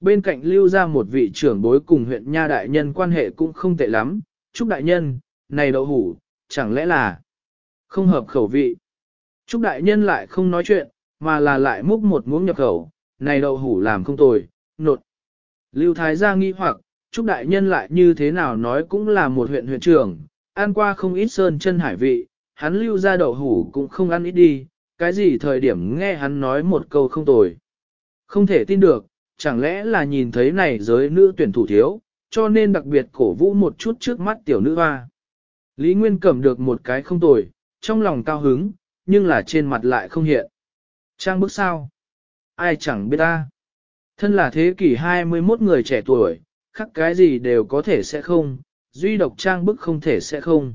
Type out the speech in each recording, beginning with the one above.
bên cạnh lưu ra một vị trưởng bối cùng huyện nha đại nhân quan hệ cũng không tệ lắm, Trúc đại nhân, này đậu hủ, chẳng lẽ là không hợp khẩu vị. Trúc đại nhân lại không nói chuyện, mà là lại múc một muỗng nhập khẩu, này đậu hủ làm không tồi, nột. Lưu Thái gia nghi hoặc, Trúc đại nhân lại như thế nào nói cũng là một huyện huyện trưởng, ăn qua không ít sơn chân hải vị, hắn lưu ra đậu hủ cũng không ăn ít đi, cái gì thời điểm nghe hắn nói một câu không tồi. Không thể tin được, chẳng lẽ là nhìn thấy này giới nữ tuyển thủ thiếu, cho nên đặc biệt cổ vũ một chút trước mắt tiểu nữ hoa. Lý Nguyên cầm được một cái không tồi, trong lòng cao hứng, nhưng là trên mặt lại không hiện. Trang bức sao? Ai chẳng biết ta. Thân là thế kỷ 21 người trẻ tuổi, khắc cái gì đều có thể sẽ không, duy độc trang bức không thể sẽ không.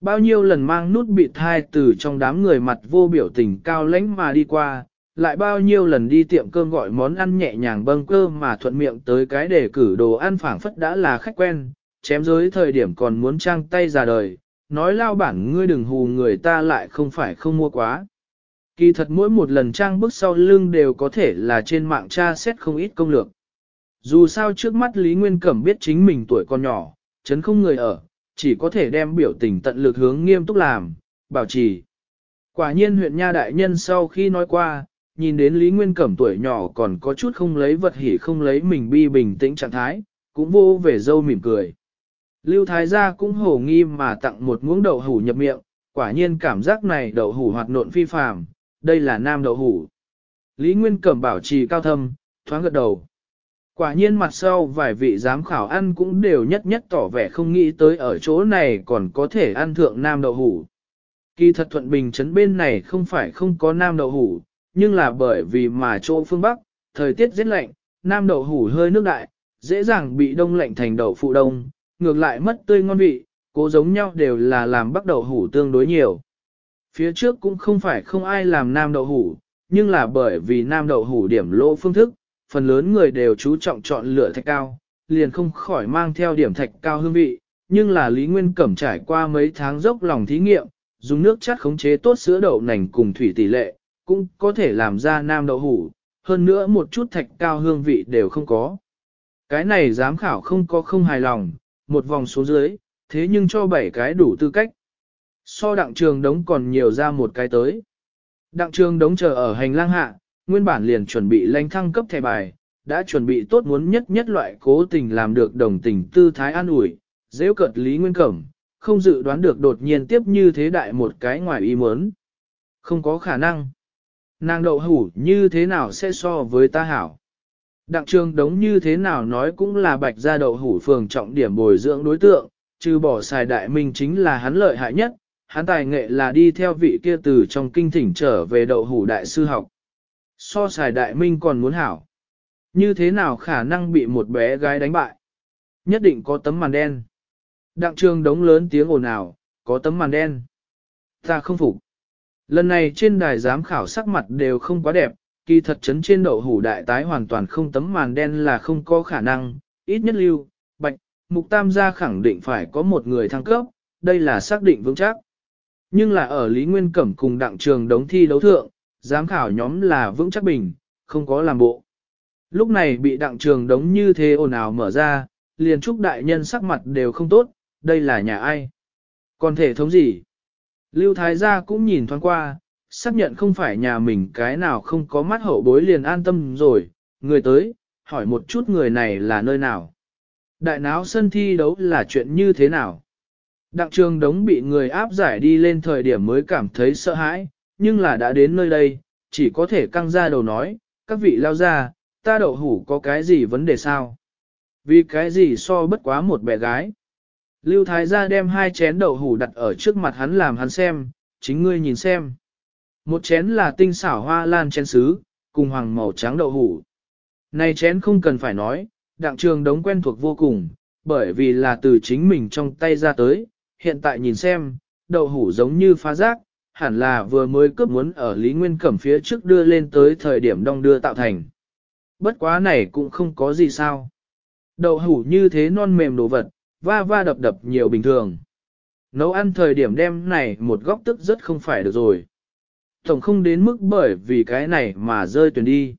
Bao nhiêu lần mang nút bị thai từ trong đám người mặt vô biểu tình cao lãnh mà đi qua, lại bao nhiêu lần đi tiệm cơm gọi món ăn nhẹ nhàng bâng cơ mà thuận miệng tới cái để cử đồ ăn phảng phất đã là khách quen, chém giới thời điểm còn muốn trang tay ra đời, nói lao bản ngươi đừng hù người ta lại không phải không mua quá. Kỳ thật mỗi một lần trang bước sau lưng đều có thể là trên mạng tra xét không ít công lược. Dù sao trước mắt Lý Nguyên Cẩm biết chính mình tuổi còn nhỏ, chấn không người ở, chỉ có thể đem biểu tình tận lực hướng nghiêm túc làm, bảo trì. Quả nhiên huyện nha đại nhân sau khi nói qua, nhìn đến Lý Nguyên Cẩm tuổi nhỏ còn có chút không lấy vật hỉ không lấy mình bi bình tĩnh trạng thái, cũng vô về dâu mỉm cười. Lưu Thái gia cũng hổ nghi mà tặng một muỗng đậu hủ nhập miệng, quả nhiên cảm giác này đậu hủ hoạt nộn phi phàm, đây là nam đậu hủ. Lý Nguyên Cẩm bảo trì cao thâm, thoáng gật đầu. Quả nhiên mặt sau vài vị giám khảo ăn cũng đều nhất nhất tỏ vẻ không nghĩ tới ở chỗ này còn có thể ăn thượng nam đậu hủ. Kỳ thật thuận bình trấn bên này không phải không có nam đậu hủ, nhưng là bởi vì mà chỗ phương Bắc, thời tiết rất lạnh, nam đậu hủ hơi nước đại, dễ dàng bị đông lạnh thành đậu phụ đông, ngược lại mất tươi ngon vị, cố giống nhau đều là làm bắc đậu hủ tương đối nhiều. Phía trước cũng không phải không ai làm nam đậu hủ, nhưng là bởi vì nam đậu hủ điểm lỗ phương thức, phần lớn người đều chú trọng chọn lựa thạch cao, liền không khỏi mang theo điểm thạch cao hương vị, nhưng là Lý Nguyên Cẩm trải qua mấy tháng dốc lòng thí nghiệm, dùng nước chát khống chế tốt sữa đậu nành cùng thủy tỷ lệ, cũng có thể làm ra nam đậu hủ, hơn nữa một chút thạch cao hương vị đều không có. Cái này giám khảo không có không hài lòng, một vòng số dưới, thế nhưng cho bảy cái đủ tư cách. So đặng trường đống còn nhiều ra một cái tới. Đặng trường đống chờ ở hành lang hạ, nguyên bản liền chuẩn bị lanh thăng cấp thẻ bài, đã chuẩn bị tốt muốn nhất nhất loại cố tình làm được đồng tình tư thái an ủi, dễ cợt Lý Nguyên Cẩm, không dự đoán được đột nhiên tiếp như thế đại một cái ngoài ý muốn. Không có khả năng nàng đậu hủ như thế nào sẽ so với ta hảo. Đặng trường đống như thế nào nói cũng là bạch gia đậu hủ phường trọng điểm bồi dưỡng đối tượng, trừ bỏ xài đại minh chính là hắn lợi hại nhất, hắn tài nghệ là đi theo vị kia từ trong kinh thỉnh trở về đậu hủ đại sư học. So xài đại minh còn muốn hảo. Như thế nào khả năng bị một bé gái đánh bại? Nhất định có tấm màn đen. Đặng trường đống lớn tiếng ồn ào, có tấm màn đen. Ta không phục. Lần này trên đài giám khảo sắc mặt đều không quá đẹp, kỳ thật chấn trên đậu hủ đại tái hoàn toàn không tấm màn đen là không có khả năng, ít nhất lưu, bạch, mục tam gia khẳng định phải có một người thăng cấp, đây là xác định vững chắc. Nhưng là ở Lý Nguyên Cẩm cùng đặng trường đống thi đấu thượng, giám khảo nhóm là vững chắc bình, không có làm bộ. Lúc này bị đặng trường đống như thế ồn ào mở ra, liền trúc đại nhân sắc mặt đều không tốt, đây là nhà ai? Còn thể thống gì? Lưu Thái gia cũng nhìn thoáng qua, xác nhận không phải nhà mình cái nào không có mắt hậu bối liền an tâm rồi, người tới, hỏi một chút người này là nơi nào. Đại náo sân thi đấu là chuyện như thế nào? Đặng trường đống bị người áp giải đi lên thời điểm mới cảm thấy sợ hãi, nhưng là đã đến nơi đây, chỉ có thể căng ra đầu nói, các vị lao ra, ta đậu hủ có cái gì vấn đề sao? Vì cái gì so bất quá một bé gái? Lưu Thái gia đem hai chén đậu hủ đặt ở trước mặt hắn làm hắn xem, chính ngươi nhìn xem. Một chén là tinh xảo hoa lan chén sứ, cùng hoàng màu trắng đậu hủ. Này chén không cần phải nói, đặng trường đống quen thuộc vô cùng, bởi vì là từ chính mình trong tay ra tới, hiện tại nhìn xem, đậu hủ giống như phá rác, hẳn là vừa mới cướp muốn ở Lý Nguyên Cẩm phía trước đưa lên tới thời điểm đông đưa tạo thành. Bất quá này cũng không có gì sao. Đậu hủ như thế non mềm đồ vật, va va đập đập nhiều bình thường. Nấu ăn thời điểm đêm này một góc tức rất không phải được rồi. Tổng không đến mức bởi vì cái này mà rơi tuyển đi.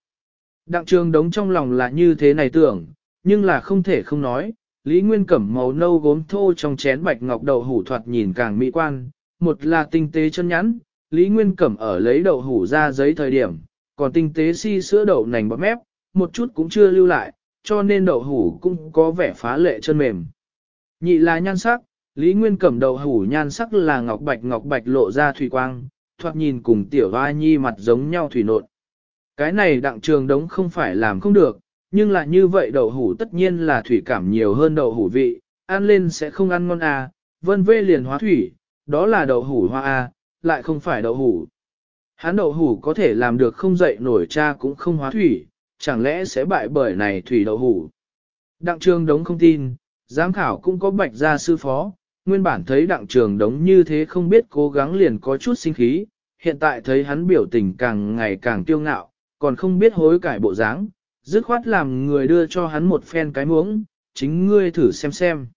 Đặng trường đống trong lòng là như thế này tưởng, nhưng là không thể không nói, Lý Nguyên Cẩm màu nâu gốm thô trong chén bạch ngọc đậu hủ thoạt nhìn càng mỹ quan, một là tinh tế chân nhắn, Lý Nguyên Cẩm ở lấy đậu hủ ra giấy thời điểm, còn tinh tế si sữa đậu nành bọt mép, một chút cũng chưa lưu lại, cho nên đậu hủ cũng có vẻ phá lệ chân mềm. Nhị là nhan sắc, Lý Nguyên cẩm đầu hủ nhan sắc là ngọc bạch ngọc bạch lộ ra thủy quang, thoạt nhìn cùng tiểu hoa nhi mặt giống nhau thủy nộn. Cái này đặng trường đống không phải làm không được, nhưng là như vậy đầu hủ tất nhiên là thủy cảm nhiều hơn đầu hủ vị, ăn lên sẽ không ăn ngon à, vân vê liền hóa thủy, đó là đầu hủ hoa à, lại không phải đầu hủ. Hán đầu hủ có thể làm được không dậy nổi cha cũng không hóa thủy, chẳng lẽ sẽ bại bởi này thủy đầu hủ. Đặng trường đống không tin, Giám khảo cũng có bạch gia sư phó, nguyên bản thấy đặng trường đống như thế không biết cố gắng liền có chút sinh khí, hiện tại thấy hắn biểu tình càng ngày càng tiêu ngạo, còn không biết hối cải bộ dáng, dứt khoát làm người đưa cho hắn một phen cái muỗng, chính ngươi thử xem xem.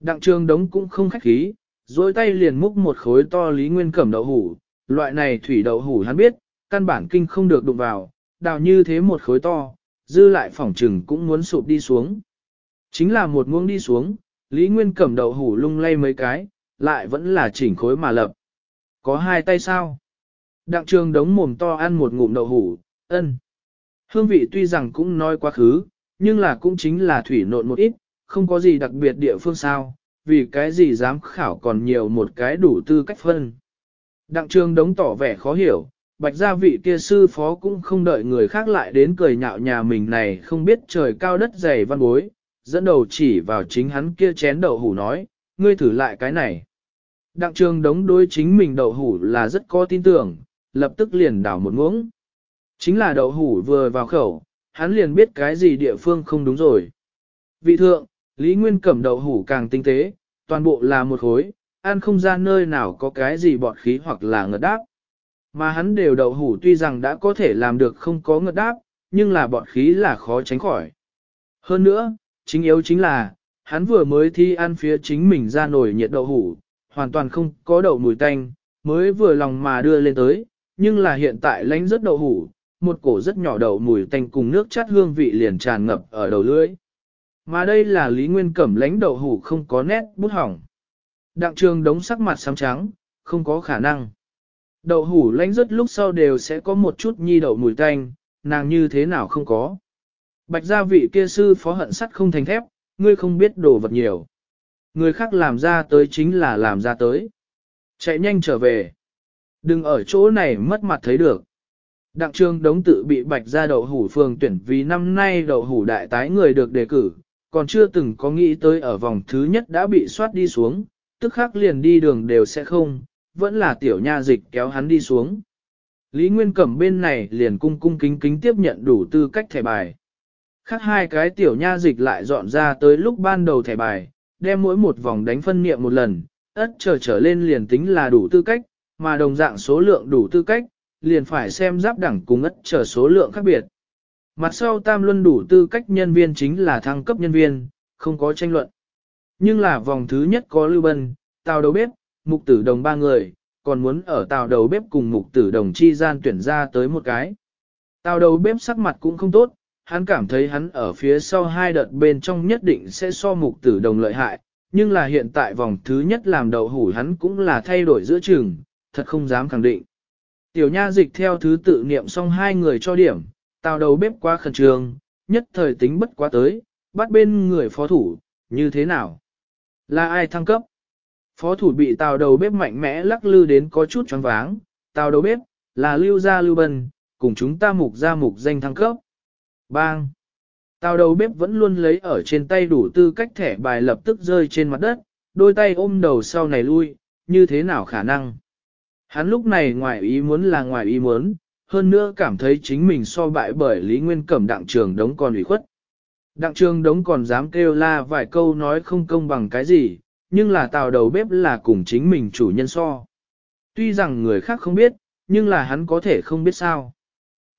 Đặng trường đống cũng không khách khí, dối tay liền múc một khối to lý nguyên cẩm đậu hủ, loại này thủy đậu hủ hắn biết, căn bản kinh không được đụng vào, đào như thế một khối to, dư lại phỏng trừng cũng muốn sụp đi xuống. Chính là một muỗng đi xuống, Lý Nguyên cầm đậu hủ lung lay mấy cái, lại vẫn là chỉnh khối mà lập. Có hai tay sao? Đặng trường đống mồm to ăn một ngụm đậu hủ, ân. Hương vị tuy rằng cũng nói quá khứ, nhưng là cũng chính là thủy nộn một ít, không có gì đặc biệt địa phương sao, vì cái gì dám khảo còn nhiều một cái đủ tư cách phân. Đặng trường đống tỏ vẻ khó hiểu, bạch gia vị kia sư phó cũng không đợi người khác lại đến cười nhạo nhà mình này không biết trời cao đất dày văn bối, dẫn đầu chỉ vào chính hắn kia chén đậu hủ nói, ngươi thử lại cái này. Đặng trường đống đối chính mình đậu hủ là rất có tin tưởng, lập tức liền đảo một ngưỡng. Chính là đậu hủ vừa vào khẩu, hắn liền biết cái gì địa phương không đúng rồi. Vị thượng, Lý Nguyên cẩm đậu hủ càng tinh tế, toàn bộ là một khối, ăn không ra nơi nào có cái gì bọt khí hoặc là ngật đáp. Mà hắn đều đậu hủ tuy rằng đã có thể làm được không có ngật đáp, nhưng là bọt khí là khó tránh khỏi. Hơn nữa, Chính yếu chính là, hắn vừa mới thi ăn phía chính mình ra nổi nhiệt đậu hủ, hoàn toàn không có đậu mùi tanh, mới vừa lòng mà đưa lên tới, nhưng là hiện tại lánh rất đậu hủ, một cổ rất nhỏ đậu mùi tanh cùng nước chát hương vị liền tràn ngập ở đầu lưỡi. Mà đây là Lý Nguyên Cẩm lánh đậu hủ không có nét bút hỏng. Đặng trường đống sắc mặt sáng trắng, không có khả năng. Đậu hủ lánh rất lúc sau đều sẽ có một chút nhi đậu mùi tanh, nàng như thế nào không có. Bạch gia vị kia sư phó hận sắt không thành thép, ngươi không biết đồ vật nhiều. Người khác làm ra tới chính là làm ra tới. Chạy nhanh trở về. Đừng ở chỗ này mất mặt thấy được. Đặng trương đống tự bị bạch gia đậu hủ phường tuyển vì năm nay đậu hủ đại tái người được đề cử, còn chưa từng có nghĩ tới ở vòng thứ nhất đã bị soát đi xuống, tức khắc liền đi đường đều sẽ không, vẫn là tiểu nha dịch kéo hắn đi xuống. Lý Nguyên Cẩm bên này liền cung cung kính kính tiếp nhận đủ tư cách thẻ bài khác hai cái tiểu nha dịch lại dọn ra tới lúc ban đầu thẻ bài, đem mỗi một vòng đánh phân niệm một lần, ất trở trở lên liền tính là đủ tư cách, mà đồng dạng số lượng đủ tư cách, liền phải xem giáp đẳng cùng ất trở số lượng khác biệt. Mặt sau tam luân đủ tư cách nhân viên chính là thăng cấp nhân viên, không có tranh luận. Nhưng là vòng thứ nhất có lưu bân, tàu đầu bếp, mục tử đồng ba người, còn muốn ở tàu đầu bếp cùng mục tử đồng chi gian tuyển ra tới một cái. Tàu đầu bếp sắc mặt cũng không tốt, hắn cảm thấy hắn ở phía sau hai đợt bên trong nhất định sẽ so mục tử đồng lợi hại, nhưng là hiện tại vòng thứ nhất làm đầu hủ hắn cũng là thay đổi giữa trường, thật không dám khẳng định. Tiểu nha dịch theo thứ tự niệm xong hai người cho điểm, tào đầu bếp quá khẩn trương, nhất thời tính bất quá tới, bắt bên người phó thủ, như thế nào? Là ai thăng cấp? Phó thủ bị tào đầu bếp mạnh mẽ lắc lư đến có chút choáng váng, tào đầu bếp, là lưu gia lưu bần, cùng chúng ta mục ra mục danh thăng cấp. Bang! Tào đầu bếp vẫn luôn lấy ở trên tay đủ tư cách thẻ bài lập tức rơi trên mặt đất, đôi tay ôm đầu sau này lui, như thế nào khả năng? Hắn lúc này ngoài ý muốn là ngoài ý muốn, hơn nữa cảm thấy chính mình so bại bởi Lý Nguyên Cẩm đặng trường đống còn ủy khuất. Đặng trường đống còn dám kêu la vài câu nói không công bằng cái gì, nhưng là tào đầu bếp là cùng chính mình chủ nhân so. Tuy rằng người khác không biết, nhưng là hắn có thể không biết sao.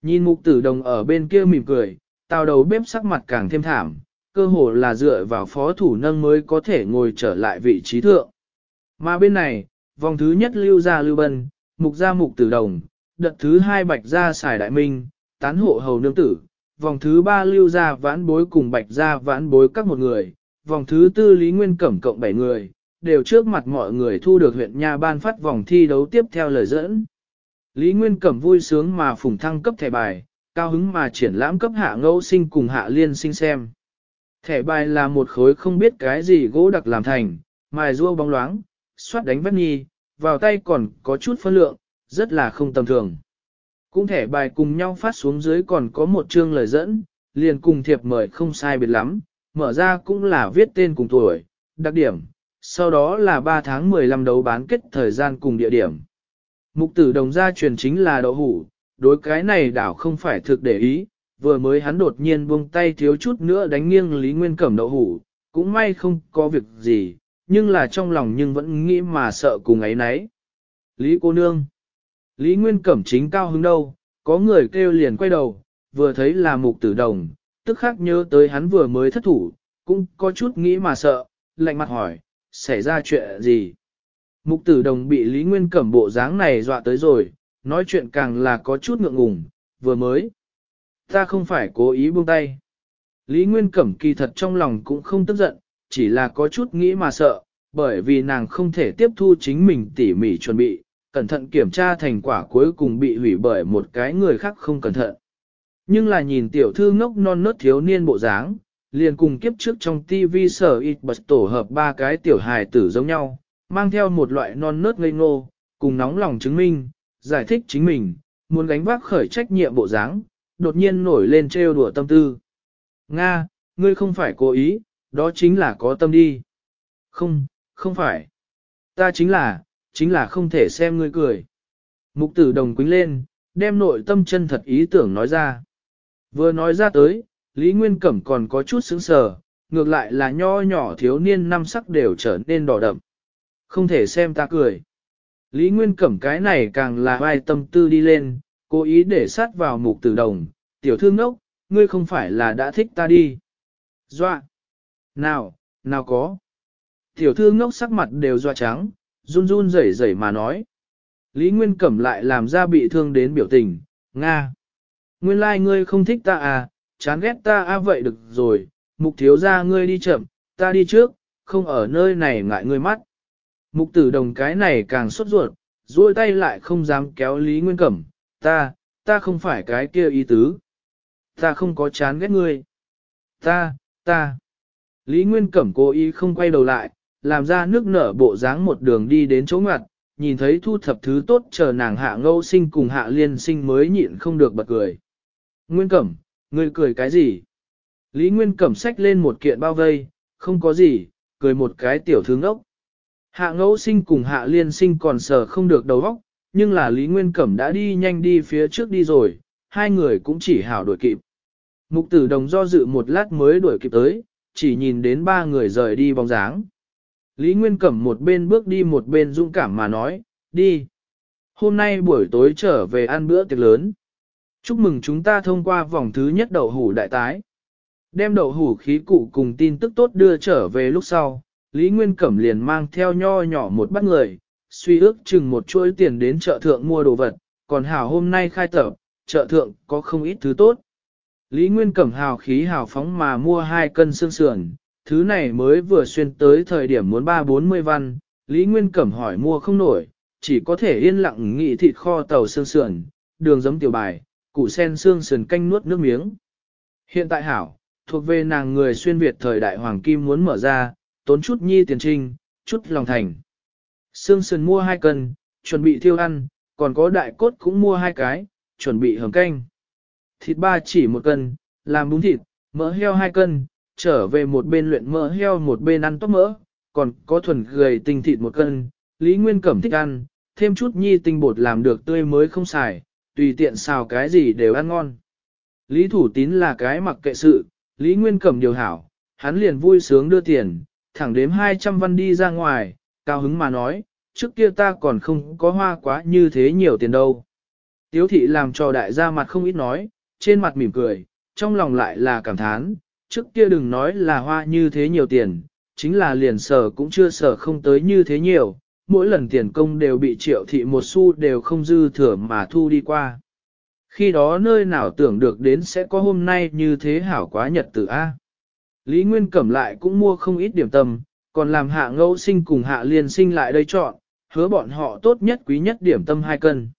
Nhìn mục tử đồng ở bên kia mỉm cười, tào đầu bếp sắc mặt càng thêm thảm, cơ hồ là dựa vào phó thủ nâng mới có thể ngồi trở lại vị trí thượng. Mà bên này, vòng thứ nhất lưu ra lưu bân, mục ra mục tử đồng, đợt thứ hai bạch ra xài đại minh, tán hộ hầu nương tử, vòng thứ ba lưu ra vãn bối cùng bạch ra vãn bối các một người, vòng thứ tư lý nguyên cẩm cộng bảy người, đều trước mặt mọi người thu được huyện nha ban phát vòng thi đấu tiếp theo lời dẫn. Lý Nguyên Cẩm vui sướng mà phùng thăng cấp thẻ bài, cao hứng mà triển lãm cấp hạ ngẫu sinh cùng hạ liên sinh xem. Thẻ bài là một khối không biết cái gì gỗ đặc làm thành, mài rua bóng loáng, xoát đánh vét nghi, vào tay còn có chút phân lượng, rất là không tầm thường. Cũng thẻ bài cùng nhau phát xuống dưới còn có một chương lời dẫn, liền cùng thiệp mời không sai biệt lắm, mở ra cũng là viết tên cùng tuổi, đặc điểm, sau đó là 3 tháng 15 đấu bán kết thời gian cùng địa điểm. Mục tử đồng gia truyền chính là đậu hủ, đối cái này đảo không phải thực để ý, vừa mới hắn đột nhiên buông tay thiếu chút nữa đánh nghiêng Lý Nguyên Cẩm đậu hủ, cũng may không có việc gì, nhưng là trong lòng nhưng vẫn nghĩ mà sợ cùng ấy nấy. Lý cô nương. Lý Nguyên Cẩm chính cao hứng đâu, có người kêu liền quay đầu, vừa thấy là mục tử đồng, tức khắc nhớ tới hắn vừa mới thất thủ, cũng có chút nghĩ mà sợ, lạnh mặt hỏi, xảy ra chuyện gì. Mục tử đồng bị Lý Nguyên Cẩm bộ dáng này dọa tới rồi, nói chuyện càng là có chút ngượng ngùng, vừa mới. Ta không phải cố ý buông tay. Lý Nguyên Cẩm kỳ thật trong lòng cũng không tức giận, chỉ là có chút nghĩ mà sợ, bởi vì nàng không thể tiếp thu chính mình tỉ mỉ chuẩn bị, cẩn thận kiểm tra thành quả cuối cùng bị hủy bởi một cái người khác không cẩn thận. Nhưng là nhìn tiểu thư ngốc non nớt thiếu niên bộ dáng, liền cùng kiếp trước trong TV sở ít bật tổ hợp ba cái tiểu hài tử giống nhau, mang theo một loại non nớt ngây ngô, cùng nóng lòng chứng minh, giải thích chính mình, muốn gánh vác khởi trách nhiệm bộ dáng, đột nhiên nổi lên trêu đùa tâm tư. Nga, ngươi không phải cố ý, đó chính là có tâm đi. Không, không phải. Ta chính là, chính là không thể xem ngươi cười. Mục tử đồng quính lên, đem nội tâm chân thật ý tưởng nói ra. Vừa nói ra tới, Lý Nguyên Cẩm còn có chút sững sờ, ngược lại là nho nhỏ thiếu niên năm sắc đều trở nên đỏ đậm không thể xem ta cười. Lý Nguyên Cẩm cái này càng là vai tâm tư đi lên, cố ý để sát vào mục tử đồng, tiểu thương nốc, ngươi không phải là đã thích ta đi. Doa! Nào, nào có! Tiểu thương nốc sắc mặt đều doa trắng, run run rẩy rẩy mà nói. Lý Nguyên Cẩm lại làm ra bị thương đến biểu tình, Nga! Nguyên lai like ngươi không thích ta à, chán ghét ta à vậy được rồi, mục thiếu ra ngươi đi chậm, ta đi trước, không ở nơi này ngại ngươi mắt. Mục tử đồng cái này càng sốt ruột, duỗi tay lại không dám kéo Lý Nguyên Cẩm, ta, ta không phải cái kia ý tứ. Ta không có chán ghét ngươi. Ta, ta. Lý Nguyên Cẩm cố ý không quay đầu lại, làm ra nước nở bộ dáng một đường đi đến chỗ ngoặt, nhìn thấy thu thập thứ tốt chờ nàng hạ ngâu sinh cùng hạ liên sinh mới nhịn không được bật cười. Nguyên Cẩm, ngươi cười cái gì? Lý Nguyên Cẩm xách lên một kiện bao vây, không có gì, cười một cái tiểu thương ốc. Hạ ngẫu sinh cùng hạ liên sinh còn sở không được đầu óc, nhưng là Lý Nguyên Cẩm đã đi nhanh đi phía trước đi rồi, hai người cũng chỉ hảo đuổi kịp. Mục tử đồng do dự một lát mới đuổi kịp tới, chỉ nhìn đến ba người rời đi bóng dáng. Lý Nguyên Cẩm một bên bước đi một bên dũng cảm mà nói, đi. Hôm nay buổi tối trở về ăn bữa tiệc lớn. Chúc mừng chúng ta thông qua vòng thứ nhất đậu hủ đại tái. Đem đậu hủ khí cụ cùng tin tức tốt đưa trở về lúc sau, Lý Nguyên Cẩm liền mang theo nho nhỏ một bắt người, suy ước chừng một chuỗi tiền đến chợ thượng mua đồ vật, còn hảo hôm nay khai tập, chợ thượng có không ít thứ tốt. Lý Nguyên Cẩm hào khí hào phóng mà mua hai cân xương sườn, thứ này mới vừa xuyên tới thời điểm muốn 3-40 văn, Lý Nguyên Cẩm hỏi mua không nổi, chỉ có thể yên lặng nghị thịt kho tàu xương sườn, đường giấm tiểu bài, củ sen xương sườn canh nuốt nước miếng. Hiện tại hảo, thuộc về nàng người xuyên Việt thời đại Hoàng Kim muốn mở ra, tốn chút nhi tiền trinh, chút lòng thành. Sương sườn mua hai cân, chuẩn bị thiêu ăn, còn có đại cốt cũng mua hai cái, chuẩn bị hầm canh. Thịt ba chỉ một cân, làm bún thịt, mỡ heo hai cân, trở về một bên luyện mỡ heo một bên ăn tóc mỡ, còn có thuần gầy tinh thịt một cân, Lý Nguyên Cẩm thích ăn, thêm chút nhi tinh bột làm được tươi mới không xài, tùy tiện xào cái gì đều ăn ngon. Lý Thủ Tín là cái mặc kệ sự, Lý Nguyên Cẩm điều hảo, hắn liền vui sướng đưa tiền, thẳng đếm 200 văn đi ra ngoài, cao hứng mà nói, trước kia ta còn không có hoa quá như thế nhiều tiền đâu. Tiếu thị làm cho đại gia mặt không ít nói, trên mặt mỉm cười, trong lòng lại là cảm thán, trước kia đừng nói là hoa như thế nhiều tiền, chính là liền sở cũng chưa sở không tới như thế nhiều, mỗi lần tiền công đều bị triệu thị một xu đều không dư thừa mà thu đi qua. Khi đó nơi nào tưởng được đến sẽ có hôm nay như thế hảo quá nhật tử A. Lý Nguyên Cẩm lại cũng mua không ít điểm tâm, còn làm hạ ngẫu sinh cùng hạ liên sinh lại đây chọn, hứa bọn họ tốt nhất quý nhất điểm tâm hai cân.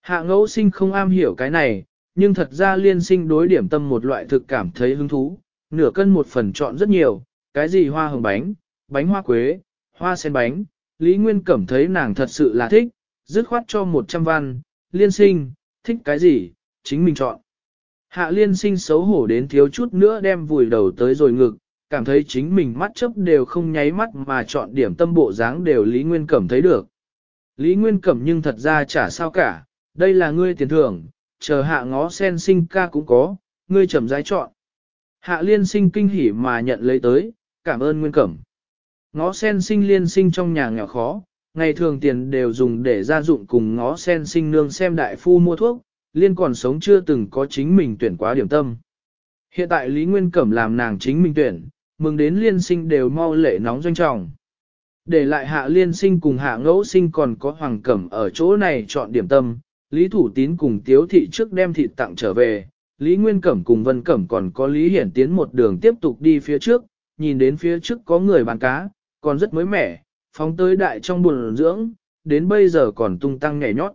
Hạ ngẫu sinh không am hiểu cái này, nhưng thật ra liên sinh đối điểm tâm một loại thực cảm thấy hứng thú, nửa cân một phần chọn rất nhiều, cái gì hoa hồng bánh, bánh hoa quế, hoa sen bánh, Lý Nguyên Cẩm thấy nàng thật sự là thích, dứt khoát cho 100 văn, liên sinh, thích cái gì, chính mình chọn. Hạ liên sinh xấu hổ đến thiếu chút nữa đem vùi đầu tới rồi ngực, cảm thấy chính mình mắt chấp đều không nháy mắt mà chọn điểm tâm bộ dáng đều Lý Nguyên Cẩm thấy được. Lý Nguyên Cẩm nhưng thật ra chả sao cả, đây là ngươi tiền thưởng, chờ hạ ngó sen sinh ca cũng có, ngươi chậm rãi chọn. Hạ liên sinh kinh hỉ mà nhận lấy tới, cảm ơn Nguyên Cẩm. Ngó sen sinh liên sinh trong nhà nghèo khó, ngày thường tiền đều dùng để ra dụng cùng ngó sen sinh nương xem đại phu mua thuốc, liên còn sống chưa từng có chính mình tuyển quá điểm tâm. Hiện tại Lý Nguyên Cẩm làm nàng chính mình tuyển, mừng đến liên sinh đều mau lệ nóng doanh trọng. Để lại hạ liên sinh cùng hạ ngẫu sinh còn có hoàng cẩm ở chỗ này chọn điểm tâm, Lý Thủ Tín cùng Tiếu Thị trước đem thịt tặng trở về, Lý Nguyên Cẩm cùng Vân Cẩm còn có Lý Hiển Tiến một đường tiếp tục đi phía trước, nhìn đến phía trước có người bán cá, còn rất mới mẻ, phóng tới đại trong buồn dưỡng, đến bây giờ còn tung tăng nhảy nhót.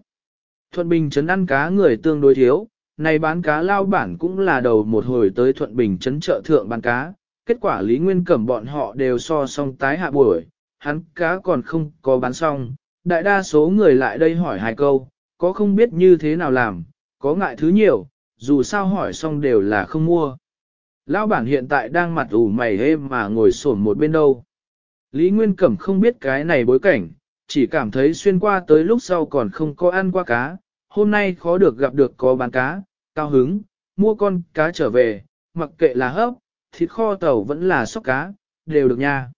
Thuận Bình Trấn ăn cá người tương đối thiếu, này bán cá lao bản cũng là đầu một hồi tới Thuận Bình Trấn chợ thượng bán cá, kết quả Lý Nguyên Cẩm bọn họ đều so song tái hạ buổi, hắn cá còn không có bán xong, đại đa số người lại đây hỏi hai câu, có không biết như thế nào làm, có ngại thứ nhiều, dù sao hỏi xong đều là không mua. Lão bản hiện tại đang mặt ủ mày hê mà ngồi sổn một bên đâu. Lý Nguyên Cẩm không biết cái này bối cảnh, chỉ cảm thấy xuyên qua tới lúc sau còn không có ăn qua cá, hôm nay khó được gặp được có bán cá, cao hứng, mua con cá trở về, mặc kệ là hấp, thịt kho tàu vẫn là sóc cá, đều được nha.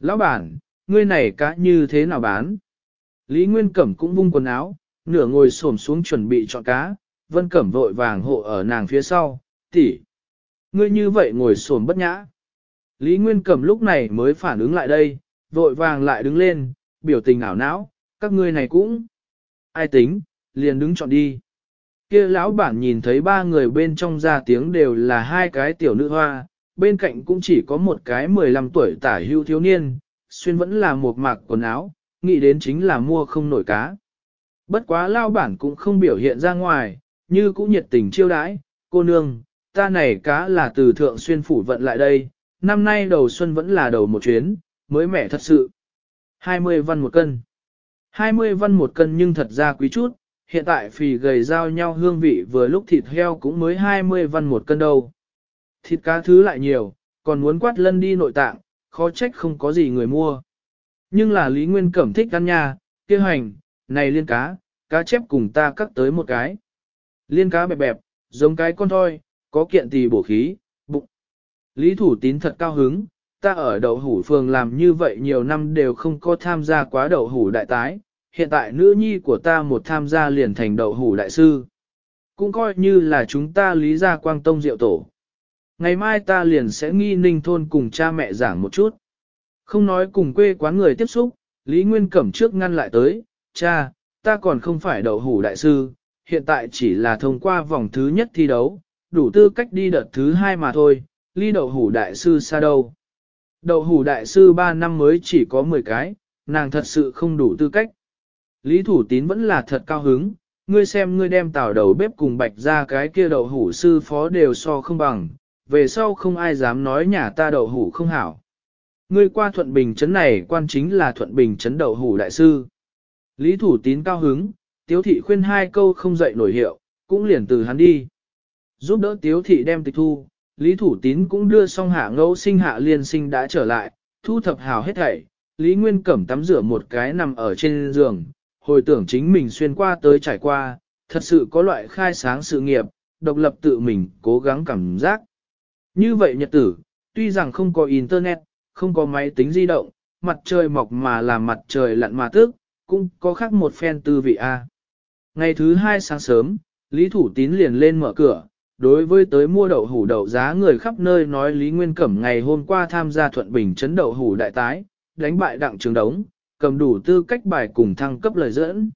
Lão bản, ngươi này cá như thế nào bán? Lý Nguyên Cẩm cũng vung quần áo, nửa ngồi xổm xuống chuẩn bị chọn cá, Vân Cẩm vội vàng hộ ở nàng phía sau, tỷ Ngươi như vậy ngồi xổm bất nhã. Lý Nguyên Cẩm lúc này mới phản ứng lại đây, vội vàng lại đứng lên, biểu tình ảo não, các ngươi này cũng. Ai tính, liền đứng chọn đi. Kia lão bản nhìn thấy ba người bên trong ra tiếng đều là hai cái tiểu nữ hoa, bên cạnh cũng chỉ có một cái 15 tuổi tả hưu thiếu niên, xuyên vẫn là một mạc quần áo, nghĩ đến chính là mua không nổi cá. Bất quá lão bản cũng không biểu hiện ra ngoài, như cũng nhiệt tình chiêu đãi, cô nương, ta này cá là từ thượng xuyên phủ vận lại đây, năm nay đầu xuân vẫn là đầu một chuyến, mới mẻ thật sự. 20 văn một cân. 20 văn một cân nhưng thật ra quý chút, hiện tại phì gầy giao nhau hương vị vừa lúc thịt heo cũng mới 20 văn một cân đâu. Thịt cá thứ lại nhiều, còn muốn quát lân đi nội tạng, khó trách không có gì người mua. Nhưng là Lý Nguyên Cẩm thích ăn nha, kia hành, này liên cá, cá chép cùng ta cắt tới một cái. Liên cá bẹp bẹp, giống cái con thoi, có kiện tì bổ khí, bụng. Lý Thủ Tín thật cao hứng, ta ở đậu hủ phường làm như vậy nhiều năm đều không có tham gia quá đậu hủ đại tái, hiện tại nữ nhi của ta một tham gia liền thành đậu hủ đại sư. Cũng coi như là chúng ta lý gia quang tông diệu tổ. Ngày mai ta liền sẽ nghi ninh thôn cùng cha mẹ giảng một chút. Không nói cùng quê quán người tiếp xúc, Lý Nguyên Cẩm trước ngăn lại tới, cha, ta còn không phải đậu hủ đại sư, hiện tại chỉ là thông qua vòng thứ nhất thi đấu, đủ tư cách đi đợt thứ hai mà thôi, ly đậu hủ đại sư xa đâu. Đậu hủ đại sư 3 năm mới chỉ có 10 cái, nàng thật sự không đủ tư cách. Lý Thủ Tín vẫn là thật cao hứng, ngươi xem ngươi đem tảo đầu bếp cùng bạch ra cái kia đậu hủ sư phó đều so không bằng, về sau không ai dám nói nhà ta đậu hủ không hảo. Ngươi qua Thuận Bình Trấn này quan chính là Thuận Bình Trấn đậu hủ đại sư. Lý Thủ Tín cao hứng, Tiếu Thị khuyên hai câu không dậy nổi hiệu, cũng liền từ hắn đi. Giúp đỡ Tiếu Thị đem tịch thu, Lý Thủ Tín cũng đưa xong hạ ngẫu sinh hạ liên sinh đã trở lại, thu thập hào hết thảy, Lý Nguyên Cẩm tắm rửa một cái nằm ở trên giường, hồi tưởng chính mình xuyên qua tới trải qua, thật sự có loại khai sáng sự nghiệp, độc lập tự mình, cố gắng cảm giác. Như vậy nhật tử, tuy rằng không có internet, không có máy tính di động, mặt trời mọc mà là mặt trời lặn mà tức, cũng có khác một phen tư vị A. Ngày thứ hai sáng sớm, Lý Thủ Tín liền lên mở cửa, đối với tới mua đậu hủ đậu giá người khắp nơi nói Lý Nguyên Cẩm ngày hôm qua tham gia Thuận Bình chấn đậu hủ đại tái, đánh bại đặng trường đống, cầm đủ tư cách bài cùng thăng cấp lời dẫn.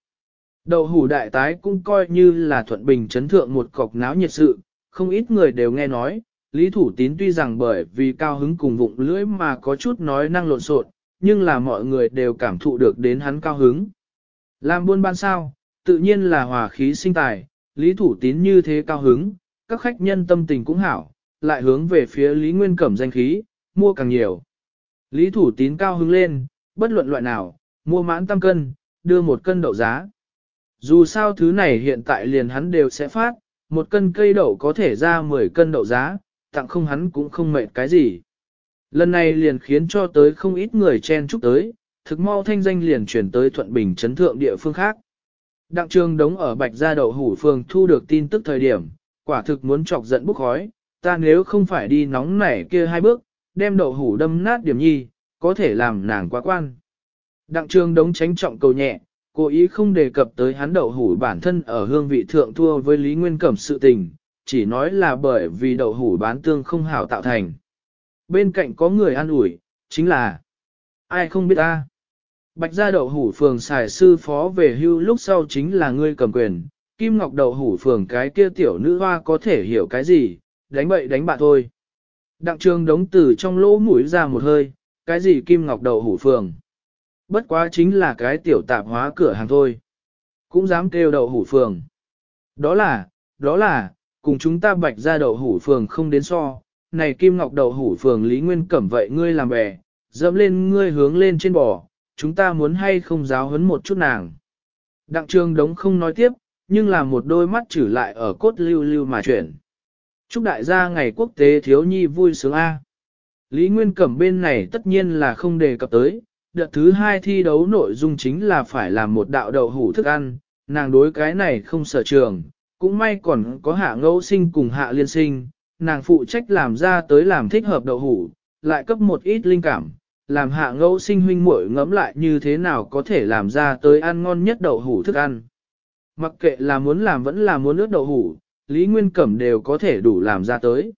Đậu hủ đại tái cũng coi như là Thuận Bình chấn thượng một cọc náo nhiệt sự, không ít người đều nghe nói, Lý Thủ Tín tuy rằng bởi vì cao hứng cùng vụng lưỡi mà có chút nói năng lộn xộn, nhưng là mọi người đều cảm thụ được đến hắn cao hứng. Làm buôn ban sao, tự nhiên là hòa khí sinh tài, Lý Thủ Tín như thế cao hứng, các khách nhân tâm tình cũng hảo, lại hướng về phía Lý Nguyên Cẩm danh khí, mua càng nhiều. Lý Thủ Tín cao hứng lên, bất luận loại nào, mua mãn tam cân, đưa một cân đậu giá. Dù sao thứ này hiện tại liền hắn đều sẽ phát, một cân cây đậu có thể ra 10 cân đậu giá, tặng không hắn cũng không mệt cái gì. Lần này liền khiến cho tới không ít người chen chúc tới, thực mau thanh danh liền chuyển tới Thuận Bình chấn thượng địa phương khác. Đặng trường đống ở Bạch Gia Đậu Hủ Phường thu được tin tức thời điểm, quả thực muốn chọc giận bốc khói, ta nếu không phải đi nóng nảy kia hai bước, đem đậu hủ đâm nát điểm nhi, có thể làm nàng quá quan. Đặng trường đống tránh trọng cầu nhẹ, cố ý không đề cập tới hắn đậu hủ bản thân ở hương vị thượng thua với Lý Nguyên Cẩm sự tình, chỉ nói là bởi vì đậu hủ bán tương không hảo tạo thành. Bên cạnh có người ăn ủi, chính là ai không biết ta. Bạch gia đậu hủ phường xài sư phó về hưu lúc sau chính là ngươi cầm quyền, Kim Ngọc đầu hủ phường cái kia tiểu nữ hoa có thể hiểu cái gì, đánh bậy đánh bạ thôi. Đặng trường đống từ trong lỗ mũi ra một hơi, cái gì Kim Ngọc đầu hủ phường. Bất quá chính là cái tiểu tạp hóa cửa hàng thôi. Cũng dám kêu đậu hủ phường. Đó là, đó là, cùng chúng ta bạch ra đậu hủ phường không đến so. Này Kim Ngọc đậu hủ phường Lý Nguyên cẩm vậy ngươi làm bè, dẫm lên ngươi hướng lên trên bò, chúng ta muốn hay không giáo hấn một chút nàng. Đặng trường đống không nói tiếp, nhưng là một đôi mắt chữ lại ở cốt lưu lưu mà chuyển. Chúc đại gia ngày quốc tế thiếu nhi vui sướng A. Lý Nguyên Cẩm bên này tất nhiên là không đề cập tới, đợt thứ hai thi đấu nội dung chính là phải làm một đạo đậu hủ thức ăn, nàng đối cái này không sở trường, cũng may còn có hạ ngẫu sinh cùng hạ liên sinh, nàng phụ trách làm ra tới làm thích hợp đậu hủ, lại cấp một ít linh cảm, làm hạ ngẫu sinh huynh muội ngẫm lại như thế nào có thể làm ra tới ăn ngon nhất đậu hủ thức ăn. Mặc kệ là muốn làm vẫn là muốn nước đậu hủ, Lý Nguyên Cẩm đều có thể đủ làm ra tới.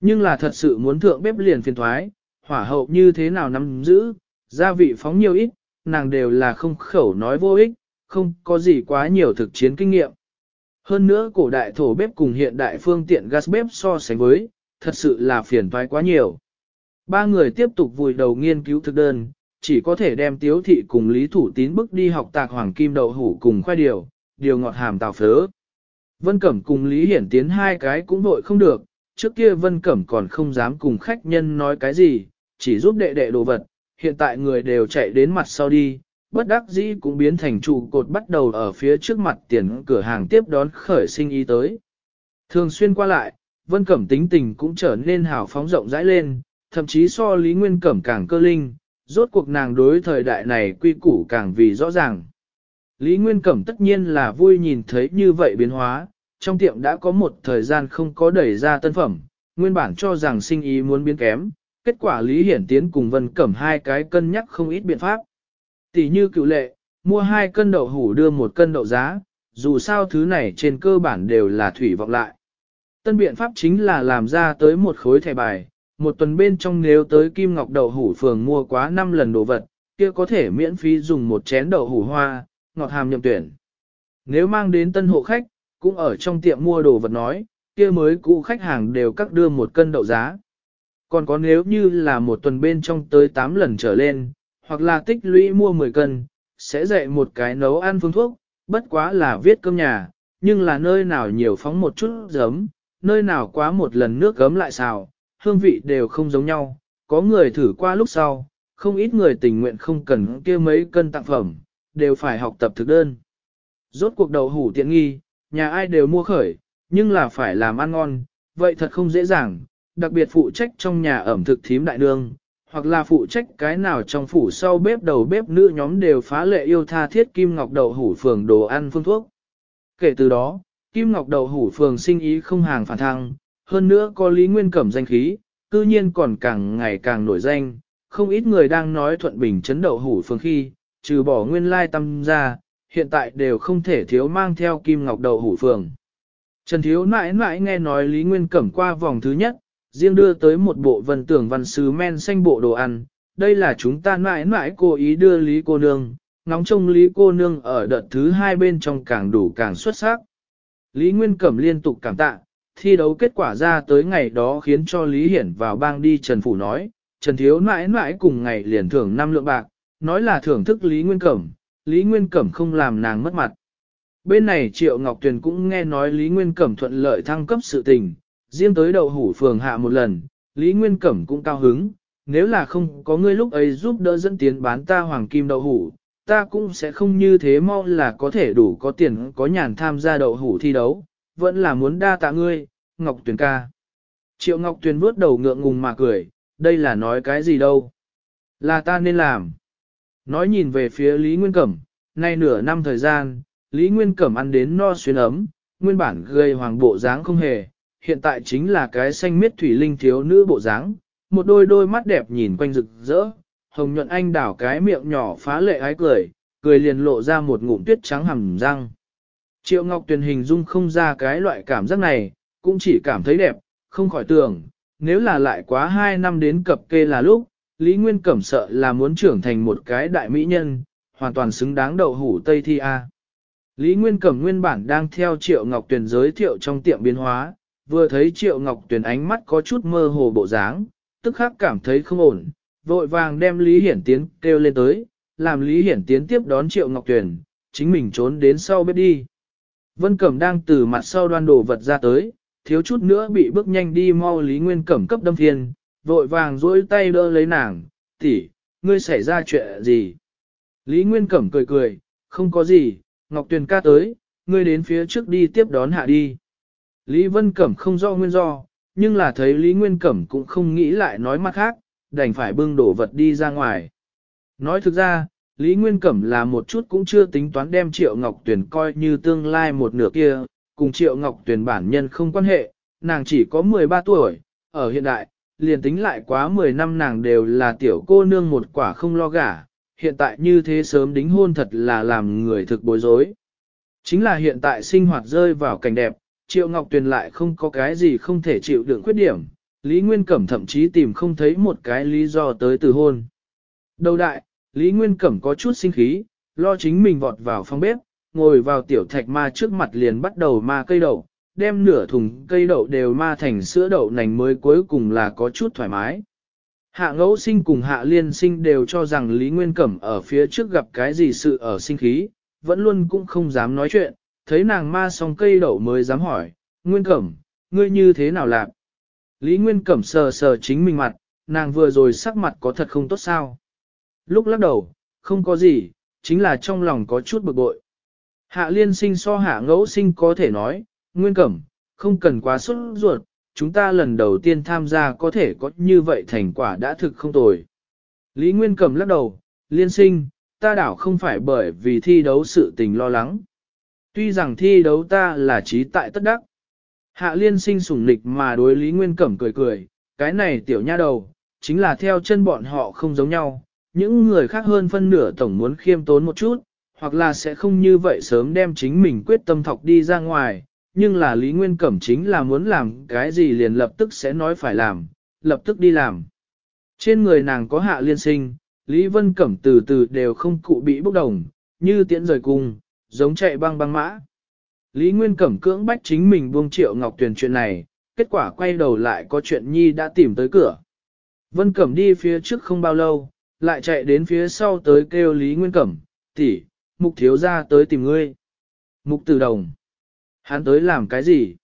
Nhưng là thật sự muốn thượng bếp liền phiền thoái, hỏa hậu như thế nào nắm giữ, gia vị phóng nhiều ít, nàng đều là không khẩu nói vô ích, không có gì quá nhiều thực chiến kinh nghiệm. Hơn nữa cổ đại thổ bếp cùng hiện đại phương tiện gas bếp so sánh với, thật sự là phiền toái quá nhiều. Ba người tiếp tục vùi đầu nghiên cứu thực đơn, chỉ có thể đem tiếu thị cùng lý thủ tín bức đi học tạc hoàng kim đậu hủ cùng khoai điều, điều ngọt hàm tào phớ. Vân Cẩm cùng Lý Hiển Tiến hai cái cũng vội không được, trước kia Vân Cẩm còn không dám cùng khách nhân nói cái gì, chỉ giúp đệ đệ đồ vật, hiện tại người đều chạy đến mặt sau đi, bất đắc dĩ cũng biến thành trụ cột bắt đầu ở phía trước mặt tiền cửa hàng tiếp đón khởi sinh ý tới. Thường xuyên qua lại, Vân Cẩm tính tình cũng trở nên hào phóng rộng rãi lên, thậm chí so Lý Nguyên Cẩm càng cơ linh, rốt cuộc nàng đối thời đại này quy củ càng vì rõ ràng. Lý Nguyên Cẩm tất nhiên là vui nhìn thấy như vậy biến hóa, trong tiệm đã có một thời gian không có đẩy ra tân phẩm, nguyên bản cho rằng sinh ý muốn biến kém, kết quả Lý Hiển Tiến cùng Vân Cẩm hai cái cân nhắc không ít biện pháp. Tỷ như cựu lệ, mua hai cân đậu hủ đưa một cân đậu giá, dù sao thứ này trên cơ bản đều là thủy vọng lại. Tân biện pháp chính là làm ra tới một khối thẻ bài, một tuần bên trong nếu tới Kim Ngọc đậu hủ phường mua quá 5 lần đồ vật, kia có thể miễn phí dùng một chén đậu hủ hoa, ngọt hàm nhậm tuyển. Nếu mang đến tân hộ khách, cũng ở trong tiệm mua đồ vật nói, kia mới cũ khách hàng đều cắt đưa một cân đậu giá. Còn có nếu như là một tuần bên trong tới 8 lần trở lên, hoặc là tích lũy mua 10 cân, sẽ dạy một cái nấu ăn phương thuốc, bất quá là viết cơm nhà, nhưng là nơi nào nhiều phóng một chút giấm, nơi nào quá một lần nước gấm lại xào, hương vị đều không giống nhau, có người thử qua lúc sau, không ít người tình nguyện không cần kia mấy cân tặng phẩm, đều phải học tập thực đơn. Rốt cuộc đầu hủ tiện nghi, nhà ai đều mua khởi, nhưng là phải làm ăn ngon, vậy thật không dễ dàng, đặc biệt phụ trách trong nhà ẩm thực thím đại nương, hoặc là phụ trách cái nào trong phủ sau bếp đầu bếp nữ nhóm đều phá lệ yêu tha thiết Kim Ngọc Đậu Hủ Phường đồ ăn phương thuốc. Kể từ đó, Kim Ngọc Đậu Hủ Phường sinh ý không hàng phản thăng, hơn nữa có Lý Nguyên Cẩm danh khí, cư nhiên còn càng ngày càng nổi danh, không ít người đang nói thuận bình chấn đậu hủ phường khi, trừ bỏ nguyên lai tâm ra, hiện tại đều không thể thiếu mang theo kim ngọc đầu hủ phường. Trần Thiếu mãi mãi nghe nói Lý Nguyên Cẩm qua vòng thứ nhất, riêng đưa tới một bộ vần tưởng văn sứ men xanh bộ đồ ăn, đây là chúng ta mãi mãi cố ý đưa Lý cô nương, ngóng trông Lý cô nương ở đợt thứ hai bên trong càng đủ càng xuất sắc. Lý Nguyên Cẩm liên tục cảm tạ, thi đấu kết quả ra tới ngày đó khiến cho Lý Hiển vào bang đi Trần Phủ nói, Trần Thiếu mãi mãi cùng ngày liền thưởng 5 lượng bạc, Nói là thưởng thức Lý Nguyên Cẩm, Lý Nguyên Cẩm không làm nàng mất mặt. Bên này Triệu Ngọc Tuyền cũng nghe nói Lý Nguyên Cẩm thuận lợi thăng cấp sự tình, riêng tới đầu hủ phường hạ một lần, Lý Nguyên Cẩm cũng cao hứng, nếu là không có ngươi lúc ấy giúp đỡ dẫn tiến bán ta hoàng kim đậu hủ, ta cũng sẽ không như thế mau là có thể đủ có tiền có nhàn tham gia đậu hủ thi đấu, vẫn là muốn đa tạ ngươi, Ngọc Tuyền ca. Triệu Ngọc Tuyền bước đầu ngượng ngùng mà cười, đây là nói cái gì đâu. Là ta nên làm nói nhìn về phía Lý Nguyên Cẩm, nay nửa năm thời gian, Lý Nguyên Cẩm ăn đến no xuyên ấm, nguyên bản gây hoàng bộ dáng không hề, hiện tại chính là cái xanh miết thủy linh thiếu nữ bộ dáng, một đôi đôi mắt đẹp nhìn quanh rực rỡ, hồng nhuận anh đảo cái miệng nhỏ phá lệ ái cười, cười liền lộ ra một ngụm tuyết trắng hầm răng. Triệu Ngọc Tuyền hình dung không ra cái loại cảm giác này, cũng chỉ cảm thấy đẹp, không khỏi tưởng, nếu là lại quá 2 năm đến cập kê là lúc, Lý Nguyên Cẩm sợ là muốn trưởng thành một cái đại mỹ nhân, hoàn toàn xứng đáng đậu hủ Tây Thi A. Lý Nguyên Cẩm nguyên bản đang theo Triệu Ngọc Tuyền giới thiệu trong tiệm biến hóa, vừa thấy Triệu Ngọc Tuyền ánh mắt có chút mơ hồ bộ dáng, tức khắc cảm thấy không ổn, vội vàng đem Lý Hiển Tiến kêu lên tới, làm Lý Hiển Tiến tiếp đón Triệu Ngọc Tuyền, chính mình trốn đến sau bếp đi. Vân Cẩm đang từ mặt sau đoan đồ vật ra tới, thiếu chút nữa bị bước nhanh đi mau Lý Nguyên Cẩm cấp đâm thiên, vội vàng duỗi tay đỡ lấy nàng, tỷ, ngươi xảy ra chuyện gì? Lý Nguyên Cẩm cười cười, không có gì, Ngọc Tuyền ca tới, ngươi đến phía trước đi tiếp đón hạ đi. Lý Vân Cẩm không do nguyên do, nhưng là thấy Lý Nguyên Cẩm cũng không nghĩ lại nói mặt khác, đành phải bưng đổ vật đi ra ngoài. Nói thực ra, Lý Nguyên Cẩm là một chút cũng chưa tính toán đem Triệu Ngọc Tuyền coi như tương lai một nửa kia, cùng Triệu Ngọc Tuyền bản nhân không quan hệ, nàng chỉ có 13 tuổi, ở hiện đại, liền tính lại quá 10 năm nàng đều là tiểu cô nương một quả không lo gả, hiện tại như thế sớm đính hôn thật là làm người thực bối rối. Chính là hiện tại sinh hoạt rơi vào cảnh đẹp, Triệu Ngọc Tuyền lại không có cái gì không thể chịu đựng khuyết điểm, Lý Nguyên Cẩm thậm chí tìm không thấy một cái lý do tới từ hôn. Đầu đại, Lý Nguyên Cẩm có chút sinh khí, lo chính mình vọt vào phòng bếp, ngồi vào tiểu thạch ma trước mặt liền bắt đầu ma cây đầu, đem nửa thùng cây đậu đều ma thành sữa đậu nành mới cuối cùng là có chút thoải mái. Hạ ngẫu sinh cùng hạ liên sinh đều cho rằng Lý Nguyên Cẩm ở phía trước gặp cái gì sự ở sinh khí, vẫn luôn cũng không dám nói chuyện, thấy nàng ma xong cây đậu mới dám hỏi, Nguyên Cẩm, ngươi như thế nào lạc? Lý Nguyên Cẩm sờ sờ chính mình mặt, nàng vừa rồi sắc mặt có thật không tốt sao? Lúc lắc đầu, không có gì, chính là trong lòng có chút bực bội. Hạ liên sinh so hạ ngẫu sinh có thể nói, Nguyên Cẩm, không cần quá sốt ruột, chúng ta lần đầu tiên tham gia có thể có như vậy thành quả đã thực không tồi. Lý Nguyên Cẩm lắc đầu, liên sinh, ta đảo không phải bởi vì thi đấu sự tình lo lắng. Tuy rằng thi đấu ta là trí tại tất đắc. Hạ liên sinh sủng nịch mà đối Lý Nguyên Cẩm cười cười, cái này tiểu nha đầu, chính là theo chân bọn họ không giống nhau. Những người khác hơn phân nửa tổng muốn khiêm tốn một chút, hoặc là sẽ không như vậy sớm đem chính mình quyết tâm thọc đi ra ngoài, nhưng là Lý Nguyên Cẩm chính là muốn làm cái gì liền lập tức sẽ nói phải làm, lập tức đi làm. Trên người nàng có hạ liên sinh, Lý Vân Cẩm từ từ đều không cụ bị bốc đồng, như tiễn rời cung, giống chạy băng băng mã. Lý Nguyên Cẩm cưỡng bách chính mình buông triệu ngọc tuyển chuyện này, kết quả quay đầu lại có chuyện nhi đã tìm tới cửa. Vân Cẩm đi phía trước không bao lâu, lại chạy đến phía sau tới kêu Lý Nguyên Cẩm, tỷ mục thiếu ra tới tìm ngươi. Mục tử đồng. Hắn tới làm cái gì?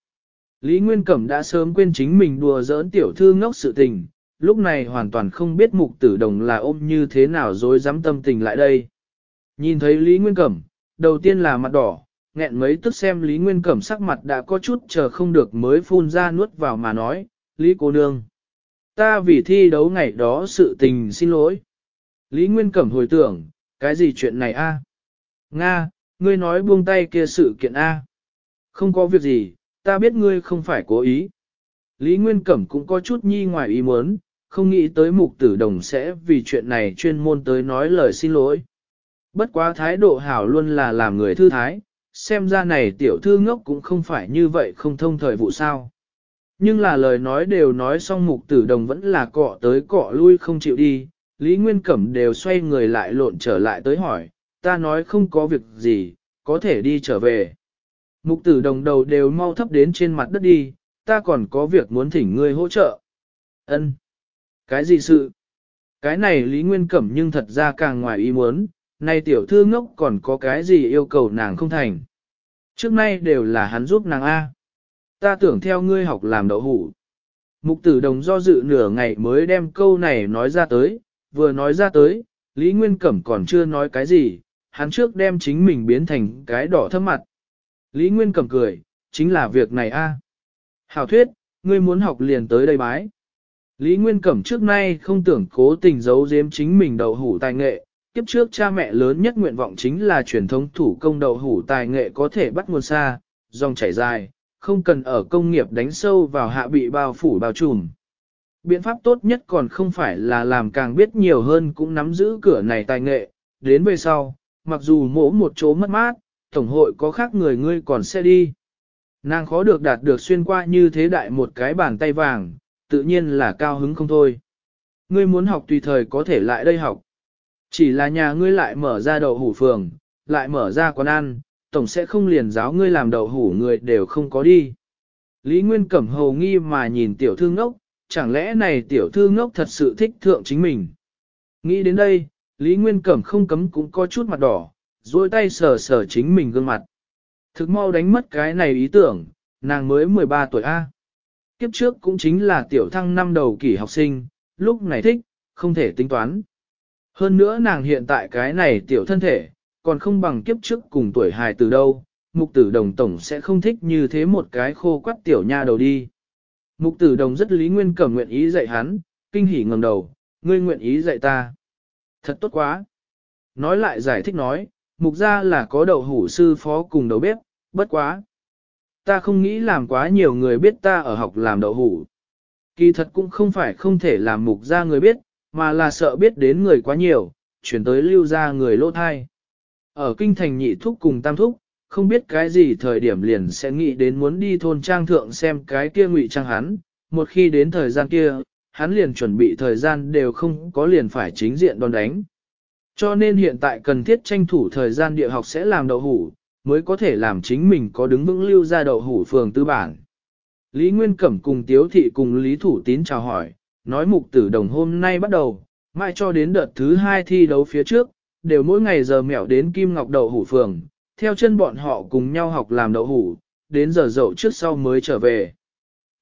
Lý Nguyên Cẩm đã sớm quên chính mình đùa giỡn tiểu thư ngốc sự tình, lúc này hoàn toàn không biết mục tử đồng là ôm như thế nào rồi dám tâm tình lại đây. Nhìn thấy Lý Nguyên Cẩm, đầu tiên là mặt đỏ, nghẹn mấy tức xem Lý Nguyên Cẩm sắc mặt đã có chút chờ không được mới phun ra nuốt vào mà nói, Lý cô nương. Ta vì thi đấu ngày đó sự tình xin lỗi. Lý Nguyên Cẩm hồi tưởng, cái gì chuyện này a à? Nga, ngươi nói buông tay kia sự kiện a? Không có việc gì, ta biết ngươi không phải cố ý. Lý Nguyên Cẩm cũng có chút nhi ngoài ý muốn, không nghĩ tới mục tử đồng sẽ vì chuyện này chuyên môn tới nói lời xin lỗi. Bất quá thái độ hảo luôn là làm người thư thái, xem ra này tiểu thư ngốc cũng không phải như vậy không thông thời vụ sao. Nhưng là lời nói đều nói xong mục tử đồng vẫn là cọ tới cọ lui không chịu đi, Lý Nguyên Cẩm đều xoay người lại lộn trở lại tới hỏi, ta nói không có việc gì, có thể đi trở về. Mục tử đồng đầu đều mau thấp đến trên mặt đất đi, ta còn có việc muốn thỉnh ngươi hỗ trợ. Ân, Cái gì sự? Cái này Lý Nguyên Cẩm nhưng thật ra càng ngoài ý muốn, nay tiểu thư ngốc còn có cái gì yêu cầu nàng không thành. Trước nay đều là hắn giúp nàng A. Ta tưởng theo ngươi học làm đậu hủ. Mục tử đồng do dự nửa ngày mới đem câu này nói ra tới, vừa nói ra tới, Lý Nguyên Cẩm còn chưa nói cái gì, hắn trước đem chính mình biến thành cái đỏ thấp mặt, Lý Nguyên cầm cười, chính là việc này a. Hảo thuyết, ngươi muốn học liền tới đây bái. Lý Nguyên Cẩm trước nay không tưởng cố tình giấu giếm chính mình đầu hủ tài nghệ, kiếp trước cha mẹ lớn nhất nguyện vọng chính là truyền thống thủ công đầu hủ tài nghệ có thể bắt nguồn xa, dòng chảy dài, không cần ở công nghiệp đánh sâu vào hạ bị bao phủ bao trùm. Biện pháp tốt nhất còn không phải là làm càng biết nhiều hơn cũng nắm giữ cửa này tài nghệ, đến về sau, mặc dù mỗ một chỗ mất mát, tổng hội có khác người ngươi còn sẽ đi. Nàng khó được đạt được xuyên qua như thế đại một cái bàn tay vàng, tự nhiên là cao hứng không thôi. Ngươi muốn học tùy thời có thể lại đây học. Chỉ là nhà ngươi lại mở ra đậu hủ phường, lại mở ra quán ăn, tổng sẽ không liền giáo ngươi làm đậu hủ người đều không có đi. Lý Nguyên Cẩm hầu nghi mà nhìn tiểu thư ngốc, chẳng lẽ này tiểu thư ngốc thật sự thích thượng chính mình. Nghĩ đến đây, Lý Nguyên Cẩm không cấm cũng có chút mặt đỏ, duỗi tay sờ sờ chính mình gương mặt. Thực mau đánh mất cái này ý tưởng, nàng mới 13 tuổi A. Kiếp trước cũng chính là tiểu thăng năm đầu kỷ học sinh, lúc này thích, không thể tính toán. Hơn nữa nàng hiện tại cái này tiểu thân thể, còn không bằng kiếp trước cùng tuổi hài từ đâu, mục tử đồng tổng sẽ không thích như thế một cái khô quắt tiểu nha đầu đi. Mục tử đồng rất lý nguyên cẩm nguyện ý dạy hắn, kinh hỉ ngầm đầu, ngươi nguyện ý dạy ta. Thật tốt quá. Nói lại giải thích nói, Mục ra là có đậu hủ sư phó cùng đầu bếp, bất quá. Ta không nghĩ làm quá nhiều người biết ta ở học làm đậu hủ. Kỳ thật cũng không phải không thể làm mục ra người biết, mà là sợ biết đến người quá nhiều, chuyển tới lưu ra người lỗ thai. Ở kinh thành nhị thúc cùng tam thúc, không biết cái gì thời điểm liền sẽ nghĩ đến muốn đi thôn trang thượng xem cái kia ngụy trang hắn, một khi đến thời gian kia, hắn liền chuẩn bị thời gian đều không có liền phải chính diện đòn đánh, cho nên hiện tại cần thiết tranh thủ thời gian địa học sẽ làm đậu hủ, mới có thể làm chính mình có đứng vững lưu ra đậu hủ phường tư bản. Lý Nguyên Cẩm cùng Tiếu Thị cùng Lý Thủ Tín chào hỏi, nói mục tử đồng hôm nay bắt đầu, mai cho đến đợt thứ hai thi đấu phía trước, đều mỗi ngày giờ mẹo đến Kim Ngọc đậu hủ phường, theo chân bọn họ cùng nhau học làm đậu hủ, đến giờ dậu trước sau mới trở về.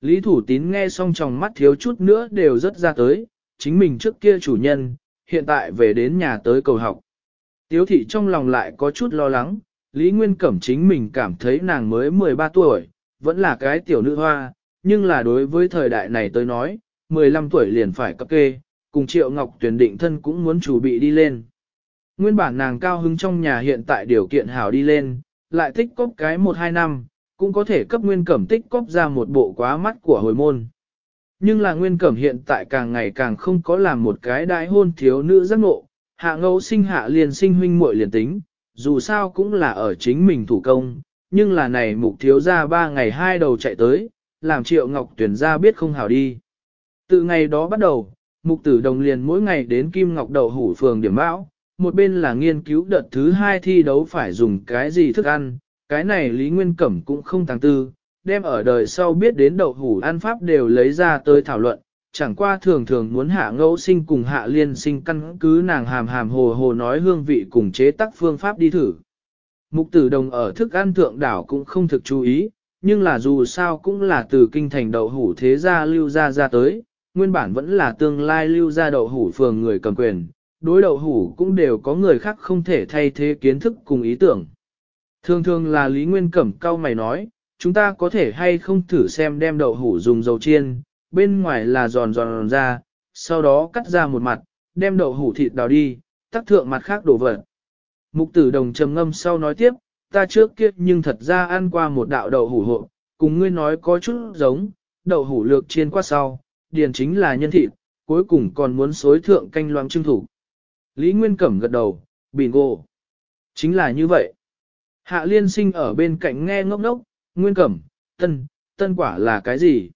Lý Thủ Tín nghe xong trong mắt thiếu chút nữa đều rất ra tới, chính mình trước kia chủ nhân, hiện tại về đến nhà tới cầu học. Tiếu thị trong lòng lại có chút lo lắng, Lý Nguyên Cẩm chính mình cảm thấy nàng mới 13 tuổi, vẫn là cái tiểu nữ hoa, nhưng là đối với thời đại này tới nói, 15 tuổi liền phải cấp kê, cùng Triệu Ngọc tuyển định thân cũng muốn chủ bị đi lên. Nguyên bản nàng cao hứng trong nhà hiện tại điều kiện hảo đi lên, lại tích cóp cái 1-2 năm, cũng có thể cấp Nguyên Cẩm tích cóp ra một bộ quá mắt của hồi môn. Nhưng là Nguyên Cẩm hiện tại càng ngày càng không có làm một cái đại hôn thiếu nữ giác ngộ, hạ ngẫu sinh hạ liền sinh huynh muội liền tính, dù sao cũng là ở chính mình thủ công, nhưng là này mục thiếu ra ba ngày hai đầu chạy tới, làm triệu ngọc tuyển ra biết không hảo đi. Từ ngày đó bắt đầu, mục tử đồng liền mỗi ngày đến kim ngọc đầu hủ phường điểm bão, một bên là nghiên cứu đợt thứ hai thi đấu phải dùng cái gì thức ăn, cái này Lý Nguyên Cẩm cũng không tàng tư, đem ở đời sau biết đến đậu hủ ăn pháp đều lấy ra tới thảo luận, chẳng qua thường thường muốn hạ ngẫu sinh cùng hạ liên sinh căn cứ nàng hàm hàm hồ hồ nói hương vị cùng chế tác phương pháp đi thử. Mục tử đồng ở thức ăn thượng đảo cũng không thực chú ý, nhưng là dù sao cũng là từ kinh thành đậu hủ thế gia lưu ra ra tới, nguyên bản vẫn là tương lai lưu ra đậu hủ phường người cầm quyền, đối đậu hủ cũng đều có người khác không thể thay thế kiến thức cùng ý tưởng. Thường thường là Lý Nguyên Cẩm cao mày nói, chúng ta có thể hay không thử xem đem đậu hủ dùng dầu chiên, bên ngoài là giòn giòn ra, sau đó cắt ra một mặt, đem đậu hủ thịt đào đi, tắt thượng mặt khác đổ vật. Mục tử đồng trầm ngâm sau nói tiếp, ta trước kia nhưng thật ra ăn qua một đạo đậu hủ hộ, cùng ngươi nói có chút giống, đậu hủ lược chiên qua sau, điền chính là nhân thịt, cuối cùng còn muốn xối thượng canh loãng trưng thủ. Lý Nguyên Cẩm gật đầu, bình ngộ. Chính là như vậy. Hạ liên sinh ở bên cạnh nghe ngốc ngốc, Nguyên cẩm, tân, tân quả là cái gì?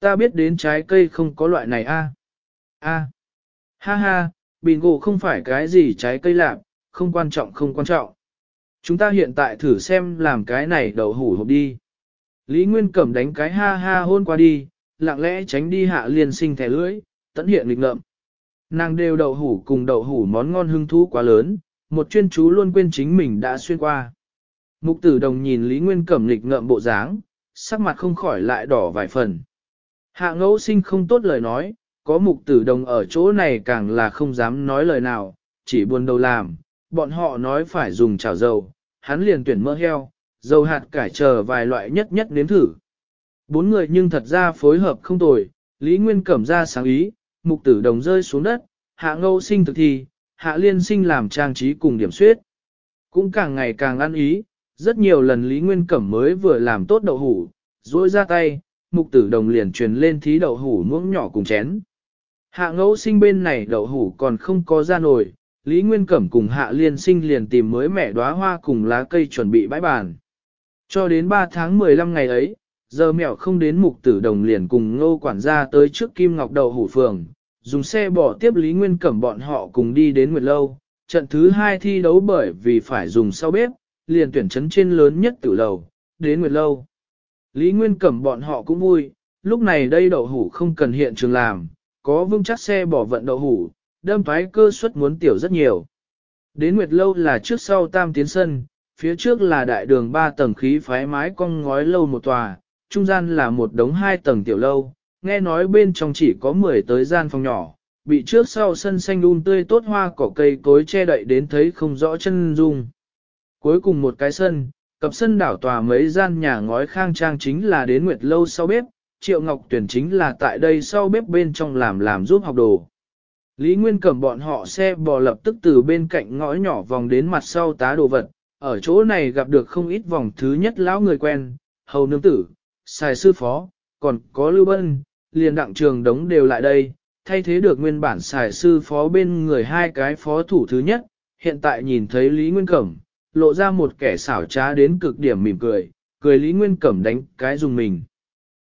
Ta biết đến trái cây không có loại này a a. Ha ha, bình gỗ không phải cái gì trái cây lạc, không quan trọng không quan trọng. Chúng ta hiện tại thử xem làm cái này đậu hủ hộp đi. Lý Nguyên Cẩm đánh cái ha ha hôn qua đi, lặng lẽ tránh đi hạ liền sinh thẻ lưỡi, tận hiện lịch lợm. Nàng đều đậu hủ cùng đậu hủ món ngon hưng thú quá lớn, một chuyên chú luôn quên chính mình đã xuyên qua. Mục tử đồng nhìn Lý Nguyên Cẩm lịch ngợm bộ dáng, sắc mặt không khỏi lại đỏ vài phần. Hạ ngẫu sinh không tốt lời nói, có mục tử đồng ở chỗ này càng là không dám nói lời nào, chỉ buồn đầu làm, bọn họ nói phải dùng chảo dầu, hắn liền tuyển mỡ heo, dầu hạt cải chờ vài loại nhất nhất nếm thử. Bốn người nhưng thật ra phối hợp không tồi, Lý Nguyên Cẩm ra sáng ý, mục tử đồng rơi xuống đất, hạ ngẫu sinh thực thi, hạ liên sinh làm trang trí cùng điểm suyết. Cũng càng ngày càng ăn ý, rất nhiều lần Lý Nguyên Cẩm mới vừa làm tốt đậu hủ, rỗi ra tay, mục tử đồng liền truyền lên thí đậu hủ muỗng nhỏ cùng chén. Hạ ngẫu sinh bên này đậu hủ còn không có ra nổi, Lý Nguyên Cẩm cùng hạ liên sinh liền tìm mới mẻ đóa hoa cùng lá cây chuẩn bị bãi bàn. Cho đến 3 tháng 15 ngày ấy, giờ mẹo không đến mục tử đồng liền cùng ngô quản gia tới trước Kim Ngọc Đậu Hủ Phường, dùng xe bỏ tiếp Lý Nguyên Cẩm bọn họ cùng đi đến Nguyệt Lâu. Trận thứ 2 thi đấu bởi vì phải dùng sau bếp, liền tuyển trấn trên lớn nhất tử lầu, đến nguyệt lâu. Lý Nguyên Cẩm bọn họ cũng vui, lúc này đây đậu hủ không cần hiện trường làm, có vương chắc xe bỏ vận đậu hủ, đâm thoái cơ suất muốn tiểu rất nhiều. Đến nguyệt lâu là trước sau tam tiến sân, phía trước là đại đường 3 tầng khí phái mái cong ngói lâu một tòa, trung gian là một đống 2 tầng tiểu lâu, nghe nói bên trong chỉ có 10 tới gian phòng nhỏ, bị trước sau sân xanh đun tươi tốt hoa cỏ cây cối che đậy đến thấy không rõ chân dung. Cuối cùng một cái sân, cặp sân đảo tòa mấy gian nhà ngói khang trang chính là đến Nguyệt Lâu sau bếp, Triệu Ngọc Tuyển chính là tại đây sau bếp bên trong làm làm giúp học đồ. Lý Nguyên cầm bọn họ xe bò lập tức từ bên cạnh ngõ nhỏ vòng đến mặt sau tá đồ vật, ở chỗ này gặp được không ít vòng thứ nhất lão người quen, hầu nương tử, xài sư phó, còn có lưu bân, liền đặng trường đống đều lại đây, thay thế được nguyên bản xài sư phó bên người hai cái phó thủ thứ nhất, hiện tại nhìn thấy Lý Nguyên Cẩm, lộ ra một kẻ xảo trá đến cực điểm mỉm cười, cười Lý Nguyên Cẩm đánh cái dùng mình.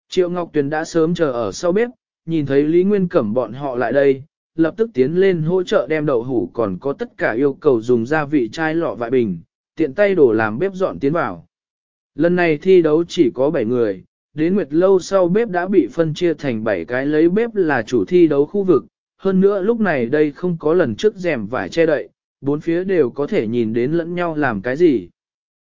Triệu Ngọc Tuyền đã sớm chờ ở sau bếp, nhìn thấy Lý Nguyên Cẩm bọn họ lại đây, lập tức tiến lên hỗ trợ đem đậu hủ còn có tất cả yêu cầu dùng gia vị chai lọ vại bình, tiện tay đổ làm bếp dọn tiến vào. Lần này thi đấu chỉ có 7 người, đến nguyệt lâu sau bếp đã bị phân chia thành 7 cái lấy bếp là chủ thi đấu khu vực, hơn nữa lúc này đây không có lần trước rèm vải che đậy, bốn phía đều có thể nhìn đến lẫn nhau làm cái gì.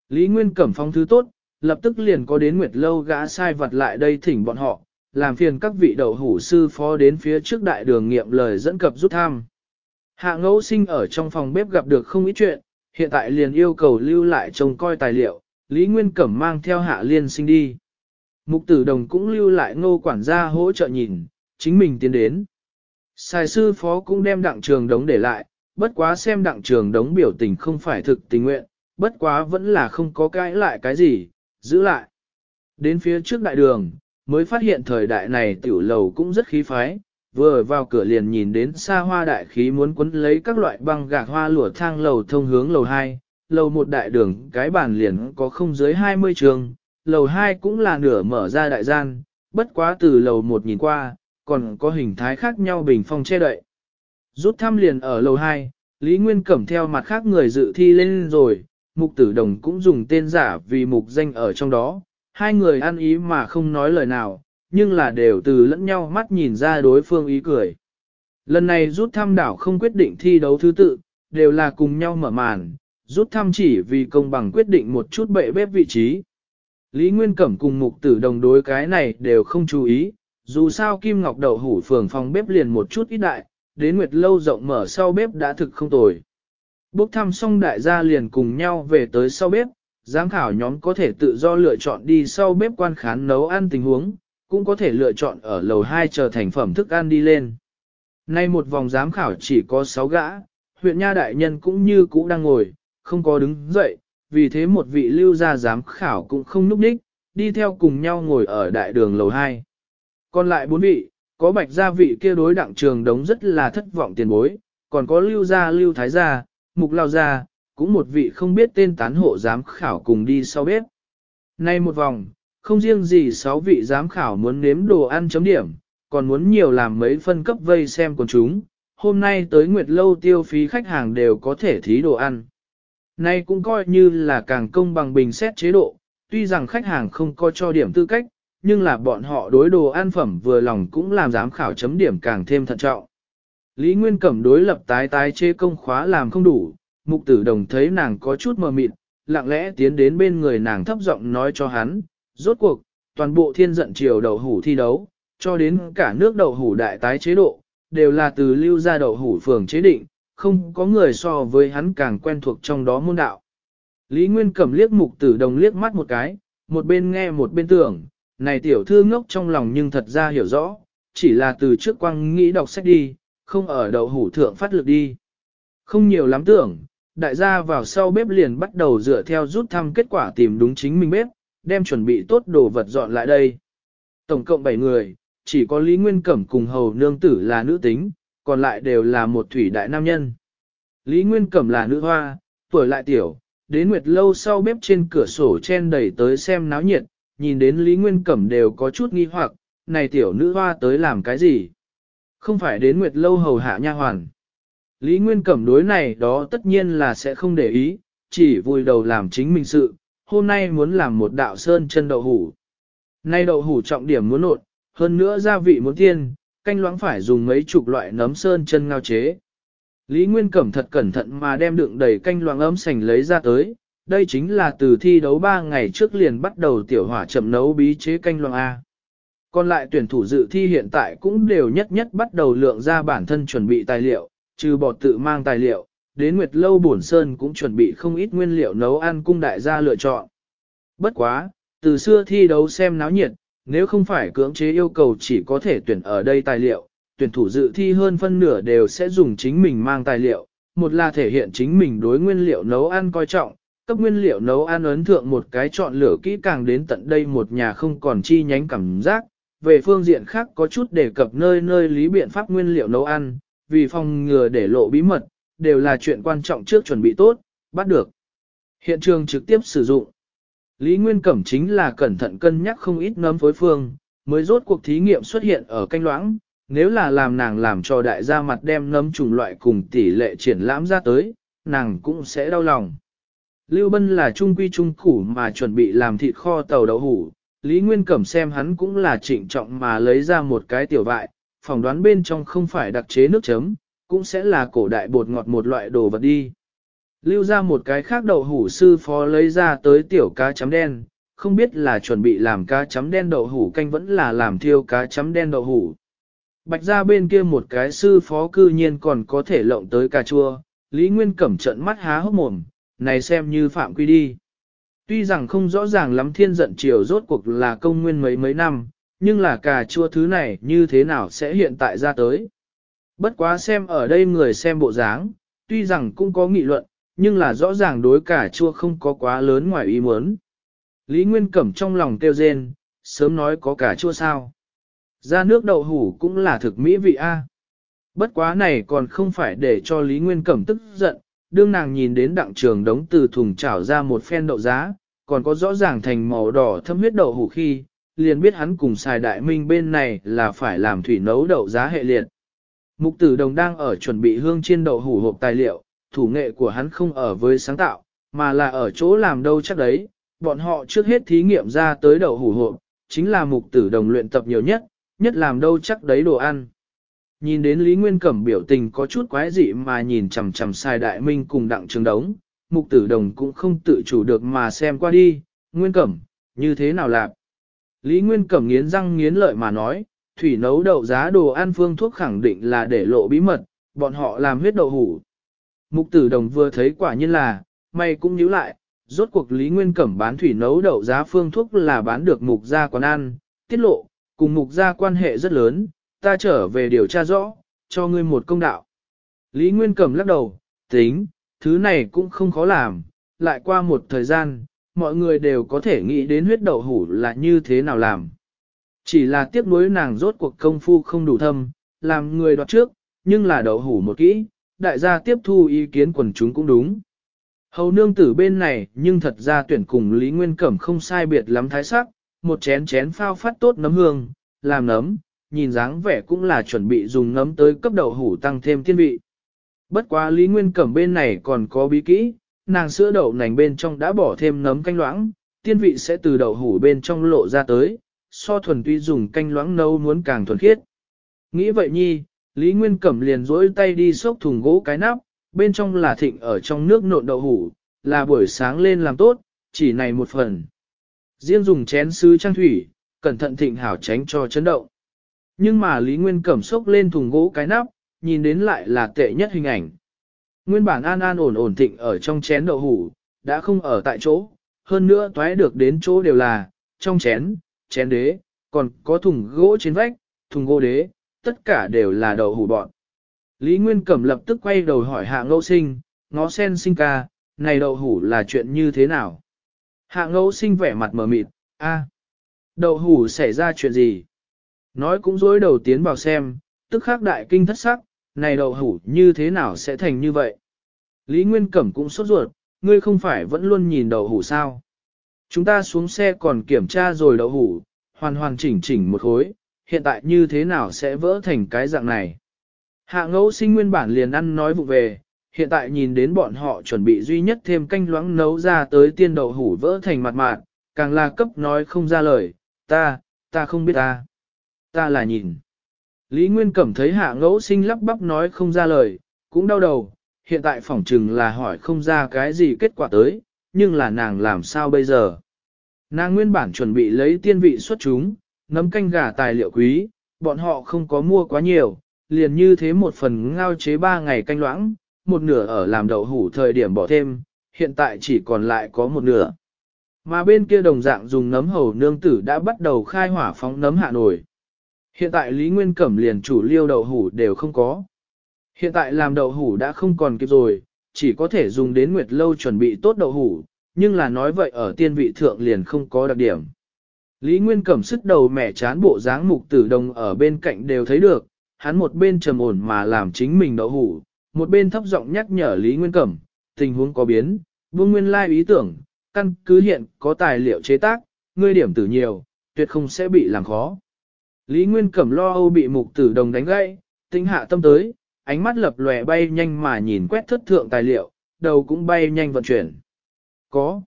Lý Nguyên Cẩm phong thứ tốt, lập tức liền có đến Nguyệt Lâu gã sai vật lại đây thỉnh bọn họ, làm phiền các vị đầu hủ sư phó đến phía trước đại đường nghiệm lời dẫn cập rút tham. Hạ ngẫu sinh ở trong phòng bếp gặp được không ít chuyện, hiện tại liền yêu cầu lưu lại trông coi tài liệu, Lý Nguyên Cẩm mang theo hạ liên sinh đi. Mục tử đồng cũng lưu lại ngô quản gia hỗ trợ nhìn, chính mình tiến đến. Sài sư phó cũng đem đặng trường đống để lại, bất quá xem đặng trường đống biểu tình không phải thực tình nguyện, bất quá vẫn là không có cãi lại cái gì, giữ lại. Đến phía trước đại đường, mới phát hiện thời đại này tiểu lầu cũng rất khí phái, vừa vào cửa liền nhìn đến xa hoa đại khí muốn quấn lấy các loại băng gạc hoa lụa thang lầu thông hướng lầu 2, lầu 1 đại đường cái bàn liền có không dưới 20 trường, lầu 2 cũng là nửa mở ra đại gian, bất quá từ lầu 1 nhìn qua, còn có hình thái khác nhau bình phong che đậy. Rút thăm liền ở lầu 2, Lý Nguyên Cẩm theo mặt khác người dự thi lên rồi, mục tử đồng cũng dùng tên giả vì mục danh ở trong đó, hai người ăn ý mà không nói lời nào, nhưng là đều từ lẫn nhau mắt nhìn ra đối phương ý cười. Lần này rút thăm đảo không quyết định thi đấu thứ tự, đều là cùng nhau mở màn, rút thăm chỉ vì công bằng quyết định một chút bệ bếp vị trí. Lý Nguyên Cẩm cùng mục tử đồng đối cái này đều không chú ý, dù sao Kim Ngọc Đậu Hủ phường phòng bếp liền một chút ít đại, đến nguyệt lâu rộng mở sau bếp đã thực không tồi. Bốc thăm xong đại gia liền cùng nhau về tới sau bếp, giám khảo nhóm có thể tự do lựa chọn đi sau bếp quan khán nấu ăn tình huống, cũng có thể lựa chọn ở lầu 2 chờ thành phẩm thức ăn đi lên. Nay một vòng giám khảo chỉ có 6 gã, huyện nha đại nhân cũng như cũ đang ngồi, không có đứng dậy, vì thế một vị lưu gia giám khảo cũng không núp đích, đi theo cùng nhau ngồi ở đại đường lầu 2. Còn lại bốn vị, có bạch gia vị kia đối đặng trường đống rất là thất vọng tiền bối, còn có lưu gia lưu thái gia, mục lao gia, cũng một vị không biết tên tán hộ giám khảo cùng đi sau bếp. Nay một vòng, không riêng gì sáu vị giám khảo muốn nếm đồ ăn chấm điểm, còn muốn nhiều làm mấy phân cấp vây xem quần chúng, hôm nay tới Nguyệt Lâu tiêu phí khách hàng đều có thể thí đồ ăn. Nay cũng coi như là càng công bằng bình xét chế độ, tuy rằng khách hàng không có cho điểm tư cách, nhưng là bọn họ đối đồ ăn phẩm vừa lòng cũng làm giám khảo chấm điểm càng thêm thận trọng. Lý Nguyên Cẩm đối lập tái tái chê công khóa làm không đủ, mục tử đồng thấy nàng có chút mờ mịt, lặng lẽ tiến đến bên người nàng thấp giọng nói cho hắn, rốt cuộc, toàn bộ thiên giận triều đậu hủ thi đấu, cho đến cả nước đậu hủ đại tái chế độ, đều là từ lưu ra đậu hủ phường chế định, không có người so với hắn càng quen thuộc trong đó môn đạo. Lý Nguyên Cẩm liếc mục tử đồng liếc mắt một cái, một bên nghe một bên tưởng, này tiểu thư ngốc trong lòng nhưng thật ra hiểu rõ, chỉ là từ trước quăng nghĩ đọc sách đi, không ở đầu hủ thượng phát lực đi. Không nhiều lắm tưởng, đại gia vào sau bếp liền bắt đầu dựa theo rút thăm kết quả tìm đúng chính mình bếp, đem chuẩn bị tốt đồ vật dọn lại đây. Tổng cộng 7 người, chỉ có Lý Nguyên Cẩm cùng hầu nương tử là nữ tính, còn lại đều là một thủy đại nam nhân. Lý Nguyên Cẩm là nữ hoa, tuổi lại tiểu, đến nguyệt lâu sau bếp trên cửa sổ chen đầy tới xem náo nhiệt, nhìn đến Lý Nguyên Cẩm đều có chút nghi hoặc, này tiểu nữ hoa tới làm cái gì? Không phải đến Nguyệt Lâu hầu hạ nha hoàn. Lý Nguyên Cẩm đối này đó tất nhiên là sẽ không để ý, chỉ vui đầu làm chính mình sự, hôm nay muốn làm một đạo sơn chân đậu hủ. Nay đậu hủ trọng điểm muốn nột, hơn nữa gia vị muốn tiên, canh loãng phải dùng mấy chục loại nấm sơn chân ngao chế. Lý Nguyên Cẩm thật cẩn thận mà đem đựng đầy canh loãng ấm sành lấy ra tới, đây chính là từ thi đấu 3 ngày trước liền bắt đầu tiểu hỏa chậm nấu bí chế canh loang A. Còn lại tuyển thủ dự thi hiện tại cũng đều nhất nhất bắt đầu lượng ra bản thân chuẩn bị tài liệu, trừ bỏ tự mang tài liệu, đến Nguyệt Lâu Bổn Sơn cũng chuẩn bị không ít nguyên liệu nấu ăn cung đại gia lựa chọn. Bất quá, từ xưa thi đấu xem náo nhiệt, nếu không phải cưỡng chế yêu cầu chỉ có thể tuyển ở đây tài liệu, tuyển thủ dự thi hơn phân nửa đều sẽ dùng chính mình mang tài liệu, một là thể hiện chính mình đối nguyên liệu nấu ăn coi trọng, Cấp nguyên liệu nấu ăn ấn thượng một cái chọn lửa kỹ càng đến tận đây một nhà không còn chi nhánh cảm giác, về phương diện khác có chút đề cập nơi nơi lý biện pháp nguyên liệu nấu ăn, vì phòng ngừa để lộ bí mật, đều là chuyện quan trọng trước chuẩn bị tốt, bắt được. Hiện trường trực tiếp sử dụng. Lý Nguyên Cẩm chính là cẩn thận cân nhắc không ít nấm phối phương, mới rốt cuộc thí nghiệm xuất hiện ở canh loãng, nếu là làm nàng làm cho đại gia mặt đem nấm chủng loại cùng tỷ lệ triển lãm ra tới, nàng cũng sẽ đau lòng. Lưu Bân là trung quy trung củ mà chuẩn bị làm thịt kho tàu đậu hủ, Lý Nguyên Cẩm xem hắn cũng là trịnh trọng mà lấy ra một cái tiểu vại, phỏng đoán bên trong không phải đặc chế nước chấm, cũng sẽ là cổ đại bột ngọt một loại đồ vật đi. Lưu ra một cái khác đậu hủ sư phó lấy ra tới tiểu cá chấm đen, không biết là chuẩn bị làm cá chấm đen đậu hủ canh vẫn là làm thiêu cá chấm đen đậu hủ. Bạch ra bên kia một cái sư phó cư nhiên còn có thể lộng tới cà chua, Lý Nguyên Cẩm trận mắt há hốc mồm, này xem như phạm quy đi. Tuy rằng không rõ ràng lắm thiên giận triều rốt cuộc là công nguyên mấy mấy năm, nhưng là cà chua thứ này như thế nào sẽ hiện tại ra tới. Bất quá xem ở đây người xem bộ dáng, tuy rằng cũng có nghị luận, nhưng là rõ ràng đối cà chua không có quá lớn ngoài ý muốn. Lý Nguyên Cẩm trong lòng kêu rên, sớm nói có cà chua sao. Ra nước đậu hủ cũng là thực mỹ vị A. Bất quá này còn không phải để cho Lý Nguyên Cẩm tức giận, đương nàng nhìn đến đặng trường đống từ thùng chảo ra một phen đậu giá, còn có rõ ràng thành màu đỏ thâm huyết đậu hủ khi, liền biết hắn cùng xài đại minh bên này là phải làm thủy nấu đậu giá hệ liệt. Mục tử đồng đang ở chuẩn bị hương chiên đậu hủ hộp tài liệu, thủ nghệ của hắn không ở với sáng tạo, mà là ở chỗ làm đâu chắc đấy, bọn họ trước hết thí nghiệm ra tới đậu hủ hộp, chính là mục tử đồng luyện tập nhiều nhất, nhất làm đâu chắc đấy đồ ăn. Nhìn đến Lý Nguyên Cẩm biểu tình có chút quái dị mà nhìn chầm chầm sai đại minh cùng đặng trường đống, mục tử đồng cũng không tự chủ được mà xem qua đi, Nguyên Cẩm, như thế nào lạc? Lý Nguyên Cẩm nghiến răng nghiến lợi mà nói, thủy nấu đậu giá đồ ăn phương thuốc khẳng định là để lộ bí mật, bọn họ làm huyết đậu hủ. Mục tử đồng vừa thấy quả nhiên là, mày cũng nhíu lại, rốt cuộc Lý Nguyên Cẩm bán thủy nấu đậu giá phương thuốc là bán được mục gia quán ăn, tiết lộ, cùng mục gia quan hệ rất lớn, ta trở về điều tra rõ, cho ngươi một công đạo. Lý Nguyên Cẩm lắc đầu, tính, thứ này cũng không khó làm, lại qua một thời gian, mọi người đều có thể nghĩ đến huyết đậu hủ là như thế nào làm. Chỉ là tiếc nuối nàng rốt cuộc công phu không đủ thâm, làm người đoạt trước, nhưng là đậu hủ một kỹ, đại gia tiếp thu ý kiến quần chúng cũng đúng. Hầu nương tử bên này nhưng thật ra tuyển cùng Lý Nguyên Cẩm không sai biệt lắm thái sắc, một chén chén phao phát tốt nấm hương, làm nấm, nhìn dáng vẻ cũng là chuẩn bị dùng ngấm tới cấp đậu hủ tăng thêm thiên vị. Bất quá Lý Nguyên Cẩm bên này còn có bí kỹ, nàng sữa đậu nành bên trong đã bỏ thêm nấm canh loãng, tiên vị sẽ từ đậu hủ bên trong lộ ra tới, so thuần tuy dùng canh loãng nấu muốn càng thuần khiết. Nghĩ vậy nhi, Lý Nguyên Cẩm liền rỗi tay đi xốc thùng gỗ cái nắp, bên trong là thịnh ở trong nước nộn đậu hủ, là buổi sáng lên làm tốt, chỉ này một phần. Riêng dùng chén sứ trang thủy, cẩn thận thịnh hảo tránh cho chấn động. Nhưng mà Lý Nguyên Cẩm sốc lên thùng gỗ cái nắp, nhìn đến lại là tệ nhất hình ảnh. Nguyên bản an an ổn ổn thịnh ở trong chén đậu hủ, đã không ở tại chỗ, hơn nữa toái được đến chỗ đều là, trong chén, chén đế, còn có thùng gỗ trên vách, thùng gỗ đế, tất cả đều là đậu hủ bọn. Lý Nguyên Cẩm lập tức quay đầu hỏi hạ ngẫu sinh, ngó sen sinh ca, này đậu hủ là chuyện như thế nào? Hạ ngẫu sinh vẻ mặt mờ mịt, a đậu hủ xảy ra chuyện gì? Nói cũng dối đầu tiến vào xem, tức khắc đại kinh thất sắc, này đậu hủ như thế nào sẽ thành như vậy? Lý Nguyên Cẩm cũng sốt ruột, ngươi không phải vẫn luôn nhìn đậu hủ sao? Chúng ta xuống xe còn kiểm tra rồi đậu hủ, hoàn hoàn chỉnh chỉnh một khối, hiện tại như thế nào sẽ vỡ thành cái dạng này? Hạ ngẫu sinh nguyên bản liền ăn nói vụ về, hiện tại nhìn đến bọn họ chuẩn bị duy nhất thêm canh loãng nấu ra tới tiên đậu hủ vỡ thành mặt mạn, càng là cấp nói không ra lời, ta, ta không biết ta ta là nhìn. Lý Nguyên Cẩm thấy hạ ngẫu sinh lắp bắp nói không ra lời, cũng đau đầu, hiện tại phỏng chừng là hỏi không ra cái gì kết quả tới, nhưng là nàng làm sao bây giờ. Nàng nguyên bản chuẩn bị lấy tiên vị xuất chúng, nấm canh gà tài liệu quý, bọn họ không có mua quá nhiều, liền như thế một phần ngao chế ba ngày canh loãng, một nửa ở làm đậu hủ thời điểm bỏ thêm, hiện tại chỉ còn lại có một nửa. Mà bên kia đồng dạng dùng nấm hầu nương tử đã bắt đầu khai hỏa phóng nấm hạ nổi, Hiện tại Lý Nguyên Cẩm liền chủ liêu đậu hủ đều không có. Hiện tại làm đậu hủ đã không còn kịp rồi, chỉ có thể dùng đến nguyệt lâu chuẩn bị tốt đậu hủ, nhưng là nói vậy ở tiên vị thượng liền không có đặc điểm. Lý Nguyên Cẩm sức đầu mẻ chán bộ dáng mục tử đồng ở bên cạnh đều thấy được, hắn một bên trầm ổn mà làm chính mình đậu hủ, một bên thấp giọng nhắc nhở Lý Nguyên Cẩm, tình huống có biến, vương nguyên lai ý tưởng, căn cứ hiện có tài liệu chế tác, ngươi điểm tử nhiều, tuyệt không sẽ bị làm khó. Lý Nguyên Cẩm lo âu bị mục tử đồng đánh gãy, tinh hạ tâm tới, ánh mắt lập lòe bay nhanh mà nhìn quét thất thượng tài liệu, đầu cũng bay nhanh vận chuyển. Có.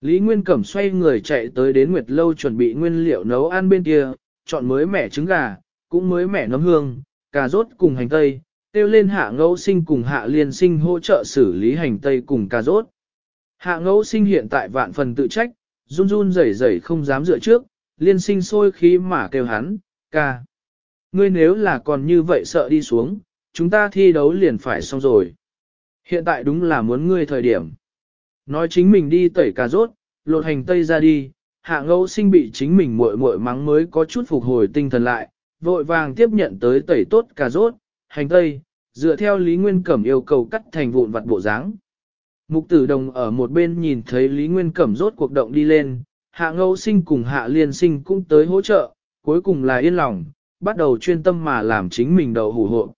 Lý Nguyên Cẩm xoay người chạy tới đến Nguyệt Lâu chuẩn bị nguyên liệu nấu ăn bên kia, chọn mới mẻ trứng gà, cũng mới mẻ nấm hương, cà rốt cùng hành tây, tiêu lên hạ ngẫu sinh cùng hạ liên sinh hỗ trợ xử lý hành tây cùng cà rốt. Hạ ngẫu sinh hiện tại vạn phần tự trách, run run rẩy rẩy không dám dựa trước, liên sinh sôi khí mà kêu hắn, ca. Ngươi nếu là còn như vậy sợ đi xuống, chúng ta thi đấu liền phải xong rồi. Hiện tại đúng là muốn ngươi thời điểm. Nói chính mình đi tẩy cà rốt, lột hành tây ra đi, hạ ngẫu sinh bị chính mình muội muội mắng mới có chút phục hồi tinh thần lại, vội vàng tiếp nhận tới tẩy tốt cà rốt, hành tây, dựa theo Lý Nguyên Cẩm yêu cầu cắt thành vụn vặt bộ dáng Mục tử đồng ở một bên nhìn thấy Lý Nguyên Cẩm rốt cuộc động đi lên, hạ ngẫu sinh cùng hạ liên sinh cũng tới hỗ trợ, cuối cùng là yên lòng, bắt đầu chuyên tâm mà làm chính mình đậu hủ hộp.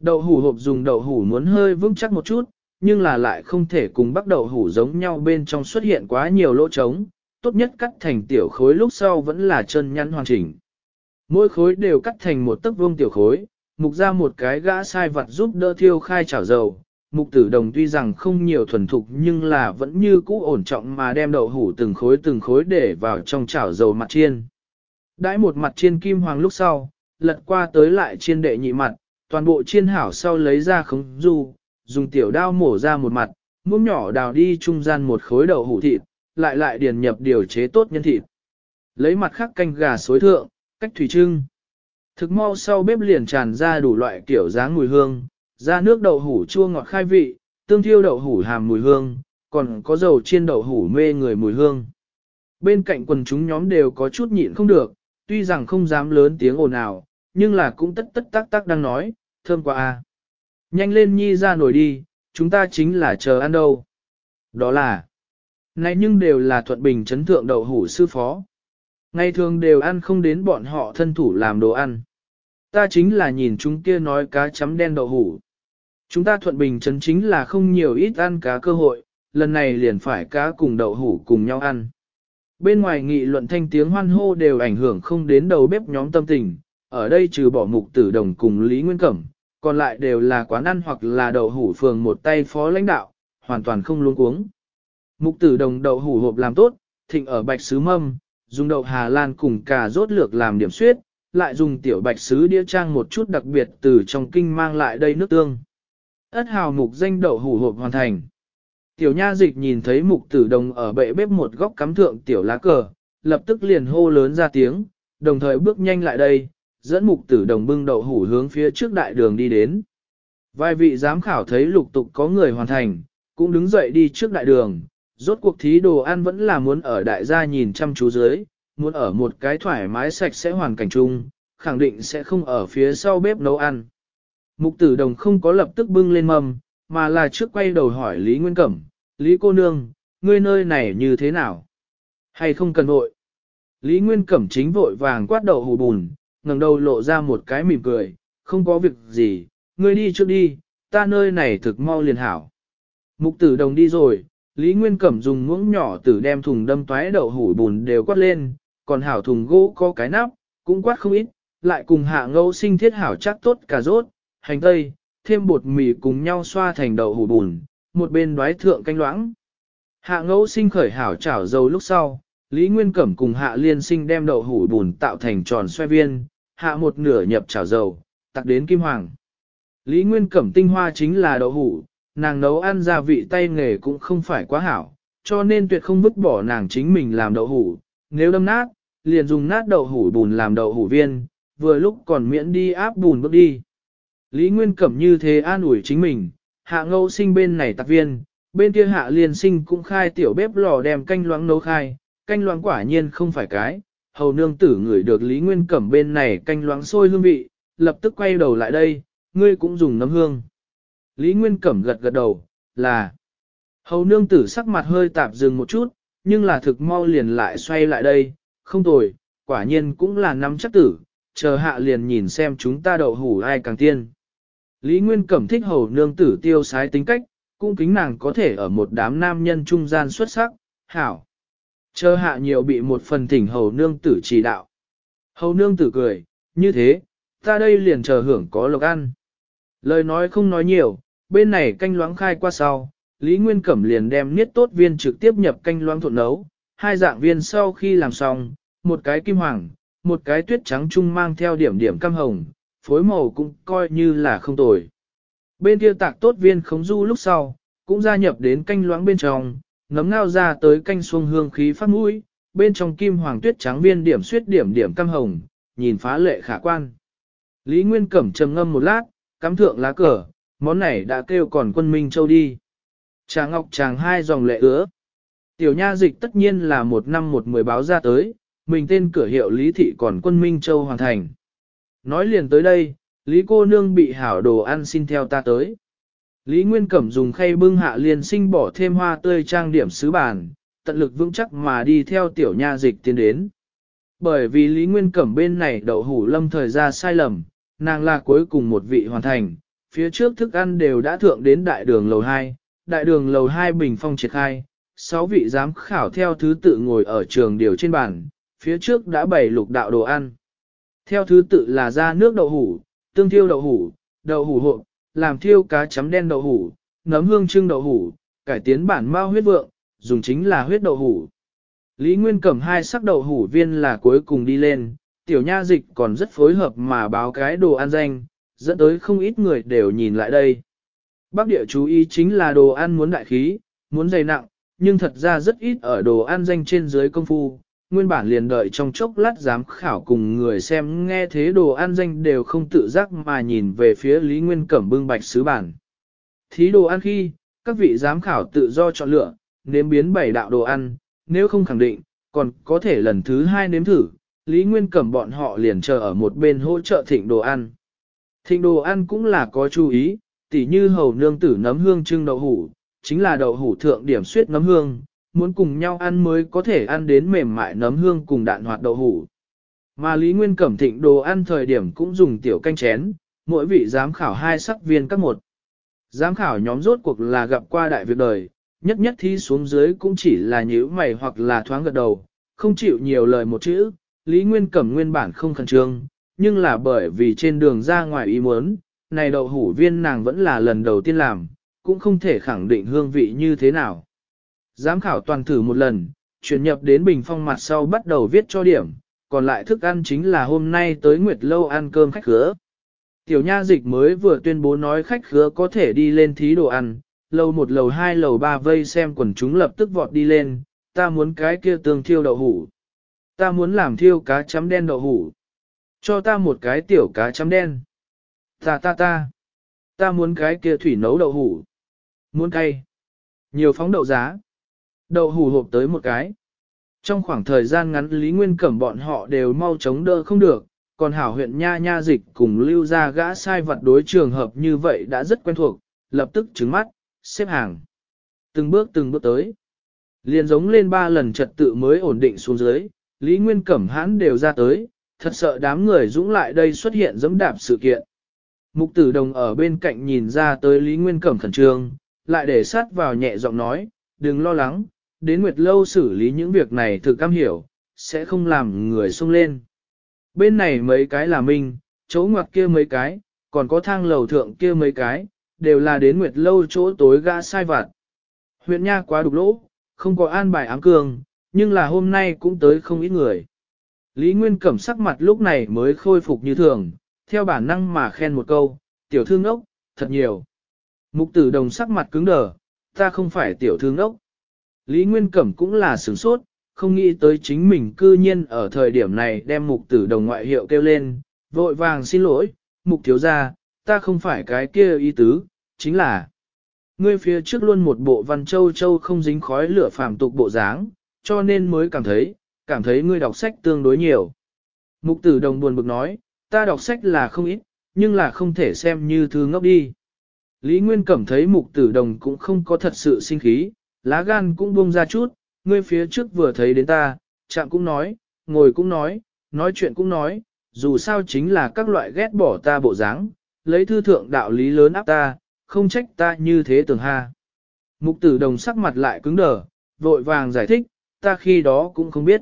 Đậu hủ hộp dùng đậu hủ muốn hơi vững chắc một chút, nhưng là lại không thể cùng bắt đầu hủ giống nhau bên trong xuất hiện quá nhiều lỗ trống, tốt nhất cắt thành tiểu khối lúc sau vẫn là chân nhăn hoàn chỉnh. Mỗi khối đều cắt thành một tấc vuông tiểu khối, mục ra một cái gã sai vặt giúp đỡ thiêu khai chảo dầu, mục tử đồng tuy rằng không nhiều thuần thục nhưng là vẫn như cũ ổn trọng mà đem đậu hủ từng khối từng khối để vào trong chảo dầu mặt chiên. Đãi một mặt chiên kim hoàng lúc sau, lật qua tới lại chiên đệ nhị mặt, toàn bộ chiên hảo sau lấy ra khống du, dùng tiểu đao mổ ra một mặt, muỗng nhỏ đào đi trung gian một khối đậu hủ thịt, lại lại điền nhập điều chế tốt nhân thịt. Lấy mặt khác canh gà xối thượng, cách thủy trưng. Thực mau sau bếp liền tràn ra đủ loại kiểu dáng mùi hương, ra nước đậu hủ chua ngọt khai vị, tương thiêu đậu hủ hàm mùi hương, còn có dầu chiên đậu hủ mê người mùi hương. Bên cạnh quần chúng nhóm đều có chút nhịn không được, tuy rằng không dám lớn tiếng ồn ào, nhưng là cũng tất tất tác tác đang nói, thơm quá a. Nhanh lên nhi ra nổi đi, chúng ta chính là chờ ăn đâu. Đó là, nay nhưng đều là thuận bình chấn thượng đậu hủ sư phó. Ngày thường đều ăn không đến bọn họ thân thủ làm đồ ăn. Ta chính là nhìn chúng kia nói cá chấm đen đậu hủ. Chúng ta thuận bình chấn chính là không nhiều ít ăn cá cơ hội, lần này liền phải cá cùng đậu hủ cùng nhau ăn. Bên ngoài nghị luận thanh tiếng hoan hô đều ảnh hưởng không đến đầu bếp nhóm tâm tình, ở đây trừ bỏ mục tử đồng cùng Lý Nguyên Cẩm, còn lại đều là quán ăn hoặc là đậu hủ phường một tay phó lãnh đạo, hoàn toàn không luôn cuống. Mục tử đồng đậu hủ hộp làm tốt, thịnh ở bạch sứ mâm, dùng đậu Hà Lan cùng cà rốt lược làm điểm suyết, lại dùng tiểu bạch sứ đĩa trang một chút đặc biệt từ trong kinh mang lại đây nước tương. Ất hào mục danh đậu hủ hộp hoàn thành. Tiểu nha dịch nhìn thấy mục tử đồng ở bệ bếp một góc cắm thượng tiểu lá cờ, lập tức liền hô lớn ra tiếng, đồng thời bước nhanh lại đây, dẫn mục tử đồng bưng đậu hủ hướng phía trước đại đường đi đến. Vài vị giám khảo thấy lục tục có người hoàn thành, cũng đứng dậy đi trước đại đường, rốt cuộc thí đồ ăn vẫn là muốn ở đại gia nhìn chăm chú dưới, muốn ở một cái thoải mái sạch sẽ hoàn cảnh chung, khẳng định sẽ không ở phía sau bếp nấu ăn. Mục tử đồng không có lập tức bưng lên mầm, mà là trước quay đầu hỏi Lý Nguyên Cẩm, Lý cô nương, ngươi nơi này như thế nào? Hay không cần vội? Lý Nguyên Cẩm chính vội vàng quát đầu hù bùn, ngẩng đầu lộ ra một cái mỉm cười, không có việc gì, ngươi đi trước đi, ta nơi này thực mau liền hảo. Mục tử đồng đi rồi, Lý Nguyên Cẩm dùng muỗng nhỏ tử đem thùng đâm toái đậu hủ bùn đều quát lên, còn hảo thùng gỗ có cái nắp, cũng quát không ít, lại cùng hạ ngâu sinh thiết hảo chắc tốt cả rốt, hành tây, thêm bột mì cùng nhau xoa thành đậu hủ bùn, một bên đoái thượng canh loãng. Hạ ngẫu sinh khởi hảo chảo dầu lúc sau, Lý Nguyên Cẩm cùng hạ liên sinh đem đậu hủ bùn tạo thành tròn xoay viên, hạ một nửa nhập chảo dầu, tặc đến kim hoàng. Lý Nguyên Cẩm tinh hoa chính là đậu hủ, nàng nấu ăn gia vị tay nghề cũng không phải quá hảo, cho nên tuyệt không vứt bỏ nàng chính mình làm đậu hủ, nếu đâm nát, liền dùng nát đậu hủ bùn làm đậu hủ viên, vừa lúc còn miễn đi áp bùn bước đi. Lý Nguyên Cẩm như thế an ủi chính mình, hạ ngâu sinh bên này tạc viên, bên kia hạ liền sinh cũng khai tiểu bếp lò đem canh loãng nấu khai, canh loãng quả nhiên không phải cái, hầu nương tử ngửi được Lý Nguyên Cẩm bên này canh loãng sôi hương vị, lập tức quay đầu lại đây, ngươi cũng dùng nấm hương. Lý Nguyên Cẩm gật gật đầu, là, hầu nương tử sắc mặt hơi tạp dừng một chút, nhưng là thực mau liền lại xoay lại đây, không tồi, quả nhiên cũng là nắm chắc tử, chờ hạ liền nhìn xem chúng ta đậu hủ ai càng tiên. Lý Nguyên Cẩm thích hầu nương tử tiêu sái tính cách, cũng kính nàng có thể ở một đám nam nhân trung gian xuất sắc, hảo. Chờ hạ nhiều bị một phần thỉnh hầu nương tử chỉ đạo. Hầu nương tử cười, như thế, ta đây liền chờ hưởng có lộc ăn. Lời nói không nói nhiều, bên này canh loáng khai qua sau, Lý Nguyên Cẩm liền đem niết tốt viên trực tiếp nhập canh loáng thuận nấu, hai dạng viên sau khi làm xong, một cái kim hoàng, một cái tuyết trắng trung mang theo điểm điểm cam hồng, thối màu cũng coi như là không tồi. Bên kia tạc tốt viên khống du lúc sau, cũng gia nhập đến canh loãng bên trong, ngấm ngao ra tới canh xuông hương khí phát mũi, bên trong kim hoàng tuyết trắng viên điểm suyết điểm điểm cam hồng, nhìn phá lệ khả quan. Lý Nguyên Cẩm trầm ngâm một lát, cắm thượng lá cờ, món này đã kêu còn quân Minh Châu đi. Trà ngọc chàng hai dòng lệ ứa. Tiểu nha dịch tất nhiên là một năm một mười báo ra tới, mình tên cửa hiệu Lý Thị còn quân Minh Châu hoàn thành. Nói liền tới đây, Lý cô nương bị hảo đồ ăn xin theo ta tới. Lý Nguyên Cẩm dùng khay bưng hạ liền sinh bỏ thêm hoa tươi trang điểm sứ bàn, tận lực vững chắc mà đi theo tiểu nha dịch tiến đến. Bởi vì Lý Nguyên Cẩm bên này đậu hủ lâm thời ra sai lầm, nàng là cuối cùng một vị hoàn thành, phía trước thức ăn đều đã thượng đến đại đường lầu 2, đại đường lầu 2 bình phong triệt khai, 6 vị giám khảo theo thứ tự ngồi ở trường điều trên bàn, phía trước đã bày lục đạo đồ ăn. Theo thứ tự là ra nước đậu hủ, tương thiêu đậu hủ, đậu hủ hộp, làm thiêu cá chấm đen đậu hủ, nấm hương trưng đậu hủ, cải tiến bản mao huyết vượng, dùng chính là huyết đậu hủ. Lý Nguyên cầm hai sắc đậu hủ viên là cuối cùng đi lên, tiểu nha dịch còn rất phối hợp mà báo cái đồ ăn danh, dẫn tới không ít người đều nhìn lại đây. Bác địa chú ý chính là đồ ăn muốn đại khí, muốn dày nặng, nhưng thật ra rất ít ở đồ ăn danh trên dưới công phu, nguyên bản liền đợi trong chốc lát giám khảo cùng người xem nghe thế đồ ăn danh đều không tự giác mà nhìn về phía Lý Nguyên Cẩm bưng bạch sứ bản. Thí đồ ăn khi, các vị giám khảo tự do chọn lựa, nếm biến bảy đạo đồ ăn, nếu không khẳng định, còn có thể lần thứ hai nếm thử, Lý Nguyên Cẩm bọn họ liền chờ ở một bên hỗ trợ thịnh đồ ăn. Thịnh đồ ăn cũng là có chú ý, tỉ như hầu nương tử nấm hương trưng đậu hủ, chính là đậu hủ thượng điểm suyết nấm hương, muốn cùng nhau ăn mới có thể ăn đến mềm mại nấm hương cùng đạn hoạt đậu hủ. Mà Lý Nguyên Cẩm thịnh đồ ăn thời điểm cũng dùng tiểu canh chén, mỗi vị giám khảo hai sắc viên các một. Giám khảo nhóm rốt cuộc là gặp qua đại việc đời, nhất nhất thi xuống dưới cũng chỉ là nhíu mày hoặc là thoáng gật đầu, không chịu nhiều lời một chữ, Lý Nguyên Cẩm nguyên bản không khẩn trương, nhưng là bởi vì trên đường ra ngoài ý muốn, này đậu hủ viên nàng vẫn là lần đầu tiên làm, cũng không thể khẳng định hương vị như thế nào. Giám khảo toàn thử một lần, chuyển nhập đến bình phong mặt sau bắt đầu viết cho điểm, còn lại thức ăn chính là hôm nay tới Nguyệt Lâu ăn cơm khách khứa. Tiểu nha dịch mới vừa tuyên bố nói khách khứa có thể đi lên thí đồ ăn, lầu một lầu hai lầu ba vây xem quần chúng lập tức vọt đi lên, ta muốn cái kia tương thiêu đậu hủ. Ta muốn làm thiêu cá chấm đen đậu hủ. Cho ta một cái tiểu cá chấm đen. Ta ta ta. Ta muốn cái kia thủy nấu đậu hủ. Muốn cay. Nhiều phóng đậu giá. Đậu hủ hộp tới một cái. Trong khoảng thời gian ngắn Lý Nguyên Cẩm bọn họ đều mau chống đỡ không được, còn hảo huyện Nha Nha Dịch cùng lưu ra gã sai vật đối trường hợp như vậy đã rất quen thuộc, lập tức trứng mắt, xếp hàng. Từng bước từng bước tới. Liền giống lên ba lần trật tự mới ổn định xuống dưới, Lý Nguyên Cẩm hãn đều ra tới, thật sợ đám người dũng lại đây xuất hiện dẫm đạp sự kiện. Mục tử đồng ở bên cạnh nhìn ra tới Lý Nguyên Cẩm khẩn trương, lại để sát vào nhẹ giọng nói, đừng lo lắng, đến Nguyệt Lâu xử lý những việc này thực cam hiểu, sẽ không làm người xông lên. Bên này mấy cái là mình, chỗ ngoặt kia mấy cái, còn có thang lầu thượng kia mấy cái, đều là đến Nguyệt Lâu chỗ tối gã sai vặt. Huyện Nha quá đục lỗ, không có an bài ám cường, nhưng là hôm nay cũng tới không ít người. Lý Nguyên Cẩm sắc mặt lúc này mới khôi phục như thường, theo bản năng mà khen một câu, tiểu thương ốc, thật nhiều. Mục tử đồng sắc mặt cứng đờ, ta không phải tiểu thương ốc. Lý Nguyên Cẩm cũng là sướng sốt, không nghĩ tới chính mình cư nhiên ở thời điểm này đem mục tử đồng ngoại hiệu kêu lên, vội vàng xin lỗi, mục thiếu ra, ta không phải cái kia ý tứ, chính là ngươi phía trước luôn một bộ văn châu châu không dính khói lửa phàm tục bộ dáng, cho nên mới cảm thấy, cảm thấy ngươi đọc sách tương đối nhiều. Mục tử đồng buồn bực nói, ta đọc sách là không ít, nhưng là không thể xem như thư ngốc đi. Lý Nguyên Cẩm thấy mục tử đồng cũng không có thật sự sinh khí, lá gan cũng buông ra chút, ngươi phía trước vừa thấy đến ta, chạm cũng nói, ngồi cũng nói, nói chuyện cũng nói, dù sao chính là các loại ghét bỏ ta bộ dáng, lấy thư thượng đạo lý lớn áp ta, không trách ta như thế tưởng ha. Mục tử đồng sắc mặt lại cứng đờ, vội vàng giải thích, ta khi đó cũng không biết.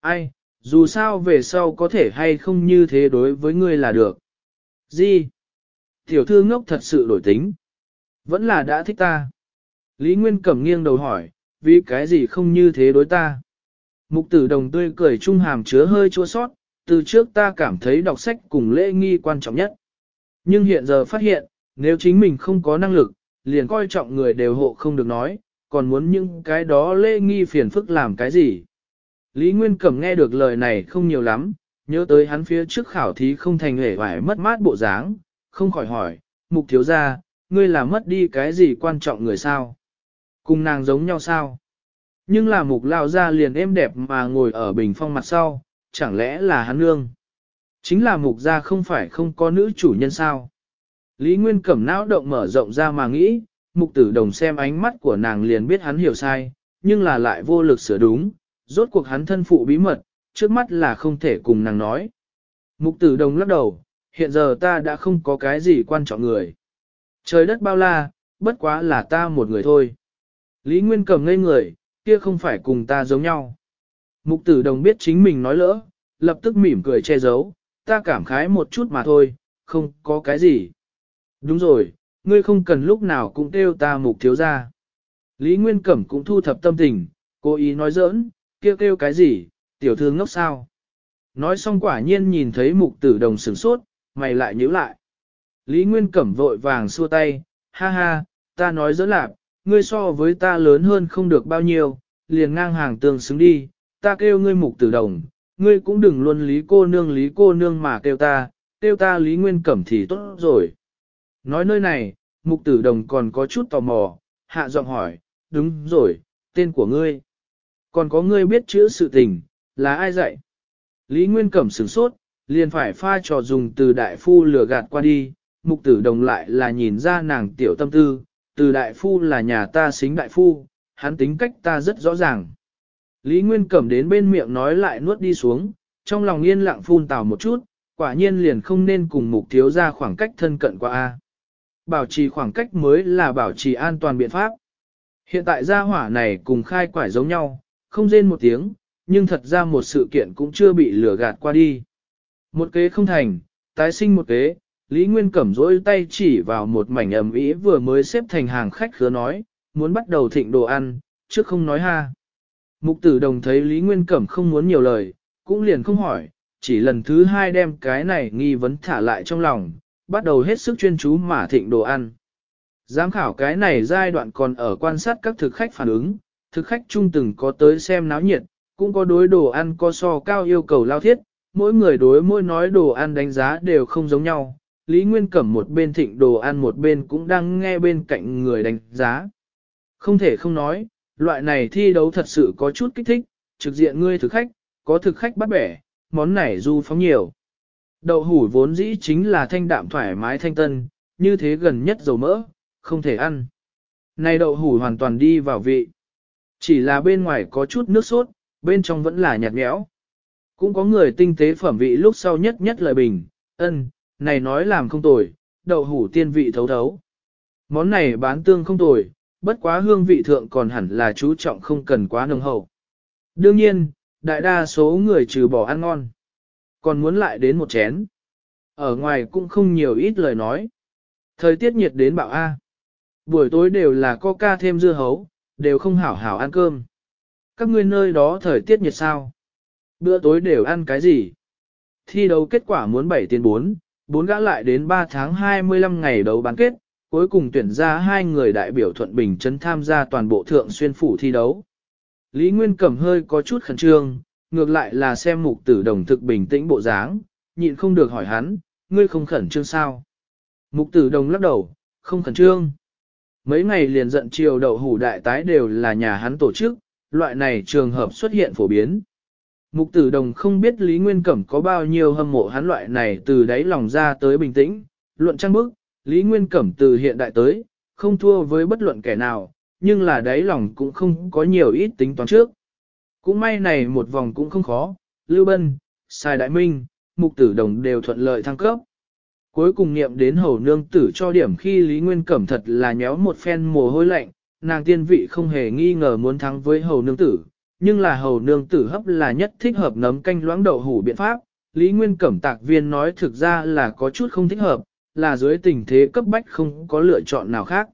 Ai, dù sao về sau có thể hay không như thế đối với ngươi là được. Gì? Tiểu thư ngốc thật sự đổi tính. Vẫn là đã thích ta. Lý Nguyên Cẩm nghiêng đầu hỏi, vì cái gì không như thế đối ta? Mục tử đồng tươi cười trung hàm chứa hơi chua sót, từ trước ta cảm thấy đọc sách cùng lễ nghi quan trọng nhất. Nhưng hiện giờ phát hiện, nếu chính mình không có năng lực, liền coi trọng người đều hộ không được nói, còn muốn những cái đó lễ nghi phiền phức làm cái gì. Lý Nguyên Cẩm nghe được lời này không nhiều lắm, nhớ tới hắn phía trước khảo thí không thành hề hoài mất mát bộ dáng, không khỏi hỏi, mục thiếu ra, ngươi là mất đi cái gì quan trọng người sao? Cùng nàng giống nhau sao? Nhưng là mục lao ra liền êm đẹp mà ngồi ở bình phong mặt sau, chẳng lẽ là hắn nương? Chính là mục gia không phải không có nữ chủ nhân sao? Lý Nguyên cẩm não động mở rộng ra mà nghĩ, mục tử đồng xem ánh mắt của nàng liền biết hắn hiểu sai, nhưng là lại vô lực sửa đúng, rốt cuộc hắn thân phụ bí mật, trước mắt là không thể cùng nàng nói. Mục tử đồng lắc đầu, hiện giờ ta đã không có cái gì quan trọng người. Trời đất bao la, bất quá là ta một người thôi. Lý Nguyên cầm ngây người, kia không phải cùng ta giống nhau. Mục tử đồng biết chính mình nói lỡ, lập tức mỉm cười che giấu, ta cảm khái một chút mà thôi, không có cái gì. Đúng rồi, ngươi không cần lúc nào cũng kêu ta mục thiếu ra. Lý Nguyên Cẩm cũng thu thập tâm tình, cố ý nói giỡn, kêu kêu cái gì, tiểu thương ngốc sao. Nói xong quả nhiên nhìn thấy mục tử đồng sửng sốt, mày lại nhữ lại. Lý Nguyên Cẩm vội vàng xua tay, ha ha, ta nói giỡn lạc, ngươi so với ta lớn hơn không được bao nhiêu, liền ngang hàng tương xứng đi, ta kêu ngươi mục tử đồng, ngươi cũng đừng luôn lý cô nương lý cô nương mà kêu ta, kêu ta lý nguyên cẩm thì tốt rồi. Nói nơi này, mục tử đồng còn có chút tò mò, hạ giọng hỏi, đúng rồi, tên của ngươi. Còn có ngươi biết chữ sự tình, là ai dạy? Lý Nguyên Cẩm sửng sốt, liền phải pha trò dùng từ đại phu lừa gạt qua đi, mục tử đồng lại là nhìn ra nàng tiểu tâm tư, từ đại phu là nhà ta xính đại phu, hắn tính cách ta rất rõ ràng. Lý Nguyên Cẩm đến bên miệng nói lại nuốt đi xuống, trong lòng yên lặng phun tào một chút, quả nhiên liền không nên cùng mục thiếu ra khoảng cách thân cận qua A. Bảo trì khoảng cách mới là bảo trì an toàn biện pháp. Hiện tại gia hỏa này cùng khai quải giống nhau, không rên một tiếng, nhưng thật ra một sự kiện cũng chưa bị lừa gạt qua đi. Một kế không thành, tái sinh một kế, Lý Nguyên Cẩm rỗi tay chỉ vào một mảnh ẩm ý vừa mới xếp thành hàng khách khứa nói, muốn bắt đầu thịnh đồ ăn, trước không nói ha. Mục tử đồng thấy Lý Nguyên Cẩm không muốn nhiều lời, cũng liền không hỏi, chỉ lần thứ hai đem cái này nghi vấn thả lại trong lòng, bắt đầu hết sức chuyên chú mà thịnh đồ ăn. Giám khảo cái này giai đoạn còn ở quan sát các thực khách phản ứng, thực khách chung từng có tới xem náo nhiệt, cũng có đối đồ ăn có so cao yêu cầu lao thiết, mỗi người đối mỗi nói đồ ăn đánh giá đều không giống nhau, Lý Nguyên Cẩm một bên thịnh đồ ăn một bên cũng đang nghe bên cạnh người đánh giá. Không thể không nói, loại này thi đấu thật sự có chút kích thích, trực diện ngươi thực khách, có thực khách bắt bẻ, món này du phóng nhiều. Đậu hủ vốn dĩ chính là thanh đạm thoải mái thanh tân, như thế gần nhất dầu mỡ, không thể ăn. Này đậu hủ hoàn toàn đi vào vị. Chỉ là bên ngoài có chút nước sốt, bên trong vẫn là nhạt nhẽo. Cũng có người tinh tế phẩm vị lúc sau nhất nhất lời bình, ân, này nói làm không tồi, đậu hủ tiên vị thấu thấu. Món này bán tương không tồi, bất quá hương vị thượng còn hẳn là chú trọng không cần quá nồng hậu. Đương nhiên, đại đa số người trừ bỏ ăn ngon, còn muốn lại đến một chén. Ở ngoài cũng không nhiều ít lời nói. Thời tiết nhiệt đến bạo A. Buổi tối đều là coca thêm dưa hấu, đều không hảo hảo ăn cơm. Các ngươi nơi đó thời tiết nhiệt sao? Bữa tối đều ăn cái gì? Thi đấu kết quả muốn 7 tiền 4, bốn gã lại đến 3 tháng 25 ngày đấu bán kết, cuối cùng tuyển ra hai người đại biểu Thuận Bình trấn tham gia toàn bộ thượng xuyên phủ thi đấu. Lý Nguyên Cẩm hơi có chút khẩn trương, ngược lại là xem mục tử đồng thực bình tĩnh bộ dáng, nhịn không được hỏi hắn, ngươi không khẩn trương sao? Mục tử đồng lắc đầu, không khẩn trương. Mấy ngày liền giận chiều đậu hủ đại tái đều là nhà hắn tổ chức, loại này trường hợp xuất hiện phổ biến. Mục tử đồng không biết Lý Nguyên Cẩm có bao nhiêu hâm mộ hắn loại này từ đáy lòng ra tới bình tĩnh, luận trang bức, Lý Nguyên Cẩm từ hiện đại tới, không thua với bất luận kẻ nào, nhưng là đáy lòng cũng không có nhiều ít tính toán trước. Cũng may này một vòng cũng không khó, Lưu Bân, Sai Đại Minh, Mục Tử Đồng đều thuận lợi thăng cấp. Cuối cùng nghiệm đến hầu nương tử cho điểm khi Lý Nguyên Cẩm thật là nhéo một phen mồ hôi lạnh, nàng tiên vị không hề nghi ngờ muốn thắng với hầu nương tử, nhưng là hầu nương tử hấp là nhất thích hợp nấm canh loãng đậu hủ biện pháp. Lý Nguyên Cẩm tạc viên nói thực ra là có chút không thích hợp, là dưới tình thế cấp bách không có lựa chọn nào khác.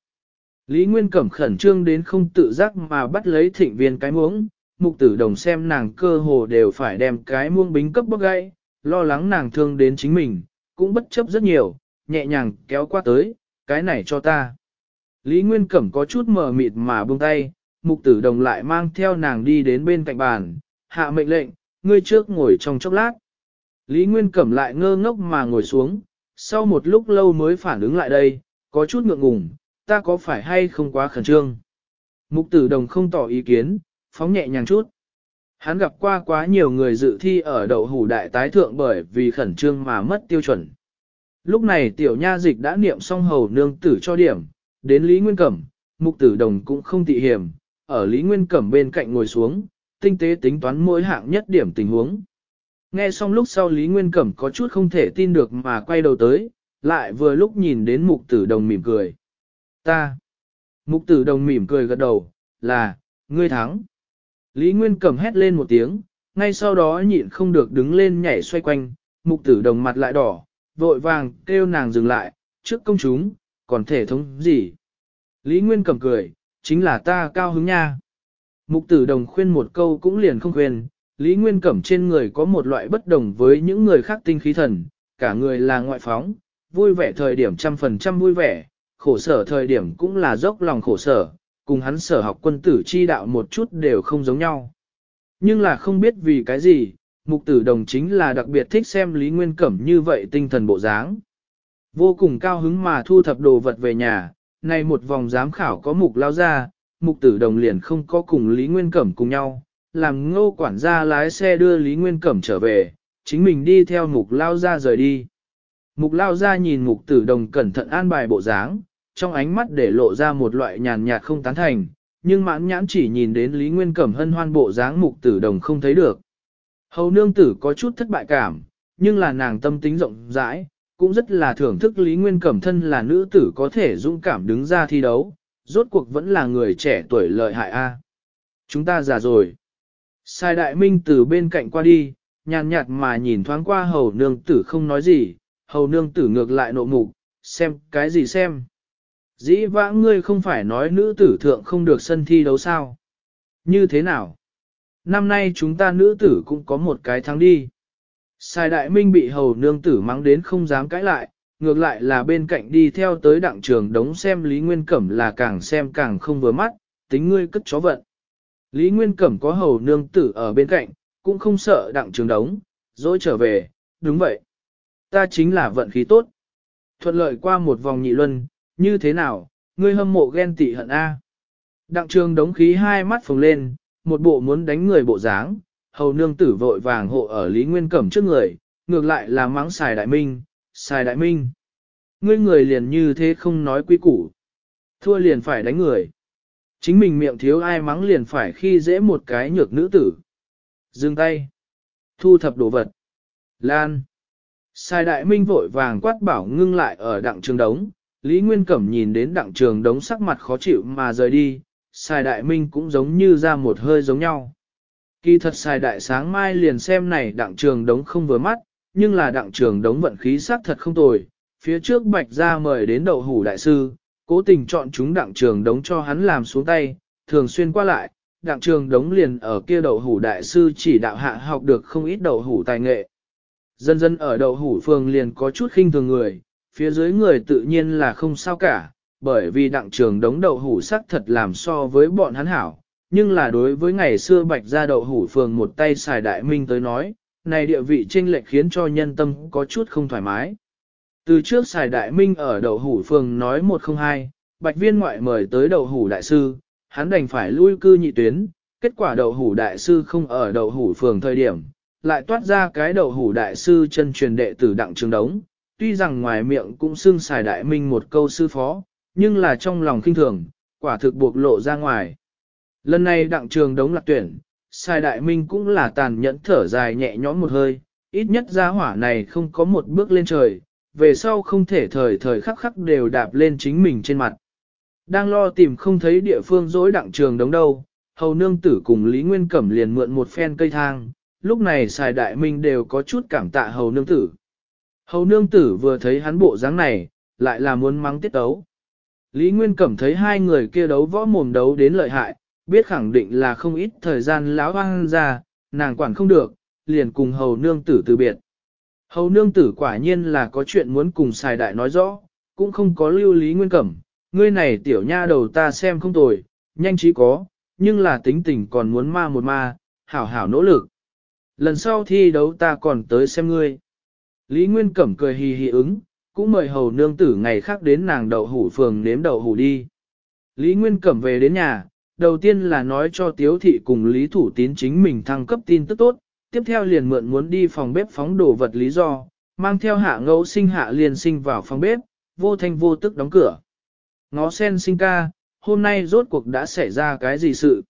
Lý Nguyên Cẩm khẩn trương đến không tự giác mà bắt lấy thịnh viên cái muống mục tử đồng xem nàng cơ hồ đều phải đem cái muông bính cấp bốc gãy, lo lắng nàng thương đến chính mình, cũng bất chấp rất nhiều, nhẹ nhàng kéo qua tới, cái này cho ta. Lý Nguyên Cẩm có chút mờ mịt mà buông tay, mục tử đồng lại mang theo nàng đi đến bên cạnh bàn, hạ mệnh lệnh, ngươi trước ngồi trong chốc lát. Lý Nguyên Cẩm lại ngơ ngốc mà ngồi xuống, sau một lúc lâu mới phản ứng lại đây, có chút ngượng ngùng, ta có phải hay không quá khẩn trương. Mục tử đồng không tỏ ý kiến, phóng nhẹ nhàng chút. Hắn gặp qua quá nhiều người dự thi ở đậu hủ đại tái thượng bởi vì khẩn trương mà mất tiêu chuẩn. Lúc này tiểu nha dịch đã niệm xong hầu nương tử cho điểm, đến Lý Nguyên Cẩm, mục tử đồng cũng không tị hiểm, ở Lý Nguyên Cẩm bên cạnh ngồi xuống, tinh tế tính toán mỗi hạng nhất điểm tình huống. Nghe xong lúc sau Lý Nguyên Cẩm có chút không thể tin được mà quay đầu tới, lại vừa lúc nhìn đến mục tử đồng mỉm cười. Ta! Mục tử đồng mỉm cười gật đầu, là, ngươi thắng. Lý Nguyên Cẩm hét lên một tiếng, ngay sau đó nhịn không được đứng lên nhảy xoay quanh, mục tử đồng mặt lại đỏ, vội vàng kêu nàng dừng lại, trước công chúng, còn thể thống gì. Lý Nguyên Cẩm cười, chính là ta cao hứng nha. Mục tử đồng khuyên một câu cũng liền không khuyên, Lý Nguyên Cẩm trên người có một loại bất đồng với những người khác tinh khí thần, cả người là ngoại phóng, vui vẻ thời điểm trăm phần trăm vui vẻ, khổ sở thời điểm cũng là dốc lòng khổ sở, cùng hắn sở học quân tử chi đạo một chút đều không giống nhau. Nhưng là không biết vì cái gì, mục tử đồng chính là đặc biệt thích xem Lý Nguyên Cẩm như vậy tinh thần bộ dáng. Vô cùng cao hứng mà thu thập đồ vật về nhà, này một vòng giám khảo có mục lao ra, mục tử đồng liền không có cùng Lý Nguyên Cẩm cùng nhau, làm ngô quản gia lái xe đưa Lý Nguyên Cẩm trở về, chính mình đi theo mục lao ra rời đi. Mục lao ra nhìn mục tử đồng cẩn thận an bài bộ dáng, trong ánh mắt để lộ ra một loại nhàn nhạt không tán thành, nhưng mãn nhãn chỉ nhìn đến Lý Nguyên Cẩm hân hoan bộ dáng mục tử đồng không thấy được. Hầu nương tử có chút thất bại cảm, nhưng là nàng tâm tính rộng rãi, cũng rất là thưởng thức Lý Nguyên Cẩm thân là nữ tử có thể dũng cảm đứng ra thi đấu, rốt cuộc vẫn là người trẻ tuổi lợi hại a. Chúng ta già rồi. Sai đại minh từ bên cạnh qua đi, nhàn nhạt mà nhìn thoáng qua hầu nương tử không nói gì, hầu nương tử ngược lại nộ mục, xem cái gì xem. Dĩ vãng ngươi không phải nói nữ tử thượng không được sân thi đấu sao? Như thế nào? Năm nay chúng ta nữ tử cũng có một cái thắng đi. Sai đại minh bị hầu nương tử mắng đến không dám cãi lại, ngược lại là bên cạnh đi theo tới đặng trường đống xem Lý Nguyên Cẩm là càng xem càng không vừa mắt, tính ngươi cất chó vận. Lý Nguyên Cẩm có hầu nương tử ở bên cạnh, cũng không sợ đặng trường đống, rồi trở về, đúng vậy. Ta chính là vận khí tốt. Thuận lợi qua một vòng nhị luân, như thế nào, ngươi hâm mộ ghen tị hận A. Đặng trường đống khí hai mắt phồng lên, một bộ muốn đánh người bộ dáng, hầu nương tử vội vàng hộ ở Lý Nguyên Cẩm trước người, ngược lại là mắng xài đại minh, xài đại minh. Ngươi người liền như thế không nói quy củ. Thua liền phải đánh người. Chính mình miệng thiếu ai mắng liền phải khi dễ một cái nhược nữ tử. Dừng tay. Thu thập đồ vật. Lan. Sai đại minh vội vàng quát bảo ngưng lại ở đặng trường đống, Lý Nguyên Cẩm nhìn đến đặng trường đống sắc mặt khó chịu mà rời đi, sai đại minh cũng giống như ra một hơi giống nhau. Kỳ thật xài đại sáng mai liền xem này đặng trường đống không vừa mắt, nhưng là đặng trường đống vận khí sắc thật không tồi. Phía trước bạch ra mời đến đậu hủ đại sư, cố tình chọn chúng đặng trường đống cho hắn làm xuống tay, thường xuyên qua lại, đặng trường đống liền ở kia đậu hủ đại sư chỉ đạo hạ học được không ít đậu hủ tài nghệ. Dân dân ở đậu hủ phường liền có chút khinh thường người, phía dưới người tự nhiên là không sao cả, bởi vì đặng trường đống đậu hủ sắc thật làm so với bọn hắn hảo, nhưng là đối với ngày xưa bạch gia đậu hủ phường một tay xài đại minh tới nói, này địa vị chênh lệch khiến cho nhân tâm có chút không thoải mái. Từ trước xài đại minh ở đậu hủ phường nói 102, bạch viên ngoại mời tới đậu hủ đại sư, hắn đành phải lui cư nhị tuyến, kết quả đậu hủ đại sư không ở đậu hủ phường thời điểm, lại toát ra cái đậu hủ đại sư chân truyền đệ tử đặng trường đống, tuy rằng ngoài miệng cũng xưng xài đại minh một câu sư phó, nhưng là trong lòng kinh thường, quả thực buộc lộ ra ngoài. Lần này đặng trường đống lạc tuyển, sai đại minh cũng là tàn nhẫn thở dài nhẹ nhõm một hơi, ít nhất gia hỏa này không có một bước lên trời, về sau không thể thời thời khắc khắc đều đạp lên chính mình trên mặt. Đang lo tìm không thấy địa phương dối đặng trường đống đâu, hầu nương tử cùng Lý Nguyên Cẩm liền mượn một phen cây thang, lúc này xài đại minh đều có chút cảm tạ hầu nương tử. Hầu nương tử vừa thấy hắn bộ dáng này, lại là muốn mắng tiết đấu. Lý Nguyên Cẩm thấy hai người kia đấu võ mồm đấu đến lợi hại, biết khẳng định là không ít thời gian lão hoang ra, nàng quản không được, liền cùng hầu nương tử từ biệt. Hầu nương tử quả nhiên là có chuyện muốn cùng xài đại nói rõ, cũng không có lưu lý nguyên cẩm, ngươi này tiểu nha đầu ta xem không tồi, nhanh trí có, nhưng là tính tình còn muốn ma một ma, hảo hảo nỗ lực. Lần sau thi đấu ta còn tới xem ngươi. Lý Nguyên Cẩm cười hì hì ứng, cũng mời hầu nương tử ngày khác đến nàng đậu hủ phường nếm đậu hủ đi. Lý Nguyên Cẩm về đến nhà, đầu tiên là nói cho Tiếu Thị cùng Lý Thủ Tín chính mình thăng cấp tin tức tốt, tiếp theo liền mượn muốn đi phòng bếp phóng đồ vật lý do, mang theo hạ ngẫu sinh hạ liền sinh vào phòng bếp, vô thanh vô tức đóng cửa. Ngó sen sinh ca, hôm nay rốt cuộc đã xảy ra cái gì sự?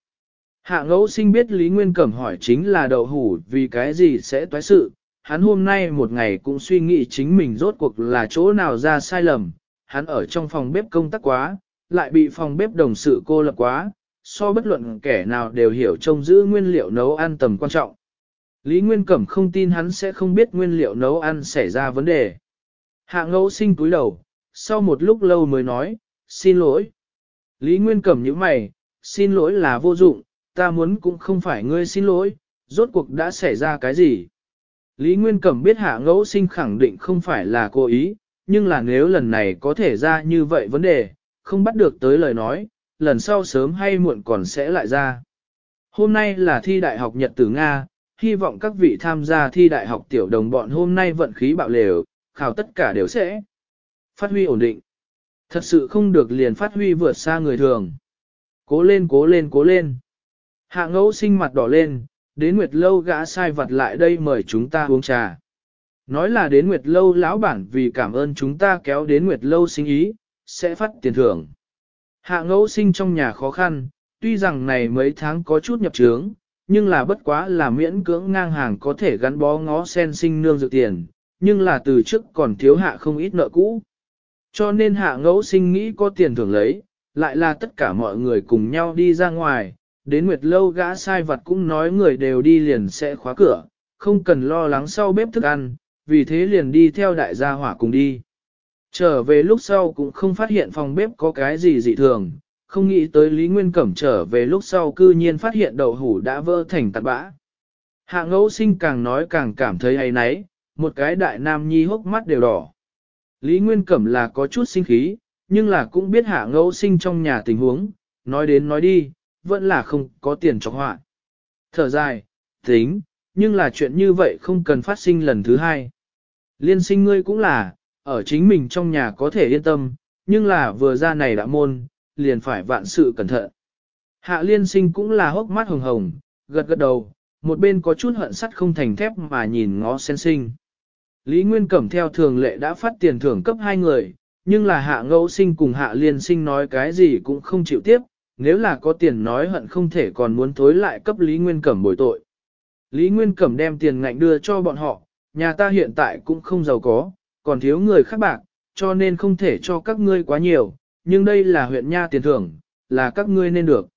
Hạ ngẫu sinh biết Lý Nguyên Cẩm hỏi chính là đậu hủ vì cái gì sẽ toái sự, hắn hôm nay một ngày cũng suy nghĩ chính mình rốt cuộc là chỗ nào ra sai lầm, hắn ở trong phòng bếp công tác quá, lại bị phòng bếp đồng sự cô lập quá, so bất luận kẻ nào đều hiểu trông giữ nguyên liệu nấu ăn tầm quan trọng. Lý Nguyên Cẩm không tin hắn sẽ không biết nguyên liệu nấu ăn xảy ra vấn đề. Hạ ngẫu sinh túi đầu, sau một lúc lâu mới nói, xin lỗi. Lý Nguyên Cẩm như mày, xin lỗi là vô dụng, ta muốn cũng không phải ngươi xin lỗi, rốt cuộc đã xảy ra cái gì. Lý Nguyên Cẩm biết hạ ngẫu sinh khẳng định không phải là cố ý, nhưng là nếu lần này có thể ra như vậy vấn đề, không bắt được tới lời nói, lần sau sớm hay muộn còn sẽ lại ra. Hôm nay là thi đại học Nhật từ Nga, hy vọng các vị tham gia thi đại học tiểu đồng bọn hôm nay vận khí bạo lều, khảo tất cả đều sẽ phát huy ổn định. Thật sự không được liền phát huy vượt xa người thường. Cố lên cố lên cố lên. Hạ ngẫu sinh mặt đỏ lên, đến nguyệt lâu gã sai vật lại đây mời chúng ta uống trà. Nói là đến nguyệt lâu lão bản vì cảm ơn chúng ta kéo đến nguyệt lâu sinh ý, sẽ phát tiền thưởng. Hạ ngẫu sinh trong nhà khó khăn, tuy rằng này mấy tháng có chút nhập trướng, nhưng là bất quá là miễn cưỡng ngang hàng có thể gắn bó ngó sen sinh nương dự tiền, nhưng là từ trước còn thiếu hạ không ít nợ cũ. Cho nên hạ ngẫu sinh nghĩ có tiền thưởng lấy, lại là tất cả mọi người cùng nhau đi ra ngoài, đến nguyệt lâu gã sai vật cũng nói người đều đi liền sẽ khóa cửa, không cần lo lắng sau bếp thức ăn, vì thế liền đi theo đại gia hỏa cùng đi. Trở về lúc sau cũng không phát hiện phòng bếp có cái gì dị thường, không nghĩ tới Lý Nguyên Cẩm trở về lúc sau cư nhiên phát hiện đậu hủ đã vỡ thành tạt bã. Hạ ngẫu sinh càng nói càng cảm thấy hay nấy, một cái đại nam nhi hốc mắt đều đỏ. Lý Nguyên Cẩm là có chút sinh khí, nhưng là cũng biết hạ ngẫu sinh trong nhà tình huống, nói đến nói đi, vẫn là không có tiền cho họa. Thở dài, tính, nhưng là chuyện như vậy không cần phát sinh lần thứ hai. Liên sinh ngươi cũng là, ở chính mình trong nhà có thể yên tâm, nhưng là vừa ra này đã môn, liền phải vạn sự cẩn thận. Hạ liên sinh cũng là hốc mắt hồng hồng, gật gật đầu, một bên có chút hận sắt không thành thép mà nhìn ngó sen sinh. Lý Nguyên Cẩm theo thường lệ đã phát tiền thưởng cấp hai người, nhưng là hạ ngẫu sinh cùng hạ liên sinh nói cái gì cũng không chịu tiếp, nếu là có tiền nói hận không thể còn muốn thối lại cấp Lý Nguyên Cẩm bồi tội. Lý Nguyên Cẩm đem tiền ngạnh đưa cho bọn họ, nhà ta hiện tại cũng không giàu có, còn thiếu người khác bạc, cho nên không thể cho các ngươi quá nhiều, nhưng đây là huyện nha tiền thưởng, là các ngươi nên được.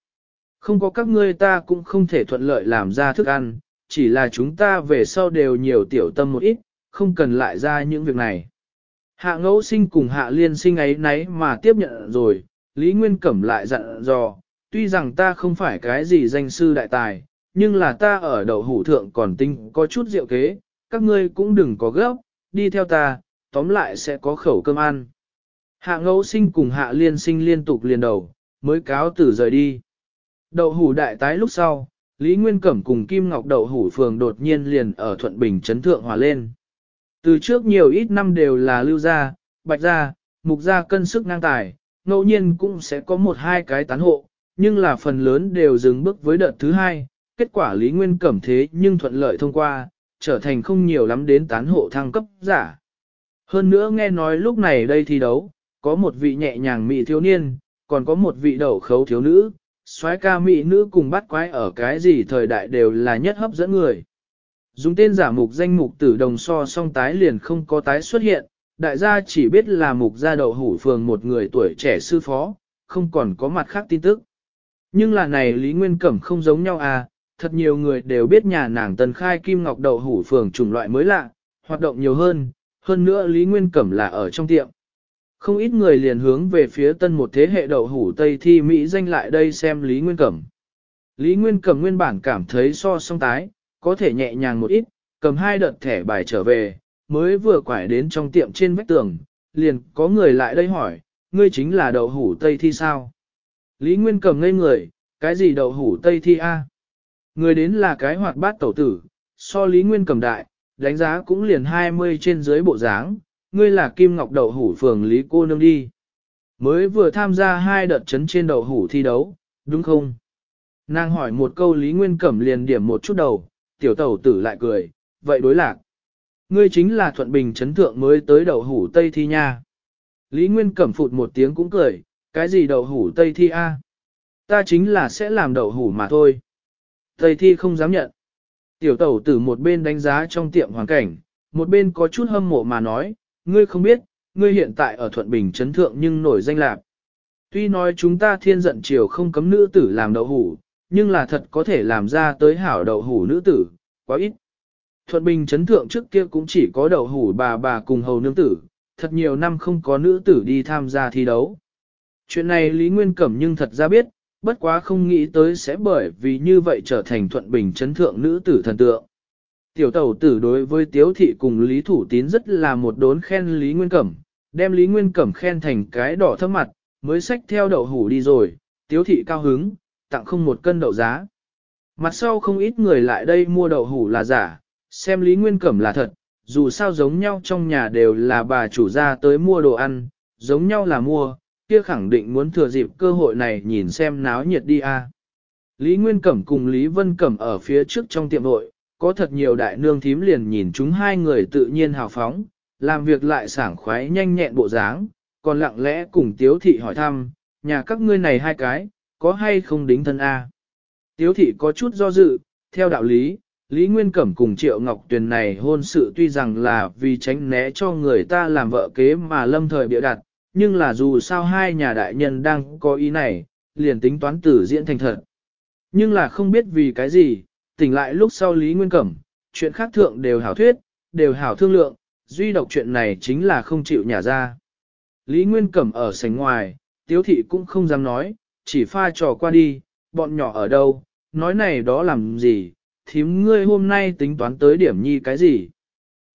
Không có các ngươi ta cũng không thể thuận lợi làm ra thức ăn, chỉ là chúng ta về sau đều nhiều tiểu tâm một ít, không cần lại ra những việc này. Hạ ngẫu sinh cùng hạ liên sinh ấy nấy mà tiếp nhận rồi, Lý Nguyên Cẩm lại dặn dò, tuy rằng ta không phải cái gì danh sư đại tài, nhưng là ta ở đầu hủ thượng còn tinh có chút diệu kế, các ngươi cũng đừng có gấp, đi theo ta, tóm lại sẽ có khẩu cơm ăn. Hạ ngẫu sinh cùng hạ liên sinh liên tục liền đầu, mới cáo tử rời đi. Đậu hủ đại tái lúc sau, Lý Nguyên Cẩm cùng Kim Ngọc đậu hủ phường đột nhiên liền ở Thuận Bình Trấn Thượng hòa lên. Từ trước nhiều ít năm đều là lưu gia, bạch gia, mục gia cân sức năng tài, ngẫu nhiên cũng sẽ có một hai cái tán hộ, nhưng là phần lớn đều dừng bước với đợt thứ hai, kết quả Lý Nguyên Cẩm thế nhưng thuận lợi thông qua, trở thành không nhiều lắm đến tán hộ thăng cấp giả. Hơn nữa nghe nói lúc này đây thi đấu, có một vị nhẹ nhàng mỹ thiếu niên, còn có một vị đầu khấu thiếu nữ, soái ca mỹ nữ cùng bắt quái ở cái gì thời đại đều là nhất hấp dẫn người. Dùng tên giả mục danh mục tử đồng so song tái liền không có tái xuất hiện, đại gia chỉ biết là mục gia đậu hủ phường một người tuổi trẻ sư phó, không còn có mặt khác tin tức. Nhưng là này Lý Nguyên Cẩm không giống nhau à, thật nhiều người đều biết nhà nàng tần khai kim ngọc đậu hủ phường chủng loại mới lạ, hoạt động nhiều hơn, hơn nữa Lý Nguyên Cẩm là ở trong tiệm. Không ít người liền hướng về phía tân một thế hệ đậu hủ Tây thi Mỹ danh lại đây xem Lý Nguyên Cẩm. Lý Nguyên Cẩm nguyên bản cảm thấy so song tái, có thể nhẹ nhàng một ít, cầm hai đợt thẻ bài trở về, mới vừa quải đến trong tiệm trên vách tường, liền có người lại đây hỏi, ngươi chính là đậu hủ Tây thi sao? Lý Nguyên Cẩm ngây người, cái gì đậu hủ Tây thi a? Người đến là cái hoạt bát tẩu tử, so Lý Nguyên Cẩm đại, đánh giá cũng liền 20 trên dưới bộ dáng, ngươi là Kim Ngọc Đậu Hủ phường Lý Cô Nương đi. Mới vừa tham gia hai đợt chấn trên đậu hủ thi đấu, đúng không? Nàng hỏi một câu Lý Nguyên Cẩm liền điểm một chút đầu, tiểu tẩu tử lại cười, vậy đối lạc. Ngươi chính là Thuận Bình chấn thượng mới tới đậu hủ Tây Thi nha. Lý Nguyên Cẩm phụt một tiếng cũng cười, cái gì đậu hủ Tây Thi a? Ta chính là sẽ làm đậu hủ mà thôi. Tây Thi không dám nhận. Tiểu tẩu tử một bên đánh giá trong tiệm hoàn cảnh, một bên có chút hâm mộ mà nói, ngươi không biết, ngươi hiện tại ở Thuận Bình Trấn Thượng nhưng nổi danh lạc. Tuy nói chúng ta thiên giận chiều không cấm nữ tử làm đậu hủ, nhưng là thật có thể làm ra tới hảo đậu hủ nữ tử, quá ít. Thuận Bình Trấn Thượng trước kia cũng chỉ có đậu hủ bà bà cùng hầu nương tử, thật nhiều năm không có nữ tử đi tham gia thi đấu. Chuyện này Lý Nguyên Cẩm nhưng thật ra biết, bất quá không nghĩ tới sẽ bởi vì như vậy trở thành thuận bình chấn thượng nữ tử thần tượng. Tiểu tẩu tử đối với tiếu thị cùng Lý Thủ Tín rất là một đốn khen Lý Nguyên Cẩm, đem Lý Nguyên Cẩm khen thành cái đỏ thấp mặt, mới xách theo đậu hủ đi rồi, tiếu thị cao hứng, tặng không một cân đậu giá. Mặt sau không ít người lại đây mua đậu hủ là giả, xem Lý Nguyên Cẩm là thật, dù sao giống nhau trong nhà đều là bà chủ gia tới mua đồ ăn, giống nhau là mua, kia khẳng định muốn thừa dịp cơ hội này nhìn xem náo nhiệt đi a. Lý Nguyên Cẩm cùng Lý Vân Cẩm ở phía trước trong tiệm nội có thật nhiều đại nương thím liền nhìn chúng hai người tự nhiên hào phóng, làm việc lại sảng khoái nhanh nhẹn bộ dáng, còn lặng lẽ cùng Tiếu Thị hỏi thăm, nhà các ngươi này hai cái, có hay không đính thân A. Tiếu Thị có chút do dự, theo đạo lý, Lý Nguyên Cẩm cùng Triệu Ngọc Tuyền này hôn sự tuy rằng là vì tránh né cho người ta làm vợ kế mà lâm thời biểu đặt, nhưng là dù sao hai nhà đại nhân đang có ý này, liền tính toán tử diễn thành thật. Nhưng là không biết vì cái gì, tỉnh lại lúc sau Lý Nguyên Cẩm, chuyện khác thượng đều hảo thuyết, đều hảo thương lượng, duy độc chuyện này chính là không chịu nhà ra. Lý Nguyên Cẩm ở sánh ngoài, tiếu thị cũng không dám nói, chỉ pha trò qua đi, bọn nhỏ ở đâu, nói này đó làm gì, thím ngươi hôm nay tính toán tới điểm nhi cái gì.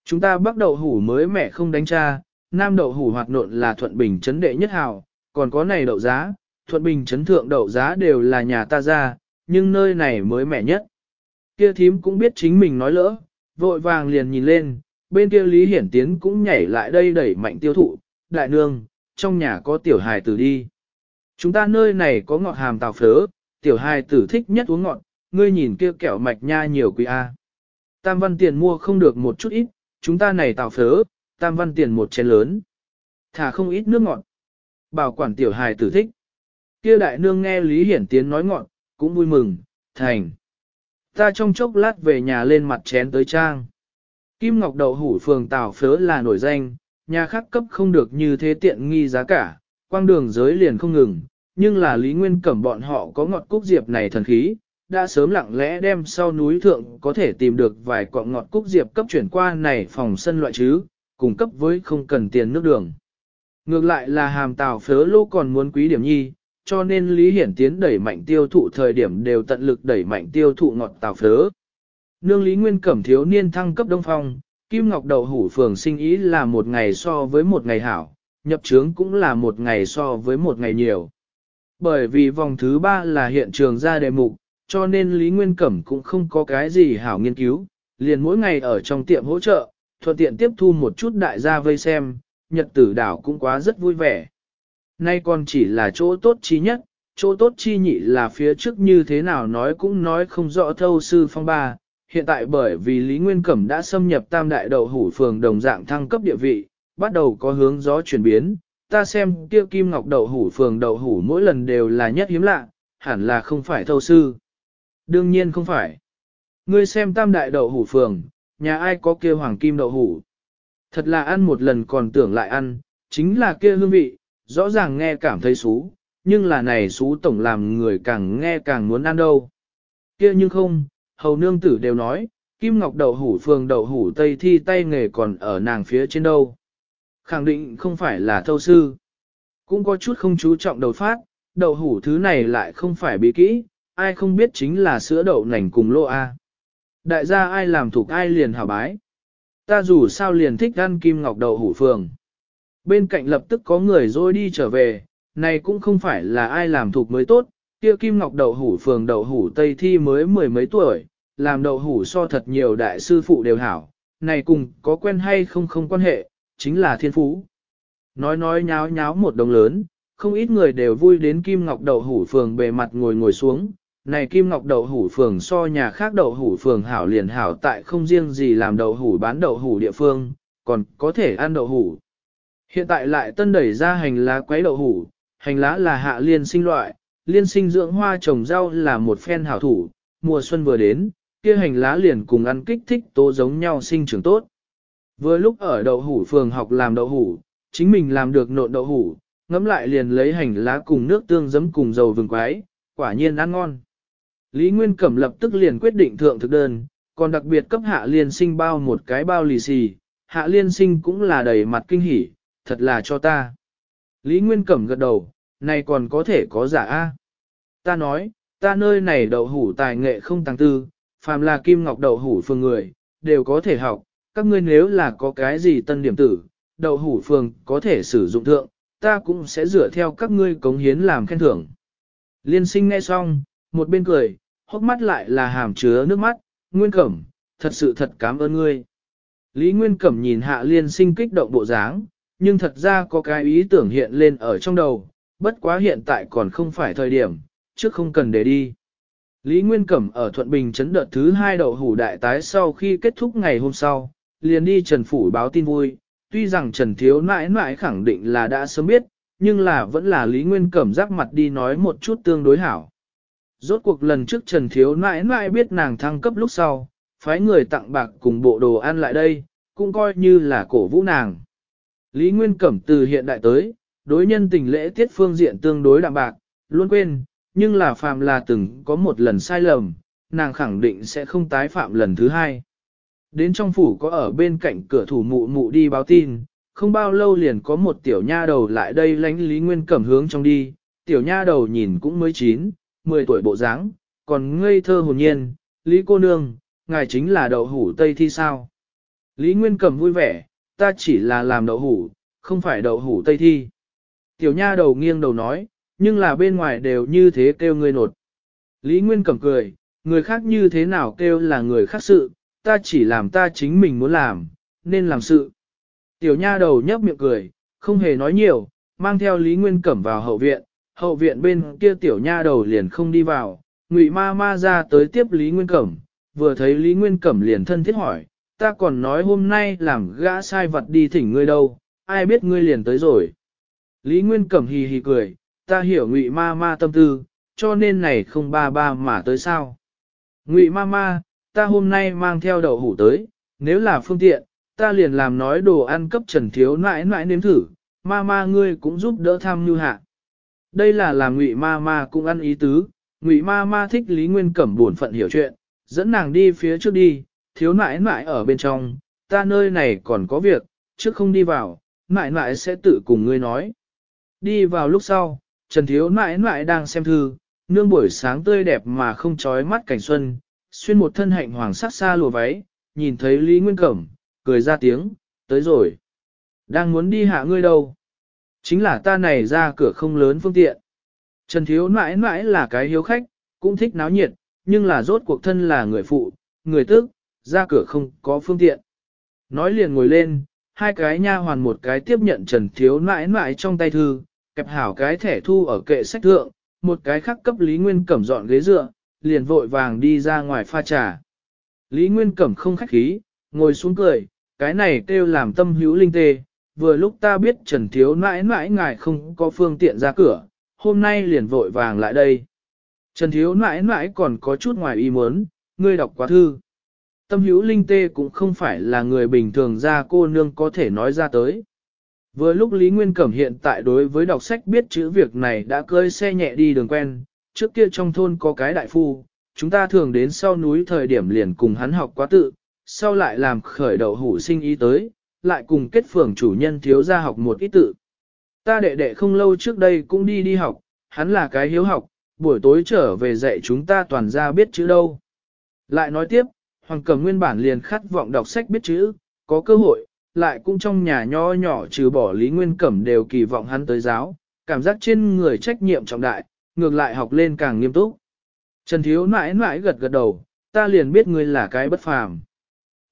Chúng ta bắt đầu hủ mới mẹ không đánh cha, nam đậu hủ hoạt nộn là thuận bình chấn đệ nhất hào, còn có này đậu giá, thuận bình chấn thượng đậu giá đều là nhà ta ra, nhưng nơi này mới mẻ nhất. Kia thím cũng biết chính mình nói lỡ, vội vàng liền nhìn lên, bên kia Lý Hiển Tiến cũng nhảy lại đây đẩy mạnh tiêu thụ, đại nương, trong nhà có tiểu hài tử đi. Chúng ta nơi này có ngọt hàm tàu phớ, tiểu hài tử thích nhất uống ngọt, ngươi nhìn kia kẹo mạch nha nhiều quý a. Tam văn tiền mua không được một chút ít, chúng ta này tàu phớ, tam văn tiền một chén lớn. Thả không ít nước ngọt. Bảo quản tiểu hài tử thích. Kia đại nương nghe Lý Hiển Tiến nói ngọn, cũng vui mừng, thành. Ta trong chốc lát về nhà lên mặt chén tới trang. Kim Ngọc Đậu Hủ phường Tào Phớ là nổi danh, nhà khác cấp không được như thế tiện nghi giá cả, quang đường giới liền không ngừng, nhưng là Lý Nguyên Cẩm bọn họ có ngọt cúc diệp này thần khí, đã sớm lặng lẽ đem sau núi thượng có thể tìm được vài cọng ngọt cúc diệp cấp chuyển qua này phòng sân loại chứ, cung cấp với không cần tiền nước đường. Ngược lại là hàm tàu phớ lô còn muốn quý điểm nhi, cho nên Lý Hiển Tiến đẩy mạnh tiêu thụ thời điểm đều tận lực đẩy mạnh tiêu thụ ngọt tàu phớ. Nương Lý Nguyên Cẩm thiếu niên thăng cấp Đông Phong, Kim Ngọc Đầu Hủ Phường sinh ý là một ngày so với một ngày hảo, nhập trướng cũng là một ngày so với một ngày nhiều. Bởi vì vòng thứ ba là hiện trường ra đề mục, cho nên Lý Nguyên Cẩm cũng không có cái gì hảo nghiên cứu, liền mỗi ngày ở trong tiệm hỗ trợ, thuận tiện tiếp thu một chút đại gia vây xem, nhật tử đảo cũng quá rất vui vẻ. Nay còn chỉ là chỗ tốt chi nhất, chỗ tốt chi nhị là phía trước như thế nào nói cũng nói không rõ thâu sư phong ba, hiện tại bởi vì Lý Nguyên Cẩm đã xâm nhập tam đại đậu hủ phường đồng dạng thăng cấp địa vị, bắt đầu có hướng gió chuyển biến, ta xem kia kim ngọc đậu hủ phường đậu hủ mỗi lần đều là nhất hiếm lạ, hẳn là không phải thâu sư. Đương nhiên không phải. Ngươi xem tam đại đậu hủ phường, nhà ai có kia hoàng kim đậu hủ. Thật là ăn một lần còn tưởng lại ăn, chính là kia hương vị, rõ ràng nghe cảm thấy xú, nhưng là này xú tổng làm người càng nghe càng muốn ăn đâu. Kia nhưng không, hầu nương tử đều nói, kim ngọc đậu hủ phường đậu hủ tây thi tay nghề còn ở nàng phía trên đâu. Khẳng định không phải là thâu sư. Cũng có chút không chú trọng đầu phát, đậu hủ thứ này lại không phải bí kỹ, ai không biết chính là sữa đậu nành cùng lô A. Đại gia ai làm thuộc ai liền hảo bái. Ta dù sao liền thích ăn kim ngọc đậu hủ phường. Bên cạnh lập tức có người rồi đi trở về, này cũng không phải là ai làm thuộc mới tốt, kia kim ngọc đậu hủ phường đậu hủ Tây Thi mới mười mấy tuổi, làm đậu hủ so thật nhiều đại sư phụ đều hảo, này cùng có quen hay không không quan hệ, chính là thiên phú. Nói nói nháo nháo một đồng lớn, không ít người đều vui đến kim ngọc đậu hủ phường bề mặt ngồi ngồi xuống, này kim ngọc đậu hủ phường so nhà khác đậu hủ phường hảo liền hảo tại không riêng gì làm đậu hủ bán đậu hủ địa phương, còn có thể ăn đậu hủ. Hiện tại lại tân đẩy ra hành lá quấy đậu hủ, hành lá là hạ liên sinh loại, liên sinh dưỡng hoa trồng rau là một phen hảo thủ, mùa xuân vừa đến, kia hành lá liền cùng ăn kích thích tố giống nhau sinh trưởng tốt. Vừa lúc ở đậu hủ phường học làm đậu hủ, chính mình làm được nộn đậu hủ, ngấm lại liền lấy hành lá cùng nước tương giấm cùng dầu vừng quái, quả nhiên ăn ngon. Lý Nguyên Cẩm lập tức liền quyết định thượng thực đơn, còn đặc biệt cấp hạ liên sinh bao một cái bao lì xì, hạ liên sinh cũng là đầy mặt kinh hỉ, thật là cho ta. Lý Nguyên Cẩm gật đầu, này còn có thể có giả A. Ta nói, ta nơi này đậu hủ tài nghệ không tăng tư, phàm là kim ngọc đậu hủ phương người, đều có thể học, các ngươi nếu là có cái gì tân điểm tử, đậu hủ phương có thể sử dụng thượng, ta cũng sẽ dựa theo các ngươi cống hiến làm khen thưởng. Liên sinh nghe xong, một bên cười, hốc mắt lại là hàm chứa nước mắt, Nguyên Cẩm, thật sự thật cảm ơn ngươi. Lý Nguyên Cẩm nhìn hạ liên sinh kích động bộ dáng, nhưng thật ra có cái ý tưởng hiện lên ở trong đầu, bất quá hiện tại còn không phải thời điểm, chứ không cần để đi. Lý Nguyên Cẩm ở Thuận Bình chấn đợt thứ hai đậu hủ đại tái sau khi kết thúc ngày hôm sau, liền đi Trần Phủ báo tin vui, tuy rằng Trần Thiếu mãi mãi khẳng định là đã sớm biết, nhưng là vẫn là Lý Nguyên Cẩm rắc mặt đi nói một chút tương đối hảo. Rốt cuộc lần trước Trần Thiếu nãi nãi biết nàng thăng cấp lúc sau, phái người tặng bạc cùng bộ đồ ăn lại đây, cũng coi như là cổ vũ nàng. Lý Nguyên Cẩm từ hiện đại tới, đối nhân tình lễ tiết phương diện tương đối đạm bạc, luôn quên, nhưng là phàm là từng có một lần sai lầm, nàng khẳng định sẽ không tái phạm lần thứ hai. Đến trong phủ có ở bên cạnh cửa thủ mụ mụ đi báo tin, không bao lâu liền có một tiểu nha đầu lại đây lánh Lý Nguyên Cẩm hướng trong đi, tiểu nha đầu nhìn cũng mới chín, 10 tuổi bộ dáng, còn ngây thơ hồn nhiên, Lý cô nương, ngài chính là đậu hủ Tây Thi sao? Lý Nguyên Cẩm vui vẻ, ta chỉ là làm đậu hủ, không phải đậu hủ Tây Thi. Tiểu nha đầu nghiêng đầu nói, nhưng là bên ngoài đều như thế kêu ngươi nột. Lý Nguyên Cẩm cười, người khác như thế nào kêu là người khác sự, ta chỉ làm ta chính mình muốn làm, nên làm sự. Tiểu nha đầu nhấp miệng cười, không hề nói nhiều, mang theo Lý Nguyên Cẩm vào hậu viện, hậu viện bên kia tiểu nha đầu liền không đi vào, ngụy ma ma ra tới tiếp Lý Nguyên Cẩm, vừa thấy Lý Nguyên Cẩm liền thân thiết hỏi, ta còn nói hôm nay làm gã sai vật đi thỉnh ngươi đâu, ai biết ngươi liền tới rồi. Lý Nguyên Cẩm hì hì cười, ta hiểu ngụy ma ma tâm tư, cho nên này không ba ba mà tới sao. Ngụy ma ma, ta hôm nay mang theo đậu hủ tới, nếu là phương tiện, ta liền làm nói đồ ăn cấp trần thiếu nãi nãi nếm thử, ma ma ngươi cũng giúp đỡ tham như hạ. Đây là làm Ngụy Ma Ma cũng ăn ý tứ, Ngụy Ma Ma thích Lý Nguyên Cẩm buồn phận hiểu chuyện, dẫn nàng đi phía trước đi, thiếu nãi nãi ở bên trong, ta nơi này còn có việc, trước không đi vào, nãi nãi sẽ tự cùng ngươi nói. Đi vào lúc sau, Trần Thiếu nãi nãi đang xem thư, nương buổi sáng tươi đẹp mà không trói mắt cảnh xuân, xuyên một thân hạnh hoàng sắc xa lùa váy, nhìn thấy Lý Nguyên Cẩm, cười ra tiếng, tới rồi. Đang muốn đi hạ ngươi đâu? Chính là ta này ra cửa không lớn phương tiện. Trần Thiếu mãi mãi là cái hiếu khách, cũng thích náo nhiệt, nhưng là rốt cuộc thân là người phụ, người tức, ra cửa không có phương tiện. Nói liền ngồi lên, hai cái nha hoàn một cái tiếp nhận Trần Thiếu mãi mãi trong tay thư, kẹp hảo cái thẻ thu ở kệ sách thượng, một cái khác cấp Lý Nguyên Cẩm dọn ghế dựa, liền vội vàng đi ra ngoài pha trà. Lý Nguyên Cẩm không khách khí, ngồi xuống cười, cái này kêu làm tâm hữu linh tê, vừa lúc ta biết Trần Thiếu nãi nãi ngài không có phương tiện ra cửa, hôm nay liền vội vàng lại đây. Trần Thiếu nãi nãi còn có chút ngoài ý muốn, ngươi đọc quá thư. Tâm hữu linh tê cũng không phải là người bình thường ra cô nương có thể nói ra tới. Vừa lúc Lý Nguyên Cẩm hiện tại đối với đọc sách biết chữ việc này đã cơi xe nhẹ đi đường quen, trước kia trong thôn có cái đại phu, chúng ta thường đến sau núi thời điểm liền cùng hắn học quá tự, sau lại làm khởi đầu hủ sinh ý tới, lại cùng kết phường chủ nhân thiếu gia học một ít tự. Ta đệ đệ không lâu trước đây cũng đi đi học, hắn là cái hiếu học, buổi tối trở về dạy chúng ta toàn ra biết chữ đâu. Lại nói tiếp, Hoàng Cẩm nguyên bản liền khát vọng đọc sách biết chữ, có cơ hội, lại cũng trong nhà nho nhỏ trừ bỏ Lý Nguyên Cẩm đều kỳ vọng hắn tới giáo, cảm giác trên người trách nhiệm trọng đại, ngược lại học lên càng nghiêm túc. Trần Thiếu mãi mãi gật gật đầu, ta liền biết ngươi là cái bất phàm.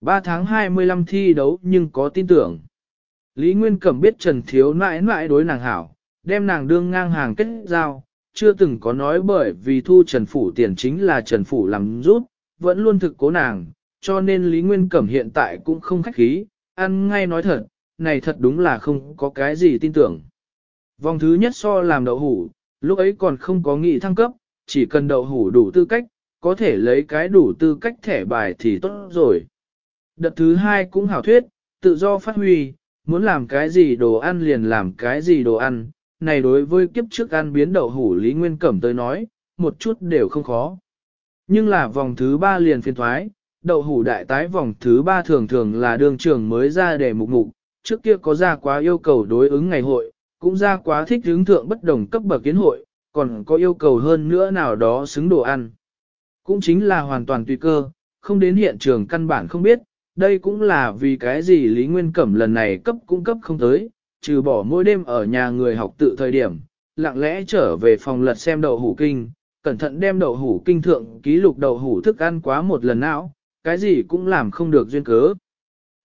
3 tháng 25 thi đấu nhưng có tin tưởng. Lý Nguyên Cẩm biết Trần Thiếu nãi nãi đối nàng hảo, đem nàng đương ngang hàng kết giao, chưa từng có nói bởi vì thu Trần Phủ tiền chính là Trần Phủ làm rút, vẫn luôn thực cố nàng, cho nên Lý Nguyên Cẩm hiện tại cũng không khách khí, ăn ngay nói thật, này thật đúng là không có cái gì tin tưởng. Vòng thứ nhất so làm đậu hủ, lúc ấy còn không có nghị thăng cấp, chỉ cần đậu hủ đủ tư cách, có thể lấy cái đủ tư cách thẻ bài thì tốt rồi. Đợt thứ hai cũng hảo thuyết, tự do phát huy, muốn làm cái gì đồ ăn liền làm cái gì đồ ăn. Này đối với kiếp trước ăn biến đậu hủ Lý Nguyên Cẩm tới nói, một chút đều không khó. Nhưng là vòng thứ ba liền phiên thoái, đậu hủ đại tái vòng thứ ba thường thường là đường trường mới ra để mục mục, trước kia có ra quá yêu cầu đối ứng ngày hội, cũng ra quá thích hướng thượng bất đồng cấp bậc kiến hội, còn có yêu cầu hơn nữa nào đó xứng đồ ăn. Cũng chính là hoàn toàn tùy cơ, không đến hiện trường căn bản không biết, đây cũng là vì cái gì Lý Nguyên Cẩm lần này cấp cung cấp không tới, trừ bỏ mỗi đêm ở nhà người học tự thời điểm, lặng lẽ trở về phòng lật xem đậu hủ kinh, cẩn thận đem đậu hủ kinh thượng ký lục đậu hủ thức ăn quá một lần não, cái gì cũng làm không được duyên cớ.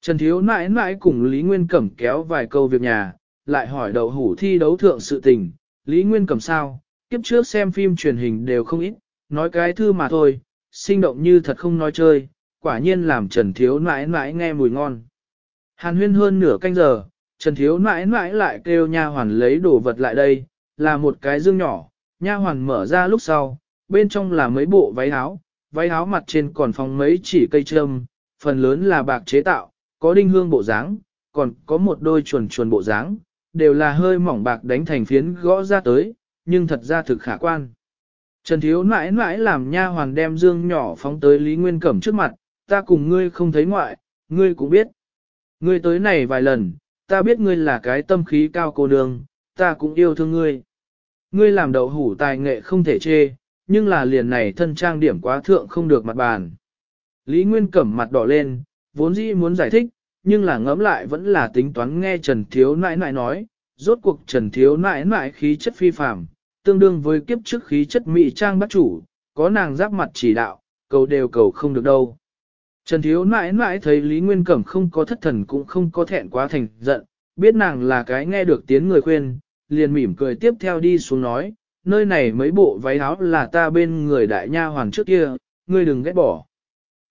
Trần Thiếu mãi mãi cùng Lý Nguyên Cẩm kéo vài câu việc nhà, lại hỏi đậu hủ thi đấu thượng sự tình, Lý Nguyên Cẩm sao, kiếp trước xem phim truyền hình đều không ít, nói cái thư mà thôi, sinh động như thật không nói chơi, quả nhiên làm Trần Thiếu nãi nãi nghe mùi ngon. Hàn huyên hơn nửa canh giờ, Trần Thiếu nãi nãi lại kêu nha hoàn lấy đồ vật lại đây, là một cái dương nhỏ, nha hoàn mở ra lúc sau, bên trong là mấy bộ váy áo, váy áo mặt trên còn phòng mấy chỉ cây trâm, phần lớn là bạc chế tạo, có đinh hương bộ dáng, còn có một đôi chuồn chuồn bộ dáng, đều là hơi mỏng bạc đánh thành phiến gõ ra tới, nhưng thật ra thực khả quan. Trần Thiếu mãi mãi làm nha hoàn đem dương nhỏ phóng tới Lý Nguyên Cẩm trước mặt, ta cùng ngươi không thấy ngoại, ngươi cũng biết. Ngươi tới này vài lần, ta biết ngươi là cái tâm khí cao cô nương, ta cũng yêu thương ngươi. Ngươi làm đậu hủ tài nghệ không thể chê, nhưng là liền này thân trang điểm quá thượng không được mặt bàn. Lý Nguyên cẩm mặt đỏ lên, vốn dĩ muốn giải thích, nhưng là ngẫm lại vẫn là tính toán nghe Trần Thiếu nãi nãi nói, rốt cuộc Trần Thiếu nãi nãi khí chất phi phạm, tương đương với kiếp trước khí chất mỹ trang bắt chủ, có nàng giáp mặt chỉ đạo, cầu đều cầu không được đâu. Trần Thiếu mãi mãi thấy Lý Nguyên Cẩm không có thất thần cũng không có thẹn quá thành giận, biết nàng là cái nghe được tiếng người khuyên, liền mỉm cười tiếp theo đi xuống nói, nơi này mấy bộ váy áo là ta bên người đại nha hoàng trước kia, ngươi đừng ghét bỏ.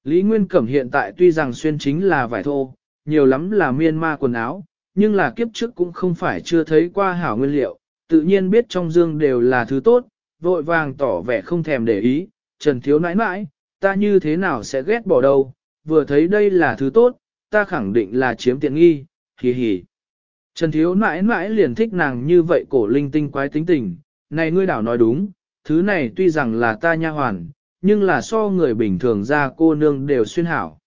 Lý Nguyên Cẩm hiện tại tuy rằng xuyên chính là vải thô, nhiều lắm là miên ma quần áo, nhưng là kiếp trước cũng không phải chưa thấy qua hảo nguyên liệu, tự nhiên biết trong dương đều là thứ tốt, vội vàng tỏ vẻ không thèm để ý, Trần Thiếu nãi nãi, ta như thế nào sẽ ghét bỏ đâu, vừa thấy đây là thứ tốt, ta khẳng định là chiếm tiện nghi, hì hì. Trần Thiếu mãi mãi liền thích nàng như vậy cổ linh tinh quái tính tình, này ngươi đảo nói đúng, thứ này tuy rằng là ta nha hoàn, nhưng là so người bình thường ra cô nương đều xuyên hảo.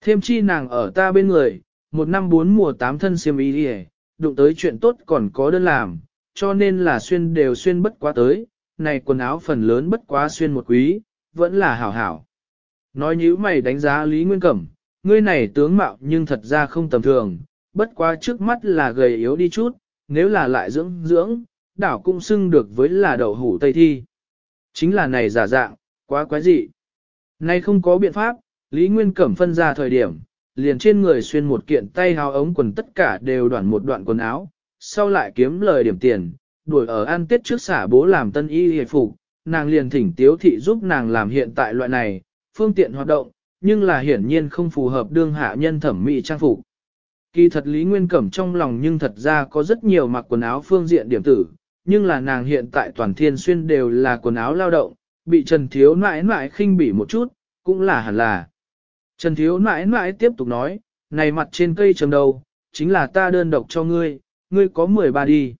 Thêm chi nàng ở ta bên người, một năm bốn mùa tám thân xiêm y đi đụng tới chuyện tốt còn có đơn làm, cho nên là xuyên đều xuyên bất quá tới, này quần áo phần lớn bất quá xuyên một quý, vẫn là hảo hảo. Nói nhữ mày đánh giá Lý Nguyên Cẩm, ngươi này tướng mạo nhưng thật ra không tầm thường, bất quá trước mắt là gầy yếu đi chút, nếu là lại dưỡng dưỡng, đảo cũng xưng được với là đậu hủ Tây Thi. Chính là này giả dạng, quá quái dị. Nay không có biện pháp, Lý Nguyên Cẩm phân ra thời điểm, liền trên người xuyên một kiện tay hào ống quần tất cả đều đoạn một đoạn quần áo, sau lại kiếm lời điểm tiền, đuổi ở An tết trước xả bố làm tân y hề phục nàng liền thỉnh tiếu thị giúp nàng làm hiện tại loại này, phương tiện hoạt động, nhưng là hiển nhiên không phù hợp đương hạ nhân thẩm mỹ trang phục. Kỳ thật Lý Nguyên Cẩm trong lòng nhưng thật ra có rất nhiều mặc quần áo phương diện điểm tử, nhưng là nàng hiện tại toàn thiên xuyên đều là quần áo lao động, bị Trần Thiếu nãi nãi khinh bỉ một chút, cũng là hẳn là. Trần Thiếu nãi nãi tiếp tục nói, này mặt trên cây trầm đầu, chính là ta đơn độc cho ngươi, ngươi có 13 đi.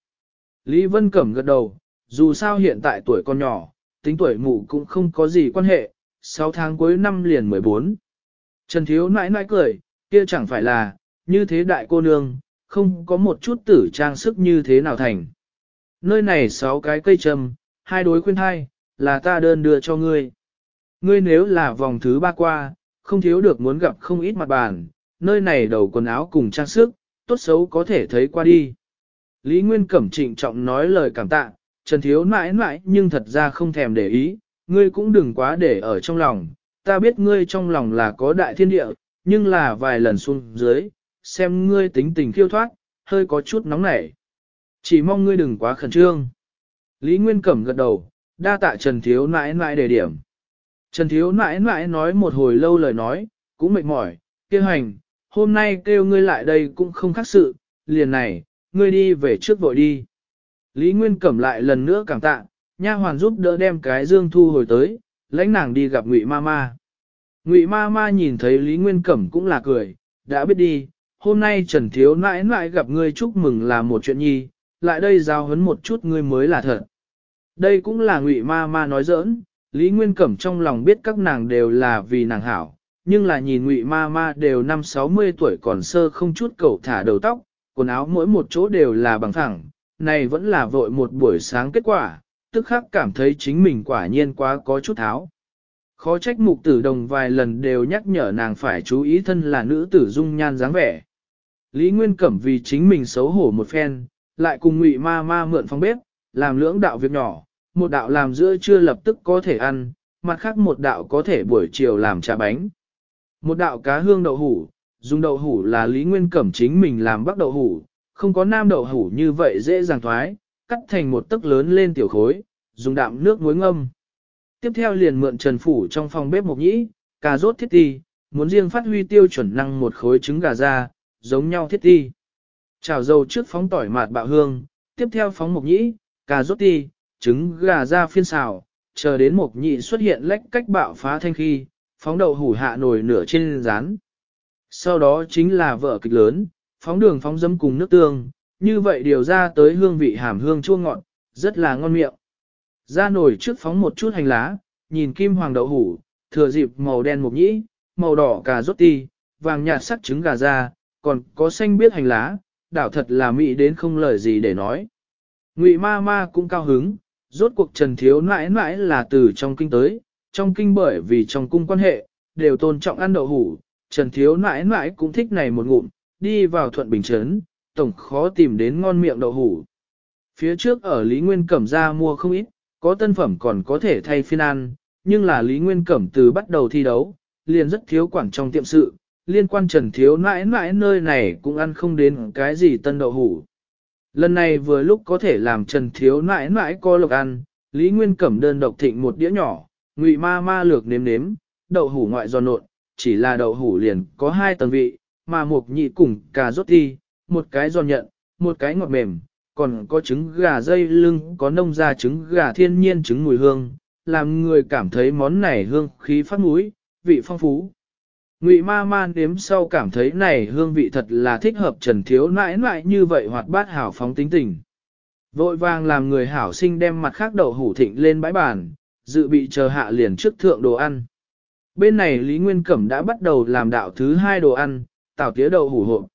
Lý Vân Cẩm gật đầu, dù sao hiện tại tuổi còn nhỏ, tính tuổi mụ cũng không có gì quan hệ, 6 tháng cuối năm liền 14. Trần Thiếu nãi nãi cười, kia chẳng phải là, như thế đại cô nương, không có một chút tử trang sức như thế nào thành. Nơi này 6 cái cây trầm, hai đối khuyên hai, là ta đơn đưa cho ngươi. Ngươi nếu là vòng thứ ba qua, không thiếu được muốn gặp không ít mặt bàn, nơi này đầu quần áo cùng trang sức, tốt xấu có thể thấy qua đi. Lý Nguyên Cẩm trịnh trọng nói lời cảm tạ, Trần Thiếu mãi mãi nhưng thật ra không thèm để ý, ngươi cũng đừng quá để ở trong lòng, ta biết ngươi trong lòng là có đại thiên địa, nhưng là vài lần xuống dưới, xem ngươi tính tình khiêu thoát, hơi có chút nóng nảy. Chỉ mong ngươi đừng quá khẩn trương. Lý Nguyên Cẩm gật đầu, đa tạ Trần Thiếu nãi nãi đề điểm. Trần Thiếu nãi nãi nói một hồi lâu lời nói, cũng mệt mỏi, kêu hành, hôm nay kêu ngươi lại đây cũng không khác sự, liền này, ngươi đi về trước vội đi. Lý Nguyên Cẩm lại lần nữa cảm tạ, Nha hoàn giúp đỡ đem cái dương thu hồi tới, lãnh nàng đi gặp Ngụy Mama. Ngụy Mama nhìn thấy Lý Nguyên Cẩm cũng là cười, đã biết đi, hôm nay Trần Thiếu nãi nãi gặp ngươi chúc mừng là một chuyện nhi, lại đây giao hấn một chút ngươi mới là thật. Đây cũng là Ngụy Mama nói dỡn. Lý Nguyên Cẩm trong lòng biết các nàng đều là vì nàng hảo, nhưng là nhìn Ngụy Mama đều năm 60 tuổi còn sơ không chút cầu thả đầu tóc, quần áo mỗi một chỗ đều là bằng thẳng, này vẫn là vội một buổi sáng kết quả, tức khắc cảm thấy chính mình quả nhiên quá có chút tháo. Khó trách mục tử đồng vài lần đều nhắc nhở nàng phải chú ý thân là nữ tử dung nhan dáng vẻ. Lý Nguyên Cẩm vì chính mình xấu hổ một phen, lại cùng ngụy ma ma mượn phong bếp, làm lưỡng đạo việc nhỏ, một đạo làm giữa trưa lập tức có thể ăn, mặt khác một đạo có thể buổi chiều làm trà bánh. Một đạo cá hương đậu hủ, dùng đậu hủ là Lý Nguyên Cẩm chính mình làm bắc đậu hủ, không có nam đậu hủ như vậy dễ dàng thoái, cắt thành một tấc lớn lên tiểu khối, dùng đạm nước muối ngâm. Tiếp theo liền mượn Trần Phủ trong phòng bếp mộc nhĩ, cà rốt thiết ti, muốn riêng phát huy tiêu chuẩn năng một khối trứng gà ra, giống nhau thiết ti. Chảo dầu trước phóng tỏi mạt bạo hương, tiếp theo phóng mộc nhĩ, cà rốt ti, trứng gà ra phiên xào, chờ đến mộc nhĩ xuất hiện lách cách bạo phá thanh khi, phóng đậu hủ hạ nồi nửa trên rán. Sau đó chính là vở kịch lớn, phóng đường phóng dấm cùng nước tương, như vậy điều ra tới hương vị hàm hương chua ngọt, rất là ngon miệng. Ra nổi trước phóng một chút hành lá, nhìn kim hoàng đậu hủ, thừa dịp màu đen mộc nhĩ, màu đỏ cà rốt ti, vàng nhạt sắc trứng gà ra, còn có xanh biết hành lá, đảo thật là mỹ đến không lời gì để nói. Ngụy ma ma cũng cao hứng, rốt cuộc trần thiếu nãi nãi là từ trong kinh tới, trong kinh bởi vì trong cung quan hệ, đều tôn trọng ăn đậu hủ, trần thiếu nãi nãi cũng thích này một ngụm, đi vào thuận bình chấn tổng khó tìm đến ngon miệng đậu hủ. Phía trước ở Lý Nguyên Cẩm ra mua không ít, có tân phẩm còn có thể thay phiên ăn, nhưng là Lý Nguyên Cẩm từ bắt đầu thi đấu, liền rất thiếu quảng trong tiệm sự, liên quan Trần Thiếu mãi mãi nơi này cũng ăn không đến cái gì tân đậu hủ. Lần này vừa lúc có thể làm Trần Thiếu mãi mãi có lộc ăn, Lý Nguyên Cẩm đơn độc thịnh một đĩa nhỏ, ngụy ma ma lược nếm nếm, đậu hủ ngoại giòn nộn, chỉ là đậu hủ liền có hai tầng vị, mà mục nhị cùng cà rốt thi, một cái giòn nhận, một cái ngọt mềm, còn có trứng gà dây lưng, có nông ra trứng gà thiên nhiên trứng mùi hương, làm người cảm thấy món này hương khí phát mũi, vị phong phú. Ngụy ma ma nếm sau cảm thấy này hương vị thật là thích hợp trần thiếu nãi nãi như vậy hoạt bát hảo phóng tính tình. Vội vàng làm người hảo sinh đem mặt khác đậu hủ thịnh lên bãi bàn, dự bị chờ hạ liền trước thượng đồ ăn. Bên này Lý Nguyên Cẩm đã bắt đầu làm đạo thứ hai đồ ăn, tảo tía đậu hủ hộp,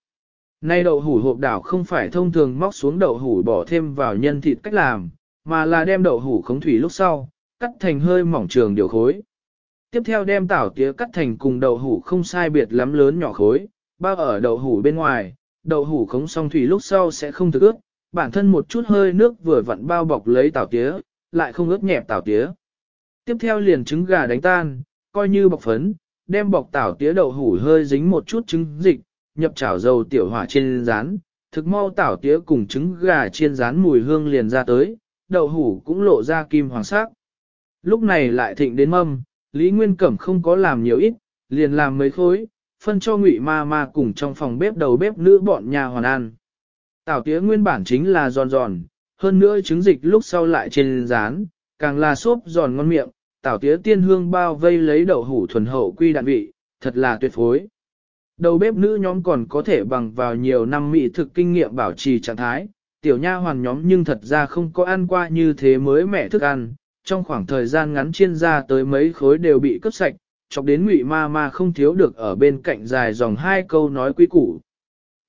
Nay đậu hủ hộp đảo không phải thông thường móc xuống đậu hủ bỏ thêm vào nhân thịt cách làm, mà là đem đậu hủ khống thủy lúc sau, cắt thành hơi mỏng trường điều khối. Tiếp theo đem tảo tía cắt thành cùng đậu hủ không sai biệt lắm lớn nhỏ khối, bao ở đậu hủ bên ngoài, đậu hủ khống xong thủy lúc sau sẽ không thực ướt, bản thân một chút hơi nước vừa vặn bao bọc lấy tảo tía, lại không ướt nhẹp tảo tía. Tiếp theo liền trứng gà đánh tan, coi như bọc phấn, đem bọc tảo tía đậu hủ hơi dính một chút trứng dịch, nhập chảo dầu tiểu hỏa trên rán, thực mau tảo tía cùng trứng gà chiên rán mùi hương liền ra tới, đậu hủ cũng lộ ra kim hoàng sắc. Lúc này lại thịnh đến mâm, Lý Nguyên Cẩm không có làm nhiều ít, liền làm mấy khối, phân cho Ngụy Ma Ma cùng trong phòng bếp đầu bếp nữ bọn nhà hoàn ăn. Tảo tía nguyên bản chính là giòn giòn, hơn nữa trứng dịch lúc sau lại trên rán, càng là xốp giòn ngon miệng, tảo tía tiên hương bao vây lấy đậu hủ thuần hậu quy đạn vị, thật là tuyệt phối. Đầu bếp nữ nhóm còn có thể bằng vào nhiều năm mỹ thực kinh nghiệm bảo trì trạng thái, tiểu nha hoàn nhóm nhưng thật ra không có ăn qua như thế mới mẻ thức ăn, trong khoảng thời gian ngắn chiên ra tới mấy khối đều bị cướp sạch, chọc đến ngụy ma ma không thiếu được ở bên cạnh dài dòng hai câu nói quý củ.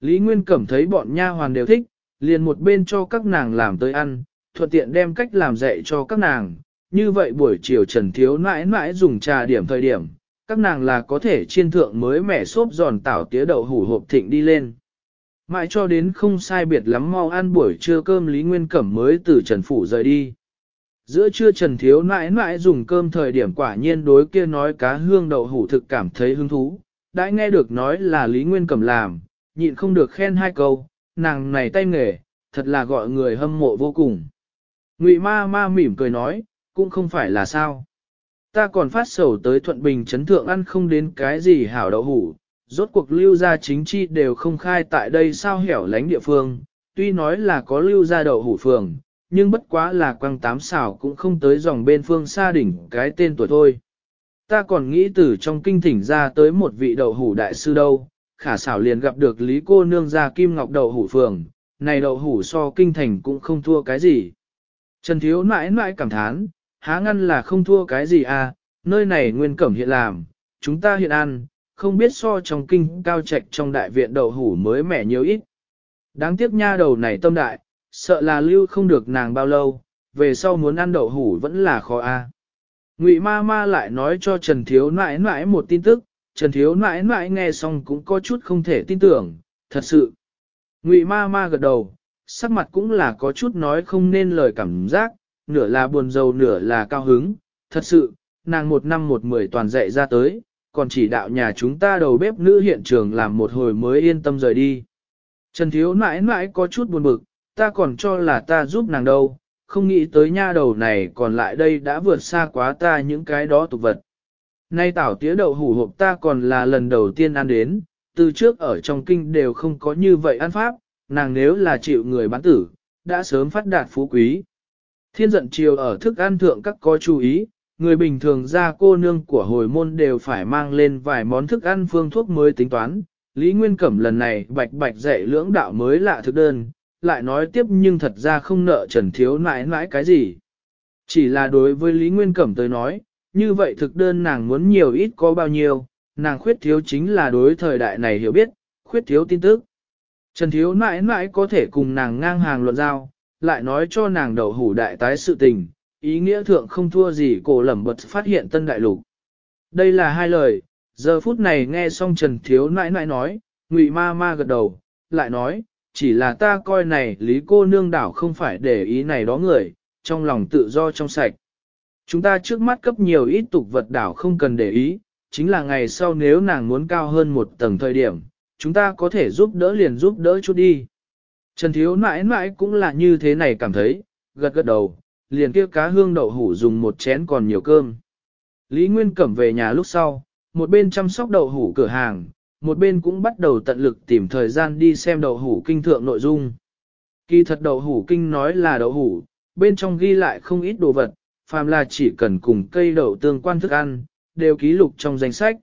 Lý Nguyên cảm thấy bọn nha hoàn đều thích, liền một bên cho các nàng làm tới ăn, thuận tiện đem cách làm dạy cho các nàng, như vậy buổi chiều Trần Thiếu nãi nãi dùng trà điểm thời điểm, các nàng là có thể chiên thượng mới mẻ xốp giòn tảo tía đậu hủ hộp thịnh đi lên. Mãi cho đến không sai biệt lắm mau ăn buổi trưa cơm Lý Nguyên Cẩm mới từ Trần Phủ rời đi. Giữa trưa Trần Thiếu nãi nãi dùng cơm thời điểm quả nhiên đối kia nói cá hương đậu hủ thực cảm thấy hứng thú, đã nghe được nói là Lý Nguyên Cẩm làm, nhịn không được khen hai câu, nàng này tay nghề, thật là gọi người hâm mộ vô cùng. Ngụy ma ma mỉm cười nói, cũng không phải là sao ta còn phát sầu tới Thuận Bình chấn thượng ăn không đến cái gì hảo đậu hủ, rốt cuộc lưu gia chính chi đều không khai tại đây sao hẻo lánh địa phương, tuy nói là có lưu gia đậu hủ phường, nhưng bất quá là quăng tám xảo cũng không tới dòng bên phương xa đỉnh cái tên tuổi thôi. Ta còn nghĩ từ trong kinh thỉnh ra tới một vị đậu hủ đại sư đâu, khả xảo liền gặp được lý cô nương gia kim ngọc đậu hủ phường, này đậu hủ so kinh thành cũng không thua cái gì. Trần Thiếu mãi mãi cảm thán, há ngăn là không thua cái gì à, nơi này nguyên cẩm hiện làm, chúng ta hiện ăn, không biết so trong kinh cao trạch trong đại viện đậu hủ mới mẻ nhiều ít. Đáng tiếc nha đầu này tâm đại, sợ là lưu không được nàng bao lâu, về sau muốn ăn đậu hủ vẫn là khó a. Ngụy ma ma lại nói cho Trần Thiếu nãi nãi một tin tức, Trần Thiếu nãi nãi nghe xong cũng có chút không thể tin tưởng, thật sự. Ngụy ma ma gật đầu, sắc mặt cũng là có chút nói không nên lời cảm giác, nửa là buồn rầu nửa là cao hứng, thật sự, nàng một năm một mười toàn dạy ra tới, còn chỉ đạo nhà chúng ta đầu bếp nữ hiện trường làm một hồi mới yên tâm rời đi. Trần Thiếu mãi mãi có chút buồn bực, ta còn cho là ta giúp nàng đâu, không nghĩ tới nha đầu này còn lại đây đã vượt xa quá ta những cái đó tục vật. Nay tảo tía đậu hủ hộp ta còn là lần đầu tiên ăn đến, từ trước ở trong kinh đều không có như vậy ăn pháp, nàng nếu là chịu người bán tử, đã sớm phát đạt phú quý. Thiên giận chiều ở thức ăn thượng các có chú ý, người bình thường ra cô nương của hồi môn đều phải mang lên vài món thức ăn phương thuốc mới tính toán. Lý Nguyên Cẩm lần này bạch bạch dạy lưỡng đạo mới lạ thực đơn, lại nói tiếp nhưng thật ra không nợ trần thiếu nãi nãi cái gì. Chỉ là đối với Lý Nguyên Cẩm tới nói, như vậy thực đơn nàng muốn nhiều ít có bao nhiêu, nàng khuyết thiếu chính là đối thời đại này hiểu biết, khuyết thiếu tin tức. Trần thiếu nãi nãi có thể cùng nàng ngang hàng luận giao, lại nói cho nàng đầu hủ đại tái sự tình, ý nghĩa thượng không thua gì cổ lẩm bật phát hiện tân đại lục. Đây là hai lời, giờ phút này nghe xong Trần Thiếu nãi nãi nói, ngụy ma ma gật đầu, lại nói, chỉ là ta coi này lý cô nương đảo không phải để ý này đó người, trong lòng tự do trong sạch. Chúng ta trước mắt cấp nhiều ít tục vật đảo không cần để ý, chính là ngày sau nếu nàng muốn cao hơn một tầng thời điểm, chúng ta có thể giúp đỡ liền giúp đỡ chút đi. Trần Thiếu mãi mãi cũng là như thế này cảm thấy, gật gật đầu, liền kia cá hương đậu hủ dùng một chén còn nhiều cơm. Lý Nguyên Cẩm về nhà lúc sau, một bên chăm sóc đậu hủ cửa hàng, một bên cũng bắt đầu tận lực tìm thời gian đi xem đậu hủ kinh thượng nội dung. Kỳ thật đậu hủ kinh nói là đậu hủ, bên trong ghi lại không ít đồ vật, phàm là chỉ cần cùng cây đậu tương quan thức ăn, đều ký lục trong danh sách.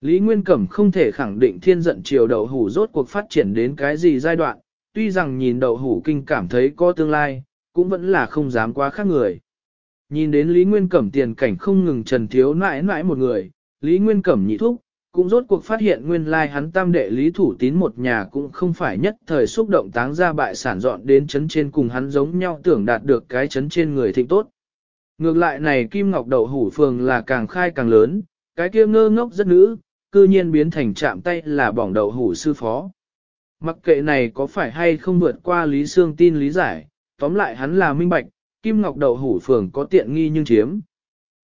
Lý Nguyên Cẩm không thể khẳng định thiên giận chiều đậu hủ rốt cuộc phát triển đến cái gì giai đoạn, tuy rằng nhìn đậu hủ kinh cảm thấy có tương lai, cũng vẫn là không dám quá khác người. Nhìn đến Lý Nguyên Cẩm tiền cảnh không ngừng trần thiếu nãi nãi một người, Lý Nguyên Cẩm nhị thúc, cũng rốt cuộc phát hiện nguyên lai hắn tam đệ Lý Thủ Tín một nhà cũng không phải nhất thời xúc động táng ra bại sản dọn đến chấn trên cùng hắn giống nhau tưởng đạt được cái chấn trên người thịnh tốt. Ngược lại này Kim Ngọc Đậu Hủ Phường là càng khai càng lớn, cái kia ngơ ngốc rất nữ, cư nhiên biến thành chạm tay là bỏng đậu hủ sư phó. Mặc kệ này có phải hay không vượt qua Lý Sương tin lý giải, tóm lại hắn là minh bạch, Kim Ngọc Đậu Hủ Phường có tiện nghi nhưng chiếm.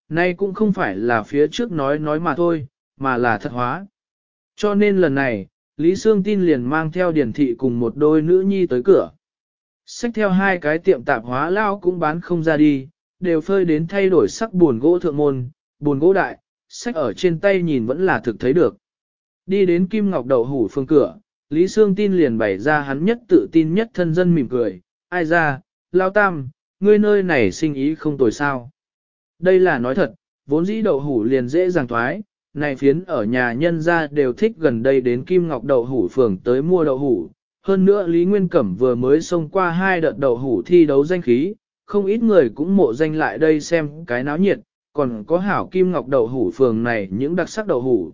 Nay cũng không phải là phía trước nói nói mà thôi, mà là thật hóa. Cho nên lần này, Lý Sương tin liền mang theo điển thị cùng một đôi nữ nhi tới cửa. Xách theo hai cái tiệm tạp hóa lao cũng bán không ra đi, đều phơi đến thay đổi sắc buồn gỗ thượng môn, buồn gỗ đại, sách ở trên tay nhìn vẫn là thực thấy được. Đi đến Kim Ngọc Đậu Hủ Phường cửa, Lý Sương tin liền bày ra hắn nhất tự tin nhất thân dân mỉm cười, ai ra, lao tam, ngươi nơi này sinh ý không tồi sao. Đây là nói thật, vốn dĩ đậu hủ liền dễ dàng thoái, này phiến ở nhà nhân ra đều thích gần đây đến Kim Ngọc đậu hủ phường tới mua đậu hủ. Hơn nữa Lý Nguyên Cẩm vừa mới xông qua hai đợt đậu hủ thi đấu danh khí, không ít người cũng mộ danh lại đây xem cái náo nhiệt, còn có hảo Kim Ngọc đậu hủ phường này những đặc sắc đậu hủ,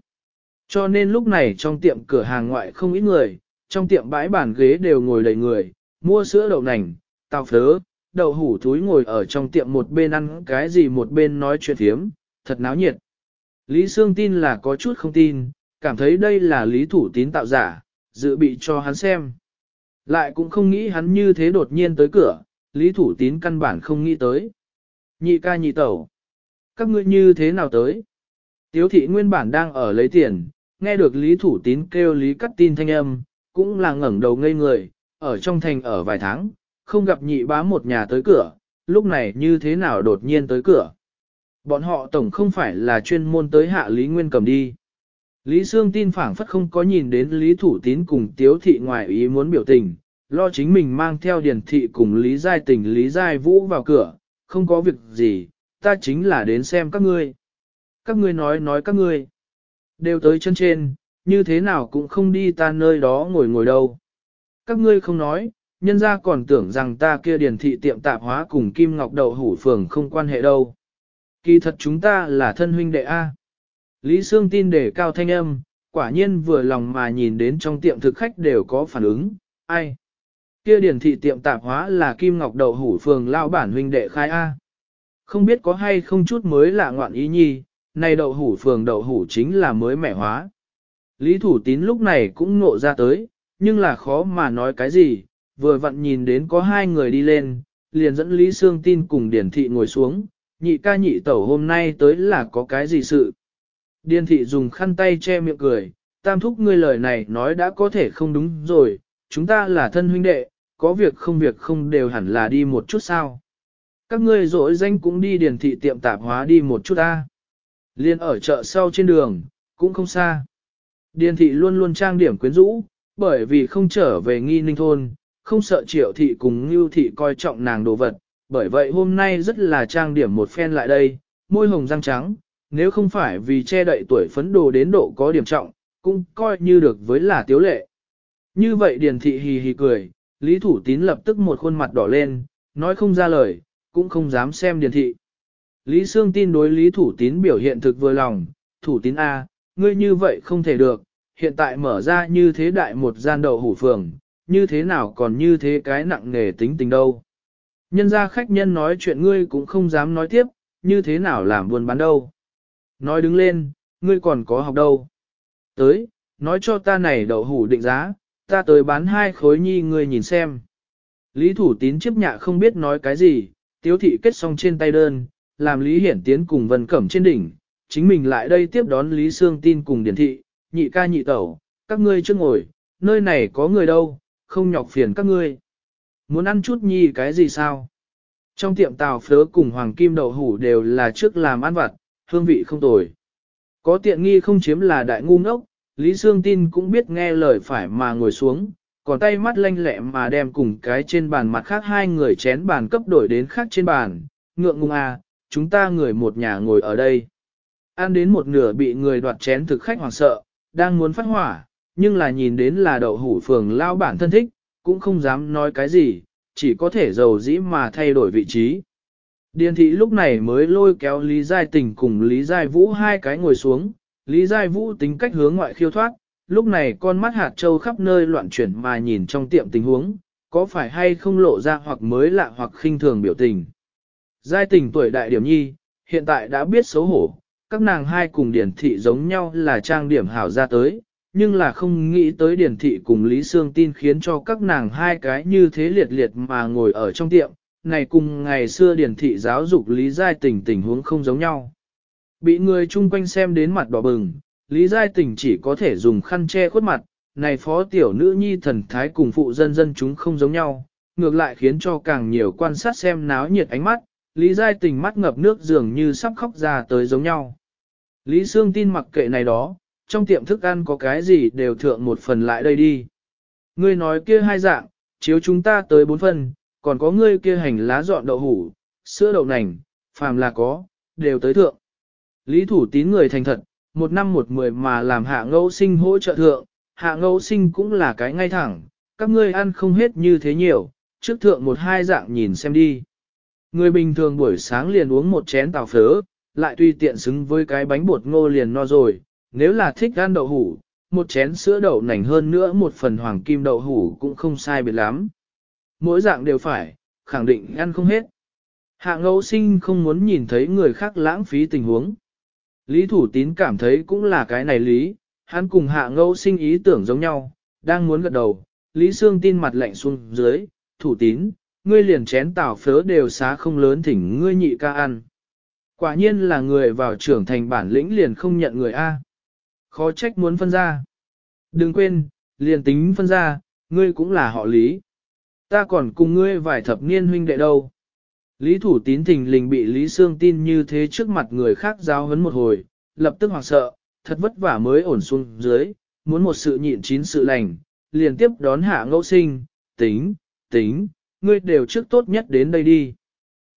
cho nên lúc này trong tiệm cửa hàng ngoại không ít người, trong tiệm bãi bàn ghế đều ngồi đầy người, mua sữa đậu nành, tàu phớ, đậu hủ túi ngồi ở trong tiệm một bên ăn cái gì một bên nói chuyện thiếm, thật náo nhiệt. Lý Sương tin là có chút không tin, cảm thấy đây là lý thủ tín tạo giả, dự bị cho hắn xem. Lại cũng không nghĩ hắn như thế đột nhiên tới cửa, lý thủ tín căn bản không nghĩ tới. Nhị ca nhị tẩu. Các ngươi như thế nào tới? Tiếu thị nguyên bản đang ở lấy tiền, nghe được Lý Thủ Tín kêu Lý Cắt Tin thanh âm, cũng là ngẩng đầu ngây người, ở trong thành ở vài tháng, không gặp nhị bá một nhà tới cửa, lúc này như thế nào đột nhiên tới cửa. Bọn họ tổng không phải là chuyên môn tới hạ Lý Nguyên cầm đi. Lý Sương tin phảng phất không có nhìn đến Lý Thủ Tín cùng Tiếu Thị ngoài ý muốn biểu tình, lo chính mình mang theo Điền Thị cùng Lý Giai tình Lý Giai Vũ vào cửa, không có việc gì, ta chính là đến xem các ngươi. Các ngươi nói nói các ngươi. Đều tới chân trên, như thế nào cũng không đi ta nơi đó ngồi ngồi đâu. Các ngươi không nói, nhân ra còn tưởng rằng ta kia điển thị tiệm tạp hóa cùng Kim Ngọc Đậu Hủ Phường không quan hệ đâu. Kỳ thật chúng ta là thân huynh đệ A. Lý Sương tin để cao thanh âm, quả nhiên vừa lòng mà nhìn đến trong tiệm thực khách đều có phản ứng, ai. Kia điển thị tiệm tạp hóa là Kim Ngọc Đậu Hủ Phường lao bản huynh đệ khai A. Không biết có hay không chút mới lạ ngoạn ý nhi, này đậu hủ phường đậu hủ chính là mới mẻ hóa. Lý Thủ Tín lúc này cũng ngộ ra tới, nhưng là khó mà nói cái gì, vừa vặn nhìn đến có hai người đi lên, liền dẫn Lý Sương tin cùng Điển Thị ngồi xuống, nhị ca nhị tẩu hôm nay tới là có cái gì sự. Điền Thị dùng khăn tay che miệng cười, tam thúc ngươi lời này nói đã có thể không đúng rồi, chúng ta là thân huynh đệ, có việc không việc không đều hẳn là đi một chút sao. Các ngươi rỗi danh cũng đi Điền Thị tiệm tạp hóa đi một chút ta. Liên ở chợ sau trên đường, cũng không xa. Điền thị luôn luôn trang điểm quyến rũ, bởi vì không trở về nghi ninh thôn, không sợ triệu thị cùng ngưu thị coi trọng nàng đồ vật, bởi vậy hôm nay rất là trang điểm một phen lại đây, môi hồng răng trắng, nếu không phải vì che đậy tuổi phấn đồ đến độ có điểm trọng, cũng coi như được với là tiếu lệ. Như vậy điền thị hì hì cười, Lý Thủ Tín lập tức một khuôn mặt đỏ lên, nói không ra lời, cũng không dám xem điền thị. Lý Sương tin đối Lý Thủ Tín biểu hiện thực vừa lòng, Thủ Tín A, ngươi như vậy không thể được, hiện tại mở ra như thế đại một gian đầu hủ phường, như thế nào còn như thế cái nặng nghề tính tình đâu. Nhân ra khách nhân nói chuyện ngươi cũng không dám nói tiếp, như thế nào làm buôn bán đâu. Nói đứng lên, ngươi còn có học đâu. Tới, nói cho ta này đậu hủ định giá, ta tới bán hai khối nhi ngươi nhìn xem. Lý thủ tín chấp nhạ không biết nói cái gì, tiếu thị kết xong trên tay đơn, làm Lý Hiển tiến cùng Vân Cẩm trên đỉnh, chính mình lại đây tiếp đón Lý Sương tin cùng Điển Thị, nhị ca nhị tẩu, các ngươi chưa ngồi, nơi này có người đâu, không nhọc phiền các ngươi. Muốn ăn chút nhi cái gì sao? Trong tiệm tàu phớ cùng hoàng kim đậu hủ đều là trước làm ăn vặt, hương vị không tồi. Có tiện nghi không chiếm là đại ngu ngốc, Lý Sương tin cũng biết nghe lời phải mà ngồi xuống, còn tay mắt lanh lẹ mà đem cùng cái trên bàn mặt khác hai người chén bàn cấp đổi đến khác trên bàn, ngượng ngùng à, chúng ta người một nhà ngồi ở đây. Ăn đến một nửa bị người đoạt chén thực khách hoảng sợ, đang muốn phát hỏa, nhưng là nhìn đến là đậu hủ phường lao bản thân thích, cũng không dám nói cái gì, chỉ có thể giàu dĩ mà thay đổi vị trí. Điền thị lúc này mới lôi kéo Lý Giai Tình cùng Lý Giai Vũ hai cái ngồi xuống, Lý Giai Vũ tính cách hướng ngoại khiêu thoát, lúc này con mắt hạt trâu khắp nơi loạn chuyển mà nhìn trong tiệm tình huống, có phải hay không lộ ra hoặc mới lạ hoặc khinh thường biểu tình. Giai tình tuổi đại điểm nhi, hiện tại đã biết xấu hổ, các nàng hai cùng điển thị giống nhau là trang điểm hảo ra tới, nhưng là không nghĩ tới điển thị cùng Lý Sương tin khiến cho các nàng hai cái như thế liệt liệt mà ngồi ở trong tiệm, này cùng ngày xưa điển thị giáo dục Lý Giai tình tình huống không giống nhau. Bị người chung quanh xem đến mặt đỏ bừng, Lý Giai tình chỉ có thể dùng khăn che khuất mặt, này phó tiểu nữ nhi thần thái cùng phụ dân dân chúng không giống nhau, ngược lại khiến cho càng nhiều quan sát xem náo nhiệt ánh mắt, Lý Giai tình mắt ngập nước dường như sắp khóc ra tới giống nhau. Lý Sương tin mặc kệ này đó, trong tiệm thức ăn có cái gì đều thượng một phần lại đây đi. Ngươi nói kia hai dạng, chiếu chúng ta tới bốn phần, còn có ngươi kia hành lá dọn đậu hủ, sữa đậu nành, phàm là có, đều tới thượng. Lý thủ tín người thành thật, một năm một mười mà làm hạ ngẫu sinh hỗ trợ thượng, hạ ngẫu sinh cũng là cái ngay thẳng, các ngươi ăn không hết như thế nhiều, trước thượng một hai dạng nhìn xem đi. Người bình thường buổi sáng liền uống một chén tàu phớ, lại tùy tiện xứng với cái bánh bột ngô liền no rồi, nếu là thích ăn đậu hủ, một chén sữa đậu nành hơn nữa một phần hoàng kim đậu hủ cũng không sai biệt lắm. Mỗi dạng đều phải, khẳng định ăn không hết. Hạ ngẫu sinh không muốn nhìn thấy người khác lãng phí tình huống. Lý Thủ Tín cảm thấy cũng là cái này lý, hắn cùng hạ ngẫu sinh ý tưởng giống nhau, đang muốn gật đầu, Lý Sương tin mặt lạnh xuống dưới, Thủ Tín, ngươi liền chén tảo phớ đều xá không lớn thỉnh ngươi nhị ca ăn. Quả nhiên là người vào trưởng thành bản lĩnh liền không nhận người A. Khó trách muốn phân ra. Đừng quên, liền tính phân ra, ngươi cũng là họ lý. Ta còn cùng ngươi vài thập niên huynh đệ đâu. Lý thủ tín thình lình bị Lý Sương tin như thế trước mặt người khác giao hấn một hồi, lập tức hoảng sợ, thật vất vả mới ổn xuống dưới, muốn một sự nhịn chín sự lành, liền tiếp đón hạ ngẫu sinh, tính, tính, ngươi đều trước tốt nhất đến đây đi.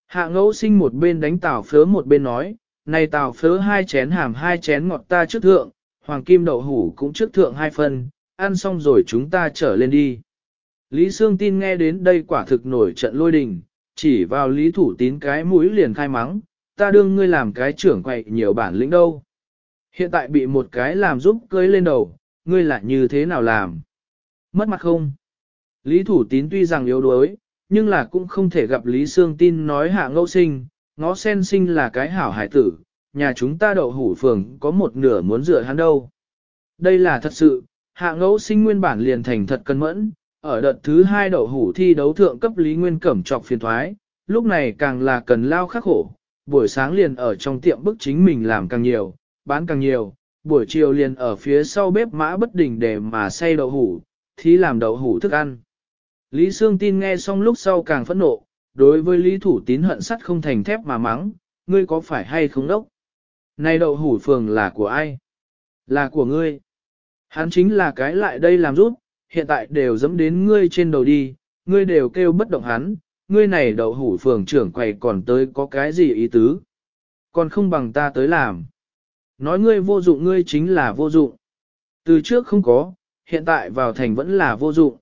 Hạ ngẫu sinh một bên đánh tảo phớ một bên nói, này tảo phớ hai chén hàm hai chén ngọt ta trước thượng, hoàng kim đậu hủ cũng trước thượng hai phần, ăn xong rồi chúng ta trở lên đi. Lý Sương tin nghe đến đây quả thực nổi trận lôi đình, chỉ vào Lý Thủ Tín cái mũi liền khai mắng, ta đương ngươi làm cái trưởng quậy nhiều bản lĩnh đâu. Hiện tại bị một cái làm giúp cưới lên đầu, ngươi lại như thế nào làm? Mất mặt không? Lý Thủ Tín tuy rằng yếu đuối, nhưng là cũng không thể gặp Lý Sương tin nói hạ ngẫu sinh, ngó sen sinh là cái hảo hải tử, nhà chúng ta đậu hủ phường có một nửa muốn rửa hắn đâu. Đây là thật sự, hạ ngẫu sinh nguyên bản liền thành thật cân mẫn, ở đợt thứ hai đậu hủ thi đấu thượng cấp Lý Nguyên Cẩm trọc phiền thoái, lúc này càng là cần lao khắc khổ, buổi sáng liền ở trong tiệm bức chính mình làm càng nhiều, bán càng nhiều, buổi chiều liền ở phía sau bếp mã bất đình để mà xay đậu hủ, thí làm đậu hủ thức ăn. Lý Sương tin nghe xong lúc sau càng phẫn nộ, đối với Lý Thủ tín hận sắt không thành thép mà mắng, ngươi có phải hay không đốc? Này đậu hủ phường là của ai? Là của ngươi. Hắn chính là cái lại đây làm rút, hiện tại đều dẫm đến ngươi trên đầu đi, ngươi đều kêu bất động hắn, ngươi này đậu hủ phường trưởng quầy còn tới có cái gì ý tứ? Còn không bằng ta tới làm. Nói ngươi vô dụng ngươi chính là vô dụng. Từ trước không có, hiện tại vào thành vẫn là vô dụng.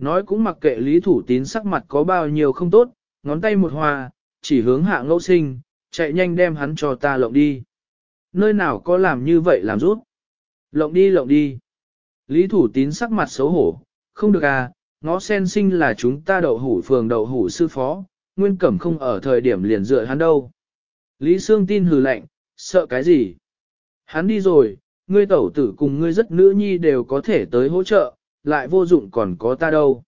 Nói cũng mặc kệ Lý Thủ Tín sắc mặt có bao nhiêu không tốt, ngón tay một hòa, chỉ hướng hạ ngẫu sinh, chạy nhanh đem hắn cho ta lộng đi. Nơi nào có làm như vậy làm rút? Lộng đi lộng đi. Lý Thủ Tín sắc mặt xấu hổ, không được à, ngó sen sinh là chúng ta đậu hủ phường đậu hủ sư phó, nguyên cẩm không ở thời điểm liền dựa hắn đâu. Lý Sương tin hừ lạnh, sợ cái gì? Hắn đi rồi, ngươi tẩu tử cùng ngươi rất nữ nhi đều có thể tới hỗ trợ, lại vô dụng còn có ta đâu.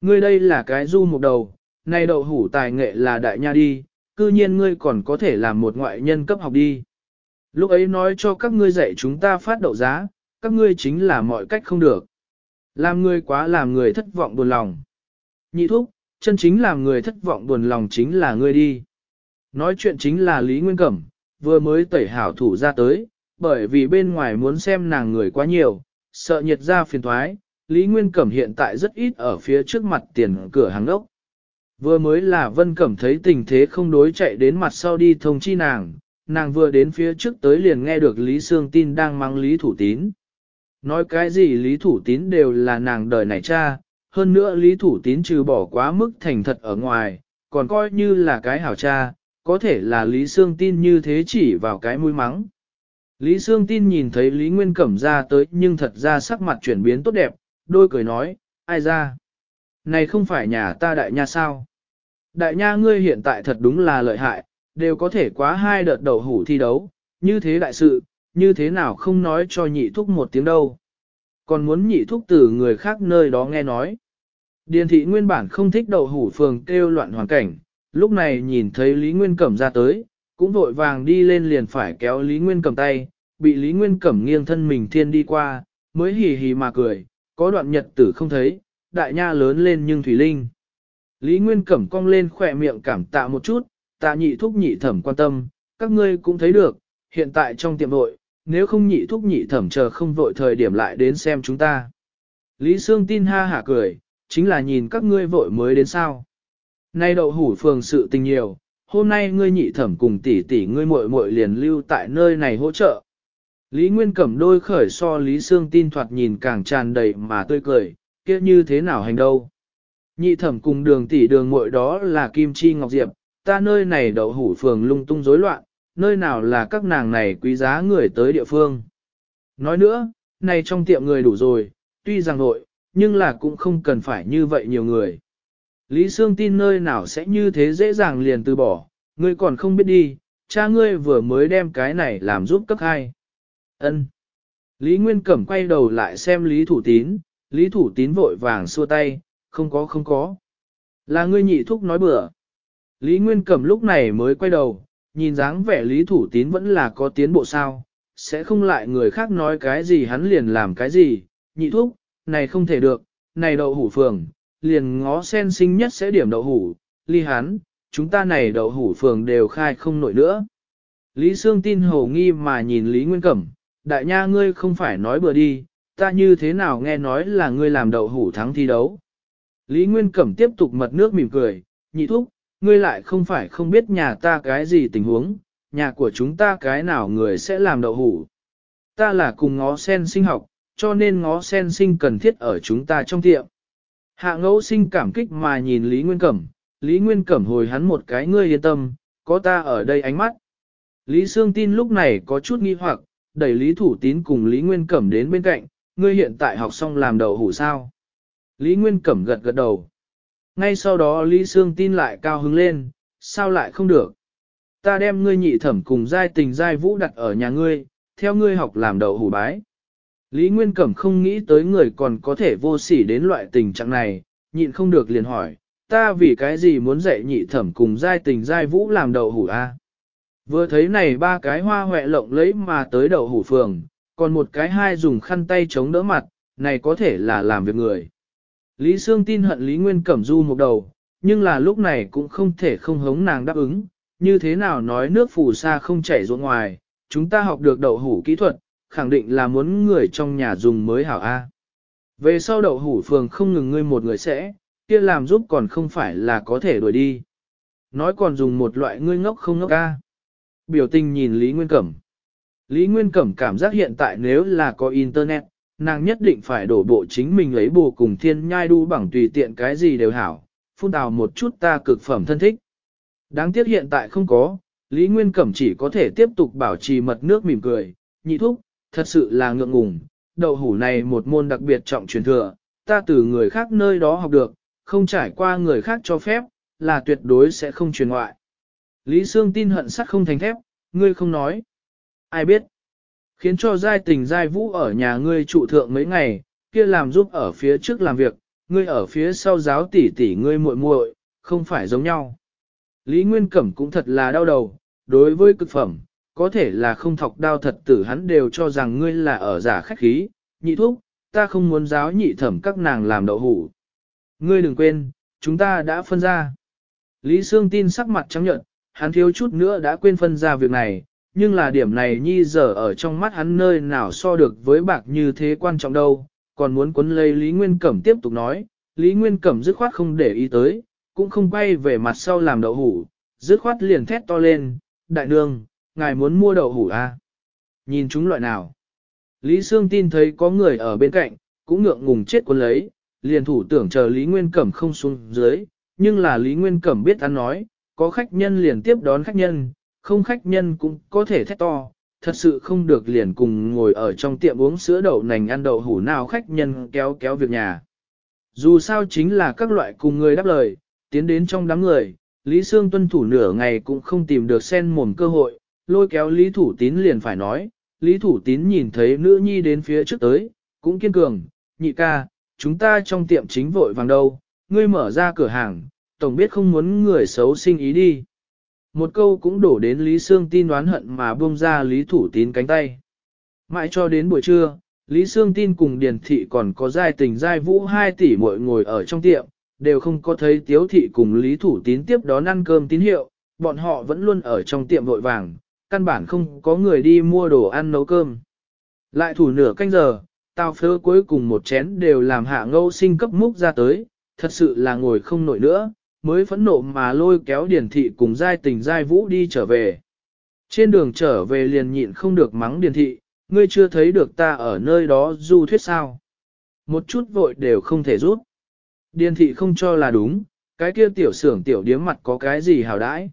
Ngươi đây là cái du một đầu, nay đậu hủ tài nghệ là đại nha đi, cư nhiên ngươi còn có thể làm một ngoại nhân cấp học đi. Lúc ấy nói cho các ngươi dạy chúng ta phát đậu giá, các ngươi chính là mọi cách không được. Làm ngươi quá làm người thất vọng buồn lòng. Nhị thúc, chân chính làm người thất vọng buồn lòng chính là ngươi đi. Nói chuyện chính là Lý Nguyên Cẩm, vừa mới tẩy hảo thủ ra tới, bởi vì bên ngoài muốn xem nàng người quá nhiều, sợ nhiệt ra phiền thoái, Lý Nguyên Cẩm hiện tại rất ít ở phía trước mặt tiền cửa hàng ốc. Vừa mới là Vân Cẩm thấy tình thế không đối chạy đến mặt sau đi thông chi nàng, nàng vừa đến phía trước tới liền nghe được Lý Sương tin đang mang Lý Thủ Tín. Nói cái gì Lý Thủ Tín đều là nàng đời này cha, hơn nữa Lý Thủ Tín trừ bỏ quá mức thành thật ở ngoài, còn coi như là cái hảo cha, có thể là Lý Sương tin như thế chỉ vào cái mũi mắng. Lý Sương tin nhìn thấy Lý Nguyên Cẩm ra tới nhưng thật ra sắc mặt chuyển biến tốt đẹp, đôi cười nói, ai ra? Này không phải nhà ta đại nha sao? Đại nha ngươi hiện tại thật đúng là lợi hại, đều có thể quá hai đợt đầu hủ thi đấu, như thế đại sự, như thế nào không nói cho nhị thúc một tiếng đâu. Còn muốn nhị thúc từ người khác nơi đó nghe nói. Điền thị nguyên bản không thích đầu hủ phường kêu loạn hoàn cảnh, lúc này nhìn thấy Lý Nguyên Cẩm ra tới, cũng vội vàng đi lên liền phải kéo Lý Nguyên Cẩm tay, bị Lý Nguyên Cẩm nghiêng thân mình thiên đi qua, mới hì hì mà cười, có đoạn nhật tử không thấy, đại nha lớn lên nhưng thủy linh. Lý Nguyên Cẩm cong lên khỏe miệng cảm tạ một chút, tạ nhị thúc nhị thẩm quan tâm, các ngươi cũng thấy được, hiện tại trong tiệm vội, nếu không nhị thúc nhị thẩm chờ không vội thời điểm lại đến xem chúng ta. Lý Sương tin ha hả cười, chính là nhìn các ngươi vội mới đến sao. Nay đậu hủ phường sự tình nhiều, hôm nay ngươi nhị thẩm cùng tỷ tỷ ngươi muội muội liền lưu tại nơi này hỗ trợ. Lý Nguyên Cẩm đôi khởi so Lý Sương tin thoạt nhìn càng tràn đầy mà tươi cười, kia như thế nào hành đâu. Nhị thẩm cùng đường tỷ đường muội đó là Kim Chi Ngọc Diệp, ta nơi này đậu hủ phường lung tung rối loạn, nơi nào là các nàng này quý giá người tới địa phương. Nói nữa, này trong tiệm người đủ rồi, tuy rằng nội, nhưng là cũng không cần phải như vậy nhiều người. Lý Sương tin nơi nào sẽ như thế dễ dàng liền từ bỏ, ngươi còn không biết đi, cha ngươi vừa mới đem cái này làm giúp cấp hai. Ân. Lý Nguyên Cẩm quay đầu lại xem Lý Thủ Tín, Lý Thủ Tín vội vàng xua tay, không có không có. Là ngươi nhị thúc nói bừa. Lý Nguyên Cẩm lúc này mới quay đầu, nhìn dáng vẻ Lý Thủ Tín vẫn là có tiến bộ sao, sẽ không lại người khác nói cái gì hắn liền làm cái gì, nhị thúc, này không thể được, này đậu hủ phường, liền ngó sen sinh nhất sẽ điểm đậu hủ, Lý Hán, chúng ta này đậu hủ phường đều khai không nổi nữa. Lý Sương tin hầu nghi mà nhìn Lý Nguyên Cẩm, đại nha ngươi không phải nói bừa đi, ta như thế nào nghe nói là ngươi làm đậu hủ thắng thi đấu. Lý Nguyên Cẩm tiếp tục mật nước mỉm cười, nhị thúc, ngươi lại không phải không biết nhà ta cái gì tình huống, nhà của chúng ta cái nào người sẽ làm đậu hủ. Ta là cùng ngó sen sinh học, cho nên ngó sen sinh cần thiết ở chúng ta trong tiệm. Hạ ngẫu sinh cảm kích mà nhìn Lý Nguyên Cẩm, Lý Nguyên Cẩm hồi hắn một cái ngươi yên tâm, có ta ở đây ánh mắt. Lý Sương tin lúc này có chút nghi hoặc, đẩy Lý Thủ Tín cùng Lý Nguyên Cẩm đến bên cạnh, ngươi hiện tại học xong làm đầu hủ sao. Lý Nguyên Cẩm gật gật đầu. Ngay sau đó Lý Sương tin lại cao hứng lên, sao lại không được. Ta đem ngươi nhị thẩm cùng giai tình giai vũ đặt ở nhà ngươi, theo ngươi học làm đầu hủ bái. Lý Nguyên Cẩm không nghĩ tới người còn có thể vô sỉ đến loại tình trạng này, nhịn không được liền hỏi, ta vì cái gì muốn dạy nhị thẩm cùng giai tình giai vũ làm đầu hủ a? Vừa thấy này ba cái hoa hoẹ lộng lấy mà tới đậu hủ phường, còn một cái hai dùng khăn tay chống đỡ mặt, này có thể là làm việc người. Lý Sương tin hận Lý Nguyên Cẩm Du một đầu, nhưng là lúc này cũng không thể không hống nàng đáp ứng, như thế nào nói nước phủ xa không chảy ruộng ngoài, chúng ta học được đậu hủ kỹ thuật, khẳng định là muốn người trong nhà dùng mới hảo A. Về sau đậu hủ phường không ngừng ngươi một người sẽ, kia làm giúp còn không phải là có thể đuổi đi. Nói còn dùng một loại ngươi ngốc không ngốc A biểu tình nhìn Lý Nguyên Cẩm. Lý Nguyên Cẩm cảm giác hiện tại nếu là có Internet, nàng nhất định phải đổ bộ chính mình lấy bù cùng thiên nhai đu bằng tùy tiện cái gì đều hảo, phun tào một chút ta cực phẩm thân thích. Đáng tiếc hiện tại không có, Lý Nguyên Cẩm chỉ có thể tiếp tục bảo trì mật nước mỉm cười, nhị thúc, thật sự là ngượng ngùng, đậu hủ này một môn đặc biệt trọng truyền thừa, ta từ người khác nơi đó học được, không trải qua người khác cho phép, là tuyệt đối sẽ không truyền ngoại. Lý Sương tin hận sắt không thành thép, ngươi không nói. Ai biết? Khiến cho giai tình giai vũ ở nhà ngươi trụ thượng mấy ngày, kia làm giúp ở phía trước làm việc, ngươi ở phía sau giáo tỷ tỷ ngươi muội muội, không phải giống nhau. Lý Nguyên Cẩm cũng thật là đau đầu, đối với cực phẩm, có thể là không thọc đau thật tử hắn đều cho rằng ngươi là ở giả khách khí, nhị thuốc, ta không muốn giáo nhị thẩm các nàng làm đậu hủ. Ngươi đừng quên, chúng ta đã phân ra. Lý Sương tin sắc mặt trắng nhợt, hắn thiếu chút nữa đã quên phân ra việc này, nhưng là điểm này nhi giờ ở trong mắt hắn nơi nào so được với bạc như thế quan trọng đâu, còn muốn cuốn lấy Lý Nguyên Cẩm tiếp tục nói, Lý Nguyên Cẩm dứt khoát không để ý tới, cũng không quay về mặt sau làm đậu hủ, dứt khoát liền thét to lên, đại nương, ngài muốn mua đậu hủ à? Nhìn chúng loại nào? Lý Sương tin thấy có người ở bên cạnh, cũng ngượng ngùng chết cuốn lấy, liền thủ tưởng chờ Lý Nguyên Cẩm không xuống dưới, nhưng là Lý Nguyên Cẩm biết hắn nói, có khách nhân liền tiếp đón khách nhân, không khách nhân cũng có thể thét to, thật sự không được liền cùng ngồi ở trong tiệm uống sữa đậu nành ăn đậu hủ nào khách nhân kéo kéo việc nhà. Dù sao chính là các loại cùng người đáp lời, tiến đến trong đám người, Lý Sương tuân thủ nửa ngày cũng không tìm được sen mồm cơ hội, lôi kéo Lý Thủ Tín liền phải nói, Lý Thủ Tín nhìn thấy nữ nhi đến phía trước tới, cũng kiên cường, nhị ca, chúng ta trong tiệm chính vội vàng đâu, ngươi mở ra cửa hàng, tổng biết không muốn người xấu sinh ý đi. Một câu cũng đổ đến Lý Sương tin đoán hận mà buông ra Lý Thủ Tín cánh tay. Mãi cho đến buổi trưa, Lý Sương tin cùng Điền Thị còn có giai tình giai vũ 2 tỷ muội ngồi ở trong tiệm, đều không có thấy Tiếu Thị cùng Lý Thủ Tín tiếp đón ăn cơm tín hiệu, bọn họ vẫn luôn ở trong tiệm vội vàng, căn bản không có người đi mua đồ ăn nấu cơm. Lại thủ nửa canh giờ, tao phớ cuối cùng một chén đều làm hạ ngâu sinh cấp múc ra tới, thật sự là ngồi không nổi nữa, mới phẫn nộ mà lôi kéo Điền thị cùng giai tình giai vũ đi trở về. Trên đường trở về liền nhịn không được mắng Điền thị, ngươi chưa thấy được ta ở nơi đó du thuyết sao. Một chút vội đều không thể rút. Điền thị không cho là đúng, cái kia tiểu xưởng tiểu điếm mặt có cái gì hào đãi.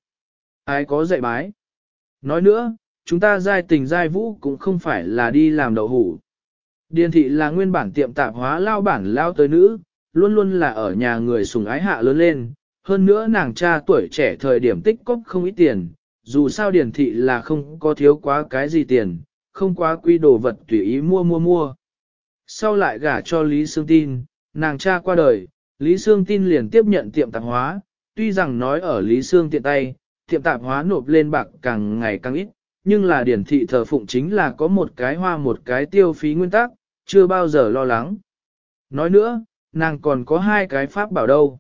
Ai có dạy bái. Nói nữa, chúng ta giai tình giai vũ cũng không phải là đi làm đậu hủ. Điền thị là nguyên bản tiệm tạp hóa lao bản lao tới nữ, luôn luôn là ở nhà người sùng ái hạ lớn lên, hơn nữa nàng cha tuổi trẻ thời điểm tích cóp không ít tiền, dù sao điển thị là không có thiếu quá cái gì tiền, không quá quy đồ vật tùy ý mua mua mua. Sau lại gả cho Lý Sương Tin, nàng cha qua đời, Lý Sương Tin liền tiếp nhận tiệm tạp hóa, tuy rằng nói ở Lý Sương tiện tay, tiệm tạp hóa nộp lên bạc càng ngày càng ít, nhưng là điển thị thờ phụng chính là có một cái hoa một cái tiêu phí nguyên tắc, chưa bao giờ lo lắng. Nói nữa, nàng còn có hai cái pháp bảo đâu.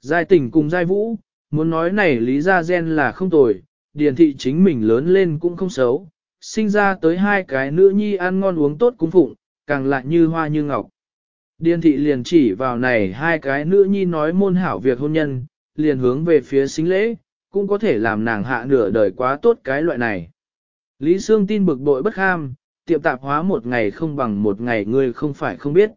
Giai tình cùng giai vũ, muốn nói này lý gia gen là không tồi, điền thị chính mình lớn lên cũng không xấu, sinh ra tới hai cái nữ nhi ăn ngon uống tốt cũng phụng, càng lại như hoa như ngọc. Điền thị liền chỉ vào này hai cái nữ nhi nói môn hảo việc hôn nhân, liền hướng về phía xính lễ, cũng có thể làm nàng hạ nửa đời quá tốt cái loại này. Lý Sương tin bực bội bất ham, tiệm tạp hóa một ngày không bằng một ngày người không phải không biết.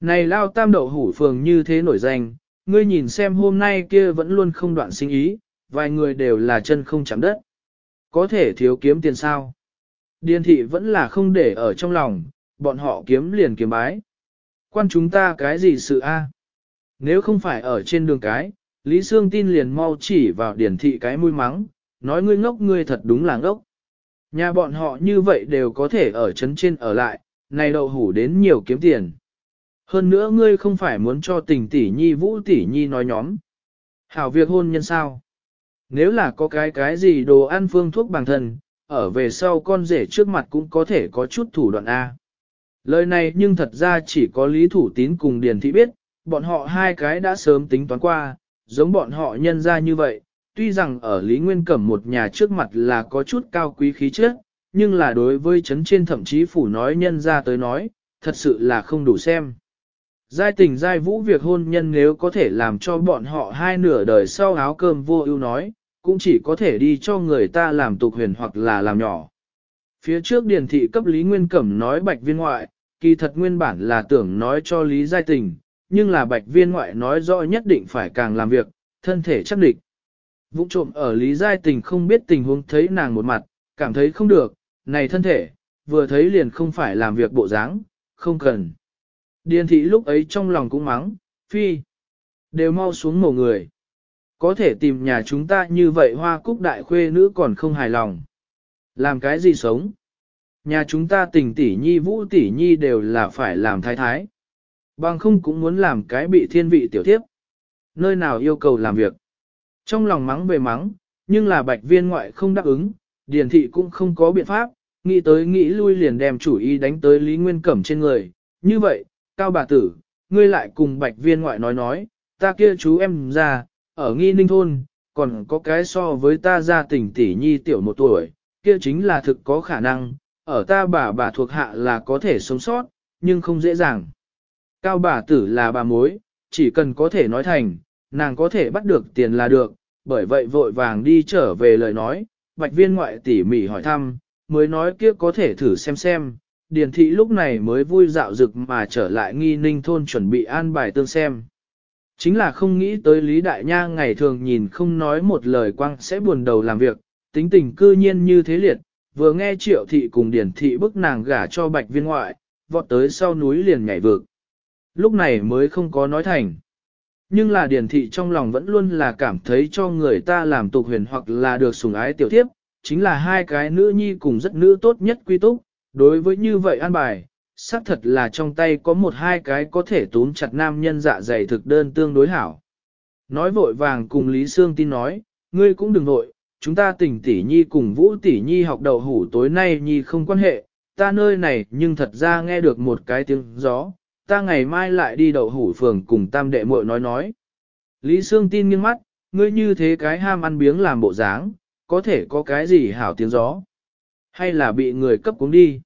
Này lao tam đậu hủ phường như thế nổi danh, Ngươi nhìn xem hôm nay kia vẫn luôn không đoạn sinh ý, vài người đều là chân không chạm đất. Có thể thiếu kiếm tiền sao? Điền thị vẫn là không để ở trong lòng, bọn họ kiếm liền kiếm bái. Quan chúng ta cái gì sự a? Nếu không phải ở trên đường cái, Lý Sương tin liền mau chỉ vào Điền thị cái mũi mắng, nói ngươi ngốc ngươi thật đúng là ngốc. Nhà bọn họ như vậy đều có thể ở chấn trên ở lại, này đậu hủ đến nhiều kiếm tiền. Hơn nữa ngươi không phải muốn cho tình tỷ nhi vũ tỷ nhi nói nhóm. Hảo việc hôn nhân sao? Nếu là có cái cái gì đồ ăn phương thuốc bằng thần, ở về sau con rể trước mặt cũng có thể có chút thủ đoạn A. Lời này nhưng thật ra chỉ có Lý Thủ Tín cùng Điền Thị biết, bọn họ hai cái đã sớm tính toán qua, giống bọn họ nhân ra như vậy, tuy rằng ở Lý Nguyên Cẩm một nhà trước mặt là có chút cao quý khí chất, nhưng là đối với chấn trên thậm chí phủ nói nhân ra tới nói, thật sự là không đủ xem. Giai tình giai vũ việc hôn nhân nếu có thể làm cho bọn họ hai nửa đời sau áo cơm vô ưu nói, cũng chỉ có thể đi cho người ta làm tục huyền hoặc là làm nhỏ. Phía trước điển thị cấp Lý Nguyên Cẩm nói bạch viên ngoại, kỳ thật nguyên bản là tưởng nói cho Lý Giai tình, nhưng là bạch viên ngoại nói rõ nhất định phải càng làm việc, thân thể chắc định Vũ trộm ở Lý Giai tình không biết tình huống thấy nàng một mặt, cảm thấy không được, này thân thể, vừa thấy liền không phải làm việc bộ dáng, không cần. Điền thị lúc ấy trong lòng cũng mắng, phi, đều mau xuống mổ người. Có thể tìm nhà chúng ta như vậy hoa cúc đại khuê nữ còn không hài lòng. Làm cái gì sống? Nhà chúng ta tình tỷ nhi vũ tỷ nhi đều là phải làm thái thái. Bằng không cũng muốn làm cái bị thiên vị tiểu thiếp. Nơi nào yêu cầu làm việc. Trong lòng mắng về mắng, nhưng là bạch viên ngoại không đáp ứng, điền thị cũng không có biện pháp, nghĩ tới nghĩ lui liền đem chủ ý đánh tới Lý Nguyên Cẩm trên người. Như vậy, cao bà tử, ngươi lại cùng bạch viên ngoại nói nói, ta kia chú em ra, ở nghi ninh thôn, còn có cái so với ta ra tỉnh tỷ nhi tiểu một tuổi, kia chính là thực có khả năng, ở ta bà bà thuộc hạ là có thể sống sót, nhưng không dễ dàng. Cao bà tử là bà mối, chỉ cần có thể nói thành, nàng có thể bắt được tiền là được, bởi vậy vội vàng đi trở về lời nói, bạch viên ngoại tỉ mỉ hỏi thăm, mới nói kia có thể thử xem xem, Điền thị lúc này mới vui dạo dực mà trở lại nghi ninh thôn chuẩn bị an bài tương xem. Chính là không nghĩ tới Lý Đại Nha ngày thường nhìn không nói một lời quăng sẽ buồn đầu làm việc, tính tình cư nhiên như thế liệt, vừa nghe triệu thị cùng điển thị bức nàng gả cho bạch viên ngoại, vọt tới sau núi liền nhảy vực. Lúc này mới không có nói thành. Nhưng là điển thị trong lòng vẫn luôn là cảm thấy cho người ta làm tục huyền hoặc là được sủng ái tiểu tiếp, chính là hai cái nữ nhi cùng rất nữ tốt nhất quy túc, Đối với như vậy an bài, xác thật là trong tay có một hai cái có thể túm chặt nam nhân dạ dày thực đơn tương đối hảo. Nói vội vàng cùng Lý Sương tin nói, ngươi cũng đừng vội, chúng ta tỉnh tỷ nhi cùng vũ tỷ nhi học đầu hủ tối nay nhi không quan hệ, ta nơi này nhưng thật ra nghe được một cái tiếng gió, ta ngày mai lại đi đầu hủ phường cùng tam đệ muội nói nói. Lý Sương tin nghiêng mắt, ngươi như thế cái ham ăn biếng làm bộ dáng, có thể có cái gì hảo tiếng gió. Hay là bị người cấp cuống đi?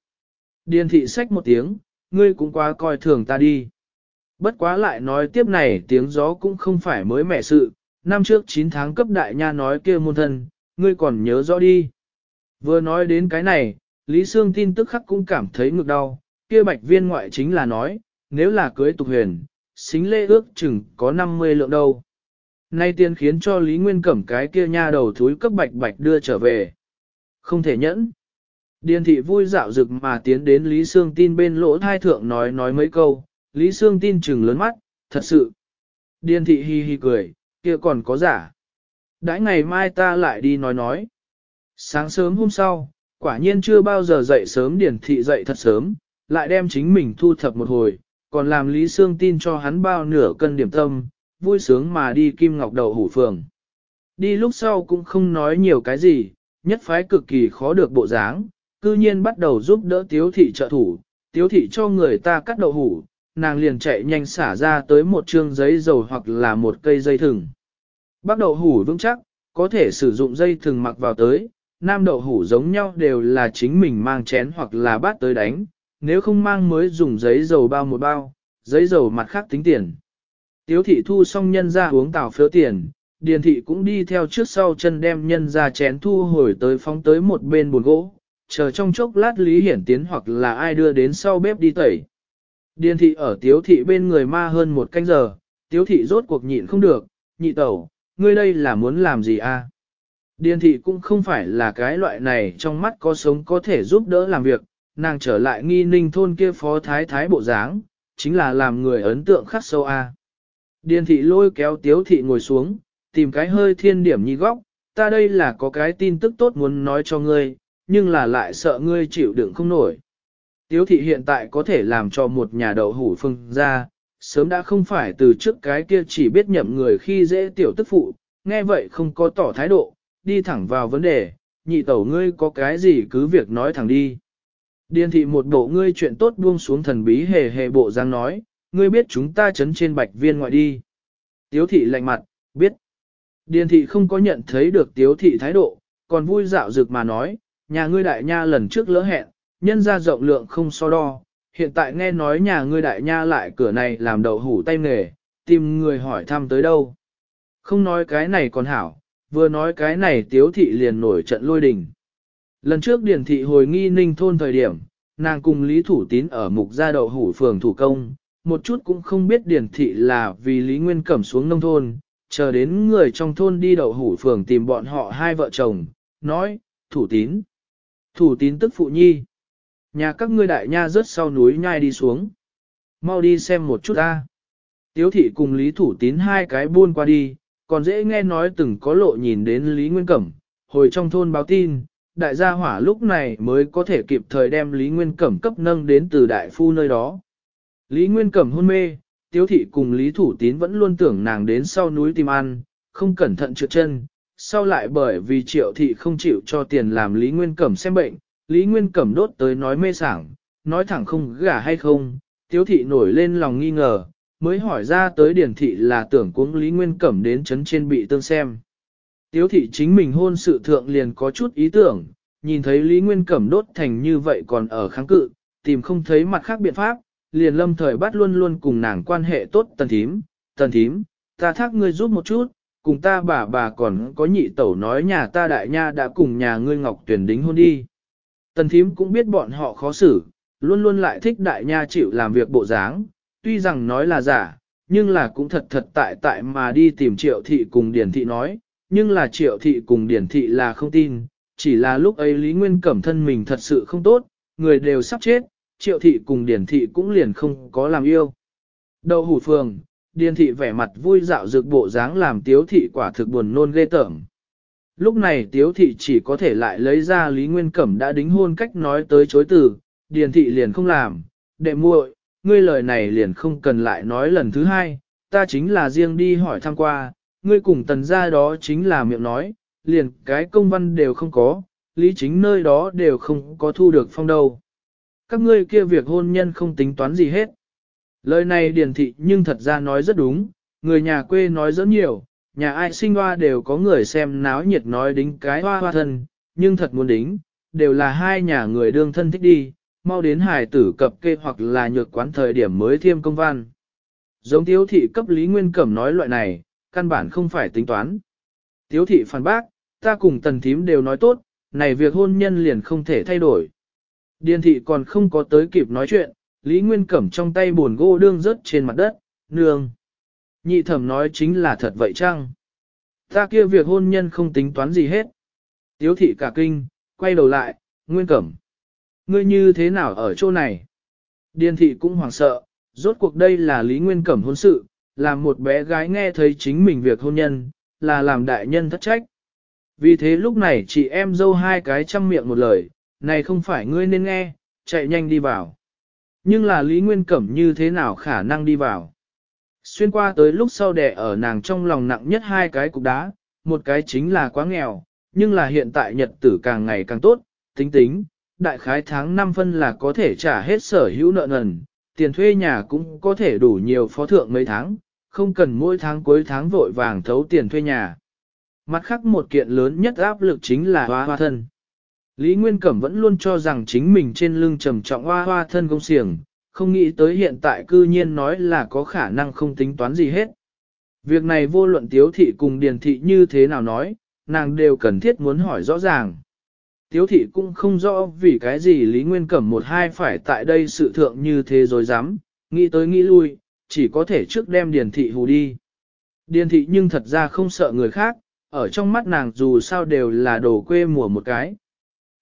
Điền thị sách một tiếng, ngươi cũng quá coi thường ta đi. Bất quá lại nói tiếp này tiếng gió cũng không phải mới mẻ sự, năm trước 9 tháng cấp đại nha nói kia môn thân, ngươi còn nhớ rõ đi. Vừa nói đến cái này, Lý Sương tin tức khắc cũng cảm thấy ngực đau, kia bạch viên ngoại chính là nói, nếu là cưới tục huyền, xính lễ ước chừng có 50 lượng đâu. Nay tiên khiến cho Lý Nguyên cẩm cái kia nha đầu thúi cấp bạch bạch đưa trở về. Không thể nhẫn. Điền thị vui dạo dực mà tiến đến Lý Sương tin bên lỗ thai thượng nói nói mấy câu, Lý Sương tin chừng lớn mắt, thật sự. Điền thị hi hi cười, kia còn có giả. Đãi ngày mai ta lại đi nói nói. Sáng sớm hôm sau, quả nhiên chưa bao giờ dậy sớm Điền thị dậy thật sớm, lại đem chính mình thu thập một hồi, còn làm Lý Sương tin cho hắn bao nửa cân điểm tâm, vui sướng mà đi Kim Ngọc Đầu Hủ Phường. Đi lúc sau cũng không nói nhiều cái gì, nhất phái cực kỳ khó được bộ dáng, cư nhiên bắt đầu giúp đỡ tiếu thị trợ thủ, tiếu thị cho người ta cắt đậu hủ, nàng liền chạy nhanh xả ra tới một chương giấy dầu hoặc là một cây dây thừng. bắt đậu hủ vững chắc, có thể sử dụng dây thừng mặc vào tới, nam đậu hủ giống nhau đều là chính mình mang chén hoặc là bát tới đánh, nếu không mang mới dùng giấy dầu bao một bao, giấy dầu mặt khác tính tiền. Tiếu thị thu xong nhân ra uống tàu phiếu tiền, điền thị cũng đi theo trước sau chân đem nhân ra chén thu hồi tới phóng tới một bên buồn gỗ, chờ trong chốc lát Lý Hiển Tiến hoặc là ai đưa đến sau bếp đi tẩy. Điền thị ở tiếu thị bên người ma hơn một canh giờ, tiếu thị rốt cuộc nhịn không được, nhị tẩu, ngươi đây là muốn làm gì a? Điền thị cũng không phải là cái loại này trong mắt có sống có thể giúp đỡ làm việc, nàng trở lại nghi ninh thôn kia phó thái thái bộ dáng, chính là làm người ấn tượng khắc sâu a. Điền thị lôi kéo tiếu thị ngồi xuống, tìm cái hơi thiên điểm nhi góc, ta đây là có cái tin tức tốt muốn nói cho ngươi, nhưng là lại sợ ngươi chịu đựng không nổi. Tiếu thị hiện tại có thể làm cho một nhà đậu hủ phương ra, sớm đã không phải từ trước cái kia chỉ biết nhậm người khi dễ tiểu tức phụ, nghe vậy không có tỏ thái độ, đi thẳng vào vấn đề, nhị tẩu ngươi có cái gì cứ việc nói thẳng đi. Điền thị một bộ ngươi chuyện tốt buông xuống thần bí hề hề bộ giang nói, ngươi biết chúng ta chấn trên bạch viên ngoại đi. Tiếu thị lạnh mặt, biết. Điền thị không có nhận thấy được tiếu thị thái độ, còn vui dạo dực mà nói, nhà ngươi đại nha lần trước lỡ hẹn, nhân ra rộng lượng không so đo, hiện tại nghe nói nhà ngươi đại nha lại cửa này làm đậu hủ tay nghề, tìm người hỏi thăm tới đâu. Không nói cái này còn hảo, vừa nói cái này tiếu thị liền nổi trận lôi đình. Lần trước điển thị hồi nghi ninh thôn thời điểm, nàng cùng Lý Thủ Tín ở mục gia đậu hủ phường thủ công, một chút cũng không biết điển thị là vì Lý Nguyên Cẩm xuống nông thôn, chờ đến người trong thôn đi đậu hủ phường tìm bọn họ hai vợ chồng, nói, Thủ Tín. Thủ tín tức phụ nhi. Nhà các ngươi đại nha rớt sau núi nhai đi xuống. Mau đi xem một chút ta. Tiếu thị cùng Lý Thủ tín hai cái buôn qua đi, còn dễ nghe nói từng có lộ nhìn đến Lý Nguyên Cẩm, hồi trong thôn báo tin. Đại gia hỏa lúc này mới có thể kịp thời đem Lý Nguyên Cẩm cấp nâng đến từ đại phu nơi đó. Lý Nguyên Cẩm hôn mê, Tiếu thị cùng Lý Thủ Tín vẫn luôn tưởng nàng đến sau núi tìm ăn, không cẩn thận trượt chân, sau lại bởi vì triệu thị không chịu cho tiền làm Lý Nguyên Cẩm xem bệnh, Lý Nguyên Cẩm đốt tới nói mê sảng, nói thẳng không gả hay không, tiếu thị nổi lên lòng nghi ngờ, mới hỏi ra tới điển thị là tưởng cuống Lý Nguyên Cẩm đến chấn trên bị tương xem. Tiếu thị chính mình hôn sự thượng liền có chút ý tưởng, nhìn thấy Lý Nguyên Cẩm đốt thành như vậy còn ở kháng cự, tìm không thấy mặt khác biện pháp, liền lâm thời bắt luôn luôn cùng nàng quan hệ tốt tần thím, tần thím, ta thác ngươi giúp một chút, cùng ta bà bà còn có nhị tẩu nói nhà ta đại nha đã cùng nhà ngươi ngọc tuyển đính hôn đi. Tần thím cũng biết bọn họ khó xử, luôn luôn lại thích đại nha chịu làm việc bộ dáng, tuy rằng nói là giả, nhưng là cũng thật thật tại tại mà đi tìm triệu thị cùng điển thị nói, nhưng là triệu thị cùng điển thị là không tin, chỉ là lúc ấy Lý Nguyên Cẩm thân mình thật sự không tốt, người đều sắp chết, triệu thị cùng điển thị cũng liền không có làm yêu. Đậu hủ phường, Điền thị vẻ mặt vui dạo dược bộ dáng làm tiếu thị quả thực buồn nôn ghê tởm. Lúc này tiếu thị chỉ có thể lại lấy ra Lý Nguyên Cẩm đã đính hôn cách nói tới chối từ, điền thị liền không làm, đệ muội ngươi lời này liền không cần lại nói lần thứ hai, ta chính là riêng đi hỏi thăm qua, ngươi cùng tần ra đó chính là miệng nói, liền cái công văn đều không có, lý chính nơi đó đều không có thu được phong đâu. Các ngươi kia việc hôn nhân không tính toán gì hết. Lời này điền thị nhưng thật ra nói rất đúng, người nhà quê nói rất nhiều, nhà ai sinh hoa đều có người xem náo nhiệt nói đính cái hoa hoa thân, nhưng thật muốn đính, đều là hai nhà người đương thân thích đi, mau đến hải tử cập kê hoặc là nhược quán thời điểm mới thiêm công văn. Giống tiếu thị cấp Lý Nguyên Cẩm nói loại này, căn bản không phải tính toán. Tiếu thị phản bác, ta cùng tần thím đều nói tốt, này việc hôn nhân liền không thể thay đổi. Điền thị còn không có tới kịp nói chuyện, Lý Nguyên Cẩm trong tay buồn gỗ đương rớt trên mặt đất, nương. Nhị thẩm nói chính là thật vậy chăng? Ta kia việc hôn nhân không tính toán gì hết. Tiếu thị cả kinh, quay đầu lại, Nguyên Cẩm. Ngươi như thế nào ở chỗ này? Điền thị cũng hoảng sợ, rốt cuộc đây là Lý Nguyên Cẩm hôn sự, làm một bé gái nghe thấy chính mình việc hôn nhân, là làm đại nhân thất trách. Vì thế lúc này chị em dâu hai cái chăm miệng một lời, này không phải ngươi nên nghe, chạy nhanh đi vào. Nhưng là Lý Nguyên Cẩm như thế nào khả năng đi vào? Xuyên qua tới lúc sau đẻ ở nàng trong lòng nặng nhất hai cái cục đá, một cái chính là quá nghèo, nhưng là hiện tại nhật tử càng ngày càng tốt, tính tính, đại khái tháng 5 phân là có thể trả hết sở hữu nợ nần, tiền thuê nhà cũng có thể đủ nhiều phó thượng mấy tháng, không cần mỗi tháng cuối tháng vội vàng thấu tiền thuê nhà. Mặt khác một kiện lớn nhất áp lực chính là hóa hoa thân. Lý Nguyên Cẩm vẫn luôn cho rằng chính mình trên lưng trầm trọng hoa hoa thân công siềng, không nghĩ tới hiện tại cư nhiên nói là có khả năng không tính toán gì hết. Việc này vô luận tiếu thị cùng điền thị như thế nào nói, nàng đều cần thiết muốn hỏi rõ ràng. Tiếu thị cũng không rõ vì cái gì Lý Nguyên Cẩm một hai phải tại đây sự thượng như thế rồi dám, nghĩ tới nghĩ lui, chỉ có thể trước đem điền thị hù đi. Điền thị nhưng thật ra không sợ người khác, ở trong mắt nàng dù sao đều là đồ quê mùa một cái,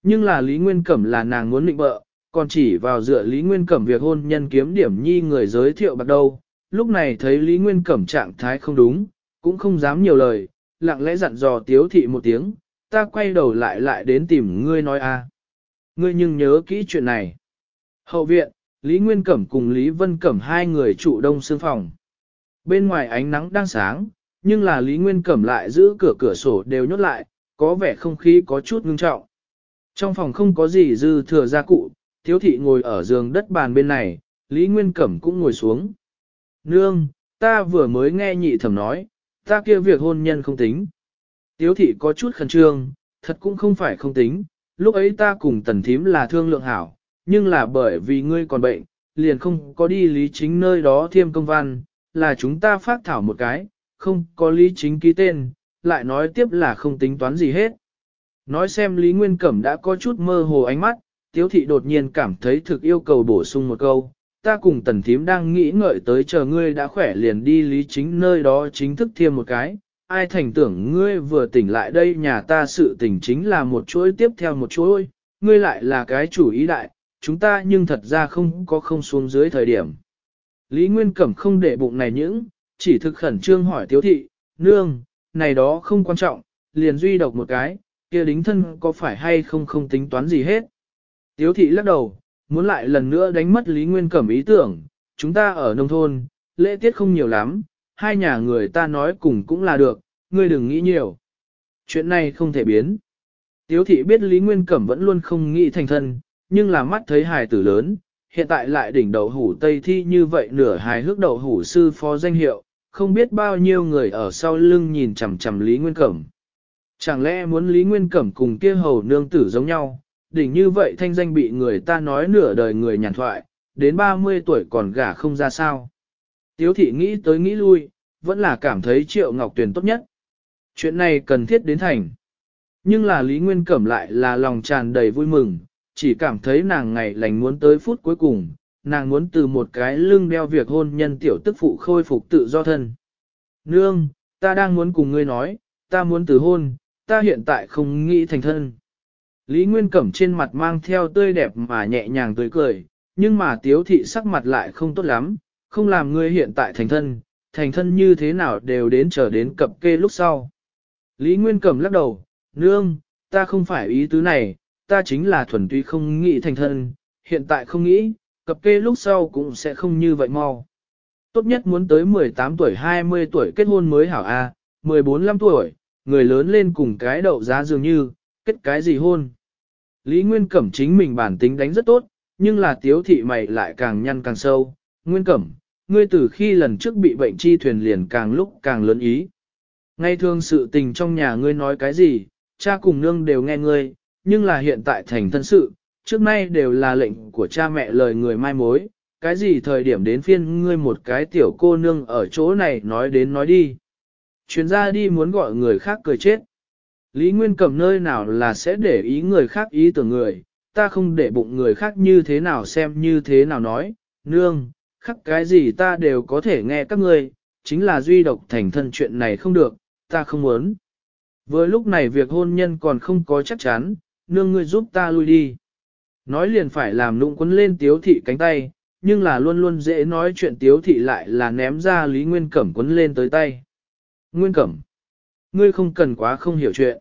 nhưng là Lý Nguyên Cẩm là nàng muốn định bợ, còn chỉ vào dựa Lý Nguyên Cẩm việc hôn nhân kiếm điểm nhi người giới thiệu bắt đầu. Lúc này thấy Lý Nguyên Cẩm trạng thái không đúng, cũng không dám nhiều lời, lặng lẽ dặn dò tiếu thị một tiếng, ta quay đầu lại lại đến tìm ngươi nói a. Ngươi nhưng nhớ kỹ chuyện này. Hậu viện, Lý Nguyên Cẩm cùng Lý Vân Cẩm hai người trụ đông xương phòng. Bên ngoài ánh nắng đang sáng, nhưng là Lý Nguyên Cẩm lại giữ cửa cửa sổ đều nhốt lại, có vẻ không khí có chút ngưng trọng. Trong phòng không có gì dư thừa gia cụ, thiếu thị ngồi ở giường đất bàn bên này, Lý Nguyên Cẩm cũng ngồi xuống. Nương, ta vừa mới nghe nhị thẩm nói, ta kia việc hôn nhân không tính. thiếu thị có chút khẩn trương, thật cũng không phải không tính, lúc ấy ta cùng tần thím là thương lượng hảo, nhưng là bởi vì ngươi còn bệnh, liền không có đi lý chính nơi đó thiêm công văn, là chúng ta phát thảo một cái, không có lý chính ký tên, lại nói tiếp là không tính toán gì hết. Nói xem Lý Nguyên Cẩm đã có chút mơ hồ ánh mắt, tiếu thị đột nhiên cảm thấy thực yêu cầu bổ sung một câu. Ta cùng tần thím đang nghĩ ngợi tới chờ ngươi đã khỏe liền đi lý chính nơi đó chính thức thêm một cái. Ai thành tưởng ngươi vừa tỉnh lại đây nhà ta sự tỉnh chính là một chuỗi tiếp theo một chuỗi, ngươi lại là cái chủ ý đại, chúng ta nhưng thật ra không có không xuống dưới thời điểm. Lý Nguyên Cẩm không để bụng này những, chỉ thực khẩn trương hỏi tiếu thị, nương, này đó không quan trọng, liền duy độc một cái, kia đính thân có phải hay không không tính toán gì hết. Tiếu thị lắc đầu, muốn lại lần nữa đánh mất Lý Nguyên Cẩm ý tưởng, chúng ta ở nông thôn, lễ tiết không nhiều lắm, hai nhà người ta nói cùng cũng là được, ngươi đừng nghĩ nhiều. Chuyện này không thể biến. Tiếu thị biết Lý Nguyên Cẩm vẫn luôn không nghĩ thành thân, nhưng là mắt thấy hài tử lớn, hiện tại lại đỉnh đầu hủ Tây Thi như vậy nửa hài hước đầu hủ sư phó danh hiệu, không biết bao nhiêu người ở sau lưng nhìn chằm chằm Lý Nguyên Cẩm. Chẳng lẽ muốn Lý Nguyên Cẩm cùng kia hầu nương tử giống nhau, đỉnh như vậy thanh danh bị người ta nói nửa đời người nhàn thoại, đến 30 tuổi còn gả không ra sao. Tiếu thị nghĩ tới nghĩ lui, vẫn là cảm thấy Triệu Ngọc Tuyền tốt nhất. Chuyện này cần thiết đến thành. Nhưng là Lý Nguyên Cẩm lại là lòng tràn đầy vui mừng, chỉ cảm thấy nàng ngày lành muốn tới phút cuối cùng, nàng muốn từ một cái lưng đeo việc hôn nhân tiểu tức phụ khôi phục tự do thân. Nương, ta đang muốn cùng ngươi nói, ta muốn từ hôn, ta hiện tại không nghĩ thành thân. Lý Nguyên Cẩm trên mặt mang theo tươi đẹp mà nhẹ nhàng tươi cười, nhưng mà tiếu thị sắc mặt lại không tốt lắm, không làm ngươi hiện tại thành thân, thành thân như thế nào đều đến chờ đến cập kê lúc sau. Lý Nguyên Cẩm lắc đầu, nương, ta không phải ý tứ này, ta chính là thuần tuy không nghĩ thành thân, hiện tại không nghĩ, cập kê lúc sau cũng sẽ không như vậy mau. Tốt nhất muốn tới 18 tuổi 20 tuổi kết hôn mới hảo A, à, 14-15 tuổi, người lớn lên cùng cái đậu giá dường như, kết cái gì hôn. Lý Nguyên Cẩm chính mình bản tính đánh rất tốt, nhưng là tiếu thị mày lại càng nhăn càng sâu. Nguyên Cẩm, ngươi từ khi lần trước bị bệnh chi thuyền liền càng lúc càng lớn ý. Ngay thường sự tình trong nhà ngươi nói cái gì, cha cùng nương đều nghe ngươi, nhưng là hiện tại thành thân sự, trước nay đều là lệnh của cha mẹ lời người mai mối, cái gì thời điểm đến phiên ngươi một cái tiểu cô nương ở chỗ này nói đến nói đi. Chuyên gia đi muốn gọi người khác cười chết. Lý Nguyên Cẩm nơi nào là sẽ để ý người khác ý tưởng người, ta không để bụng người khác như thế nào xem như thế nào nói, nương, khắc cái gì ta đều có thể nghe các ngươi, chính là duy độc thành thân chuyện này không được, ta không muốn. Với lúc này việc hôn nhân còn không có chắc chắn, nương ngươi giúp ta lui đi. Nói liền phải làm nụng quấn lên tiếu thị cánh tay, nhưng là luôn luôn dễ nói chuyện tiếu thị lại là ném ra Lý Nguyên Cẩm quấn lên tới tay. Nguyên Cẩm, ngươi không cần quá không hiểu chuyện.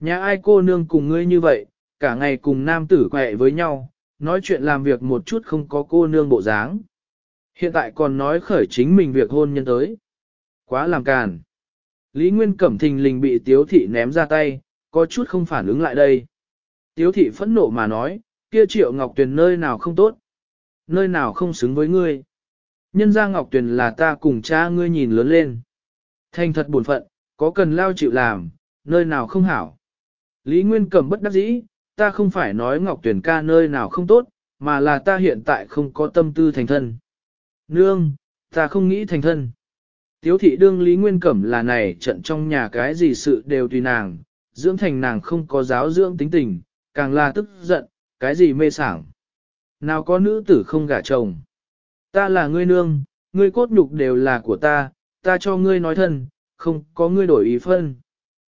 Nhà ai cô nương cùng ngươi như vậy, cả ngày cùng nam tử quẹ với nhau, nói chuyện làm việc một chút không có cô nương bộ dáng. Hiện tại còn nói khởi chính mình việc hôn nhân tới. Quá làm càn. Lý Nguyên Cẩm thình lình bị tiếu thị ném ra tay, có chút không phản ứng lại đây. Tiếu thị phẫn nộ mà nói, kia triệu Ngọc Tuyền nơi nào không tốt, nơi nào không xứng với ngươi. Nhân ra Ngọc Tuyền là ta cùng cha ngươi nhìn lớn lên. Thành thật buồn phận, có cần lao chịu làm, nơi nào không hảo. Lý Nguyên Cẩm bất đắc dĩ, ta không phải nói Ngọc Tuyển ca nơi nào không tốt, mà là ta hiện tại không có tâm tư thành thân. Nương, ta không nghĩ thành thân. Tiếu thị đương Lý Nguyên Cẩm là này trận trong nhà cái gì sự đều tùy nàng, dưỡng thành nàng không có giáo dưỡng tính tình, càng là tức giận, cái gì mê sảng. Nào có nữ tử không gả chồng. Ta là ngươi nương, ngươi cốt nhục đều là của ta, ta cho ngươi nói thân, không có ngươi đổi ý phân.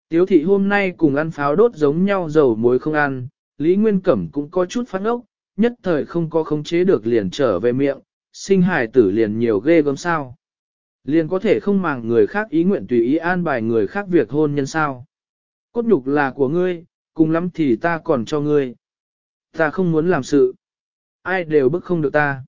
Tiếu thị hôm nay cùng ăn pháo đốt giống nhau dầu muối không ăn, Lý Nguyên Cẩm cũng có chút phát ốc, nhất thời không có khống chế được liền trở về miệng, sinh hài tử liền nhiều ghê gớm sao. Liền có thể không màng người khác ý nguyện tùy ý an bài người khác việc hôn nhân sao. Cốt nhục là của ngươi, cùng lắm thì ta còn cho ngươi. Ta không muốn làm sự. Ai đều bức không được ta.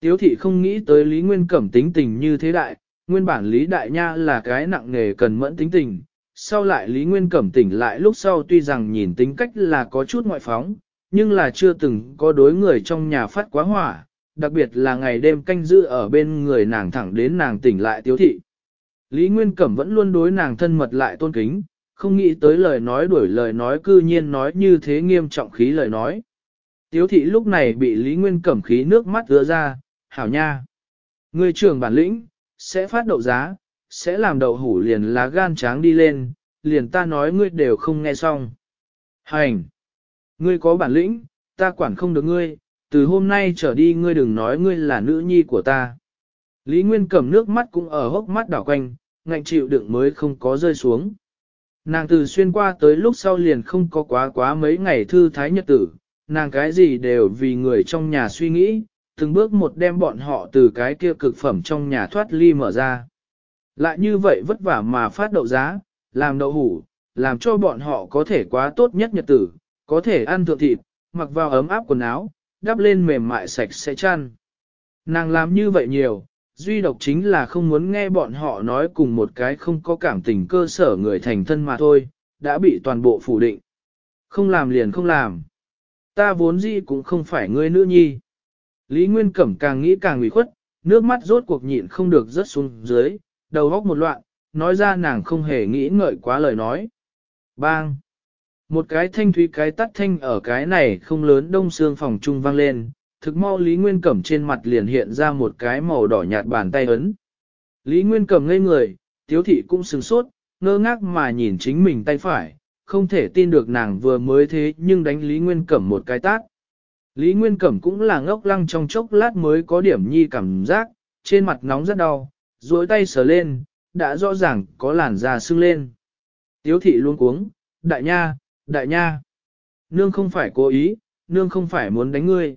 Tiếu thị không nghĩ tới Lý Nguyên Cẩm tính tình như thế đại, nguyên bản Lý Đại Nha là cái nặng nghề cần mẫn tính tình, sau lại Lý Nguyên Cẩm tỉnh lại lúc sau tuy rằng nhìn tính cách là có chút ngoại phóng, nhưng là chưa từng có đối người trong nhà phát quá hỏa, đặc biệt là ngày đêm canh giữ ở bên người nàng thẳng đến nàng tỉnh lại tiếu thị. Lý Nguyên Cẩm vẫn luôn đối nàng thân mật lại tôn kính, không nghĩ tới lời nói đuổi lời nói cư nhiên nói như thế nghiêm trọng khí lời nói. Tiếu thị lúc này bị Lý Nguyên Cẩm khí nước mắt ứa ra, hảo nha. Người trưởng bản lĩnh, sẽ phát đậu giá, sẽ làm đậu hủ liền lá gan tráng đi lên, liền ta nói ngươi đều không nghe xong. Hành! Ngươi có bản lĩnh, ta quản không được ngươi, từ hôm nay trở đi ngươi đừng nói ngươi là nữ nhi của ta. Lý Nguyên cầm nước mắt cũng ở hốc mắt đảo quanh, ngạnh chịu đựng mới không có rơi xuống. Nàng từ xuyên qua tới lúc sau liền không có quá quá mấy ngày thư thái nhật tử, nàng cái gì đều vì người trong nhà suy nghĩ, từng bước một đem bọn họ từ cái kia cực phẩm trong nhà thoát ly mở ra. Lại như vậy vất vả mà phát đậu giá, làm đậu hủ, làm cho bọn họ có thể quá tốt nhất nhật tử, có thể ăn thượng thịt, mặc vào ấm áp quần áo, đắp lên mềm mại sạch sẽ chăn. Nàng làm như vậy nhiều, duy độc chính là không muốn nghe bọn họ nói cùng một cái không có cảm tình cơ sở người thành thân mà thôi, đã bị toàn bộ phủ định. Không làm liền không làm. Ta vốn gì cũng không phải ngươi nữ nhi. Lý Nguyên Cẩm càng nghĩ càng ủy khuất, nước mắt rốt cuộc nhịn không được rớt xuống dưới, đầu góc một loạn, nói ra nàng không hề nghĩ ngợi quá lời nói. Bang! Một cái thanh thúy cái tắt thanh ở cái này không lớn đông xương phòng trung vang lên, thực mau Lý Nguyên Cẩm trên mặt liền hiện ra một cái màu đỏ nhạt bàn tay ấn. Lý Nguyên Cẩm ngây người, tiếu thị cũng sừng sốt, ngơ ngác mà nhìn chính mình tay phải, không thể tin được nàng vừa mới thế nhưng đánh Lý Nguyên Cẩm một cái tát. Lý Nguyên Cẩm cũng là ngốc lăng trong chốc lát mới có điểm nhi cảm giác, trên mặt nóng rất đau, duỗi tay sờ lên, đã rõ ràng có làn da sưng lên. Tiếu thị luôn cuống, đại nha, đại nha. Nương không phải cố ý, nương không phải muốn đánh ngươi.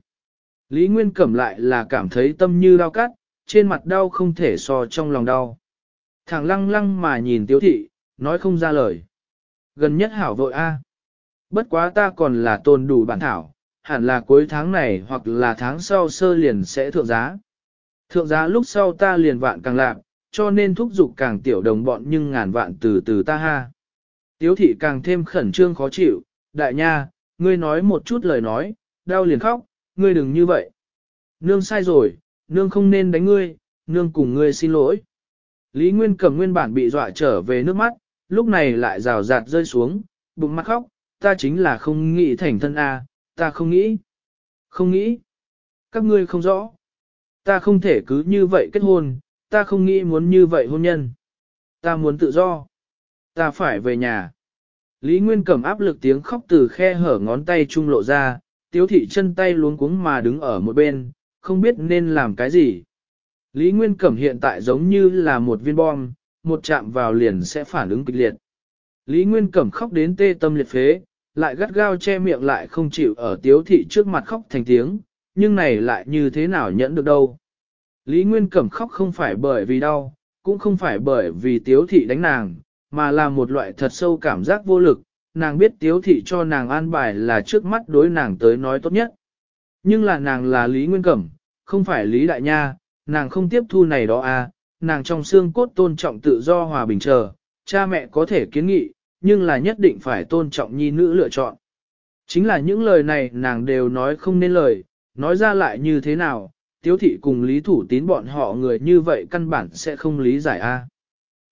Lý Nguyên Cẩm lại là cảm thấy tâm như đau cắt, trên mặt đau không thể so trong lòng đau. Thằng lăng lăng mà nhìn tiếu thị, nói không ra lời. Gần nhất hảo vội a. Bất quá ta còn là tồn đủ bản thảo, hẳn là cuối tháng này hoặc là tháng sau sơ liền sẽ thượng giá. Thượng giá lúc sau ta liền vạn càng lạc, cho nên thúc giục càng tiểu đồng bọn nhưng ngàn vạn từ từ ta ha. Tiếu thị càng thêm khẩn trương khó chịu, đại nha, ngươi nói một chút lời nói, đau liền khóc, ngươi đừng như vậy. Nương sai rồi, nương không nên đánh ngươi, nương cùng ngươi xin lỗi. Lý Nguyên cầm nguyên bản bị dọa trở về nước mắt, lúc này lại rào rạt rơi xuống, bụng mắt khóc, ta chính là không nghĩ thành thân A, ta không nghĩ. Không nghĩ. Các ngươi không rõ. Ta không thể cứ như vậy kết hôn, ta không nghĩ muốn như vậy hôn nhân. Ta muốn tự do. Ta phải về nhà. Lý Nguyên cầm áp lực tiếng khóc từ khe hở ngón tay trung lộ ra, tiếu thị chân tay luống cuống mà đứng ở một bên, không biết nên làm cái gì. Lý Nguyên Cẩm hiện tại giống như là một viên bom, một chạm vào liền sẽ phản ứng kịch liệt. Lý Nguyên Cẩm khóc đến tê tâm liệt phế, lại gắt gao che miệng lại không chịu ở tiếu thị trước mặt khóc thành tiếng, nhưng này lại như thế nào nhẫn được đâu. Lý Nguyên Cẩm khóc không phải bởi vì đau, cũng không phải bởi vì tiếu thị đánh nàng, mà là một loại thật sâu cảm giác vô lực, nàng biết tiếu thị cho nàng an bài là trước mắt đối nàng tới nói tốt nhất. Nhưng là nàng là Lý Nguyên Cẩm, không phải Lý Đại Nha, nàng không tiếp thu này đó à, nàng trong xương cốt tôn trọng tự do hòa bình chờ cha mẹ có thể kiến nghị, nhưng là nhất định phải tôn trọng nhi nữ lựa chọn. Chính là những lời này nàng đều nói không nên lời, nói ra lại như thế nào, tiếu thị cùng lý thủ tín bọn họ người như vậy căn bản sẽ không lý giải a.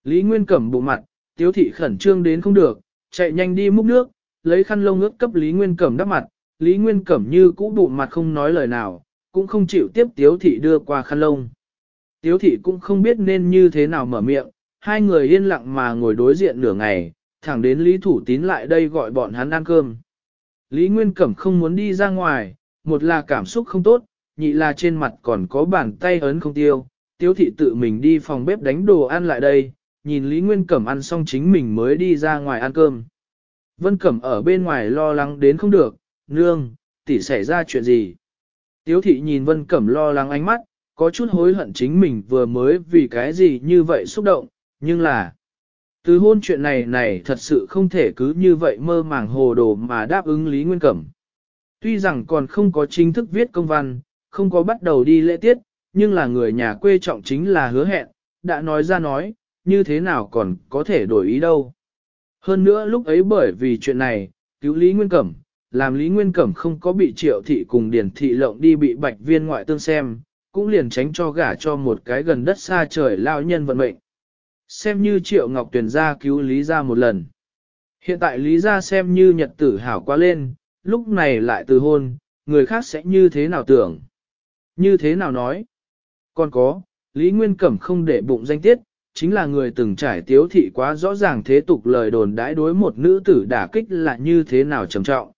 Lý Nguyên cầm bộ mặt, tiếu thị khẩn trương đến không được, chạy nhanh đi múc nước, lấy khăn lông ướt cấp Lý Nguyên Cẩm đắp mặt, Lý Nguyên Cẩm như cũ bụng mặt không nói lời nào, cũng không chịu tiếp Tiếu Thị đưa qua khăn lông. Tiếu Thị cũng không biết nên như thế nào mở miệng, hai người yên lặng mà ngồi đối diện nửa ngày, thẳng đến Lý Thủ Tín lại đây gọi bọn hắn ăn cơm. Lý Nguyên Cẩm không muốn đi ra ngoài, một là cảm xúc không tốt, nhị là trên mặt còn có bàn tay ấn không tiêu. Tiếu thị tự mình đi phòng bếp đánh đồ ăn lại đây, nhìn Lý Nguyên Cẩm ăn xong chính mình mới đi ra ngoài ăn cơm. Vân Cẩm ở bên ngoài lo lắng đến không được, nương, tỷ xảy ra chuyện gì. Tiếu thị nhìn Vân Cẩm lo lắng ánh mắt, có chút hối hận chính mình vừa mới vì cái gì như vậy xúc động, nhưng là... Từ hôn chuyện này này thật sự không thể cứ như vậy mơ màng hồ đồ mà đáp ứng Lý Nguyên Cẩm. Tuy rằng còn không có chính thức viết công văn, không có bắt đầu đi lễ tiết, nhưng là người nhà quê trọng chính là hứa hẹn, đã nói ra nói, như thế nào còn có thể đổi ý đâu. Hơn nữa lúc ấy bởi vì chuyện này, cứu Lý Nguyên Cẩm, làm Lý Nguyên Cẩm không có bị triệu thị cùng điển thị lộng đi bị bạch viên ngoại tương xem, cũng liền tránh cho gả cho một cái gần đất xa trời lao nhân vận mệnh xem như Triệu Ngọc Tuyền gia cứu Lý Gia một lần. Hiện tại Lý Gia xem như nhật tử hảo quá lên, lúc này lại từ hôn, người khác sẽ như thế nào tưởng? Như thế nào nói? Còn có, Lý Nguyên Cẩm không để bụng danh tiết, chính là người từng trải tiếu thị quá rõ ràng thế tục lời đồn đãi đối một nữ tử đả kích là như thế nào trầm trọng.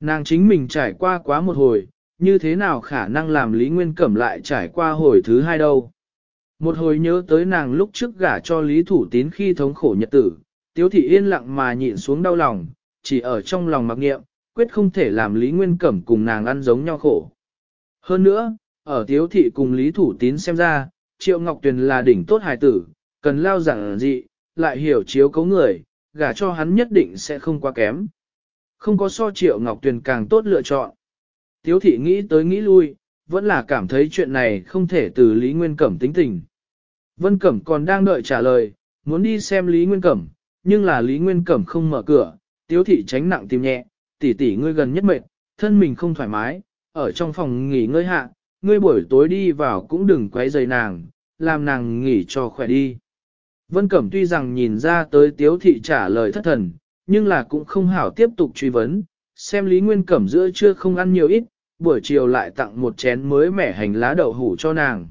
Nàng chính mình trải qua quá một hồi, như thế nào khả năng làm Lý Nguyên Cẩm lại trải qua hồi thứ hai đâu. Một hồi nhớ tới nàng lúc trước gả cho Lý Thủ Tín khi thống khổ nhật tử, Tiếu Thị yên lặng mà nhịn xuống đau lòng, chỉ ở trong lòng mặc nghiệm, quyết không thể làm Lý Nguyên Cẩm cùng nàng ăn giống nhau khổ. Hơn nữa, ở Tiếu Thị cùng Lý Thủ Tín xem ra, Triệu Ngọc Tuyền là đỉnh tốt hài tử, cần lao giảng dị, lại hiểu chiếu cấu người, gả cho hắn nhất định sẽ không quá kém. Không có so Triệu Ngọc Tuyền càng tốt lựa chọn. Tiếu Thị nghĩ tới nghĩ lui, vẫn là cảm thấy chuyện này không thể từ Lý Nguyên Cẩm tính tình. Vân Cẩm còn đang đợi trả lời, muốn đi xem Lý Nguyên Cẩm, nhưng là Lý Nguyên Cẩm không mở cửa, tiếu thị tránh nặng tìm nhẹ, tỷ tỷ ngươi gần nhất mệt, thân mình không thoải mái, ở trong phòng nghỉ ngơi hạ, ngươi buổi tối đi vào cũng đừng quấy rầy nàng, làm nàng nghỉ cho khỏe đi. Vân Cẩm tuy rằng nhìn ra tới tiếu thị trả lời thất thần, nhưng là cũng không hảo tiếp tục truy vấn, xem Lý Nguyên Cẩm giữa chưa không ăn nhiều ít, buổi chiều lại tặng một chén mới mẻ hành lá đậu hủ cho nàng.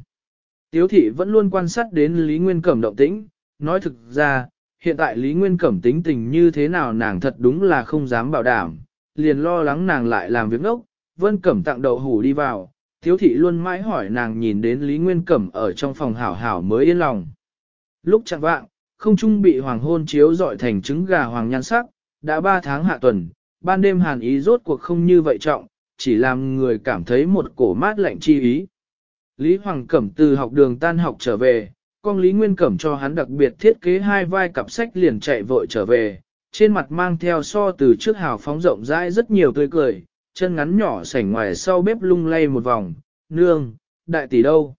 Tiếu thị vẫn luôn quan sát đến Lý Nguyên Cẩm động tĩnh, nói thực ra, hiện tại Lý Nguyên Cẩm tính tình như thế nào nàng thật đúng là không dám bảo đảm, liền lo lắng nàng lại làm việc ngốc, Vân Cẩm tặng đậu hủ đi vào, Tiếu thị luôn mãi hỏi nàng nhìn đến Lý Nguyên Cẩm ở trong phòng hảo hảo mới yên lòng. Lúc chặn vạng, không trung bị hoàng hôn chiếu dọi thành trứng gà hoàng nhan sắc, đã 3 tháng hạ tuần, ban đêm hàn ý rốt cuộc không như vậy trọng, chỉ làm người cảm thấy một cổ mát lạnh chi ý. Lý Hoàng Cẩm từ học đường tan học trở về, con Lý Nguyên Cẩm cho hắn đặc biệt thiết kế hai vai cặp sách liền chạy vội trở về, trên mặt mang theo so từ trước hào phóng rộng rãi rất nhiều tươi cười, chân ngắn nhỏ sảnh ngoài sau bếp lung lay một vòng, nương, đại tỷ đâu.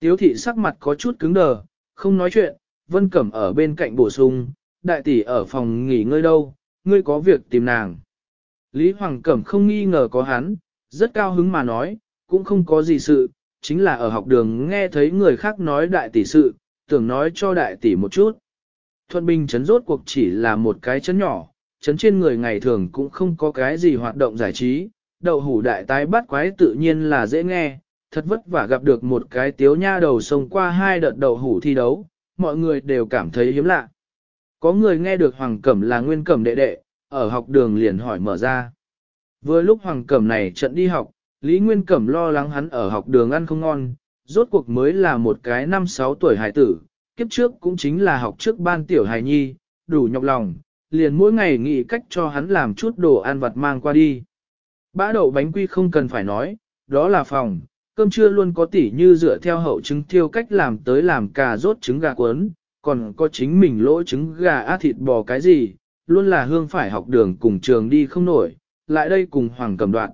Tiếu thị sắc mặt có chút cứng đờ, không nói chuyện, Vân Cẩm ở bên cạnh bổ sung, đại tỷ ở phòng nghỉ ngơi đâu, ngươi có việc tìm nàng. Lý Hoàng Cẩm không nghi ngờ có hắn, rất cao hứng mà nói, cũng không có gì sự, chính là ở học đường nghe thấy người khác nói đại tỷ sự, tưởng nói cho đại tỷ một chút. Thuận Bình chấn rốt cuộc chỉ là một cái chấn nhỏ, chấn trên người ngày thường cũng không có cái gì hoạt động giải trí, đậu hủ đại tái bắt quái tự nhiên là dễ nghe, thật vất vả gặp được một cái tiếu nha đầu sông qua hai đợt đậu hủ thi đấu, mọi người đều cảm thấy hiếm lạ. Có người nghe được Hoàng Cẩm là nguyên cẩm đệ đệ, ở học đường liền hỏi mở ra. Vừa lúc Hoàng Cẩm này trận đi học, Lý Nguyên Cẩm lo lắng hắn ở học đường ăn không ngon, rốt cuộc mới là một cái năm sáu tuổi hải tử, kiếp trước cũng chính là học trước ban tiểu hài nhi, đủ nhọc lòng, liền mỗi ngày nghĩ cách cho hắn làm chút đồ ăn vặt mang qua đi. Bã đậu bánh quy không cần phải nói, đó là phòng, cơm trưa luôn có tỉ như dựa theo hậu trứng thiêu cách làm tới làm cà rốt trứng gà cuốn, còn có chính mình lỗ trứng gà á thịt bò cái gì, luôn là hương phải học đường cùng trường đi không nổi, lại đây cùng Hoàng Cẩm đoạn.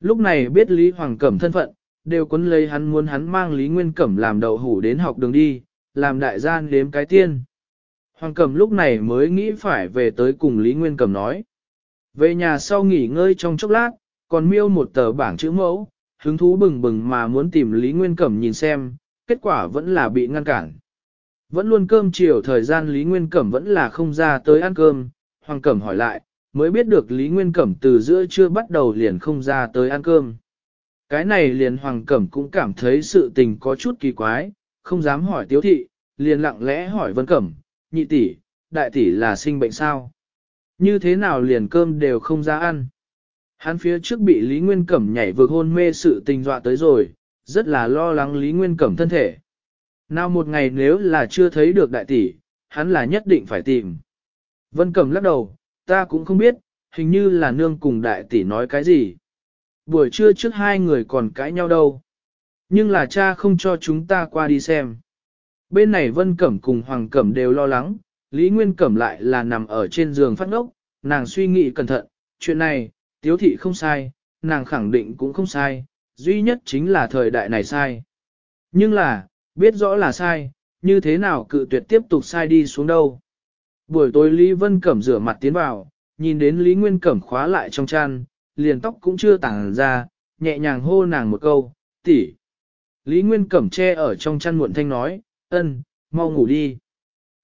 Lúc này biết Lý Hoàng Cẩm thân phận, đều quấn lấy hắn muốn hắn mang Lý Nguyên Cẩm làm đầu hủ đến học đường đi, làm đại gian đếm cái tiên. Hoàng Cẩm lúc này mới nghĩ phải về tới cùng Lý Nguyên Cẩm nói. Về nhà sau nghỉ ngơi trong chốc lát, còn miêu một tờ bảng chữ mẫu, hứng thú bừng bừng mà muốn tìm Lý Nguyên Cẩm nhìn xem, kết quả vẫn là bị ngăn cản. Vẫn luôn cơm chiều thời gian Lý Nguyên Cẩm vẫn là không ra tới ăn cơm, Hoàng Cẩm hỏi lại, mới biết được Lý Nguyên Cẩm từ giữa trưa bắt đầu liền không ra tới ăn cơm. Cái này liền Hoàng Cẩm cũng cảm thấy sự tình có chút kỳ quái, không dám hỏi tiếu thị, liền lặng lẽ hỏi Vân Cẩm, nhị tỷ, đại tỷ là sinh bệnh sao? Như thế nào liền cơm đều không ra ăn? Hắn phía trước bị Lý Nguyên Cẩm nhảy vượt hôn mê sự tình dọa tới rồi, rất là lo lắng Lý Nguyên Cẩm thân thể. Nào một ngày nếu là chưa thấy được đại tỷ, hắn là nhất định phải tìm. Vân Cẩm lắc đầu, ta cũng không biết, hình như là nương cùng đại tỷ nói cái gì. Buổi trưa trước hai người còn cãi nhau đâu. Nhưng là cha không cho chúng ta qua đi xem. Bên này Vân Cẩm cùng Hoàng Cẩm đều lo lắng, Lý Nguyên Cẩm lại là nằm ở trên giường phát ngốc, nàng suy nghĩ cẩn thận, chuyện này, tiếu thị không sai, nàng khẳng định cũng không sai, duy nhất chính là thời đại này sai. Nhưng là, biết rõ là sai, như thế nào cự tuyệt tiếp tục sai đi xuống đâu. Buổi tối Lý Vân Cẩm rửa mặt tiến vào, nhìn đến Lý Nguyên Cẩm khóa lại trong chăn, liền tóc cũng chưa tàng ra, nhẹ nhàng hô nàng một câu, tỷ. Lý Nguyên Cẩm che ở trong chăn muộn thanh nói, ân, mau ngủ đi.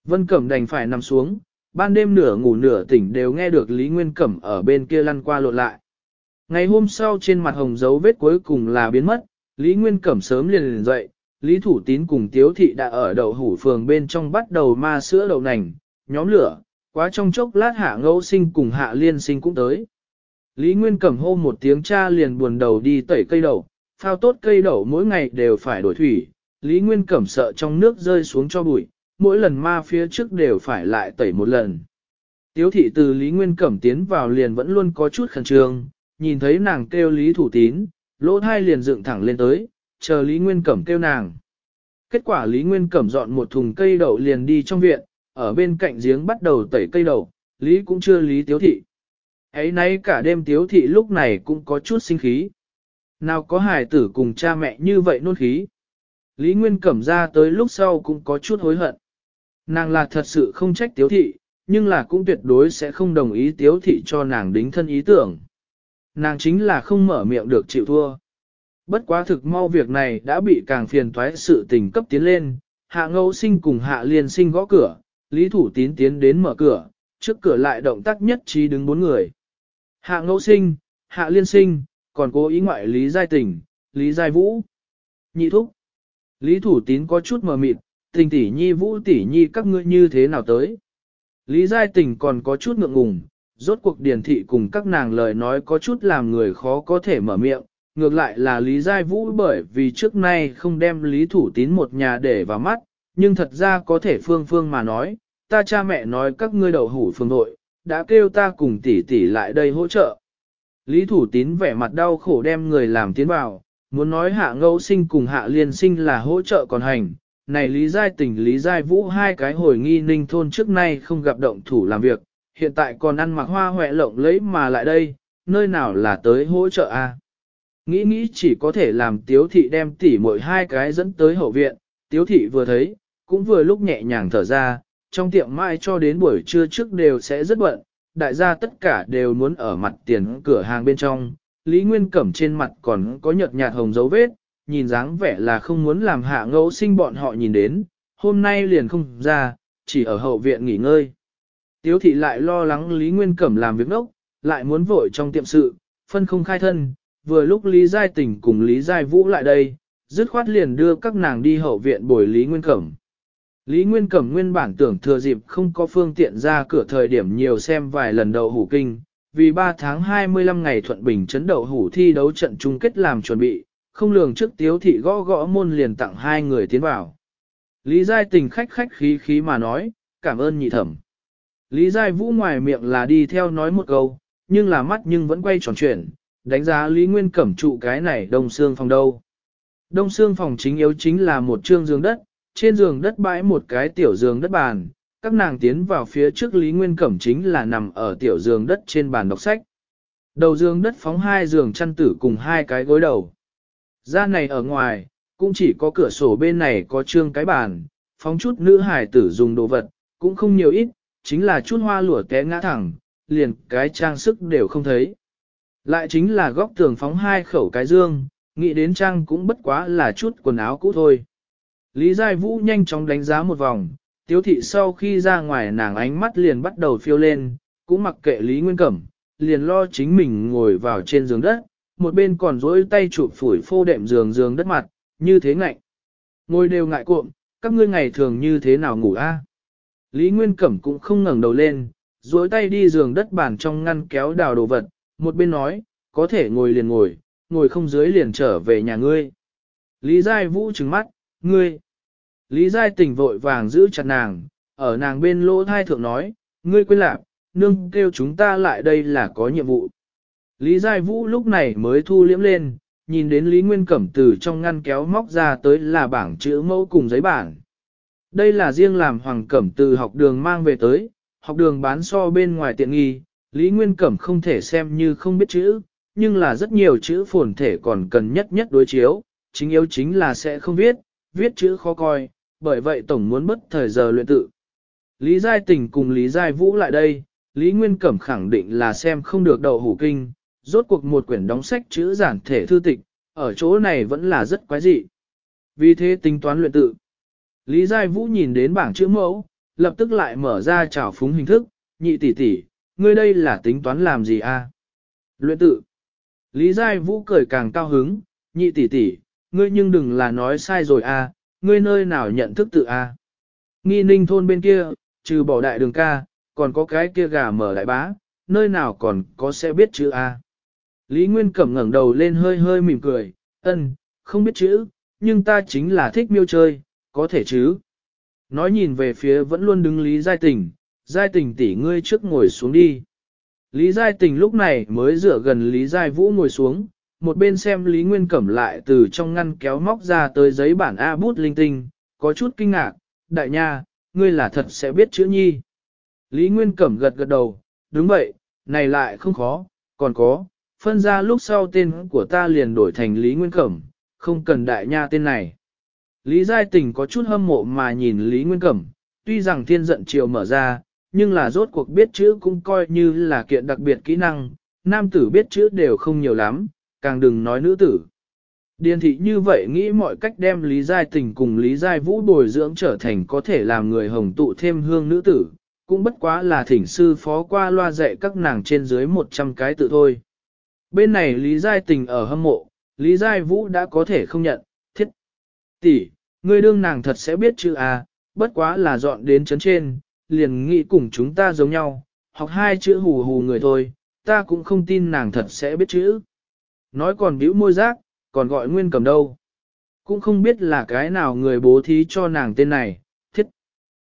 Vân Cẩm đành phải nằm xuống, ban đêm nửa ngủ nửa tỉnh đều nghe được Lý Nguyên Cẩm ở bên kia lăn qua lộn lại. Ngày hôm sau trên mặt hồng dấu vết cuối cùng là biến mất, Lý Nguyên Cẩm sớm liền liền dậy, Lý Thủ Tín cùng Tiếu Thị đã ở đầu hủ phường bên trong bắt đầu ma sữa đậu nành, nhóm lửa, quá trong chốc lát hạ ngẫu sinh cùng hạ liên sinh cũng tới. Lý Nguyên cầm hô một tiếng cha liền buồn đầu đi tẩy cây đậu, phao tốt cây đậu mỗi ngày đều phải đổi thủy, Lý Nguyên cẩm sợ trong nước rơi xuống cho bụi, mỗi lần ma phía trước đều phải lại tẩy một lần. Tiếu thị từ Lý Nguyên cẩm tiến vào liền vẫn luôn có chút khẩn trương, nhìn thấy nàng kêu Lý Thủ Tín, lỗ thai liền dựng thẳng lên tới, chờ Lý Nguyên cẩm kêu nàng. Kết quả Lý Nguyên cẩm dọn một thùng cây đậu liền đi trong viện, ở bên cạnh giếng bắt đầu tẩy cây đầu, lý cũng chưa lý tiếu thị. Ấy nay cả đêm tiếu thị lúc này cũng có chút sinh khí. Nào có hài tử cùng cha mẹ như vậy nôn khí. Lý Nguyên cẩm ra tới lúc sau cũng có chút hối hận. Nàng là thật sự không trách tiếu thị, nhưng là cũng tuyệt đối sẽ không đồng ý tiếu thị cho nàng đính thân ý tưởng. Nàng chính là không mở miệng được chịu thua. Bất quá thực mau việc này đã bị càng phiền toái sự tình cấp tiến lên, hạ ngẫu sinh cùng hạ liên sinh gõ cửa, Lý Thủ Tín tiến đến mở cửa, trước cửa lại động tác nhất trí đứng bốn người. Hạ Ngẫu Sinh, Hạ Liên Sinh, còn cố ý ngoại Lý Giai Tình, Lý Giai Vũ. Nhị thúc. Lý Thủ Tín có chút mờ mịt, tình tỷ nhi Vũ tỷ nhi các ngươi như thế nào tới. Lý Giai Tình còn có chút ngượng ngùng, rốt cuộc điển thị cùng các nàng lời nói có chút làm người khó có thể mở miệng. Ngược lại là Lý Giai Vũ bởi vì trước nay không đem Lý Thủ Tín một nhà để vào mắt, nhưng thật ra có thể phương phương mà nói, ta cha mẹ nói các ngươi đầu hủ phường nội, đã kêu ta cùng tỷ tỷ lại đây hỗ trợ. Lý Thủ Tín vẻ mặt đau khổ đem người làm tiến vào, muốn nói hạ ngẫu sinh cùng hạ liên sinh là hỗ trợ còn hành. Này Lý Giai tỉnh Lý Giai Vũ hai cái hồi nghi ninh thôn trước nay không gặp động thủ làm việc, hiện tại còn ăn mặc hoa hòe lộng lấy mà lại đây, nơi nào là tới hỗ trợ a à? Nghĩ nghĩ chỉ có thể làm tiếu thị đem tỉ mỗi hai cái dẫn tới hậu viện, tiếu thị vừa thấy, cũng vừa lúc nhẹ nhàng thở ra, trong tiệm mai cho đến buổi trưa trước đều sẽ rất bận, đại gia tất cả đều muốn ở mặt tiền cửa hàng bên trong, Lý Nguyên Cẩm trên mặt còn có nhợt nhạt hồng dấu vết, nhìn dáng vẻ là không muốn làm hạ ngẫu sinh bọn họ nhìn đến, hôm nay liền không ra, chỉ ở hậu viện nghỉ ngơi. Tiếu thị lại lo lắng Lý Nguyên Cẩm làm việc nốc, lại muốn vội trong tiệm sự, phân không khai thân, vừa lúc Lý Giai Tỉnh cùng Lý Giai Vũ lại đây, dứt khoát liền đưa các nàng đi hậu viện bồi Lý Nguyên Cẩm. Lý Nguyên Cẩm nguyên bản tưởng thừa dịp không có phương tiện ra cửa thời điểm nhiều xem vài lần đầu hủ kinh, vì 3 tháng 25 ngày Thuận Bình chấn đậu hủ thi đấu trận chung kết làm chuẩn bị, không lường trước tiếu thị gõ gõ môn liền tặng hai người tiến vào. Lý Giai tình khách khách khí khí mà nói, cảm ơn nhị thẩm. Lý Giai vũ ngoài miệng là đi theo nói một câu, nhưng là mắt nhưng vẫn quay tròn chuyển, đánh giá Lý Nguyên Cẩm trụ cái này đông xương phòng đâu. Đông xương phòng chính yếu chính là một trương dương đất, trên giường đất bãi một cái tiểu giường đất bàn, các nàng tiến vào phía trước Lý Nguyên Cẩm chính là nằm ở tiểu giường đất trên bàn đọc sách. Đầu giường đất phóng hai giường chăn tử cùng hai cái gối đầu. Ra này ở ngoài, cũng chỉ có cửa sổ bên này có trương cái bàn, phóng chút nữ hài tử dùng đồ vật, cũng không nhiều ít, chính là chút hoa lụa té ngã thẳng, liền cái trang sức đều không thấy. Lại chính là góc tường phóng hai khẩu cái dương, nghĩ đến trang cũng bất quá là chút quần áo cũ thôi. Lý Giai Vũ nhanh chóng đánh giá một vòng, tiếu thị sau khi ra ngoài nàng ánh mắt liền bắt đầu phiêu lên, cũng mặc kệ Lý Nguyên Cẩm, liền lo chính mình ngồi vào trên giường đất, một bên còn dối tay chụp phủi phô đệm giường giường đất mặt, như thế ngạnh. Ngồi đều ngại cuộn, các ngươi ngày thường như thế nào ngủ a? Lý Nguyên Cẩm cũng không ngẩng đầu lên, dối tay đi giường đất bàn trong ngăn kéo đào đồ vật, một bên nói, có thể ngồi liền ngồi, ngồi không dưới liền trở về nhà ngươi. Lý Giai Vũ trừng mắt, ngươi, Lý Giai tỉnh vội vàng giữ chặt nàng, ở nàng bên lỗ thai thượng nói, ngươi quên lạc, nương kêu chúng ta lại đây là có nhiệm vụ. Lý Giai Vũ lúc này mới thu liễm lên, nhìn đến Lý Nguyên Cẩm từ trong ngăn kéo móc ra tới là bảng chữ mẫu cùng giấy bảng. Đây là riêng làm Hoàng Cẩm từ học đường mang về tới, học đường bán so bên ngoài tiện nghi, Lý Nguyên Cẩm không thể xem như không biết chữ, nhưng là rất nhiều chữ phồn thể còn cần nhất nhất đối chiếu, chính yếu chính là sẽ không viết, viết chữ khó coi, bởi vậy tổng muốn bất thời giờ luyện tự. Lý Giai Tình cùng Lý Giai Vũ lại đây, Lý Nguyên Cẩm khẳng định là xem không được đầu hủ kinh, rốt cuộc một quyển đóng sách chữ giản thể thư tịch, ở chỗ này vẫn là rất quái dị. Vì thế tính toán luyện tự. Lý Giai Vũ nhìn đến bảng chữ mẫu, lập tức lại mở ra trào phúng hình thức, nhị tỷ tỷ, ngươi đây là tính toán làm gì a? Luyện tự. Lý Giai Vũ cười càng cao hứng, nhị tỷ tỷ, ngươi nhưng đừng là nói sai rồi a à, ngươi nơi nào nhận thức tự a? À? Nghi ninh thôn bên kia, trừ bỏ đại đường ca, còn có cái kia gà mở đại bá, nơi nào còn có sẽ biết chữ a? Lý Nguyên Cẩm ngẩng đầu lên hơi hơi mỉm cười, ân, không biết chữ, nhưng ta chính là thích miêu chơi, có thể chứ. Nói nhìn về phía vẫn luôn đứng Lý Giai Tình, Giai Tình tỷ ngươi trước ngồi xuống đi. Lý Giai Tình lúc này mới rửa gần Lý Giai Vũ ngồi xuống, một bên xem Lý Nguyên Cẩm lại từ trong ngăn kéo móc ra tới giấy bản A bút linh tinh, có chút kinh ngạc, đại nha, ngươi là thật sẽ biết chữ nhi. Lý Nguyên Cẩm gật gật đầu, đúng vậy, này lại không khó, còn có, phân ra lúc sau tên của ta liền đổi thành Lý Nguyên Cẩm, không cần đại nha tên này. Lý Giai Tình có chút hâm mộ mà nhìn Lý Nguyên Cẩm, tuy rằng thiên giận chiều mở ra, nhưng là rốt cuộc biết chữ cũng coi như là kiện đặc biệt kỹ năng, nam tử biết chữ đều không nhiều lắm, càng đừng nói nữ tử. Điền thị như vậy nghĩ mọi cách đem Lý Giai Tình cùng Lý Giai Vũ bồi dưỡng trở thành có thể làm người hồng tụ thêm hương nữ tử, cũng bất quá là thỉnh sư phó qua loa dạy các nàng trên dưới 100 cái tự thôi. Bên này Lý Giai Tình ở hâm mộ, Lý Giai Vũ đã có thể không nhận, thiết. tỷ, ngươi đương nàng thật sẽ biết chữ à, bất quá là dọn đến chấn trên, liền nghĩ cùng chúng ta giống nhau, học hai chữ hù hù người thôi, ta cũng không tin nàng thật sẽ biết chữ nói còn bĩu môi giác, còn gọi nguyên cầm đâu. Cũng không biết là cái nào người bố thí cho nàng tên này, thiết.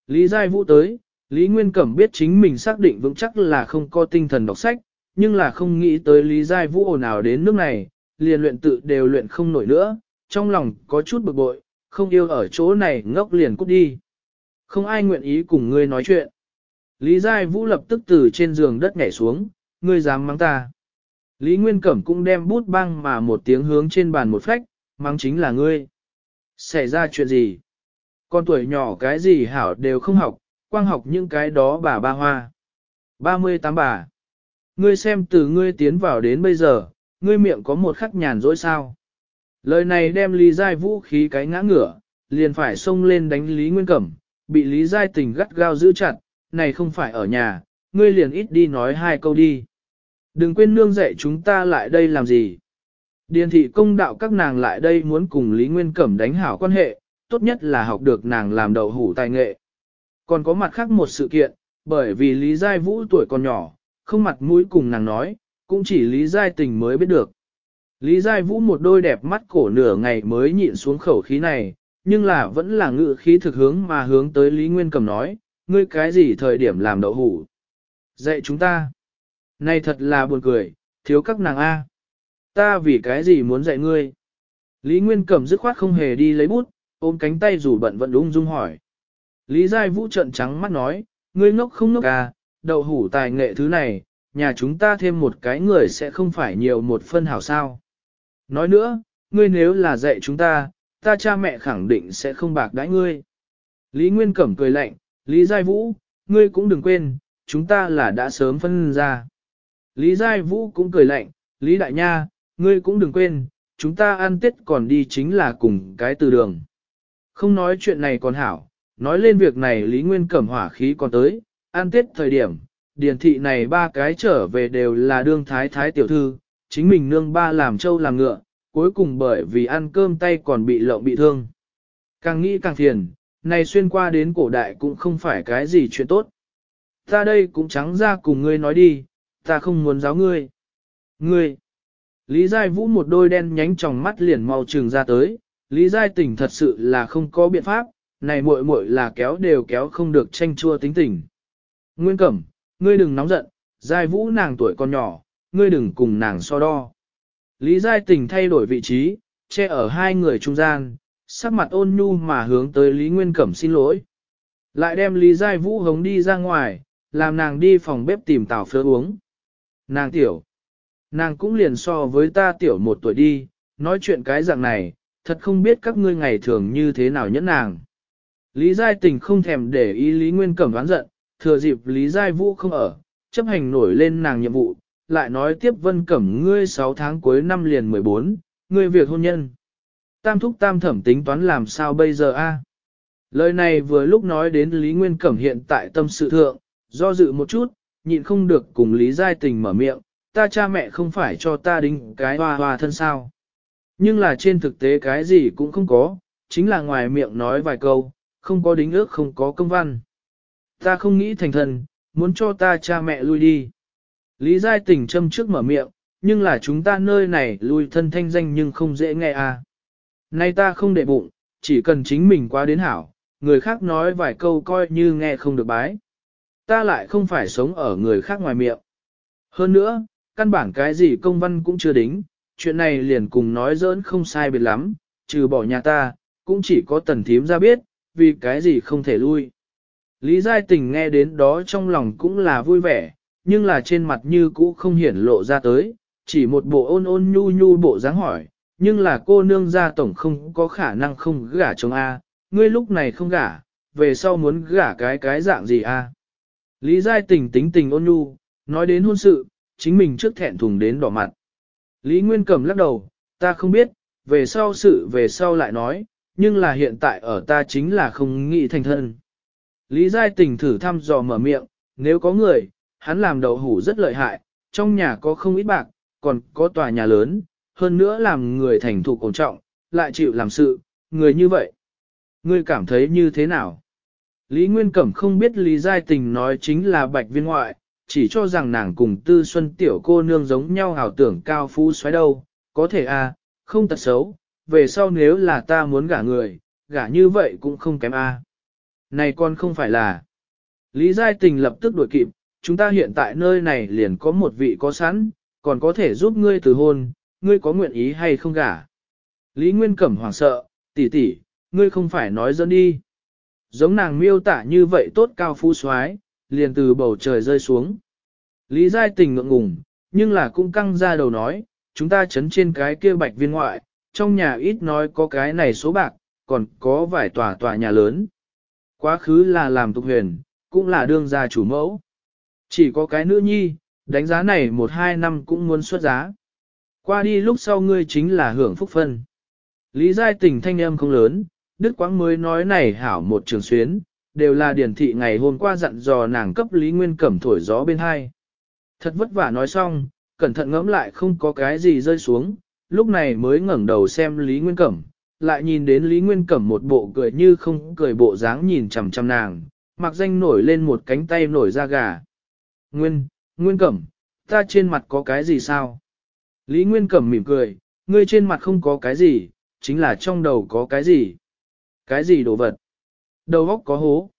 Lý Giai Vũ tới, Lý Nguyên Cẩm biết chính mình xác định vững chắc là không có tinh thần đọc sách, nhưng là không nghĩ tới Lý Giai Vũ ồn ào đến nước này, liền luyện tự đều luyện không nổi nữa, trong lòng có chút bực bội, không yêu ở chỗ này ngốc liền cút đi. Không ai nguyện ý cùng ngươi nói chuyện. Lý Giai Vũ lập tức từ trên giường đất nhảy xuống, ngươi dám mắng ta. Lý Nguyên Cẩm cũng đem bút băng mà một tiếng hướng trên bàn một phách, mang chính là ngươi. Xảy ra chuyện gì? Con tuổi nhỏ cái gì hảo đều không học, quang học những cái đó bà ba hoa. 38 bà. Ngươi xem từ ngươi tiến vào đến bây giờ, ngươi miệng có một khắc nhàn dỗi sao. Lời này đem Lý Giai vũ khí cái ngã ngửa, liền phải xông lên đánh Lý Nguyên Cẩm, bị Lý Giai tình gắt gao giữ chặt, này không phải ở nhà, ngươi liền ít đi nói hai câu đi. Đừng quên nương dạy chúng ta lại đây làm gì. Điền thị công đạo các nàng lại đây muốn cùng Lý Nguyên Cẩm đánh hảo quan hệ, tốt nhất là học được nàng làm đậu hủ tài nghệ. Còn có mặt khác một sự kiện, bởi vì Lý Giai Vũ tuổi còn nhỏ, không mặt mũi cùng nàng nói, cũng chỉ Lý Giai tình mới biết được. Lý Giai Vũ một đôi đẹp mắt cổ nửa ngày mới nhịn xuống khẩu khí này, nhưng là vẫn là ngự khí thực hướng mà hướng tới Lý Nguyên Cẩm nói, ngươi cái gì thời điểm làm đậu hủ? Dạy chúng ta. Này thật là buồn cười, thiếu các nàng A. Ta vì cái gì muốn dạy ngươi? Lý Nguyên Cẩm dứt khoát không hề đi lấy bút, ôm cánh tay rủ bận vận ung dung hỏi. Lý Giai Vũ trận trắng mắt nói, ngươi ngốc không ngốc à, đậu hủ tài nghệ thứ này, nhà chúng ta thêm một cái người sẽ không phải nhiều một phân hảo sao. Nói nữa, ngươi nếu là dạy chúng ta, ta cha mẹ khẳng định sẽ không bạc đãi ngươi. Lý Nguyên Cẩm cười lạnh, Lý Giai Vũ, ngươi cũng đừng quên, chúng ta là đã sớm phân ra. Lý Giai Vũ cũng cười lạnh, Lý Đại Nha, ngươi cũng đừng quên, chúng ta ăn tết còn đi chính là cùng cái từ đường. Không nói chuyện này còn hảo, nói lên việc này Lý Nguyên cẩm hỏa khí còn tới, ăn tết thời điểm, Điền thị này ba cái trở về đều là đương thái thái tiểu thư, chính mình nương ba làm trâu làm ngựa, cuối cùng bởi vì ăn cơm tay còn bị lộng bị thương. Càng nghĩ càng thiền, này xuyên qua đến cổ đại cũng không phải cái gì chuyện tốt. Ta đây cũng trắng ra cùng ngươi nói đi, Ta không muốn giáo ngươi. Ngươi. Lý Giai Vũ một đôi đen nhánh tròng mắt liền mau trường ra tới, Lý Giai tỉnh thật sự là không có biện pháp, này muội muội là kéo đều kéo không được tranh chua tính tình. Nguyên Cẩm, ngươi đừng nóng giận, Giai Vũ nàng tuổi còn nhỏ, ngươi đừng cùng nàng so đo. Lý Giai tỉnh thay đổi vị trí, che ở hai người trung gian, sắc mặt ôn nhu mà hướng tới Lý Nguyên Cẩm xin lỗi. Lại đem Lý Giai Vũ hống đi ra ngoài, làm nàng đi phòng bếp tìm tảo phớ uống. Nàng tiểu. Nàng cũng liền so với ta tiểu một tuổi đi, nói chuyện cái dạng này, thật không biết các ngươi ngày thường như thế nào nhẫn nàng. Lý Giai Tình không thèm để ý Lý Nguyên Cẩm đoán giận, thừa dịp Lý Giai Vũ không ở, chấp hành nổi lên nàng nhiệm vụ, lại nói tiếp Vân Cẩm ngươi 6 tháng cuối năm liền 14, ngươi việc hôn nhân. Tam thúc tam thẩm tính toán làm sao bây giờ a? Lời này vừa lúc nói đến Lý Nguyên Cẩm hiện tại tâm sự thượng, do dự một chút, nhịn không được cùng Lý Giai Tình mở miệng, ta cha mẹ không phải cho ta đính cái hoa hoa thân sao. Nhưng là trên thực tế cái gì cũng không có, chính là ngoài miệng nói vài câu, không có đính ước không có công văn. Ta không nghĩ thành thần, muốn cho ta cha mẹ lui đi. Lý Giai Tình châm trước mở miệng, nhưng là chúng ta nơi này lui thân thanh danh nhưng không dễ nghe à. Nay ta không để bụng, chỉ cần chính mình qua đến hảo, người khác nói vài câu coi như nghe không được bái ta lại không phải sống ở người khác ngoài miệng. Hơn nữa, căn bản cái gì công văn cũng chưa đính, chuyện này liền cùng nói dỡn không sai biệt lắm, trừ bỏ nhà ta, cũng chỉ có tần thím ra biết, vì cái gì không thể lui. Lý Giai Tình nghe đến đó trong lòng cũng là vui vẻ, nhưng là trên mặt như cũ không hiển lộ ra tới, chỉ một bộ ôn ôn nhu nhu bộ dáng hỏi, nhưng là cô nương gia tổng không có khả năng không gả chồng A, ngươi lúc này không gả, về sau muốn gả cái cái dạng gì A. Lý Giai Tình tính tình ôn nhu, nói đến hôn sự, chính mình trước thẹn thùng đến đỏ mặt. Lý Nguyên Cẩm lắc đầu, ta không biết, về sau sự về sau lại nói, nhưng là hiện tại ở ta chính là không nghĩ thành thân. Lý Giai Tình thử thăm dò mở miệng, nếu có người, hắn làm đậu hủ rất lợi hại, trong nhà có không ít bạc, còn có tòa nhà lớn, hơn nữa làm người thành thục ổn trọng, lại chịu làm sự, người như vậy. Ngươi cảm thấy như thế nào? Lý Nguyên Cẩm không biết Lý Giai Tình nói chính là bạch viên ngoại, chỉ cho rằng nàng cùng tư xuân tiểu cô nương giống nhau hảo tưởng cao phú xoáy đâu, có thể à, không tật xấu, về sau nếu là ta muốn gả người, gả như vậy cũng không kém a à. Này con không phải là... Lý Giai Tình lập tức đuổi kịp, chúng ta hiện tại nơi này liền có một vị có sẵn, còn có thể giúp ngươi từ hôn, ngươi có nguyện ý hay không gả. Lý Nguyên Cẩm hoảng sợ, tỷ tỷ ngươi không phải nói dẫn đi giống nàng miêu tả như vậy tốt cao phú soái liền từ bầu trời rơi xuống. Lý Giai tình ngượng ngùng, nhưng là cũng căng ra đầu nói, chúng ta chấn trên cái kia bạch viên ngoại, trong nhà ít nói có cái này số bạc, còn có vài tòa tòa nhà lớn. Quá khứ là làm tục huyền, cũng là đương gia chủ mẫu. Chỉ có cái nữ nhi, đánh giá này một hai năm cũng muốn xuất giá. Qua đi lúc sau ngươi chính là hưởng phúc phân. Lý Giai tình thanh âm không lớn, Đức Quang mới nói này hảo một trường xuyến, đều là điển thị ngày hôm qua dặn dò nàng cấp Lý Nguyên Cẩm thổi gió bên hai. Thật vất vả nói xong, cẩn thận ngẫm lại không có cái gì rơi xuống, lúc này mới ngẩn đầu xem Lý Nguyên Cẩm, lại nhìn đến Lý Nguyên Cẩm một bộ cười như không cười bộ dáng nhìn chằm chằm nàng, mặc danh nổi lên một cánh tay nổi ra gà. Nguyên, Nguyên Cẩm, ta trên mặt có cái gì sao? Lý Nguyên Cẩm mỉm cười, ngươi trên mặt không có cái gì, chính là trong đầu có cái gì cái gì đồ vật? Đầu góc có hố.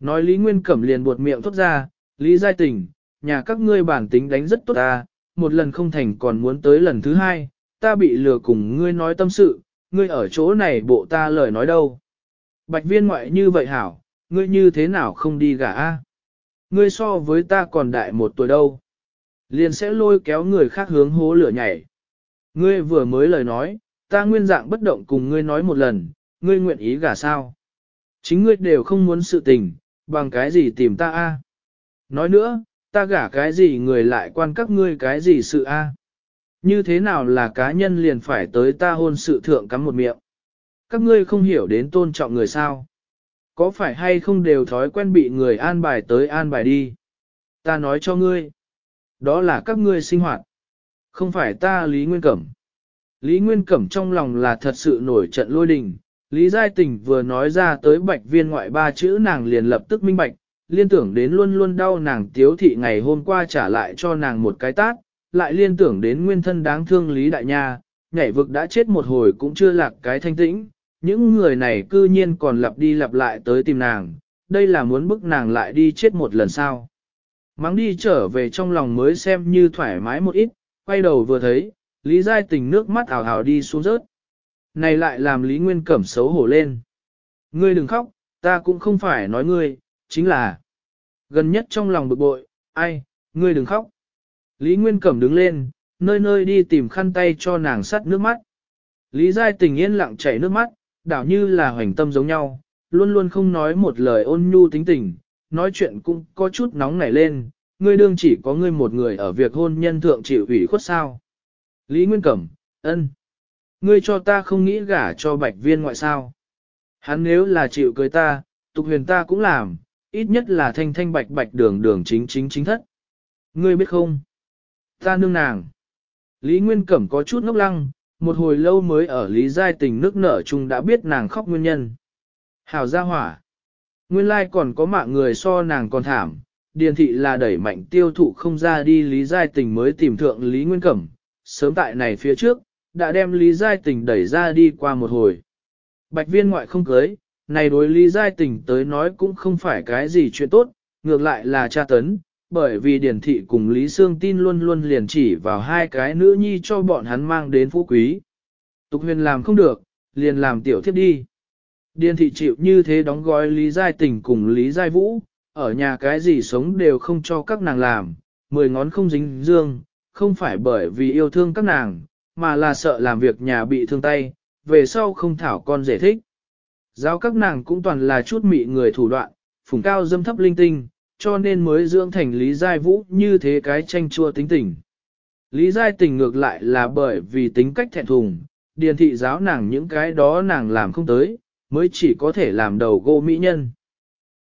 Nói Lý Nguyên Cẩm liền buột miệng thốt ra, Lý Giai Tình, nhà các ngươi bản tính đánh rất tốt ta, một lần không thành còn muốn tới lần thứ hai, ta bị lừa cùng ngươi nói tâm sự, ngươi ở chỗ này bộ ta lời nói đâu. Bạch viên ngoại như vậy hảo, ngươi như thế nào không đi gả a Ngươi so với ta còn đại một tuổi đâu. Liền sẽ lôi kéo người khác hướng hố lửa nhảy. Ngươi vừa mới lời nói, ta nguyên dạng bất động cùng ngươi nói một lần, ngươi nguyện ý gả sao? Chính ngươi đều không muốn sự tình, bằng cái gì tìm ta a? Nói nữa, ta gả cái gì người lại quan các ngươi cái gì sự a? Như thế nào là cá nhân liền phải tới ta hôn sự thượng cắm một miệng? Các ngươi không hiểu đến tôn trọng người sao? Có phải hay không đều thói quen bị người an bài tới an bài đi? Ta nói cho ngươi, đó là các ngươi sinh hoạt, không phải ta Lý Nguyên Cẩm. Lý Nguyên Cẩm trong lòng là thật sự nổi trận lôi đình, Lý Giai Tình vừa nói ra tới bạch viên ngoại ba chữ nàng liền lập tức minh bạch, liên tưởng đến luôn luôn đau nàng tiếu thị ngày hôm qua trả lại cho nàng một cái tát, lại liên tưởng đến nguyên thân đáng thương Lý Đại Nha, nhảy vực đã chết một hồi cũng chưa lạc cái thanh tĩnh, những người này cư nhiên còn lặp đi lặp lại tới tìm nàng, đây là muốn bức nàng lại đi chết một lần sau. Mắng đi trở về trong lòng mới xem như thoải mái một ít, quay đầu vừa thấy, Lý Giai Tình nước mắt ảo ảo đi xuống rớt này lại làm Lý Nguyên Cẩm xấu hổ lên. Ngươi đừng khóc, ta cũng không phải nói ngươi, chính là gần nhất trong lòng bực bội, ai, ngươi đừng khóc. Lý Nguyên Cẩm đứng lên, nơi nơi đi tìm khăn tay cho nàng sắt nước mắt. Lý Giai tình yên lặng chảy nước mắt, đảo như là hoành tâm giống nhau, luôn luôn không nói một lời ôn nhu tính tình, nói chuyện cũng có chút nóng nảy lên, ngươi đương chỉ có ngươi một người ở việc hôn nhân thượng chịu ủy khuất sao. Lý Nguyên Cẩm, ân ngươi cho ta không nghĩ gả cho bạch viên ngoại sao. Hắn nếu là chịu cưới ta, tục huyền ta cũng làm, ít nhất là thanh thanh bạch bạch đường đường chính chính chính thất. Ngươi biết không? Ta nương nàng. Lý Nguyên Cẩm có chút ngốc lăng, một hồi lâu mới ở Lý Giai tình nước nở chung đã biết nàng khóc nguyên nhân. Hào ra hỏa. Nguyên lai còn có mạng người so nàng còn thảm, điền thị là đẩy mạnh tiêu thụ không ra đi Lý Giai tình mới tìm thượng Lý Nguyên Cẩm. Sớm tại này phía trước, đã đem Lý Giai Tình đẩy ra đi qua một hồi. Bạch viên ngoại không cưới, này đối Lý Giai Tình tới nói cũng không phải cái gì chuyện tốt, ngược lại là tra tấn, bởi vì Điển Thị cùng Lý Sương tin luôn luôn liền chỉ vào hai cái nữ nhi cho bọn hắn mang đến phú quý. Tục huyền làm không được, liền làm tiểu thiếp đi. Điền thị chịu như thế đóng gói Lý Giai Tình cùng Lý Giai Vũ, ở nhà cái gì sống đều không cho các nàng làm, mười ngón không dính dương, không phải bởi vì yêu thương các nàng, mà là sợ làm việc nhà bị thương tay, về sau không thảo con dễ thích. Giáo các nàng cũng toàn là chút mị người thủ đoạn, phùng cao dâm thấp linh tinh, cho nên mới dưỡng thành Lý Giai Vũ như thế cái tranh chua tính tình. Lý Giai tình ngược lại là bởi vì tính cách thẹn thùng, điền thị giáo nàng những cái đó nàng làm không tới, mới chỉ có thể làm đầu gô mỹ nhân.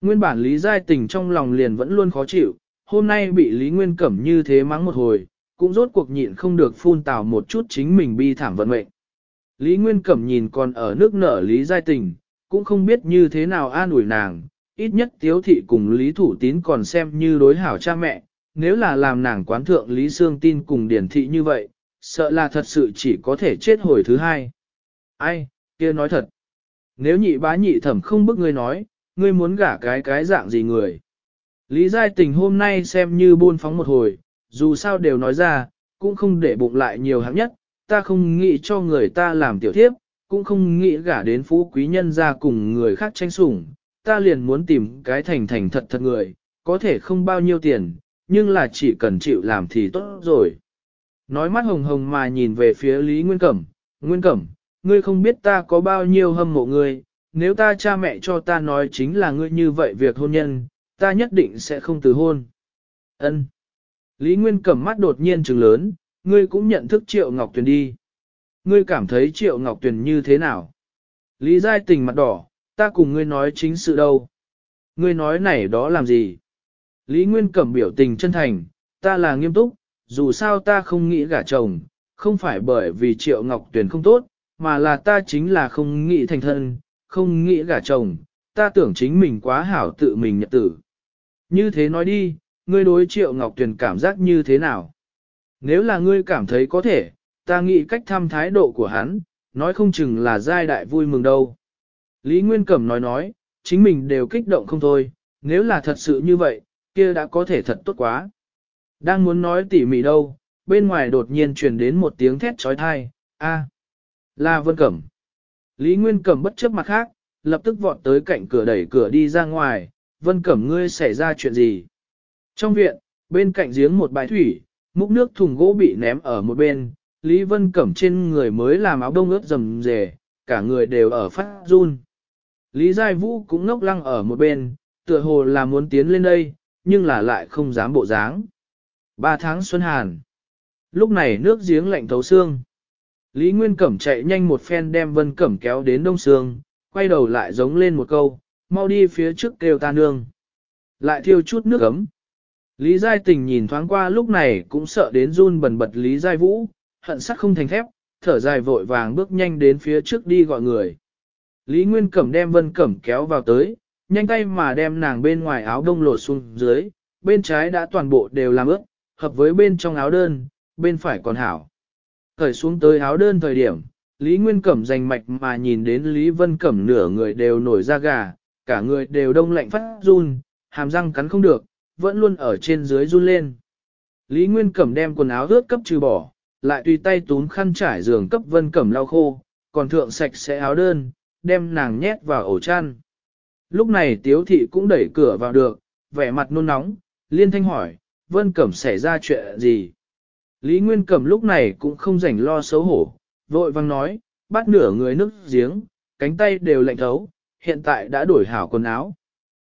Nguyên bản Lý Giai tình trong lòng liền vẫn luôn khó chịu, hôm nay bị Lý Nguyên Cẩm như thế mắng một hồi, cũng rốt cuộc nhịn không được phun tào một chút chính mình bi thảm vận mệnh. Lý Nguyên Cẩm nhìn còn ở nước nở Lý Giai Tình, cũng không biết như thế nào an ủi nàng, ít nhất Tiếu Thị cùng Lý Thủ Tín còn xem như đối hảo cha mẹ, nếu là làm nàng quán thượng Lý Sương tin cùng Điển Thị như vậy, sợ là thật sự chỉ có thể chết hồi thứ hai. Ai, kia nói thật, nếu nhị bá nhị thẩm không bức ngươi nói, ngươi muốn gả cái cái dạng gì người. Lý Giai Tình hôm nay xem như buôn phóng một hồi, dù sao đều nói ra, cũng không để bụng lại nhiều hạng nhất, ta không nghĩ cho người ta làm tiểu thiếp, cũng không nghĩ gả đến phú quý nhân ra cùng người khác tranh sủng, ta liền muốn tìm cái thành thành thật thật người, có thể không bao nhiêu tiền, nhưng là chỉ cần chịu làm thì tốt rồi. Nói mắt hồng hồng mà nhìn về phía Lý Nguyên Cẩm, Nguyên Cẩm, ngươi không biết ta có bao nhiêu hâm mộ ngươi, nếu ta cha mẹ cho ta nói chính là ngươi như vậy việc hôn nhân, ta nhất định sẽ không từ hôn. ân Lý Nguyên cầm mắt đột nhiên trừng lớn, ngươi cũng nhận thức Triệu Ngọc Tuyền đi. Ngươi cảm thấy Triệu Ngọc Tuyền như thế nào? Lý Giai tình mặt đỏ, ta cùng ngươi nói chính sự đâu. Ngươi nói này đó làm gì? Lý Nguyên cẩm biểu tình chân thành, ta là nghiêm túc, dù sao ta không nghĩ gả chồng, không phải bởi vì Triệu Ngọc Tuyền không tốt, mà là ta chính là không nghĩ thành thân, không nghĩ gả chồng, ta tưởng chính mình quá hảo tự mình nhật tử. Như thế nói đi, ngươi đối Triệu Ngọc Tuyền cảm giác như thế nào? Nếu là ngươi cảm thấy có thể, ta nghĩ cách thăm thái độ của hắn, nói không chừng là giai đại vui mừng đâu. Lý Nguyên Cẩm nói nói, chính mình đều kích động không thôi, nếu là thật sự như vậy, kia đã có thể thật tốt quá. Đang muốn nói tỉ mỉ đâu, bên ngoài đột nhiên truyền đến một tiếng thét trói thai, a là Vân Cẩm. Lý Nguyên Cẩm bất chấp mặt khác, lập tức vọt tới cạnh cửa đẩy cửa đi ra ngoài, Vân Cẩm ngươi xảy ra chuyện gì? Trong viện, bên cạnh giếng một bài thủy, múc nước thùng gỗ bị ném ở một bên, Lý Vân Cẩm trên người mới làm áo đông ướt rầm rề, cả người đều ở phát run. Lý Giai Vũ cũng ngốc lăng ở một bên, tựa hồ là muốn tiến lên đây, nhưng là lại không dám bộ dáng. Ba tháng xuân hàn. Lúc này nước giếng lạnh thấu xương. Lý Nguyên Cẩm chạy nhanh một phen đem Vân Cẩm kéo đến đông xương, quay đầu lại giống lên một câu, mau đi phía trước kêu ta nương. Lại thiêu chút nước ấm. Lý Giai Tình nhìn thoáng qua lúc này cũng sợ đến run bần bật Lý Giai Vũ, hận sắc không thành thép, thở dài vội vàng bước nhanh đến phía trước đi gọi người. Lý Nguyên Cẩm đem Vân Cẩm kéo vào tới, nhanh tay mà đem nàng bên ngoài áo đông lột xuống dưới, bên trái đã toàn bộ đều làm ướt, hợp với bên trong áo đơn, bên phải còn hảo. Thời xuống tới áo đơn thời điểm, Lý Nguyên Cẩm rành mạch mà nhìn đến Lý Vân Cẩm nửa người đều nổi ra gà, cả người đều đông lạnh phát run, hàm răng cắn không được, vẫn luôn ở trên dưới run lên. Lý Nguyên Cẩm đem quần áo rước cấp trừ bỏ, lại tùy tay túm khăn trải giường cấp Vân Cẩm lau khô, còn thượng sạch sẽ áo đơn, đem nàng nhét vào ổ chăn. Lúc này Tiếu Thị cũng đẩy cửa vào được, vẻ mặt nôn nóng, liên thanh hỏi, Vân Cẩm xảy ra chuyện gì? Lý Nguyên Cẩm lúc này cũng không rảnh lo xấu hổ, vội vang nói, bắt nửa người nước giếng, cánh tay đều lạnh thấu, hiện tại đã đổi hảo quần áo,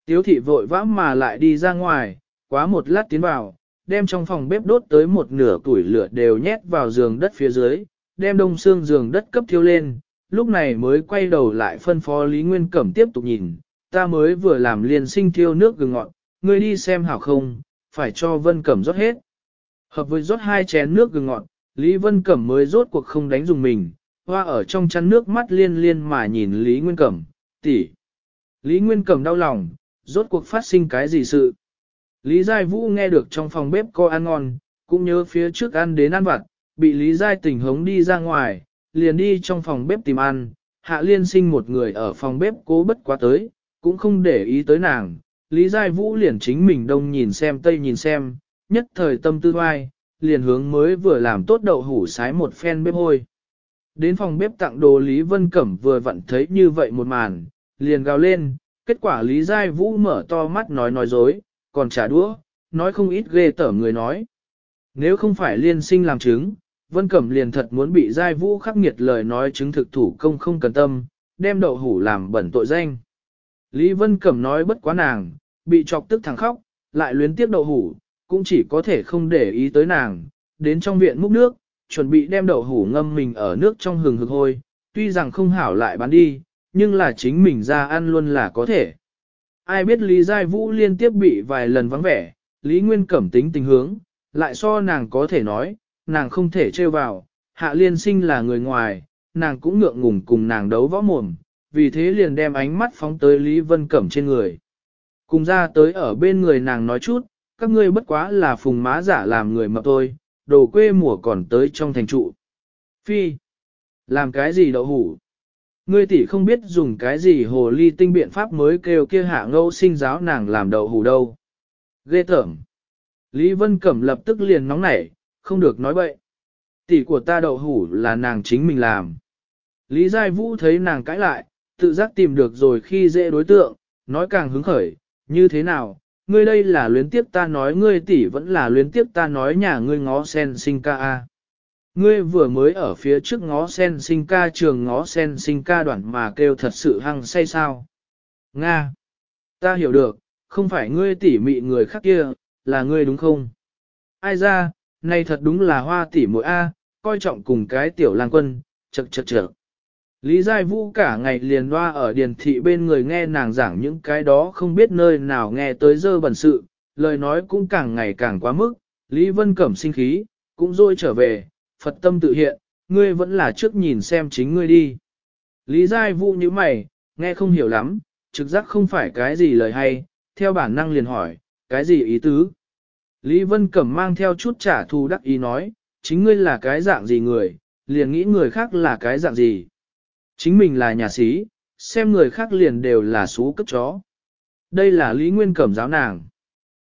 Tiếu thị vội vã mà lại đi ra ngoài, quá một lát tiến vào, đem trong phòng bếp đốt tới một nửa củi lửa đều nhét vào giường đất phía dưới, đem đông xương giường đất cấp thiêu lên, lúc này mới quay đầu lại phân phó Lý Nguyên Cẩm tiếp tục nhìn, ta mới vừa làm liền sinh thiêu nước gừng ngọn, ngươi đi xem hảo không, phải cho Vân Cẩm rót hết. Hợp với rót hai chén nước gừng ngọn, Lý Vân Cẩm mới rốt cuộc không đánh dùng mình, hoa ở trong chăn nước mắt liên liên mà nhìn Lý Nguyên Cẩm, tỷ Lý Nguyên Cẩm đau lòng, rốt cuộc phát sinh cái gì sự. Lý Giai Vũ nghe được trong phòng bếp có ăn ngon, cũng nhớ phía trước ăn đến ăn vặt, bị Lý Giai tỉnh hống đi ra ngoài, liền đi trong phòng bếp tìm ăn, hạ liên sinh một người ở phòng bếp cố bất quá tới, cũng không để ý tới nàng. Lý Giai Vũ liền chính mình đông nhìn xem tây nhìn xem, nhất thời tâm tư oai, liền hướng mới vừa làm tốt đậu hủ sái một phen bếp hôi. Đến phòng bếp tặng đồ Lý Vân Cẩm vừa vặn thấy như vậy một màn, liền gào lên, kết quả Lý Giai Vũ mở to mắt nói nói dối, còn trả đũa, nói không ít ghê tởm người nói. Nếu không phải liên sinh làm chứng, Vân Cẩm liền thật muốn bị Giai Vũ khắc nghiệt lời nói chứng thực thủ công không cần tâm, đem đậu hủ làm bẩn tội danh. Lý Vân Cẩm nói bất quá nàng, bị chọc tức thẳng khóc, lại luyến tiếc đậu hủ, cũng chỉ có thể không để ý tới nàng, đến trong viện múc nước, chuẩn bị đem đậu hủ ngâm mình ở nước trong hừng hực hôi, tuy rằng không hảo lại bán đi, nhưng là chính mình ra ăn luôn là có thể. Ai biết Lý Giai Vũ liên tiếp bị vài lần vắng vẻ, Lý Nguyên cẩm tính tình hướng, lại so nàng có thể nói, nàng không thể trêu vào, hạ liên sinh là người ngoài, nàng cũng ngượng ngùng cùng nàng đấu võ mồm, vì thế liền đem ánh mắt phóng tới Lý Vân Cẩm trên người. Cùng ra tới ở bên người nàng nói chút, các ngươi bất quá là phùng má giả làm người mập tôi, đồ quê mùa còn tới trong thành trụ. Phi, làm cái gì đậu hủ? Ngươi tỷ không biết dùng cái gì hồ ly tinh biện pháp mới kêu kia hạ ngâu sinh giáo nàng làm đậu hủ đâu. Ghê tởm. Lý Vân Cẩm lập tức liền nóng nảy, không được nói bậy. Tỷ của ta đậu hủ là nàng chính mình làm. Lý Giai Vũ thấy nàng cãi lại, tự giác tìm được rồi khi dễ đối tượng, nói càng hứng khởi, như thế nào, ngươi đây là luyến tiếp ta nói ngươi tỷ vẫn là luyến tiếp ta nói nhà ngươi ngó sen sinh ca a. Ngươi vừa mới ở phía trước ngó sen sinh ca trường ngó sen sinh ca đoạn mà kêu thật sự hăng say sao. Nga! Ta hiểu được, không phải ngươi tỉ mị người khác kia, là ngươi đúng không? Ai ra, nay thật đúng là hoa tỉ mỗi A, coi trọng cùng cái tiểu lang quân, chật chật chật. Lý Giai Vũ cả ngày liền loa ở điền thị bên người nghe nàng giảng những cái đó không biết nơi nào nghe tới dơ bẩn sự, lời nói cũng càng ngày càng quá mức, Lý Vân Cẩm sinh khí, cũng rồi trở về, Phật tâm tự hiện, ngươi vẫn là trước nhìn xem chính ngươi đi. Lý Giai Vũ như mày, nghe không hiểu lắm, trực giác không phải cái gì lời hay, theo bản năng liền hỏi, cái gì ý tứ? Lý Vân Cẩm mang theo chút trả thù đắc ý nói, chính ngươi là cái dạng gì người, liền nghĩ người khác là cái dạng gì. Chính mình là nhà sĩ, xem người khác liền đều là xú cấp chó. Đây là Lý Nguyên Cẩm giáo nàng.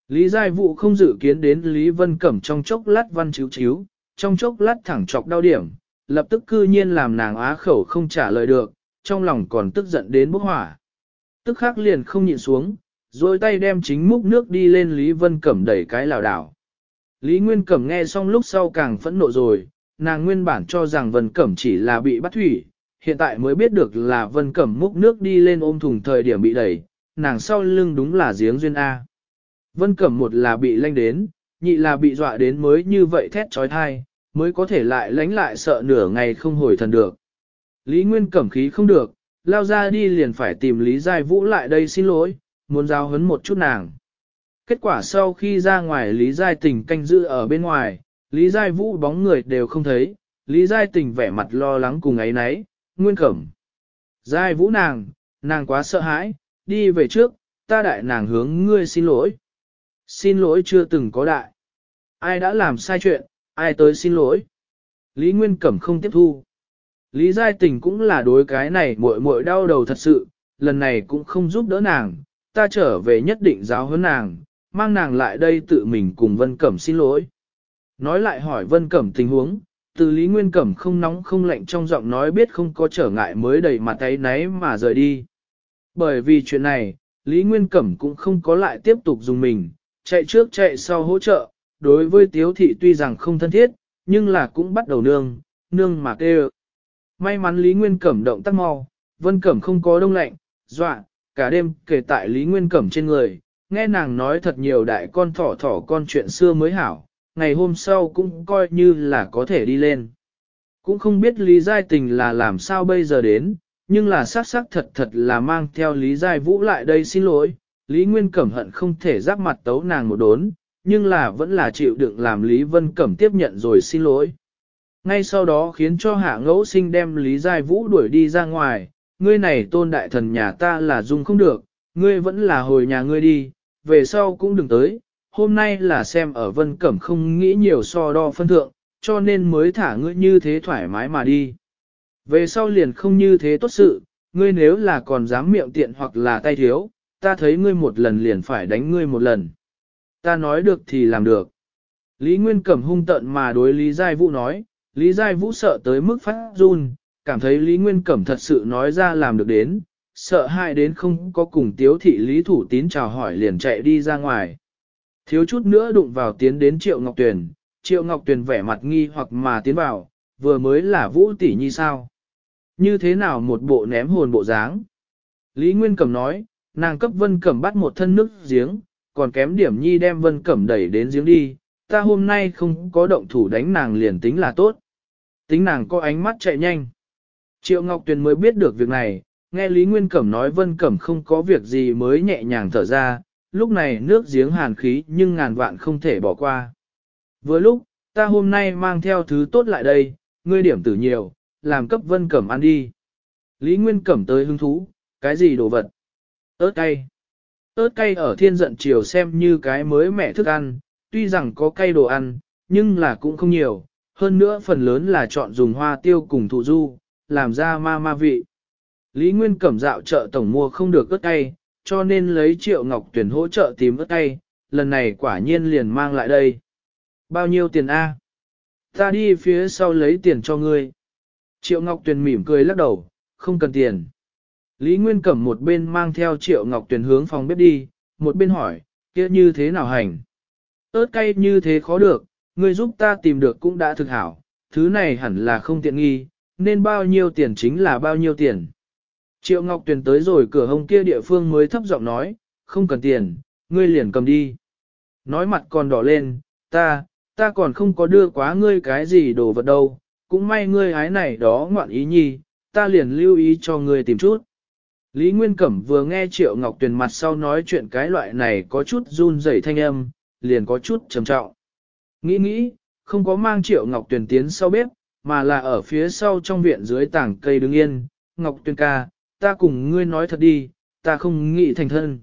Lý Giai Vũ không dự kiến đến Lý Vân Cẩm trong chốc lát văn chiếu chiếu, trong chốc lát thẳng chọc đau điểm, lập tức cư nhiên làm nàng á khẩu không trả lời được, trong lòng còn tức giận đến bốc hỏa. Tức khắc liền không nhịn xuống, rồi tay đem chính múc nước đi lên Lý Vân Cẩm đẩy cái lào đảo. Lý Nguyên Cẩm nghe xong lúc sau càng phẫn nộ rồi, nàng nguyên bản cho rằng Vân Cẩm chỉ là bị bắt thủy, hiện tại mới biết được là Vân Cẩm múc nước đi lên ôm thùng thời điểm bị đẩy, nàng sau lưng đúng là giếng duyên A. Vân Cẩm một là bị lanh đến, nhị là bị dọa đến mới như vậy thét trói thai, mới có thể lại lánh lại sợ nửa ngày không hồi thần được. Lý Nguyên cẩm khí không được, lao ra đi liền phải tìm Lý Giai Vũ lại đây xin lỗi, muốn giao hấn một chút nàng. Kết quả sau khi ra ngoài Lý Giai Tình canh giữ ở bên ngoài, Lý Giai Vũ bóng người đều không thấy, Lý Giai Tình vẻ mặt lo lắng cùng ấy nấy, Nguyên Cẩm. Giai Vũ nàng, nàng quá sợ hãi, đi về trước, ta đại nàng hướng ngươi xin lỗi. Xin lỗi chưa từng có đại. Ai đã làm sai chuyện, ai tới xin lỗi. Lý Nguyên Cẩm không tiếp thu. Lý Giai Tình cũng là đối cái này muội muội đau đầu thật sự, lần này cũng không giúp đỡ nàng, ta trở về nhất định giáo hơn nàng, mang nàng lại đây tự mình cùng Vân Cẩm xin lỗi. Nói lại hỏi Vân Cẩm tình huống, từ Lý Nguyên Cẩm không nóng không lạnh trong giọng nói biết không có trở ngại mới đầy mặt tay náy mà rời đi. Bởi vì chuyện này, Lý Nguyên Cẩm cũng không có lại tiếp tục dùng mình, chạy trước chạy sau hỗ trợ, đối với tiếu thị tuy rằng không thân thiết, nhưng là cũng bắt đầu nương, nương mà kêu. May mắn Lý Nguyên Cẩm động tác mau, Vân Cẩm không có đông lạnh, dọa, cả đêm kể tại Lý Nguyên Cẩm trên người, nghe nàng nói thật nhiều đại con thỏ thỏ con chuyện xưa mới hảo, ngày hôm sau cũng coi như là có thể đi lên. Cũng không biết Lý Giai Tình là làm sao bây giờ đến, nhưng là xác xác thật thật là mang theo Lý Giai Vũ lại đây xin lỗi, Lý Nguyên Cẩm hận không thể giáp mặt tấu nàng một đốn, nhưng là vẫn là chịu đựng làm Lý Vân Cẩm tiếp nhận rồi xin lỗi. Ngay sau đó khiến cho hạ ngẫu sinh đem Lý Giai Vũ đuổi đi ra ngoài, ngươi này tôn đại thần nhà ta là dung không được, ngươi vẫn là hồi nhà ngươi đi, về sau cũng đừng tới, hôm nay là xem ở Vân Cẩm không nghĩ nhiều so đo phân thượng, cho nên mới thả ngươi như thế thoải mái mà đi. Về sau liền không như thế tốt sự, ngươi nếu là còn dám miệng tiện hoặc là tay thiếu, ta thấy ngươi một lần liền phải đánh ngươi một lần. Ta nói được thì làm được. Lý Nguyên Cẩm hung tận mà đối Lý Giai Vũ nói, Lý Giai Vũ sợ tới mức phát run, cảm thấy Lý Nguyên Cẩm thật sự nói ra làm được đến, sợ hại đến không có cùng tiếu thị Lý Thủ Tín chào hỏi liền chạy đi ra ngoài. Thiếu chút nữa đụng vào tiến đến Triệu Ngọc Tuyền, Triệu Ngọc Tuyền vẻ mặt nghi hoặc mà tiến vào, vừa mới là Vũ tỷ như sao? Như thế nào một bộ ném hồn bộ dáng? Lý Nguyên Cẩm nói, nàng cấp vân cẩm bắt một thân nước giếng, còn kém điểm nhi đem vân cẩm đẩy đến giếng đi, ta hôm nay không có động thủ đánh nàng liền tính là tốt. Tính nàng có ánh mắt chạy nhanh. Triệu Ngọc Tuyền mới biết được việc này, nghe Lý Nguyên Cẩm nói vân cẩm không có việc gì mới nhẹ nhàng thở ra, lúc này nước giếng hàn khí nhưng ngàn vạn không thể bỏ qua. Vừa lúc, ta hôm nay mang theo thứ tốt lại đây, ngươi điểm tử nhiều, làm cấp vân cẩm ăn đi. Lý Nguyên Cẩm tới hứng thú, cái gì đồ vật? ớt cay. ớt cay ở thiên giận chiều xem như cái mới mẻ thức ăn, tuy rằng có cay đồ ăn, nhưng là cũng không nhiều, hơn nữa phần lớn là chọn dùng hoa tiêu cùng thụ du, làm ra ma ma vị. Lý Nguyên cẩm dạo chợ tổng mua không được ớt cay, cho nên lấy triệu ngọc tuyển hỗ trợ tìm ớt cay, lần này quả nhiên liền mang lại đây. Bao nhiêu tiền A? Ta đi phía sau lấy tiền cho ngươi. Triệu Ngọc Tuyền mỉm cười lắc đầu, không cần tiền. Lý Nguyên Cẩm một bên mang theo Triệu Ngọc Tuyền hướng phòng bếp đi, một bên hỏi, kia như thế nào hành? Ơt cay như thế khó được, người giúp ta tìm được cũng đã thực hảo, thứ này hẳn là không tiện nghi, nên bao nhiêu tiền chính là bao nhiêu tiền. Triệu Ngọc Tuyền tới rồi cửa hông kia địa phương mới thấp giọng nói, không cần tiền, ngươi liền cầm đi. Nói mặt còn đỏ lên, ta, ta còn không có đưa quá ngươi cái gì đồ vật đâu, cũng may ngươi ái này đó ngoạn ý nhi, ta liền lưu ý cho ngươi tìm chút. Lý Nguyên Cẩm vừa nghe Triệu Ngọc Tuyền mặt sau nói chuyện cái loại này có chút run rẩy thanh âm, liền có chút trầm trọng. Nghĩ nghĩ, không có mang Triệu Ngọc Tuyền tiến sau bếp, mà là ở phía sau trong viện dưới tảng cây đứng yên, Ngọc Tuyền ca, ta cùng ngươi nói thật đi, ta không nghĩ thành thân.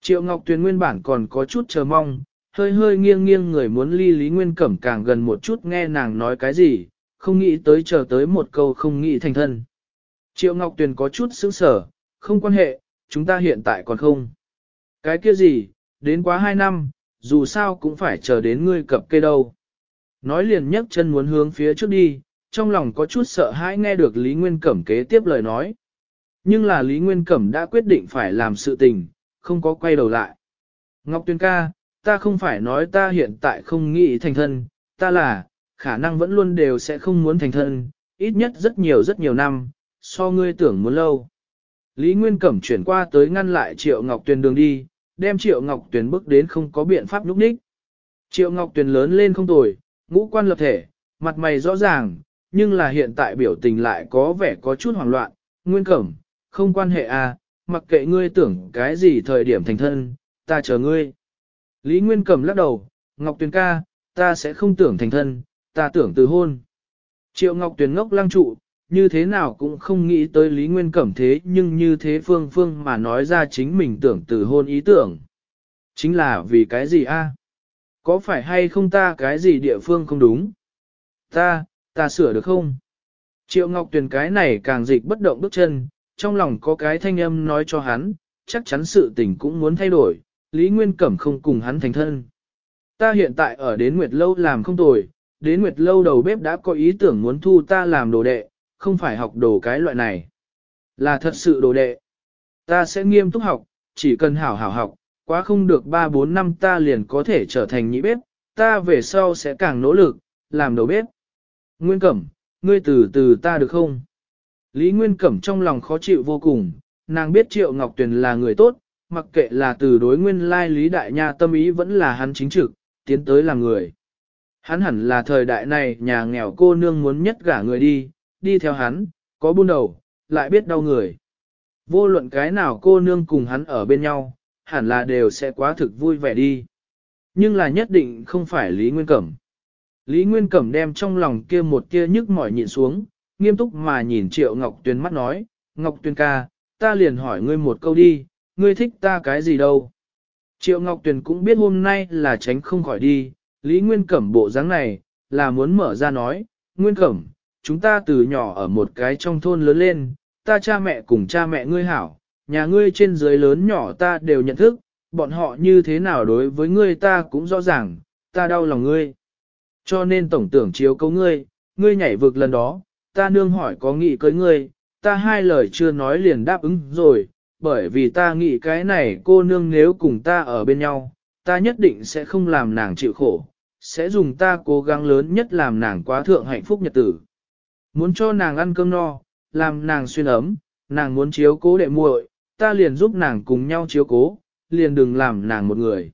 Triệu Ngọc Tuyền nguyên bản còn có chút chờ mong, hơi hơi nghiêng nghiêng người muốn ly Lý Nguyên Cẩm càng gần một chút nghe nàng nói cái gì, không nghĩ tới chờ tới một câu không nghĩ thành thân. Triệu Ngọc Tuyền có chút sững sở, không quan hệ, chúng ta hiện tại còn không. Cái kia gì, đến quá hai năm, dù sao cũng phải chờ đến ngươi cập kê đâu. Nói liền nhấc chân muốn hướng phía trước đi, trong lòng có chút sợ hãi nghe được Lý Nguyên Cẩm kế tiếp lời nói. Nhưng là Lý Nguyên Cẩm đã quyết định phải làm sự tình, không có quay đầu lại. Ngọc Tuyên ca, ta không phải nói ta hiện tại không nghĩ thành thân, ta là, khả năng vẫn luôn đều sẽ không muốn thành thân, ít nhất rất nhiều rất nhiều năm, so ngươi tưởng muốn lâu. Lý Nguyên Cẩm chuyển qua tới ngăn lại Triệu Ngọc Tuyền đường đi, đem Triệu Ngọc Tuyền bước đến không có biện pháp núp ních. Triệu Ngọc Tuyền lớn lên không tồi, ngũ quan lập thể, mặt mày rõ ràng, nhưng là hiện tại biểu tình lại có vẻ có chút hoảng loạn. Nguyên Cẩm, không quan hệ à, mặc kệ ngươi tưởng cái gì thời điểm thành thân, ta chờ ngươi. Lý Nguyên Cẩm lắc đầu, Ngọc Tuyền ca, ta sẽ không tưởng thành thân, ta tưởng từ hôn. Triệu Ngọc Tuyền ngốc lăng trụ, như thế nào cũng không nghĩ tới Lý Nguyên Cẩm thế nhưng như thế Phương Phương mà nói ra chính mình tưởng từ hôn ý tưởng. Chính là vì cái gì a? Có phải hay không ta cái gì địa phương không đúng? Ta, ta sửa được không? Triệu Ngọc Tuyền cái này càng dịch bất động bước chân, trong lòng có cái thanh âm nói cho hắn, chắc chắn sự tình cũng muốn thay đổi, Lý Nguyên Cẩm không cùng hắn thành thân. Ta hiện tại ở đến Nguyệt Lâu làm không tồi, đến Nguyệt Lâu đầu bếp đã có ý tưởng muốn thu ta làm đồ đệ, không phải học đồ cái loại này. Là thật sự đồ đệ. Ta sẽ nghiêm túc học, chỉ cần hảo hảo học, quá không được 3-4 năm ta liền có thể trở thành nhị bếp, ta về sau sẽ càng nỗ lực, làm đầu bếp. Nguyên Cẩm, ngươi từ từ ta được không? Lý Nguyên Cẩm trong lòng khó chịu vô cùng, nàng biết Triệu Ngọc Tuyền là người tốt, mặc kệ là từ đối nguyên lai Lý Đại Nha tâm ý vẫn là hắn chính trực, tiến tới là người. Hắn hẳn là thời đại này nhà nghèo cô nương muốn nhất gả người đi, đi theo hắn, có buôn đầu, lại biết đau người. Vô luận cái nào cô nương cùng hắn ở bên nhau, hẳn là đều sẽ quá thực vui vẻ đi. Nhưng là nhất định không phải Lý Nguyên Cẩm. Lý Nguyên Cẩm đem trong lòng kia một kia nhức mỏi nhịn xuống, nghiêm túc mà nhìn Triệu Ngọc Tuyền mắt nói, Ngọc Tuyền ca, ta liền hỏi ngươi một câu đi, ngươi thích ta cái gì đâu. Triệu Ngọc Tuyền cũng biết hôm nay là tránh không khỏi đi, Lý Nguyên Cẩm bộ dáng này, là muốn mở ra nói, Nguyên Cẩm, chúng ta từ nhỏ ở một cái trong thôn lớn lên, ta cha mẹ cùng cha mẹ ngươi hảo, nhà ngươi trên dưới lớn nhỏ ta đều nhận thức, bọn họ như thế nào đối với ngươi ta cũng rõ ràng, ta đau lòng ngươi. Cho nên tổng tưởng chiếu cấu ngươi, ngươi nhảy vực lần đó, ta nương hỏi có nghĩ cưới ngươi, ta hai lời chưa nói liền đáp ứng rồi, bởi vì ta nghĩ cái này cô nương nếu cùng ta ở bên nhau, ta nhất định sẽ không làm nàng chịu khổ, sẽ dùng ta cố gắng lớn nhất làm nàng quá thượng hạnh phúc nhật tử. Muốn cho nàng ăn cơm no, làm nàng xuyên ấm, nàng muốn chiếu cố đệ muội, ta liền giúp nàng cùng nhau chiếu cố, liền đừng làm nàng một người.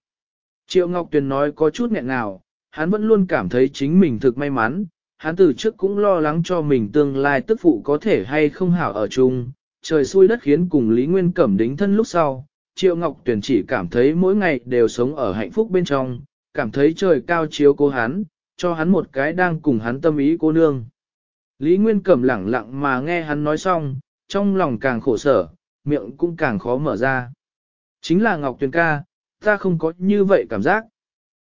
Triệu Ngọc Tuyền nói có chút nghẹn nào, hắn vẫn luôn cảm thấy chính mình thực may mắn, hắn từ trước cũng lo lắng cho mình tương lai tức phụ có thể hay không hảo ở chung, trời xui đất khiến cùng Lý Nguyên Cẩm đính thân lúc sau, Triệu Ngọc Tuyền chỉ cảm thấy mỗi ngày đều sống ở hạnh phúc bên trong, cảm thấy trời cao chiếu cố hắn, cho hắn một cái đang cùng hắn tâm ý cô nương. Lý Nguyên Cẩm lẳng lặng mà nghe hắn nói xong, trong lòng càng khổ sở, miệng cũng càng khó mở ra. Chính là Ngọc Tuyền ca, ta không có như vậy cảm giác.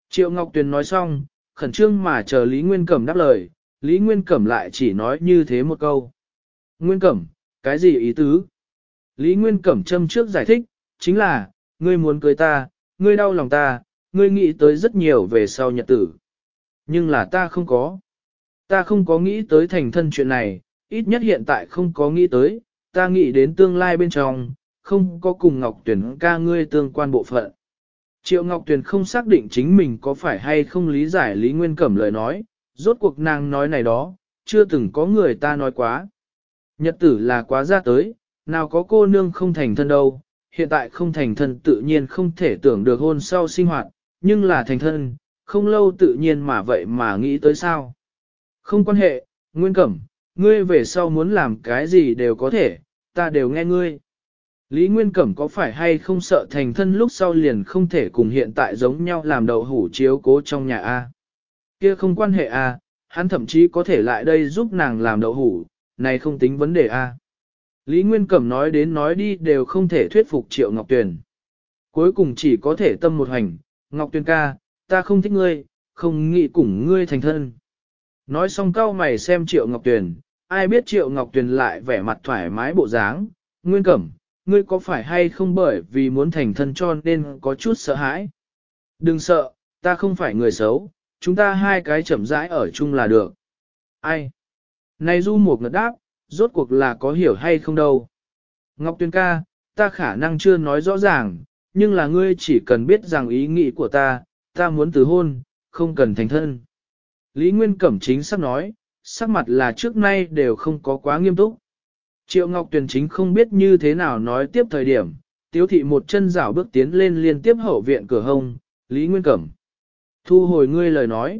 Triệu Ngọc Tuyền nói xong, khẩn trương mà chờ Lý Nguyên Cẩm đáp lời, Lý Nguyên Cẩm lại chỉ nói như thế một câu. Nguyên Cẩm, cái gì ý tứ? Lý Nguyên Cẩm châm trước giải thích, chính là, ngươi muốn cưới ta, ngươi đau lòng ta, ngươi nghĩ tới rất nhiều về sau nhật tử. Nhưng là ta không có. Ta không có nghĩ tới thành thân chuyện này, ít nhất hiện tại không có nghĩ tới, ta nghĩ đến tương lai bên trong, không có cùng Ngọc Tuyền ca ngươi tương quan bộ phận. Triệu Ngọc Tuyền không xác định chính mình có phải hay không lý giải Lý Nguyên Cẩm lời nói, rốt cuộc nàng nói này đó, chưa từng có người ta nói quá. Nhật tử là quá ra tới, nào có cô nương không thành thân đâu, hiện tại không thành thân tự nhiên không thể tưởng được hôn sau sinh hoạt, nhưng là thành thân, không lâu tự nhiên mà vậy mà nghĩ tới sao. Không quan hệ, Nguyên Cẩm, ngươi về sau muốn làm cái gì đều có thể, ta đều nghe ngươi. Lý Nguyên Cẩm có phải hay không sợ thành thân lúc sau liền không thể cùng hiện tại giống nhau làm đầu hủ chiếu cố trong nhà A. Kia không quan hệ A, hắn thậm chí có thể lại đây giúp nàng làm đậu hủ, này không tính vấn đề A. Lý Nguyên Cẩm nói đến nói đi đều không thể thuyết phục Triệu Ngọc Tuyền. Cuối cùng chỉ có thể tâm một hành, Ngọc Tuyền ca, ta không thích ngươi, không nghĩ cùng ngươi thành thân. Nói xong cao mày xem Triệu Ngọc Tuyền, ai biết Triệu Ngọc Tuyền lại vẻ mặt thoải mái bộ dáng, nguyên cẩm, ngươi có phải hay không bởi vì muốn thành thân cho nên có chút sợ hãi. Đừng sợ, ta không phải người xấu, chúng ta hai cái chậm rãi ở chung là được. Ai? Này du một ngật đáp, rốt cuộc là có hiểu hay không đâu. Ngọc Tuyền ca, ta khả năng chưa nói rõ ràng, nhưng là ngươi chỉ cần biết rằng ý nghĩ của ta, ta muốn từ hôn, không cần thành thân. Lý Nguyên Cẩm chính sắp nói, sắc mặt là trước nay đều không có quá nghiêm túc. Triệu Ngọc Tuyền chính không biết như thế nào nói tiếp thời điểm, tiếu thị một chân rảo bước tiến lên liên tiếp hậu viện cửa hông, Lý Nguyên Cẩm. Thu hồi ngươi lời nói.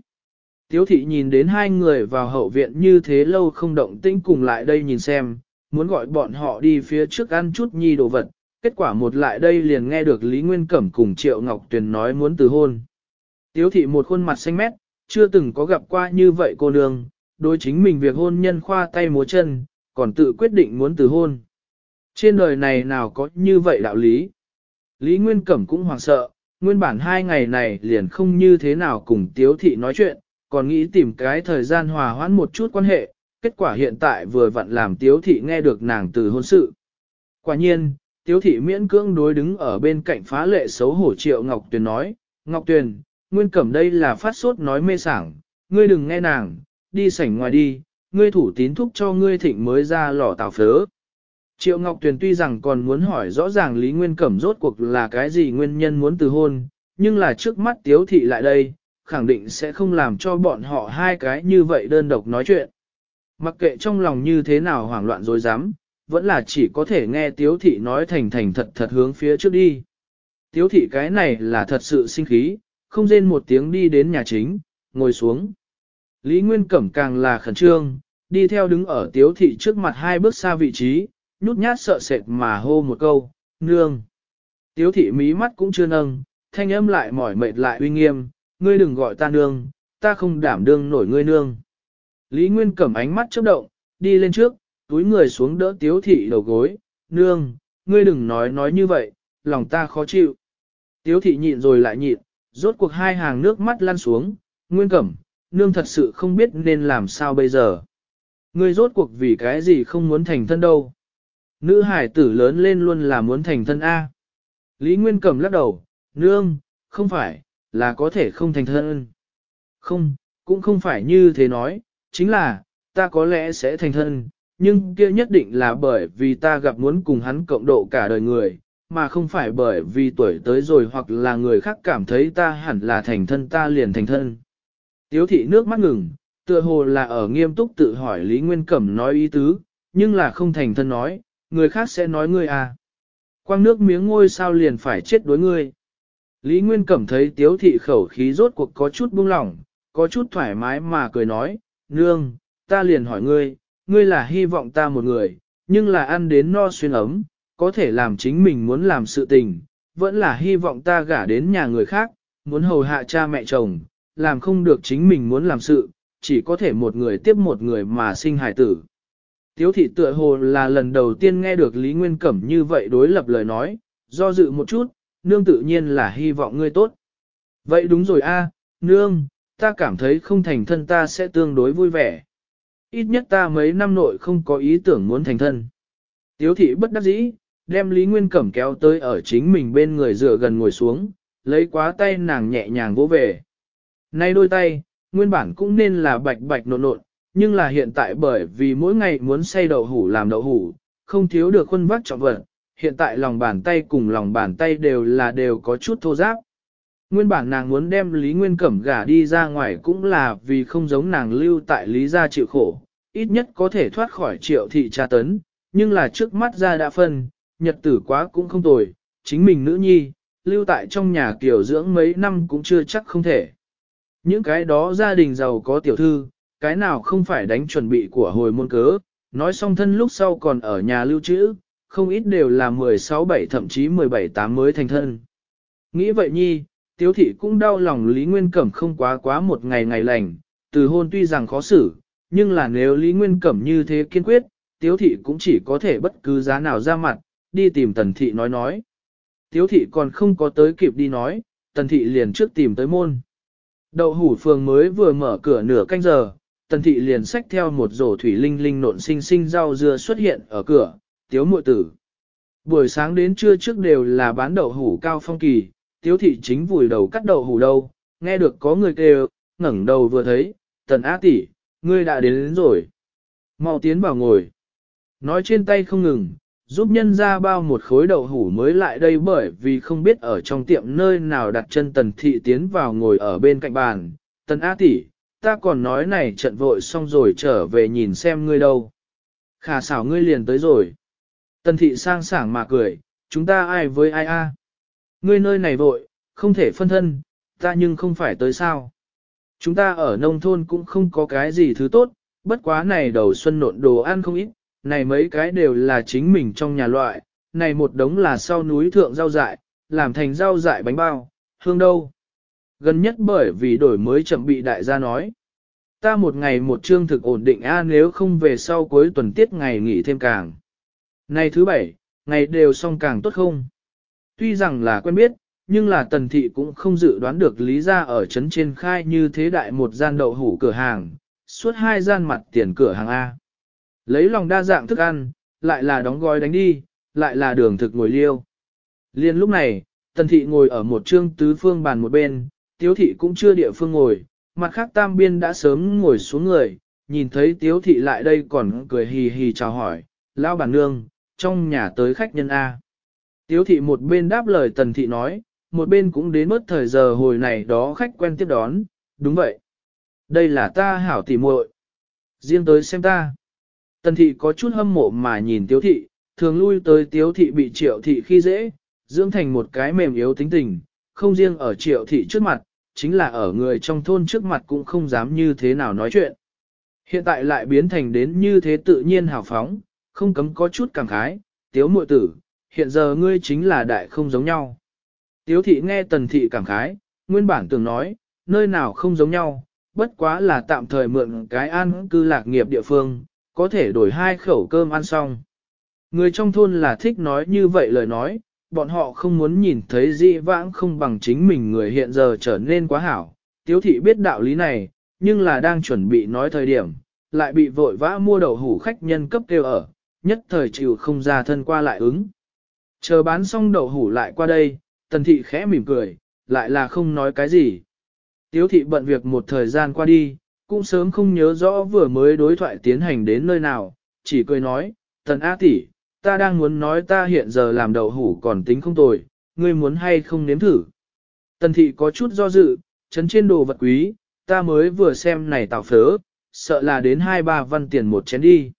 Tiếu thị nhìn đến hai người vào hậu viện như thế lâu không động tĩnh cùng lại đây nhìn xem, muốn gọi bọn họ đi phía trước ăn chút nhi đồ vật, kết quả một lại đây liền nghe được Lý Nguyên Cẩm cùng Triệu Ngọc Tuyền nói muốn từ hôn. Tiếu thị một khuôn mặt xanh mét, chưa từng có gặp qua như vậy cô nương, đối chính mình việc hôn nhân khoa tay múa chân, còn tự quyết định muốn từ hôn. Trên đời này nào có như vậy đạo lý? Lý Nguyên Cẩm cũng hoảng sợ, nguyên bản hai ngày này liền không như thế nào cùng Tiếu Thị nói chuyện, còn nghĩ tìm cái thời gian hòa hoãn một chút quan hệ, kết quả hiện tại vừa vặn làm Tiếu Thị nghe được nàng từ hôn sự. Quả nhiên, Tiếu Thị miễn cưỡng đối đứng ở bên cạnh phá lệ xấu hổ Triệu Ngọc Tuyền nói, Ngọc Tuyền, nguyên cẩm đây là phát sốt nói mê sảng, ngươi đừng nghe nàng, đi sảnh ngoài đi, ngươi thủ tín thúc cho ngươi thịnh mới ra lò tào phớ. Triệu Ngọc Tuyền tuy rằng còn muốn hỏi rõ ràng Lý Nguyên Cẩm rốt cuộc là cái gì nguyên nhân muốn từ hôn, nhưng là trước mắt tiếu thị lại đây, khẳng định sẽ không làm cho bọn họ hai cái như vậy đơn độc nói chuyện. Mặc kệ trong lòng như thế nào hoảng loạn dối rắm vẫn là chỉ có thể nghe tiếu thị nói thành thành thật thật hướng phía trước đi. Tiếu thị cái này là thật sự sinh khí, không rên một tiếng đi đến nhà chính, ngồi xuống. Lý Nguyên Cẩm càng là khẩn trương, đi theo đứng ở tiếu thị trước mặt hai bước xa vị trí, nhút nhát sợ sệt mà hô một câu, nương. Tiếu thị mí mắt cũng chưa nâng, thanh âm lại mỏi mệt lại uy nghiêm, ngươi đừng gọi ta nương, ta không đảm đương nổi ngươi nương. Lý Nguyên Cẩm ánh mắt chấp động, đi lên trước, túi người xuống đỡ tiếu thị đầu gối, nương, ngươi đừng nói nói như vậy, lòng ta khó chịu. Tiếu thị nhịn rồi lại nhịn, rốt cuộc hai hàng nước mắt lăn xuống, nguyên cẩm, nương thật sự không biết nên làm sao bây giờ. Ngươi rốt cuộc vì cái gì không muốn thành thân đâu. Nữ hải tử lớn lên luôn là muốn thành thân A. Lý Nguyên Cẩm lắc đầu, nương, không phải, là có thể không thành thân. Không, cũng không phải như thế nói, chính là, ta có lẽ sẽ thành thân, nhưng kia nhất định là bởi vì ta gặp muốn cùng hắn cộng độ cả đời người, mà không phải bởi vì tuổi tới rồi hoặc là người khác cảm thấy ta hẳn là thành thân ta liền thành thân. Tiếu thị nước mắt ngừng, tựa hồ là ở nghiêm túc tự hỏi Lý Nguyên Cẩm nói ý tứ, nhưng là không thành thân nói, người khác sẽ nói ngươi à. Quang nước miếng ngôi sao liền phải chết đối ngươi. Lý Nguyên Cẩm thấy tiếu thị khẩu khí rốt cuộc có chút buông lỏng, có chút thoải mái mà cười nói, nương, ta liền hỏi ngươi, ngươi là hy vọng ta một người, nhưng là ăn đến no xuyên ấm, có thể làm chính mình muốn làm sự tình, vẫn là hy vọng ta gả đến nhà người khác, muốn hầu hạ cha mẹ chồng, làm không được chính mình muốn làm sự, chỉ có thể một người tiếp một người mà sinh hài tử. Tiếu thị tựa hồ là lần đầu tiên nghe được Lý Nguyên Cẩm như vậy đối lập lời nói, do dự một chút, nương tự nhiên là hy vọng ngươi tốt. Vậy đúng rồi a nương, ta cảm thấy không thành thân ta sẽ tương đối vui vẻ. Ít nhất ta mấy năm nội không có ý tưởng muốn thành thân. Tiếu thị bất đắc dĩ, đem Lý Nguyên Cẩm kéo tới ở chính mình bên người dựa gần ngồi xuống, lấy quá tay nàng nhẹ nhàng vỗ về. Nay đôi tay, nguyên bản cũng nên là bạch bạch nộn nộn, nhưng là hiện tại bởi vì mỗi ngày muốn xây đậu hủ làm đậu hủ, không thiếu được khuôn vác trọng vật, hiện tại lòng bàn tay cùng lòng bàn tay đều là đều có chút thô giáp. Nguyên bản nàng muốn đem Lý Nguyên Cẩm gả đi ra ngoài cũng là vì không giống nàng lưu tại Lý gia chịu khổ, ít nhất có thể thoát khỏi triệu thị tra tấn, nhưng là trước mắt ra đã phân, nhật tử quá cũng không tồi, chính mình nữ nhi, lưu tại trong nhà kiểu dưỡng mấy năm cũng chưa chắc không thể. Những cái đó gia đình giàu có tiểu thư, cái nào không phải đánh chuẩn bị của hồi môn cớ, nói xong thân lúc sau còn ở nhà lưu trữ, không ít đều là 16-7 thậm chí 17-8 mới thành thân. Nghĩ vậy nhi, tiếu thị cũng đau lòng Lý Nguyên Cẩm không quá quá một ngày ngày lành, từ hôn tuy rằng khó xử, nhưng là nếu Lý Nguyên Cẩm như thế kiên quyết, tiếu thị cũng chỉ có thể bất cứ giá nào ra mặt, đi tìm tần thị nói nói. Tiếu thị còn không có tới kịp đi nói, tần thị liền trước tìm tới môn. Đậu hủ phường mới vừa mở cửa nửa canh giờ, tần thị liền xách theo một rổ thủy linh linh nộn xinh xinh rau dưa xuất hiện ở cửa, tiếu muội tử. Buổi sáng đến trưa trước đều là bán đậu hủ cao phong kỳ, tiếu thị chính vùi đầu cắt đậu hủ đâu, nghe được có người kêu, ngẩng đầu vừa thấy, tần á tỷ, ngươi đã đến, đến rồi. mau tiến vào ngồi. Nói trên tay không ngừng, giúp nhân ra bao một khối đậu hủ mới lại đây bởi vì không biết ở trong tiệm nơi nào đặt chân tần thị tiến vào ngồi ở bên cạnh bàn. Tần A tỷ, ta còn nói này trận vội xong rồi trở về nhìn xem ngươi đâu. Khả xảo ngươi liền tới rồi. Tần thị sang sảng mà cười, chúng ta ai với ai a? Ngươi nơi này vội, không thể phân thân, ta nhưng không phải tới sao. Chúng ta ở nông thôn cũng không có cái gì thứ tốt, bất quá này đầu xuân nộn đồ ăn không ít, này mấy cái đều là chính mình trong nhà loại, này một đống là sau núi thượng rau dại, làm thành rau dại bánh bao, hương đâu. Gần nhất bởi vì đổi mới chậm bị đại gia nói. Ta một ngày một chương thực ổn định a nếu không về sau cuối tuần tiết ngày nghỉ thêm càng. Này thứ bảy, ngày đều xong càng tốt không? Tuy rằng là quen biết, nhưng là tần thị cũng không dự đoán được lý ra ở trấn trên khai như thế đại một gian đậu hủ cửa hàng, suốt hai gian mặt tiền cửa hàng A. Lấy lòng đa dạng thức ăn, lại là đóng gói đánh đi, lại là đường thực ngồi liêu. Liên lúc này, tần thị ngồi ở một trương tứ phương bàn một bên, tiếu thị cũng chưa địa phương ngồi, mặt khác tam biên đã sớm ngồi xuống người, nhìn thấy tiếu thị lại đây còn cười hì hì chào hỏi, lao bản nương, trong nhà tới khách nhân A. Tiếu thị một bên đáp lời tần thị nói, một bên cũng đến mất thời giờ hồi này đó khách quen tiếp đón, đúng vậy. Đây là ta hảo tỉ muội, riêng tới xem ta. Tần thị có chút hâm mộ mà nhìn tiếu thị, thường lui tới tiếu thị bị triệu thị khi dễ, dưỡng thành một cái mềm yếu tính tình, không riêng ở triệu thị trước mặt, chính là ở người trong thôn trước mặt cũng không dám như thế nào nói chuyện. Hiện tại lại biến thành đến như thế tự nhiên hào phóng, không cấm có chút cảm khái, tiếu muội tử, hiện giờ ngươi chính là đại không giống nhau. Tiếu thị nghe tần thị cảm khái, nguyên bản tưởng nói, nơi nào không giống nhau, bất quá là tạm thời mượn cái an cư lạc nghiệp địa phương, có thể đổi hai khẩu cơm ăn xong. Người trong thôn là thích nói như vậy lời nói, bọn họ không muốn nhìn thấy dị vãng không bằng chính mình người hiện giờ trở nên quá hảo. Tiếu thị biết đạo lý này, nhưng là đang chuẩn bị nói thời điểm, lại bị vội vã mua đậu hủ khách nhân cấp kêu ở, nhất thời chịu không ra thân qua lại ứng. Chờ bán xong đậu hủ lại qua đây, tần thị khẽ mỉm cười, lại là không nói cái gì. Tiếu thị bận việc một thời gian qua đi, cũng sớm không nhớ rõ vừa mới đối thoại tiến hành đến nơi nào, chỉ cười nói, tần A tỷ, ta đang muốn nói ta hiện giờ làm đậu hủ còn tính không tồi, ngươi muốn hay không nếm thử. Tần thị có chút do dự, chấn trên đồ vật quý, ta mới vừa xem này tạo phớ, sợ là đến hai ba văn tiền một chén đi.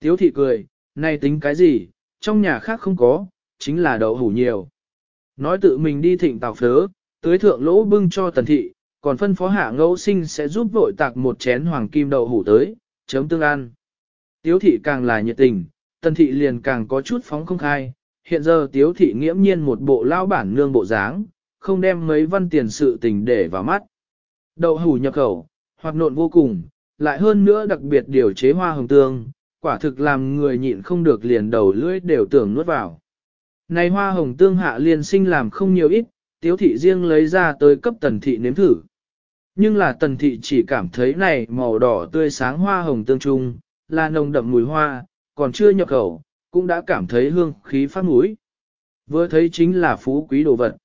Tiếu thị cười, này tính cái gì, trong nhà khác không có, chính là đậu hủ nhiều. Nói tự mình đi thịnh tạo phớ, tới thượng lỗ bưng cho tần thị, còn phân phó hạ ngẫu sinh sẽ giúp vội tạc một chén hoàng kim đậu hủ tới, chấm tương ăn. Tiếu thị càng là nhiệt tình, tân thị liền càng có chút phóng không khai, hiện giờ tiếu thị nghiễm nhiên một bộ lao bản nương bộ dáng, không đem mấy văn tiền sự tình để vào mắt. Đậu hủ nhập khẩu, hoạt nộn vô cùng, lại hơn nữa đặc biệt điều chế hoa hồng tương, quả thực làm người nhịn không được liền đầu lưỡi đều tưởng nuốt vào. Này hoa hồng tương hạ liền sinh làm không nhiều ít, tiếu thị riêng lấy ra tới cấp tần thị nếm thử. Nhưng là tần thị chỉ cảm thấy này màu đỏ tươi sáng hoa hồng tương trung, là nồng đậm mùi hoa, còn chưa nhập khẩu, cũng đã cảm thấy hương khí phát mũi. Vừa thấy chính là phú quý đồ vật.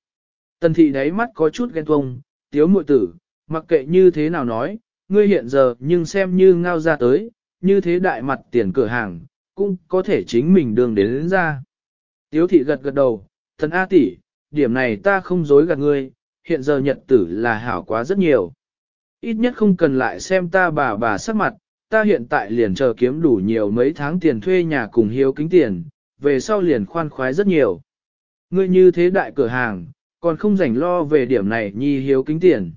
Tần thị đáy mắt có chút ghen tuông, tiếu muội tử, mặc kệ như thế nào nói, ngươi hiện giờ nhưng xem như ngao ra tới, như thế đại mặt tiền cửa hàng, cũng có thể chính mình đường đến, đến ra. Tiếu thị gật gật đầu, thần A tỷ, điểm này ta không dối gạt ngươi, hiện giờ nhật tử là hảo quá rất nhiều. Ít nhất không cần lại xem ta bà bà sắc mặt, ta hiện tại liền chờ kiếm đủ nhiều mấy tháng tiền thuê nhà cùng hiếu kính tiền, về sau liền khoan khoái rất nhiều. Ngươi như thế đại cửa hàng, còn không rảnh lo về điểm này nhi hiếu kính tiền.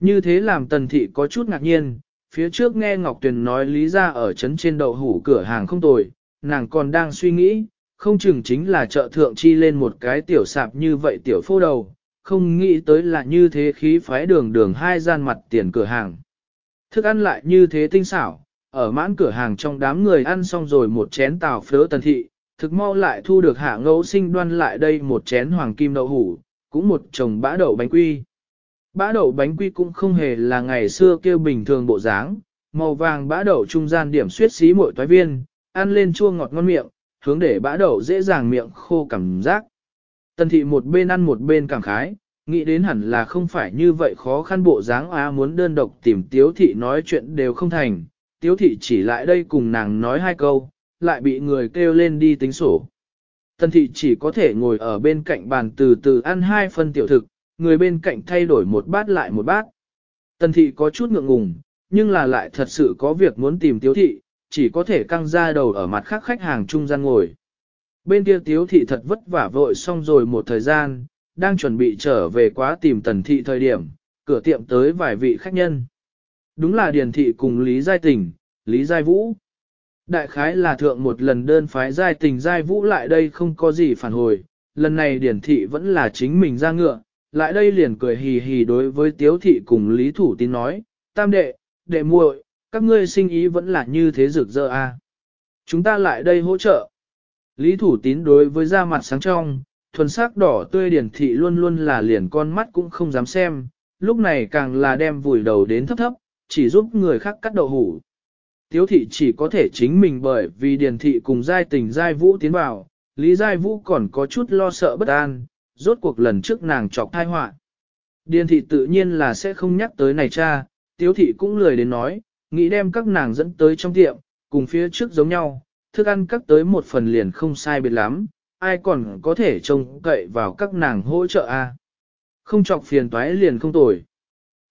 Như thế làm tần thị có chút ngạc nhiên, phía trước nghe Ngọc Tuyền nói lý ra ở trấn trên đậu hủ cửa hàng không tồi, nàng còn đang suy nghĩ, không chừng chính là chợ thượng chi lên một cái tiểu sạp như vậy tiểu phô đầu, không nghĩ tới là như thế khí phái đường đường hai gian mặt tiền cửa hàng. Thức ăn lại như thế tinh xảo, ở mãn cửa hàng trong đám người ăn xong rồi một chén tàu phớ tần thị, thực mau lại thu được hạ ngẫu sinh đoan lại đây một chén hoàng kim đậu hủ, cũng một chồng bã đậu bánh quy. Bã đậu bánh quy cũng không hề là ngày xưa kêu bình thường bộ dáng, màu vàng bã đậu trung gian điểm suyết xí mỗi toái viên, ăn lên chua ngọt ngon miệng, hướng để bã đậu dễ dàng miệng khô cảm giác. Tần thị một bên ăn một bên cảm khái, nghĩ đến hẳn là không phải như vậy khó khăn bộ dáng á muốn đơn độc tìm tiếu thị nói chuyện đều không thành, tiếu thị chỉ lại đây cùng nàng nói hai câu, lại bị người kêu lên đi tính sổ. Tần thị chỉ có thể ngồi ở bên cạnh bàn từ từ ăn hai phân tiểu thực, người bên cạnh thay đổi một bát lại một bát. Tần thị có chút ngượng ngùng, nhưng là lại thật sự có việc muốn tìm tiếu thị, chỉ có thể căng ra đầu ở mặt khác khách hàng trung gian ngồi. Bên kia tiếu thị thật vất vả vội xong rồi một thời gian, đang chuẩn bị trở về quá tìm tần thị thời điểm, cửa tiệm tới vài vị khách nhân. Đúng là Điền Thị cùng Lý Giai Tình, Lý Giai Vũ. Đại khái là thượng một lần đơn phái Giai Tình Giai Vũ lại đây không có gì phản hồi, lần này Điền Thị vẫn là chính mình ra ngựa, lại đây liền cười hì hì đối với Tiếu Thị cùng Lý Thủ Tín nói, tam đệ, đệ muội, các ngươi sinh ý vẫn là như thế rực rỡ a. Chúng ta lại đây hỗ trợ. Lý Thủ Tín đối với da mặt sáng trong, thuần sắc đỏ tươi điển thị luôn luôn là liền con mắt cũng không dám xem, lúc này càng là đem vùi đầu đến thấp thấp, chỉ giúp người khác cắt đậu hủ. Tiếu thị chỉ có thể chính mình bởi vì điển thị cùng giai tình giai vũ tiến vào, Lý Giai Vũ còn có chút lo sợ bất an, rốt cuộc lần trước nàng chọc thai họa Điền thị tự nhiên là sẽ không nhắc tới này cha, tiếu thị cũng lười đến nói, nghĩ đem các nàng dẫn tới trong tiệm, cùng phía trước giống nhau, thức ăn các tới một phần liền không sai biệt lắm, ai còn có thể trông cậy vào các nàng hỗ trợ a à? Không chọc phiền toái liền không tồi.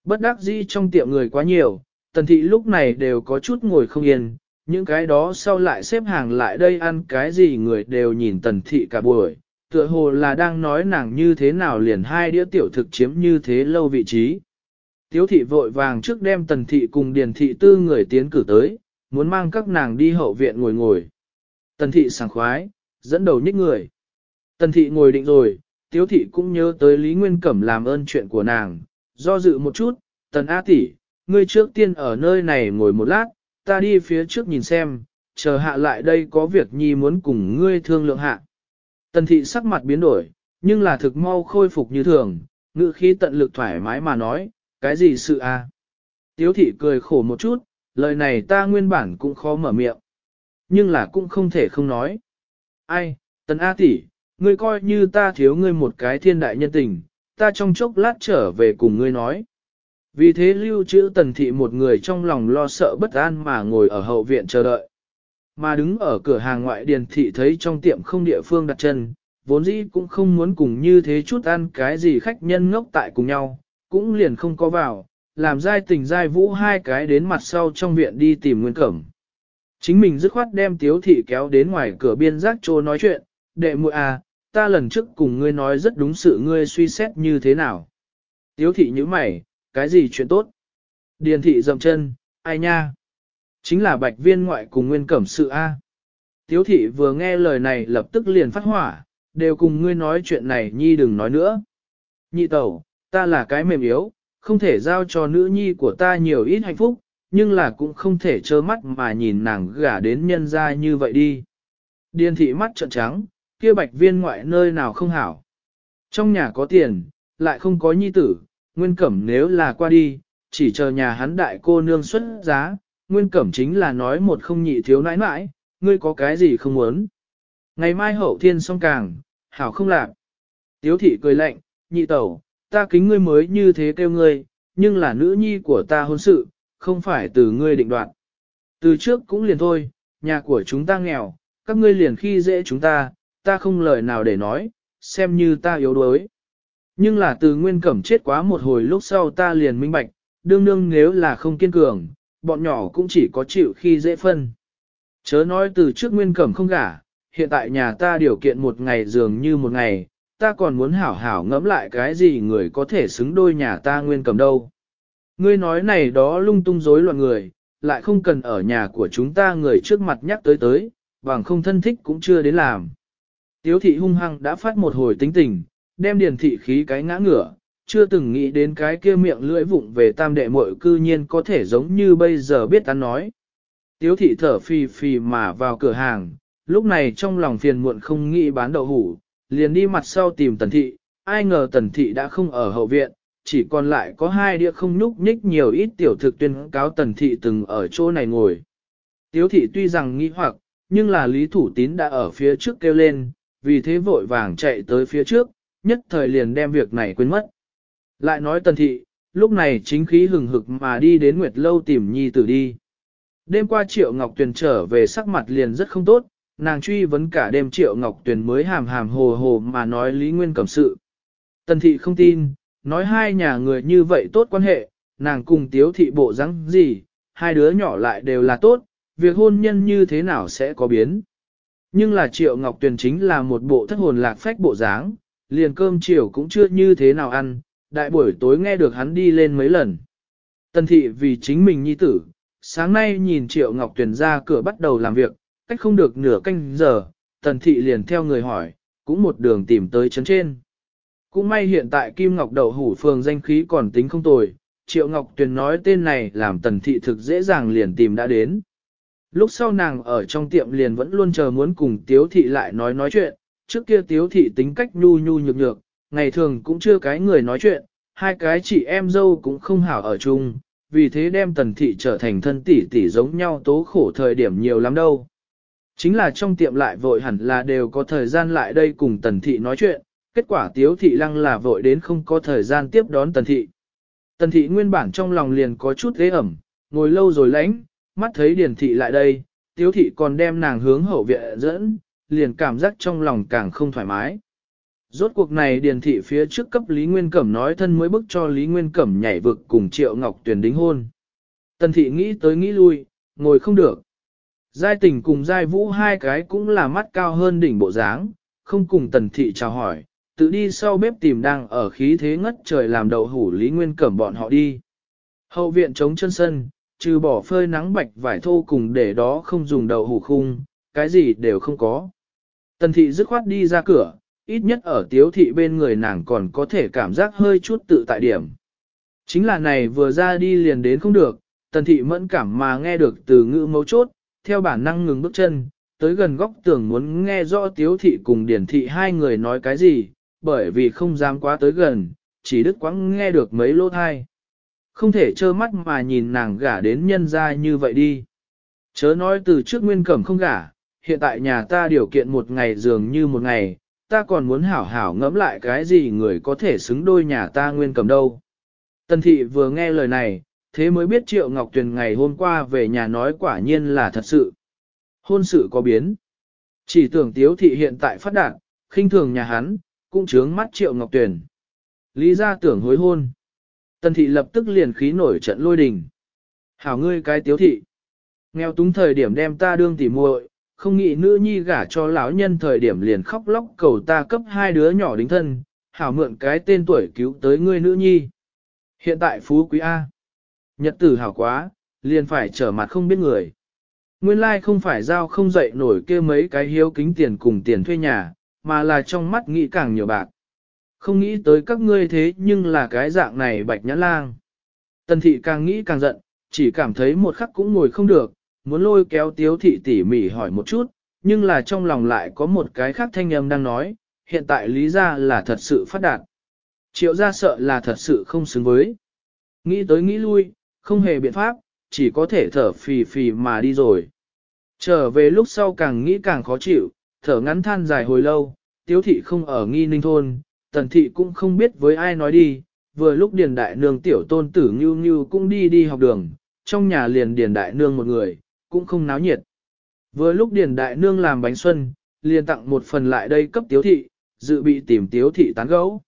Bất đắc dĩ trong tiệm người quá nhiều, tần thị lúc này đều có chút ngồi không yên, những cái đó sau lại xếp hàng lại đây ăn cái gì người đều nhìn tần thị cả buổi, tựa hồ là đang nói nàng như thế nào liền hai đĩa tiểu thực chiếm như thế lâu vị trí. Tiếu thị vội vàng trước đem tần thị cùng điền thị tư người tiến cử tới, muốn mang các nàng đi hậu viện ngồi ngồi. Tần thị sảng khoái, dẫn đầu nhích người. Tần thị ngồi định rồi, tiếu thị cũng nhớ tới Lý Nguyên Cẩm làm ơn chuyện của nàng. Do dự một chút, tần A tỷ ngươi trước tiên ở nơi này ngồi một lát, ta đi phía trước nhìn xem, chờ hạ lại đây có việc nhi muốn cùng ngươi thương lượng hạ. Tần thị sắc mặt biến đổi, nhưng là thực mau khôi phục như thường, ngữ khí tận lực thoải mái mà nói, cái gì sự à? Tiếu thị cười khổ một chút, lời này ta nguyên bản cũng khó mở miệng. Nhưng là cũng không thể không nói. Ai, tần A tỷ, ngươi coi như ta thiếu ngươi một cái thiên đại nhân tình, ta trong chốc lát trở về cùng ngươi nói. Vì thế lưu trữ tần thị một người trong lòng lo sợ bất an mà ngồi ở hậu viện chờ đợi. Mà đứng ở cửa hàng ngoại điền thị thấy trong tiệm không địa phương đặt chân, vốn dĩ cũng không muốn cùng như thế chút ăn cái gì khách nhân ngốc tại cùng nhau, cũng liền không có vào, làm giai tình giai vũ hai cái đến mặt sau trong viện đi tìm Nguyên Cẩm. Chính mình dứt khoát đem tiếu thị kéo đến ngoài cửa biên giác trô nói chuyện, đệ muội à, ta lần trước cùng ngươi nói rất đúng sự ngươi suy xét như thế nào. Tiếu thị như mày, cái gì chuyện tốt? Điền thị dầm chân, ai nha? Chính là bạch viên ngoại cùng Nguyên Cẩm sự a. Tiếu thị vừa nghe lời này lập tức liền phát hỏa, đều cùng ngươi nói chuyện này nhi đừng nói nữa. Nhị tẩu, ta là cái mềm yếu, không thể giao cho nữ nhi của ta nhiều ít hạnh phúc, nhưng là cũng không thể trơ mắt mà nhìn nàng gả đến nhân gia như vậy đi. Điền thị mắt trợn trắng, kia bạch viên ngoại nơi nào không hảo. Trong nhà có tiền, lại không có nhi tử, nguyên cẩm nếu là qua đi, chỉ chờ nhà hắn đại cô nương xuất giá, nguyên cẩm chính là nói một không nhị thiếu nãi nãi, ngươi có cái gì không muốn. Ngày mai hậu thiên song càng, hảo không lạc. Tiếu thị cười lạnh, nhị tẩu, ta kính ngươi mới như thế kêu ngươi, nhưng là nữ nhi của ta hôn sự, không phải từ ngươi định đoạt. Từ trước cũng liền thôi, nhà của chúng ta nghèo, các ngươi liền khi dễ chúng ta, ta không lời nào để nói, xem như ta yếu đuối. Nhưng là từ nguyên cẩm chết quá một hồi lúc sau ta liền minh bạch, đương đương nếu là không kiên cường, bọn nhỏ cũng chỉ có chịu khi dễ phân. Chớ nói từ trước nguyên cẩm không gả, hiện tại nhà ta điều kiện một ngày dường như một ngày, ta còn muốn hảo hảo ngẫm lại cái gì người có thể xứng đôi nhà ta nguyên cầm đâu. Ngươi nói này đó lung tung rối loạn người, lại không cần ở nhà của chúng ta người trước mặt nhắc tới tới, bằng không thân thích cũng chưa đến làm. Tiếu thị hung hăng đã phát một hồi tính tình, đem điền thị khí cái ngã ngửa, chưa từng nghĩ đến cái kia miệng lưỡi vụng về tam đệ muội cư nhiên có thể giống như bây giờ biết ta nói. Tiếu thị thở phì phì mà vào cửa hàng, lúc này trong lòng phiền muộn không nghĩ bán đậu hủ, liền đi mặt sau tìm tần thị, ai ngờ tần thị đã không ở hậu viện, chỉ còn lại có hai đĩa không nhúc nhích nhiều ít tiểu thực tuyên cáo tần thị từng ở chỗ này ngồi. Tiếu thị tuy rằng nghi hoặc, nhưng là lý thủ tín đã ở phía trước kêu lên, vì thế vội vàng chạy tới phía trước, nhất thời liền đem việc này quên mất. Lại nói tần thị, lúc này chính khí hừng hực mà đi đến Nguyệt Lâu tìm nhi tử đi. Đêm qua Triệu Ngọc Tuyền trở về sắc mặt liền rất không tốt, Nàng truy vấn cả đêm Triệu Ngọc Tuyền mới hàm hàm hồ hồ mà nói Lý Nguyên Cẩm sự. Tần thị không tin, nói hai nhà người như vậy tốt quan hệ, nàng cùng tiếu thị bộ rắn gì, hai đứa nhỏ lại đều là tốt, việc hôn nhân như thế nào sẽ có biến. Nhưng là Triệu Ngọc Tuyền chính là một bộ thất hồn lạc phách bộ dáng, liền cơm chiều cũng chưa như thế nào ăn, đại buổi tối nghe được hắn đi lên mấy lần. Tần thị vì chính mình nhi tử, sáng nay nhìn Triệu Ngọc Tuyền ra cửa bắt đầu làm việc, cách không được nửa canh giờ, tần thị liền theo người hỏi, cũng một đường tìm tới chấn trên. Cũng may hiện tại Kim Ngọc Đậu Hủ Phường danh khí còn tính không tồi, Triệu Ngọc Tuyền nói tên này làm tần thị thực dễ dàng liền tìm đã đến. Lúc sau nàng ở trong tiệm liền vẫn luôn chờ muốn cùng Tiếu Thị lại nói nói chuyện, trước kia Tiếu Thị tính cách nhu nhu nhược nhược, ngày thường cũng chưa cái người nói chuyện, hai cái chị em dâu cũng không hảo ở chung, vì thế đem tần thị trở thành thân tỷ tỷ giống nhau tố khổ thời điểm nhiều lắm đâu. Chính là trong tiệm lại vội hẳn là đều có thời gian lại đây cùng tần thị nói chuyện, kết quả tiếu thị lăng là vội đến không có thời gian tiếp đón tần thị. Tần thị nguyên bản trong lòng liền có chút ghế ẩm, ngồi lâu rồi lãnh, mắt thấy điền thị lại đây, tiếu thị còn đem nàng hướng hậu viện dẫn, liền cảm giác trong lòng càng không thoải mái. Rốt cuộc này điền thị phía trước cấp Lý Nguyên Cẩm nói thân mới bức cho Lý Nguyên Cẩm nhảy vực cùng Triệu Ngọc Tuyền đính hôn. Tần thị nghĩ tới nghĩ lui, ngồi không được. Giai tình cùng giai vũ hai cái cũng là mắt cao hơn đỉnh bộ dáng, không cùng tần thị chào hỏi, tự đi sau bếp tìm đang ở khí thế ngất trời làm đậu hủ Lý Nguyên cẩm bọn họ đi. Hậu viện trống chân sân, trừ bỏ phơi nắng bạch vải thô cùng để đó không dùng đậu hủ khung, cái gì đều không có. Tần thị dứt khoát đi ra cửa, ít nhất ở tiếu thị bên người nàng còn có thể cảm giác hơi chút tự tại điểm. Chính là này vừa ra đi liền đến không được, tần thị mẫn cảm mà nghe được từ ngữ mấu chốt, theo bản năng ngừng bước chân, tới gần góc tường muốn nghe rõ tiếu thị cùng điển thị hai người nói cái gì, bởi vì không dám quá tới gần, chỉ đứt quãng nghe được mấy lỗ thai. Không thể trơ mắt mà nhìn nàng gả đến nhân ra như vậy đi. Chớ nói từ trước nguyên cẩm không gả, hiện tại nhà ta điều kiện một ngày dường như một ngày, ta còn muốn hảo hảo ngẫm lại cái gì người có thể xứng đôi nhà ta nguyên cẩm đâu. Tần thị vừa nghe lời này, thế mới biết Triệu Ngọc Tuyền ngày hôm qua về nhà nói quả nhiên là thật sự. Hôn sự có biến. Chỉ tưởng Tiếu Thị hiện tại phát đạt, khinh thường nhà hắn, cũng chướng mắt Triệu Ngọc Tuyền. Lý ra tưởng hối hôn. Tần Thị lập tức liền khí nổi trận lôi đình. Hảo ngươi cái Tiếu Thị. Nghèo túng thời điểm đem ta đương tỉ muội, không nghĩ nữ nhi gả cho lão nhân thời điểm liền khóc lóc cầu ta cấp hai đứa nhỏ đính thân, hảo mượn cái tên tuổi cứu tới ngươi nữ nhi. Hiện tại phú quý A. Nhật tử hảo quá, liền phải trở mặt không biết người. Nguyên lai like không phải giao không dậy nổi kia mấy cái hiếu kính tiền cùng tiền thuê nhà, mà là trong mắt nghĩ càng nhiều bạc. Không nghĩ tới các ngươi thế nhưng là cái dạng này bạch nhã lang. Tần thị càng nghĩ càng giận, chỉ cảm thấy một khắc cũng ngồi không được, muốn lôi kéo tiếu thị tỉ mỉ hỏi một chút, nhưng là trong lòng lại có một cái khác thanh âm đang nói, hiện tại lý ra là thật sự phát đạt. Triệu ra sợ là thật sự không xứng với. Nghĩ tới nghĩ lui, không hề biện pháp, chỉ có thể thở phì phì mà đi rồi. Trở về lúc sau càng nghĩ càng khó chịu, thở ngắn than dài hồi lâu, tiếu thị không ở nghi ninh thôn, tần thị cũng không biết với ai nói đi, vừa lúc điền đại nương tiểu tôn tử ngưu ngưu cũng đi đi học đường, trong nhà liền điền đại nương một người, cũng không náo nhiệt. Vừa lúc điền đại nương làm bánh xuân, liền tặng một phần lại đây cấp tiếu thị, dự bị tìm tiếu thị tán gấu.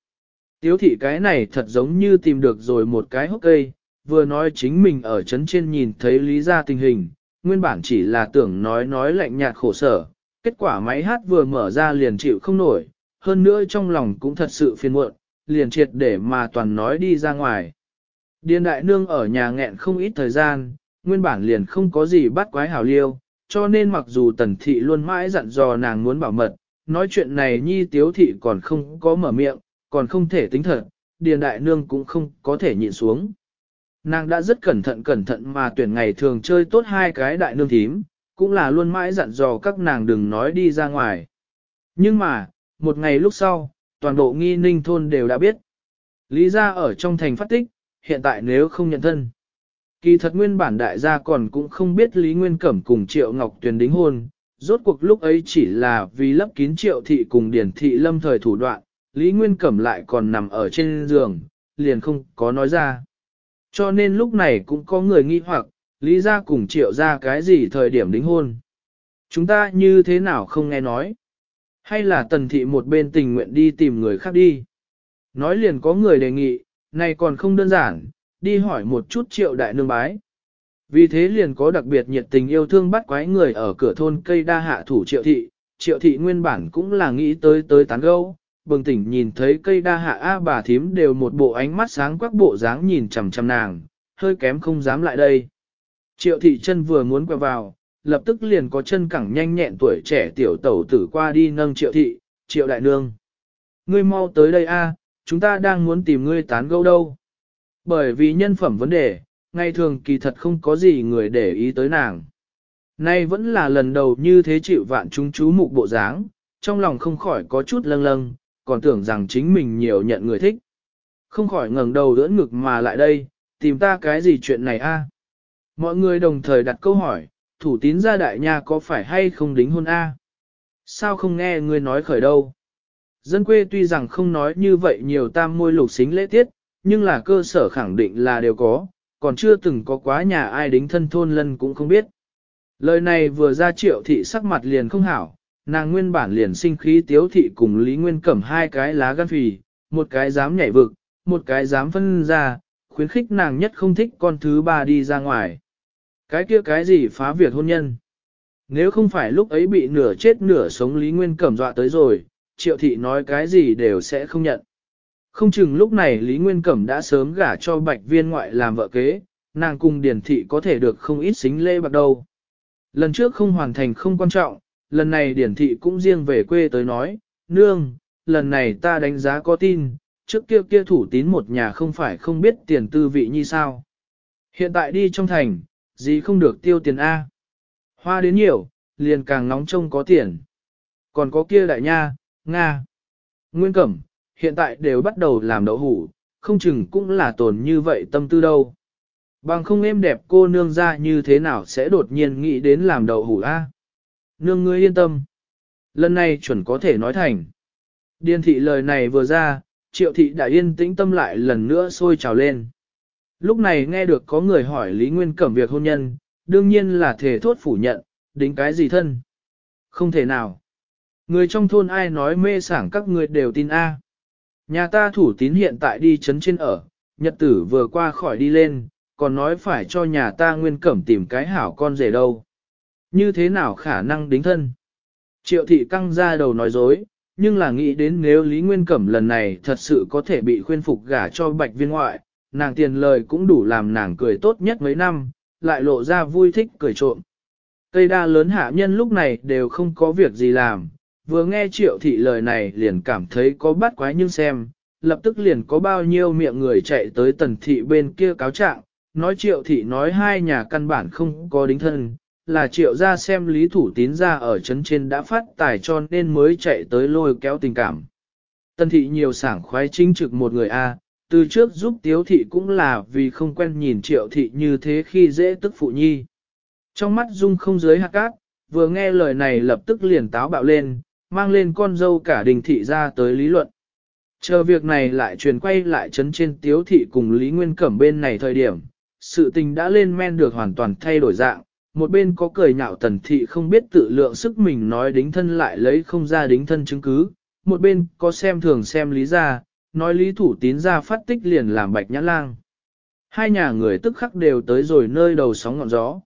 Tiếu thị cái này thật giống như tìm được rồi một cái hốc cây, vừa nói chính mình ở chấn trên nhìn thấy lý ra tình hình, nguyên bản chỉ là tưởng nói nói lạnh nhạt khổ sở, kết quả máy hát vừa mở ra liền chịu không nổi, hơn nữa trong lòng cũng thật sự phiền muộn, liền triệt để mà toàn nói đi ra ngoài. Điền đại nương ở nhà nghẹn không ít thời gian, nguyên bản liền không có gì bắt quái hảo liêu, cho nên mặc dù tần thị luôn mãi dặn dò nàng muốn bảo mật, nói chuyện này nhi tiếu thị còn không có mở miệng, còn không thể tính thật, điền đại nương cũng không có thể nhịn xuống. Nàng đã rất cẩn thận cẩn thận mà tuyển ngày thường chơi tốt hai cái đại nương thím, cũng là luôn mãi dặn dò các nàng đừng nói đi ra ngoài. Nhưng mà, một ngày lúc sau, toàn bộ nghi ninh thôn đều đã biết. Lý Gia ở trong thành phát tích, hiện tại nếu không nhận thân. Kỳ thật nguyên bản đại gia còn cũng không biết Lý Nguyên Cẩm cùng Triệu Ngọc Tuyền đính hôn, rốt cuộc lúc ấy chỉ là vì lấp kín Triệu Thị cùng Điển Thị lâm thời thủ đoạn, Lý Nguyên Cẩm lại còn nằm ở trên giường, liền không có nói ra. Cho nên lúc này cũng có người nghi hoặc, Lý gia cùng triệu gia cái gì thời điểm đính hôn. Chúng ta như thế nào không nghe nói. Hay là tần thị một bên tình nguyện đi tìm người khác đi. Nói liền có người đề nghị, này còn không đơn giản, đi hỏi một chút triệu đại nương bái. Vì thế liền có đặc biệt nhiệt tình yêu thương bắt quái người ở cửa thôn cây đa hạ thủ triệu thị, triệu thị nguyên bản cũng là nghĩ tới tới tán gâu, bừng tỉnh nhìn thấy cây đa hạ A bà thím đều một bộ ánh mắt sáng quắc bộ dáng nhìn chằm chằm nàng, hơi kém không dám lại đây. Triệu thị chân vừa muốn quẹo vào, lập tức liền có chân cẳng nhanh nhẹn tuổi trẻ tiểu tẩu tử qua đi nâng triệu thị, triệu đại nương. Ngươi mau tới đây a, chúng ta đang muốn tìm ngươi tán gẫu đâu. Bởi vì nhân phẩm vấn đề, ngày thường kỳ thật không có gì người để ý tới nàng. Nay vẫn là lần đầu như thế chịu vạn chúng chú mục bộ dáng, trong lòng không khỏi có chút lâng lâng, còn tưởng rằng chính mình nhiều nhận người thích. Không khỏi ngẩng đầu đỡ ngực mà lại đây, tìm ta cái gì chuyện này a? Mọi người đồng thời đặt câu hỏi, thủ tín gia đại nha có phải hay không đính hôn a? Sao không nghe ngươi nói khởi đâu? Dân quê tuy rằng không nói như vậy nhiều tam môi lục xính lễ tiết, nhưng là cơ sở khẳng định là đều có, còn chưa từng có quá nhà ai đính thân thôn lân cũng không biết. Lời này vừa ra triệu thị sắc mặt liền không hảo, nàng nguyên bản liền sinh khí tiếu thị cùng Lý Nguyên cẩm hai cái lá gan phì, một cái dám nhảy vực, một cái dám phân ra, khuyến khích nàng nhất không thích con thứ ba đi ra ngoài. Cái kia cái gì phá việc hôn nhân? Nếu không phải lúc ấy bị nửa chết nửa sống Lý Nguyên cẩm dọa tới rồi, triệu thị nói cái gì đều sẽ không nhận. Không chừng lúc này Lý Nguyên Cẩm đã sớm gả cho bạch viên ngoại làm vợ kế, nàng cùng điển thị có thể được không ít xính lê bạc đầu. Lần trước không hoàn thành không quan trọng, lần này điển thị cũng riêng về quê tới nói, nương, lần này ta đánh giá có tin, trước kia kia thủ tín một nhà không phải không biết tiền tư vị như sao. Hiện tại đi trong thành, gì không được tiêu tiền A. Hoa đến nhiều, liền càng nóng trông có tiền. Còn có kia đại nha, Nga. Nguyên Cẩm, hiện tại đều bắt đầu làm đậu hủ, không chừng cũng là tồn như vậy tâm tư đâu. Bằng không êm đẹp cô nương ra như thế nào sẽ đột nhiên nghĩ đến làm đậu hủ A nương ngươi yên tâm. Lần này chuẩn có thể nói thành. Điền thị lời này vừa ra, triệu thị đã yên tĩnh tâm lại lần nữa sôi trào lên. Lúc này nghe được có người hỏi Lý Nguyên Cẩm việc hôn nhân, đương nhiên là thể thốt phủ nhận, đính cái gì thân. Không thể nào. Người trong thôn ai nói mê sảng các người đều tin A. Nhà ta thủ tín hiện tại đi chấn trên ở, nhật tử vừa qua khỏi đi lên, còn nói phải cho nhà ta Nguyên Cẩm tìm cái hảo con rể đâu. Như thế nào khả năng đính thân? Triệu thị căng ra đầu nói dối, nhưng là nghĩ đến nếu Lý Nguyên Cẩm lần này thật sự có thể bị khuyên phục gả cho bạch viên ngoại, nàng tiền lời cũng đủ làm nàng cười tốt nhất mấy năm, lại lộ ra vui thích cười trộm. Cây đa lớn hạ nhân lúc này đều không có việc gì làm, vừa nghe triệu thị lời này liền cảm thấy có bắt quái nhưng xem, lập tức liền có bao nhiêu miệng người chạy tới tần thị bên kia cáo trạng, nói triệu thị nói hai nhà căn bản không có đính thân, là triệu ra xem lý thủ tín ra ở chấn trên đã phát tài cho nên mới chạy tới lôi kéo tình cảm. Tân thị nhiều sảng khoái chính trực một người A, từ trước giúp tiếu thị cũng là vì không quen nhìn triệu thị như thế khi dễ tức phụ nhi. Trong mắt dung không dưới hạt cát, vừa nghe lời này lập tức liền táo bạo lên, mang lên con dâu cả đình thị ra tới lý luận. Chờ việc này lại truyền quay lại chấn trên tiếu thị cùng Lý Nguyên Cẩm bên này thời điểm, sự tình đã lên men được hoàn toàn thay đổi dạng, một bên có cười nhạo tần thị không biết tự lượng sức mình nói đính thân lại lấy không ra đính thân chứng cứ, một bên có xem thường xem lý ra, nói lý thủ tín ra phát tích liền làm bạch nhã lang. Hai nhà người tức khắc đều tới rồi nơi đầu sóng ngọn gió.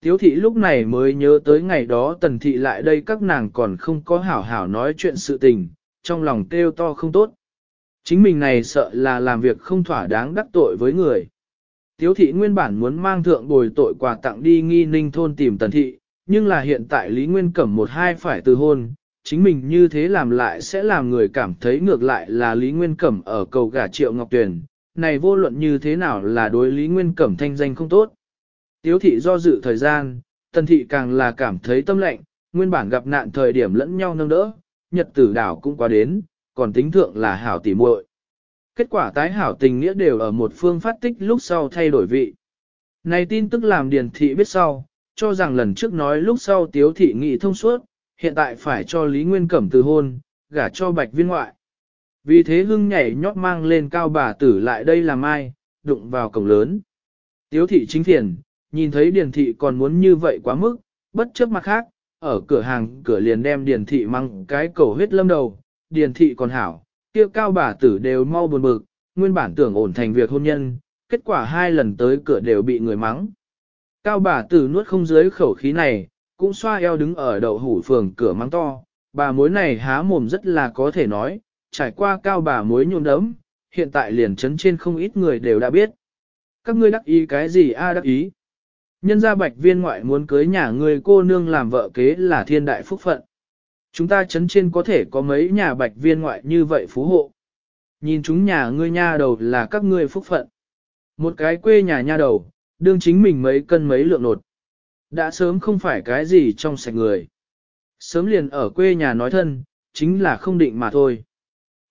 Tiếu thị lúc này mới nhớ tới ngày đó tần thị lại đây các nàng còn không có hảo hảo nói chuyện sự tình, trong lòng kêu to không tốt. Chính mình này sợ là làm việc không thỏa đáng đắc tội với người. Tiếu thị nguyên bản muốn mang thượng bồi tội quà tặng đi nghi ninh thôn tìm tần thị, nhưng là hiện tại Lý Nguyên Cẩm một hai phải từ hôn, chính mình như thế làm lại sẽ làm người cảm thấy ngược lại là Lý Nguyên Cẩm ở cầu gà triệu Ngọc Tuyền, này vô luận như thế nào là đối Lý Nguyên Cẩm thanh danh không tốt. Tiếu thị do dự thời gian, tần thị càng là cảm thấy tâm lệnh, nguyên bản gặp nạn thời điểm lẫn nhau nâng đỡ, nhật tử đảo cũng qua đến, còn tính thượng là hảo tỉ muội Kết quả tái hảo tình nghĩa đều ở một phương phát tích lúc sau thay đổi vị. Này tin tức làm điền thị biết sau, cho rằng lần trước nói lúc sau tiếu thị nghị thông suốt, hiện tại phải cho Lý Nguyên Cẩm từ hôn, gả cho bạch viên ngoại. Vì thế hưng nhảy nhót mang lên cao bà tử lại đây làm ai, đụng vào cổng lớn. Tiếu thị chính thiền, nhìn thấy điền thị còn muốn như vậy quá mức, bất chấp mặt khác, ở cửa hàng cửa liền đem điền thị mang cái cổ huyết lâm đầu, điền thị còn hảo, kia cao bà tử đều mau buồn bực, nguyên bản tưởng ổn thành việc hôn nhân, kết quả hai lần tới cửa đều bị người mắng. Cao bà tử nuốt không dưới khẩu khí này, cũng xoa eo đứng ở đậu hủ phường cửa mắng to, bà mối này há mồm rất là có thể nói, trải qua cao bà mối nhuộm đấm, hiện tại liền chấn trên không ít người đều đã biết. Các ngươi đắc ý cái gì a đắc ý? Nhân gia bạch viên ngoại muốn cưới nhà người cô nương làm vợ kế là thiên đại phúc phận. Chúng ta chấn trên có thể có mấy nhà bạch viên ngoại như vậy phú hộ. Nhìn chúng nhà ngươi nha đầu là các ngươi phúc phận. Một cái quê nhà nha đầu, đương chính mình mấy cân mấy lượng nột. Đã sớm không phải cái gì trong sạch người. Sớm liền ở quê nhà nói thân, chính là không định mà thôi.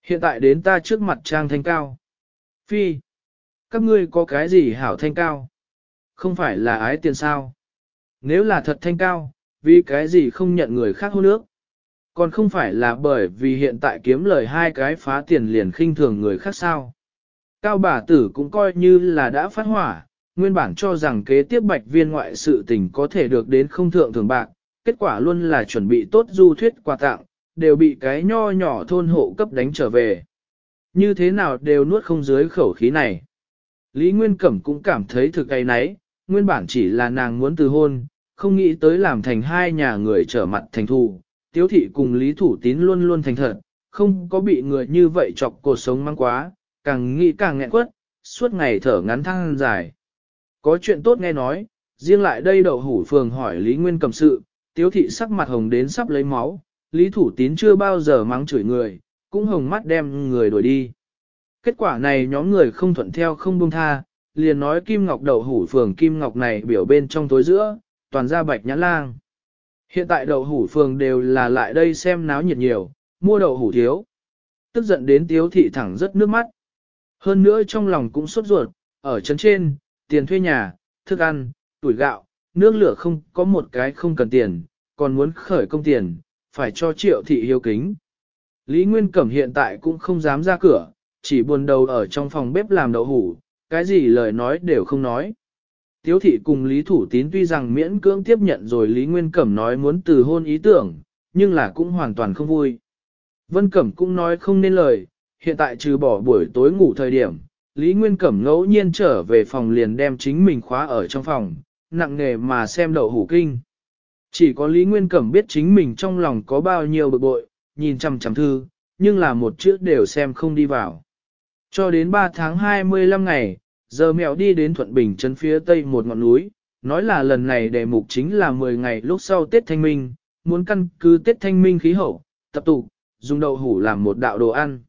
Hiện tại đến ta trước mặt trang thanh cao. Phi, các ngươi có cái gì hảo thanh cao? Không phải là ái tiền sao? Nếu là thật thanh cao, vì cái gì không nhận người khác hôn nước? còn không phải là bởi vì hiện tại kiếm lời hai cái phá tiền liền khinh thường người khác sao. Cao bà tử cũng coi như là đã phát hỏa, nguyên bản cho rằng kế tiếp bạch viên ngoại sự tình có thể được đến không thượng thường bạc, kết quả luôn là chuẩn bị tốt du thuyết quà tặng, đều bị cái nho nhỏ thôn hộ cấp đánh trở về. Như thế nào đều nuốt không dưới khẩu khí này. Lý Nguyên Cẩm cũng cảm thấy thực cái nấy, nguyên bản chỉ là nàng muốn từ hôn, không nghĩ tới làm thành hai nhà người trở mặt thành thù, tiếu thị cùng lý thủ tín luôn luôn thành thật, không có bị người như vậy chọc cuộc sống mang quá, càng nghĩ càng nghẹn quất, suốt ngày thở ngắn thăng dài. Có chuyện tốt nghe nói, riêng lại đây đậu hủ phường hỏi Lý Nguyên cầm sự, tiếu thị sắc mặt hồng đến sắp lấy máu, Lý Thủ Tín chưa bao giờ mắng chửi người, cũng hồng mắt đem người đuổi đi. Kết quả này nhóm người không thuận theo không buông tha, liền nói Kim Ngọc đậu hủ phường Kim Ngọc này biểu bên trong tối giữa, toàn ra bạch nhãn lang. Hiện tại đậu hủ phường đều là lại đây xem náo nhiệt nhiều, mua đậu hủ thiếu. Tức giận đến tiếu thị thẳng rất nước mắt. Hơn nữa trong lòng cũng sốt ruột, ở chấn trên, tiền thuê nhà, thức ăn, tuổi gạo, nước lửa không có một cái không cần tiền, còn muốn khởi công tiền, phải cho triệu thị hiếu kính. Lý Nguyên Cẩm hiện tại cũng không dám ra cửa, chỉ buồn đầu ở trong phòng bếp làm đậu hủ, cái gì lời nói đều không nói. Tiếu thị cùng Lý Thủ Tín tuy rằng miễn cưỡng tiếp nhận rồi Lý Nguyên Cẩm nói muốn từ hôn ý tưởng, nhưng là cũng hoàn toàn không vui. Vân Cẩm cũng nói không nên lời, hiện tại trừ bỏ buổi tối ngủ thời điểm, Lý Nguyên Cẩm ngẫu nhiên trở về phòng liền đem chính mình khóa ở trong phòng, nặng nghề mà xem đậu hủ kinh. Chỉ có Lý Nguyên Cẩm biết chính mình trong lòng có bao nhiêu bực bội, nhìn chằm chằm thư, nhưng là một chữ đều xem không đi vào. Cho đến 3 tháng 25 ngày, giờ mèo đi đến Thuận Bình chân phía tây một ngọn núi, nói là lần này đề mục chính là 10 ngày lúc sau Tết Thanh Minh, muốn căn cứ Tết Thanh Minh khí hậu, tập tụ, dùng đậu hủ làm một đạo đồ ăn.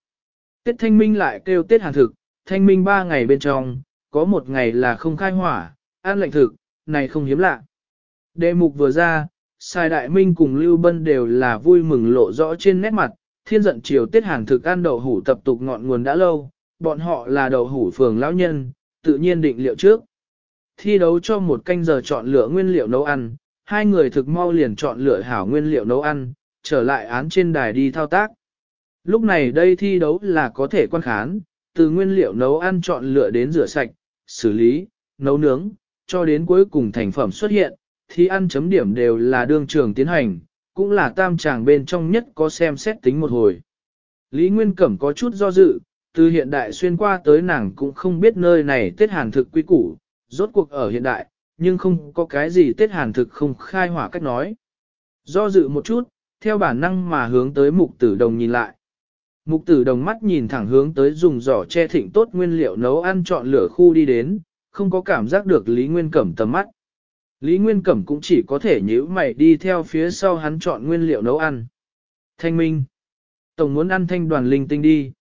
Tết Thanh Minh lại kêu Tết Hàn thực, Thanh Minh 3 ngày bên trong, có một ngày là không khai hỏa, ăn lạnh thực, này không hiếm lạ. Đề mục vừa ra, Sai Đại Minh cùng Lưu Bân đều là vui mừng lộ rõ trên nét mặt, thiên giận chiều Tết Hàn thực ăn đậu hủ tập tục ngọn nguồn đã lâu, bọn họ là đậu hủ phường lão nhân, tự nhiên định liệu trước. Thi đấu cho một canh giờ chọn lựa nguyên liệu nấu ăn, hai người thực mau liền chọn lựa hảo nguyên liệu nấu ăn, trở lại án trên đài đi thao tác. Lúc này đây thi đấu là có thể quan khán, từ nguyên liệu nấu ăn chọn lựa đến rửa sạch, xử lý, nấu nướng, cho đến cuối cùng thành phẩm xuất hiện, thi ăn chấm điểm đều là đương trường tiến hành, cũng là tam tràng bên trong nhất có xem xét tính một hồi. Lý Nguyên Cẩm có chút do dự, từ hiện đại xuyên qua tới nàng cũng không biết nơi này Tết Hàn thực quy củ, rốt cuộc ở hiện đại, nhưng không có cái gì Tết Hàn thực không khai hỏa cách nói. Do dự một chút, theo bản năng mà hướng tới mục tử đồng nhìn lại. Mục tử đồng mắt nhìn thẳng hướng tới dùng giỏ che thịnh tốt nguyên liệu nấu ăn chọn lửa khu đi đến, không có cảm giác được Lý Nguyên Cẩm tầm mắt. Lý Nguyên Cẩm cũng chỉ có thể nhữ mày đi theo phía sau hắn chọn nguyên liệu nấu ăn. Thanh minh. Tổng muốn ăn thanh đoàn linh tinh đi.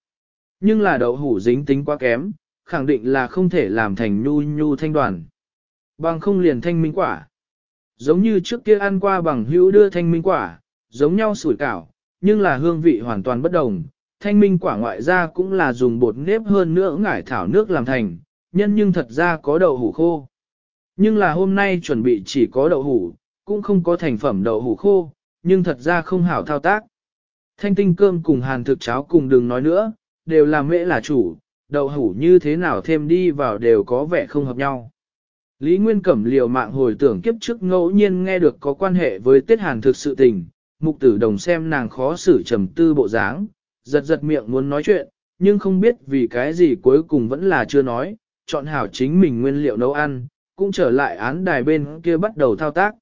Nhưng là đậu hủ dính tính quá kém, khẳng định là không thể làm thành nhu nhu thanh đoàn. Bằng không liền thanh minh quả. Giống như trước kia ăn qua bằng hữu đưa thanh minh quả, giống nhau sủi cảo, nhưng là hương vị hoàn toàn bất đồng. Thanh minh quả ngoại ra cũng là dùng bột nếp hơn nữa ngải thảo nước làm thành, nhân nhưng thật ra có đậu hủ khô. Nhưng là hôm nay chuẩn bị chỉ có đậu hủ, cũng không có thành phẩm đậu hủ khô, nhưng thật ra không hảo thao tác. Thanh tinh cơm cùng hàn thực cháo cùng đừng nói nữa, đều là mễ là chủ, đậu hủ như thế nào thêm đi vào đều có vẻ không hợp nhau. Lý Nguyên Cẩm liều mạng hồi tưởng kiếp trước ngẫu nhiên nghe được có quan hệ với Tiết Hàn thực sự tình, mục tử đồng xem nàng khó xử trầm tư bộ dáng, giật giật miệng muốn nói chuyện, nhưng không biết vì cái gì cuối cùng vẫn là chưa nói, chọn hảo chính mình nguyên liệu nấu ăn, cũng trở lại án đài bên kia bắt đầu thao tác.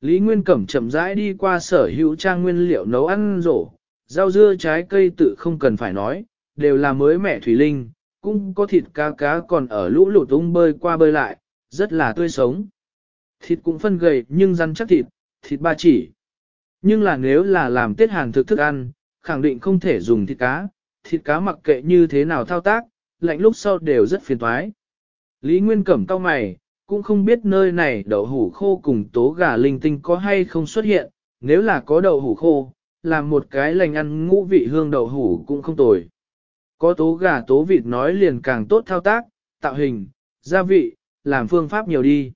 Lý Nguyên Cẩm chậm rãi đi qua sở hữu trang nguyên liệu nấu ăn rổ, rau dưa trái cây tự không cần phải nói, đều là mới mẹ thủy linh, cũng có thịt cá cá còn ở lũ lụt tung bơi qua bơi lại, rất là tươi sống. Thịt cũng phân gầy nhưng rắn chắc thịt, thịt ba chỉ. Nhưng là nếu là làm tiết hàng thực thức ăn, khẳng định không thể dùng thịt cá, thịt cá mặc kệ như thế nào thao tác, lạnh lúc sau đều rất phiền toái. Lý Nguyên cẩm cao mày, cũng không biết nơi này đậu hủ khô cùng tố gà linh tinh có hay không xuất hiện, nếu là có đậu hủ khô, làm một cái lành ăn ngũ vị hương đậu hủ cũng không tồi. Có tố gà tố vịt nói liền càng tốt thao tác, tạo hình, gia vị, làm phương pháp nhiều đi.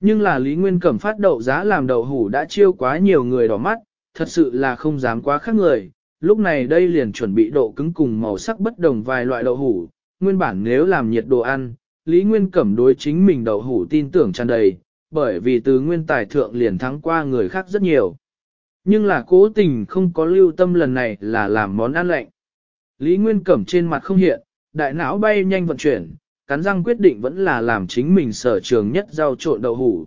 Nhưng là Lý Nguyên Cẩm phát đậu giá làm đậu hủ đã chiêu quá nhiều người đỏ mắt, thật sự là không dám quá khác người. Lúc này đây liền chuẩn bị độ cứng cùng màu sắc bất đồng vài loại đậu hủ, nguyên bản nếu làm nhiệt đồ ăn, Lý Nguyên Cẩm đối chính mình đậu hủ tin tưởng tràn đầy, bởi vì từ nguyên tài thượng liền thắng qua người khác rất nhiều. Nhưng là cố tình không có lưu tâm lần này là làm món ăn lạnh. Lý Nguyên Cẩm trên mặt không hiện, đại não bay nhanh vận chuyển, cắn răng quyết định vẫn là làm chính mình sở trường nhất rau trộn đậu hủ.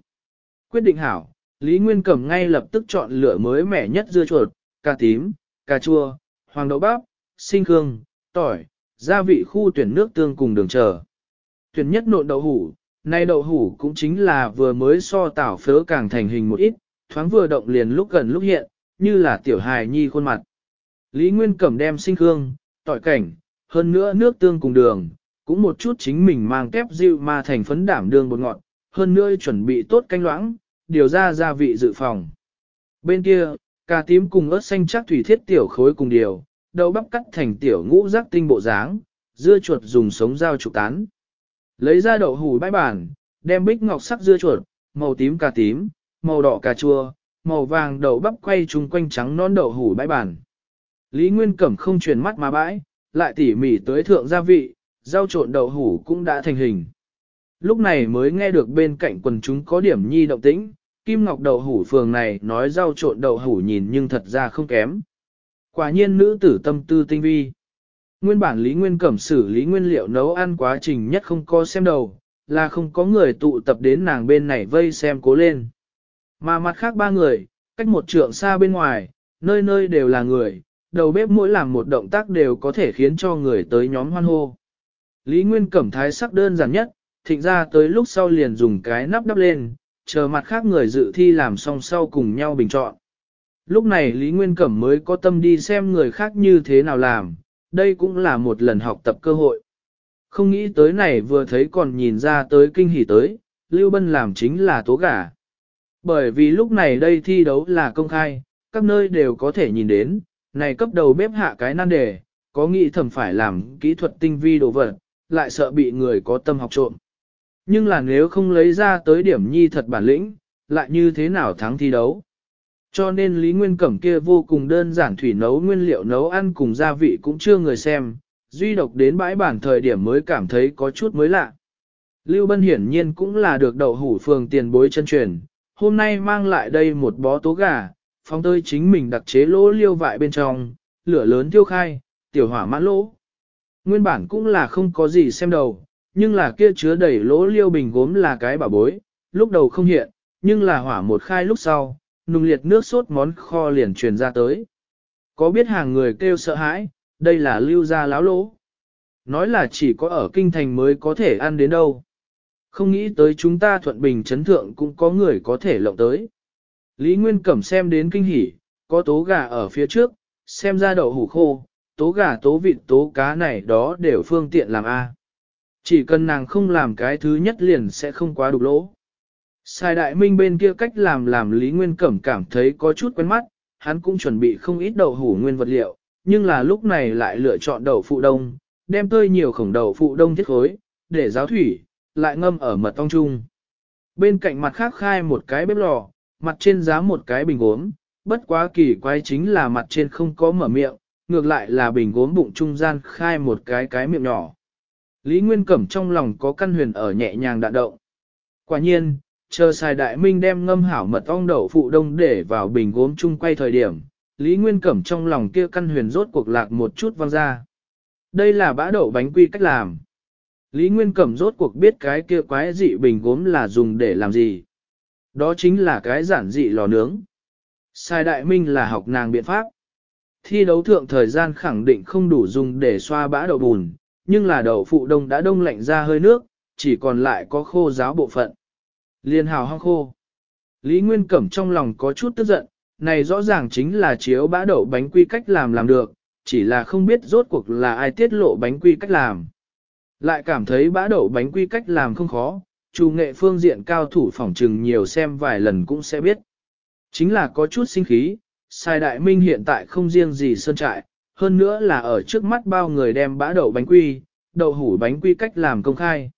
Quyết định hảo, Lý Nguyên Cẩm ngay lập tức chọn lựa mới mẻ nhất dưa chuột, cà tím, cà chua, hoàng đậu bắp, sinh khương, tỏi, gia vị khu tuyển nước tương cùng đường chờ. Tuyển nhất nộn đậu hủ, nay đậu hủ cũng chính là vừa mới so tảo phớ càng thành hình một ít, thoáng vừa động liền lúc gần lúc hiện, như là tiểu hài nhi khuôn mặt. Lý Nguyên Cẩm đem sinh khương, tỏi cảnh, hơn nữa nước tương cùng đường, cũng một chút chính mình mang kép rượu mà thành phấn đảm đường bột ngọt, hơn nữa chuẩn bị tốt canh loãng, điều ra gia vị dự phòng. Bên kia, cà tím cùng ớt xanh chắc thủy thiết tiểu khối cùng điều, đầu bắp cắt thành tiểu ngũ giác tinh bộ dáng, dưa chuột dùng sống dao trục tán. Lấy ra đậu hủ bãi bản, đem bích ngọc sắc dưa chuột, màu tím cà tím, màu đỏ cà chua, màu vàng đậu bắp quay chung quanh trắng non đậu hủ bãi bản. Lý Nguyên Cẩm không chuyển mắt mà bãi, lại tỉ mỉ tới thượng gia vị, rau trộn đậu hủ cũng đã thành hình. Lúc này mới nghe được bên cạnh quần chúng có điểm nhi động tĩnh, Kim Ngọc đậu hủ phường này nói rau trộn đậu hủ nhìn nhưng thật ra không kém. Quả nhiên nữ tử tâm tư tinh vi. Nguyên bản Lý Nguyên Cẩm xử lý nguyên liệu nấu ăn quá trình nhất không có xem đầu, là không có người tụ tập đến nàng bên này vây xem cố lên. Mà mặt khác ba người, cách một trượng xa bên ngoài, nơi nơi đều là người, đầu bếp mỗi làm một động tác đều có thể khiến cho người tới nhóm hoan hô. Lý Nguyên Cẩm thái sắc đơn giản nhất, thịnh ra tới lúc sau liền dùng cái nắp đắp lên, chờ mặt khác người dự thi làm xong sau cùng nhau bình chọn. Lúc này Lý Nguyên Cẩm mới có tâm đi xem người khác như thế nào làm, đây cũng là một lần học tập cơ hội. Không nghĩ tới này vừa thấy còn nhìn ra tới kinh hỉ tới, Lưu Bân làm chính là tố gà. Bởi vì lúc này đây thi đấu là công khai, các nơi đều có thể nhìn đến, này cấp đầu bếp hạ cái nan đề, có nghĩ thầm phải làm kỹ thuật tinh vi đồ vật, lại sợ bị người có tâm học trộm. Nhưng là nếu không lấy ra tới điểm nhi thật bản lĩnh, lại như thế nào thắng thi đấu. Cho nên Lý Nguyên Cẩm kia vô cùng đơn giản thủy nấu nguyên liệu nấu ăn cùng gia vị cũng chưa người xem, duy độc đến bãi bản thời điểm mới cảm thấy có chút mới lạ. Lưu Bân hiển nhiên cũng là được đậu hủ phường tiền bối chân truyền, hôm nay mang lại đây một bó tố gà, phóng tơi chính mình đặc chế lỗ liêu vại bên trong, lửa lớn thiêu khai, tiểu hỏa mãn lỗ. Nguyên bản cũng là không có gì xem đầu, nhưng là kia chứa đầy lỗ liêu bình gốm là cái bảo bối, lúc đầu không hiện, nhưng là hỏa một khai lúc sau, nung liệt nước sốt món kho liền truyền ra tới. Có biết hàng người kêu sợ hãi, đây là lưu gia láo lỗ. Nói là chỉ có ở kinh thành mới có thể ăn đến đâu. Không nghĩ tới chúng ta thuận bình chấn thượng cũng có người có thể lộng tới. Lý Nguyên Cẩm xem đến kinh hỉ, có tố gà ở phía trước, xem ra đậu hủ khô, tố gà tố vịt tố cá này đó đều phương tiện làm A. Chỉ cần nàng không làm cái thứ nhất liền sẽ không quá đục lỗ. Sai đại minh bên kia cách làm làm Lý Nguyên Cẩm cảm thấy có chút quen mắt, hắn cũng chuẩn bị không ít đậu hủ nguyên vật liệu, nhưng là lúc này lại lựa chọn đậu phụ đông, đem tươi nhiều khổng đậu phụ đông thiết khối, để giáo thủy, lại ngâm ở mật ong chung. Bên cạnh mặt khác khai một cái bếp lò, mặt trên giá một cái bình gốm, bất quá kỳ quái chính là mặt trên không có mở miệng, ngược lại là bình gốm bụng trung gian khai một cái cái miệng nhỏ. Lý Nguyên Cẩm trong lòng có căn huyền ở nhẹ nhàng đạn động. Quả nhiên, chờ xài đại minh đem ngâm hảo mật ong đậu phụ đông để vào bình gốm chung quay thời điểm, Lý Nguyên Cẩm trong lòng kia căn huyền rốt cuộc lạc một chút văng ra. Đây là bã đậu bánh quy cách làm. Lý Nguyên Cẩm rốt cuộc biết cái kia quái dị bình gốm là dùng để làm gì. Đó chính là cái giản dị lò nướng. Sai đại minh là học nàng biện pháp. Thi đấu thượng thời gian khẳng định không đủ dùng để xoa bã đậu bùn, nhưng là đậu phụ đông đã đông lạnh ra hơi nước, chỉ còn lại có khô giáo bộ phận. Liên hào hong khô. Lý Nguyên Cẩm trong lòng có chút tức giận, này rõ ràng chính là chiếu bã đậu bánh quy cách làm làm được, chỉ là không biết rốt cuộc là ai tiết lộ bánh quy cách làm. Lại cảm thấy bã đậu bánh quy cách làm không khó, chủ nghệ phương diện cao thủ phỏng trừng nhiều xem vài lần cũng sẽ biết. Chính là có chút sinh khí, Sai Đại Minh hiện tại không riêng gì sơn trại, hơn nữa là ở trước mắt bao người đem bã đậu bánh quy, đậu hủ bánh quy cách làm công khai.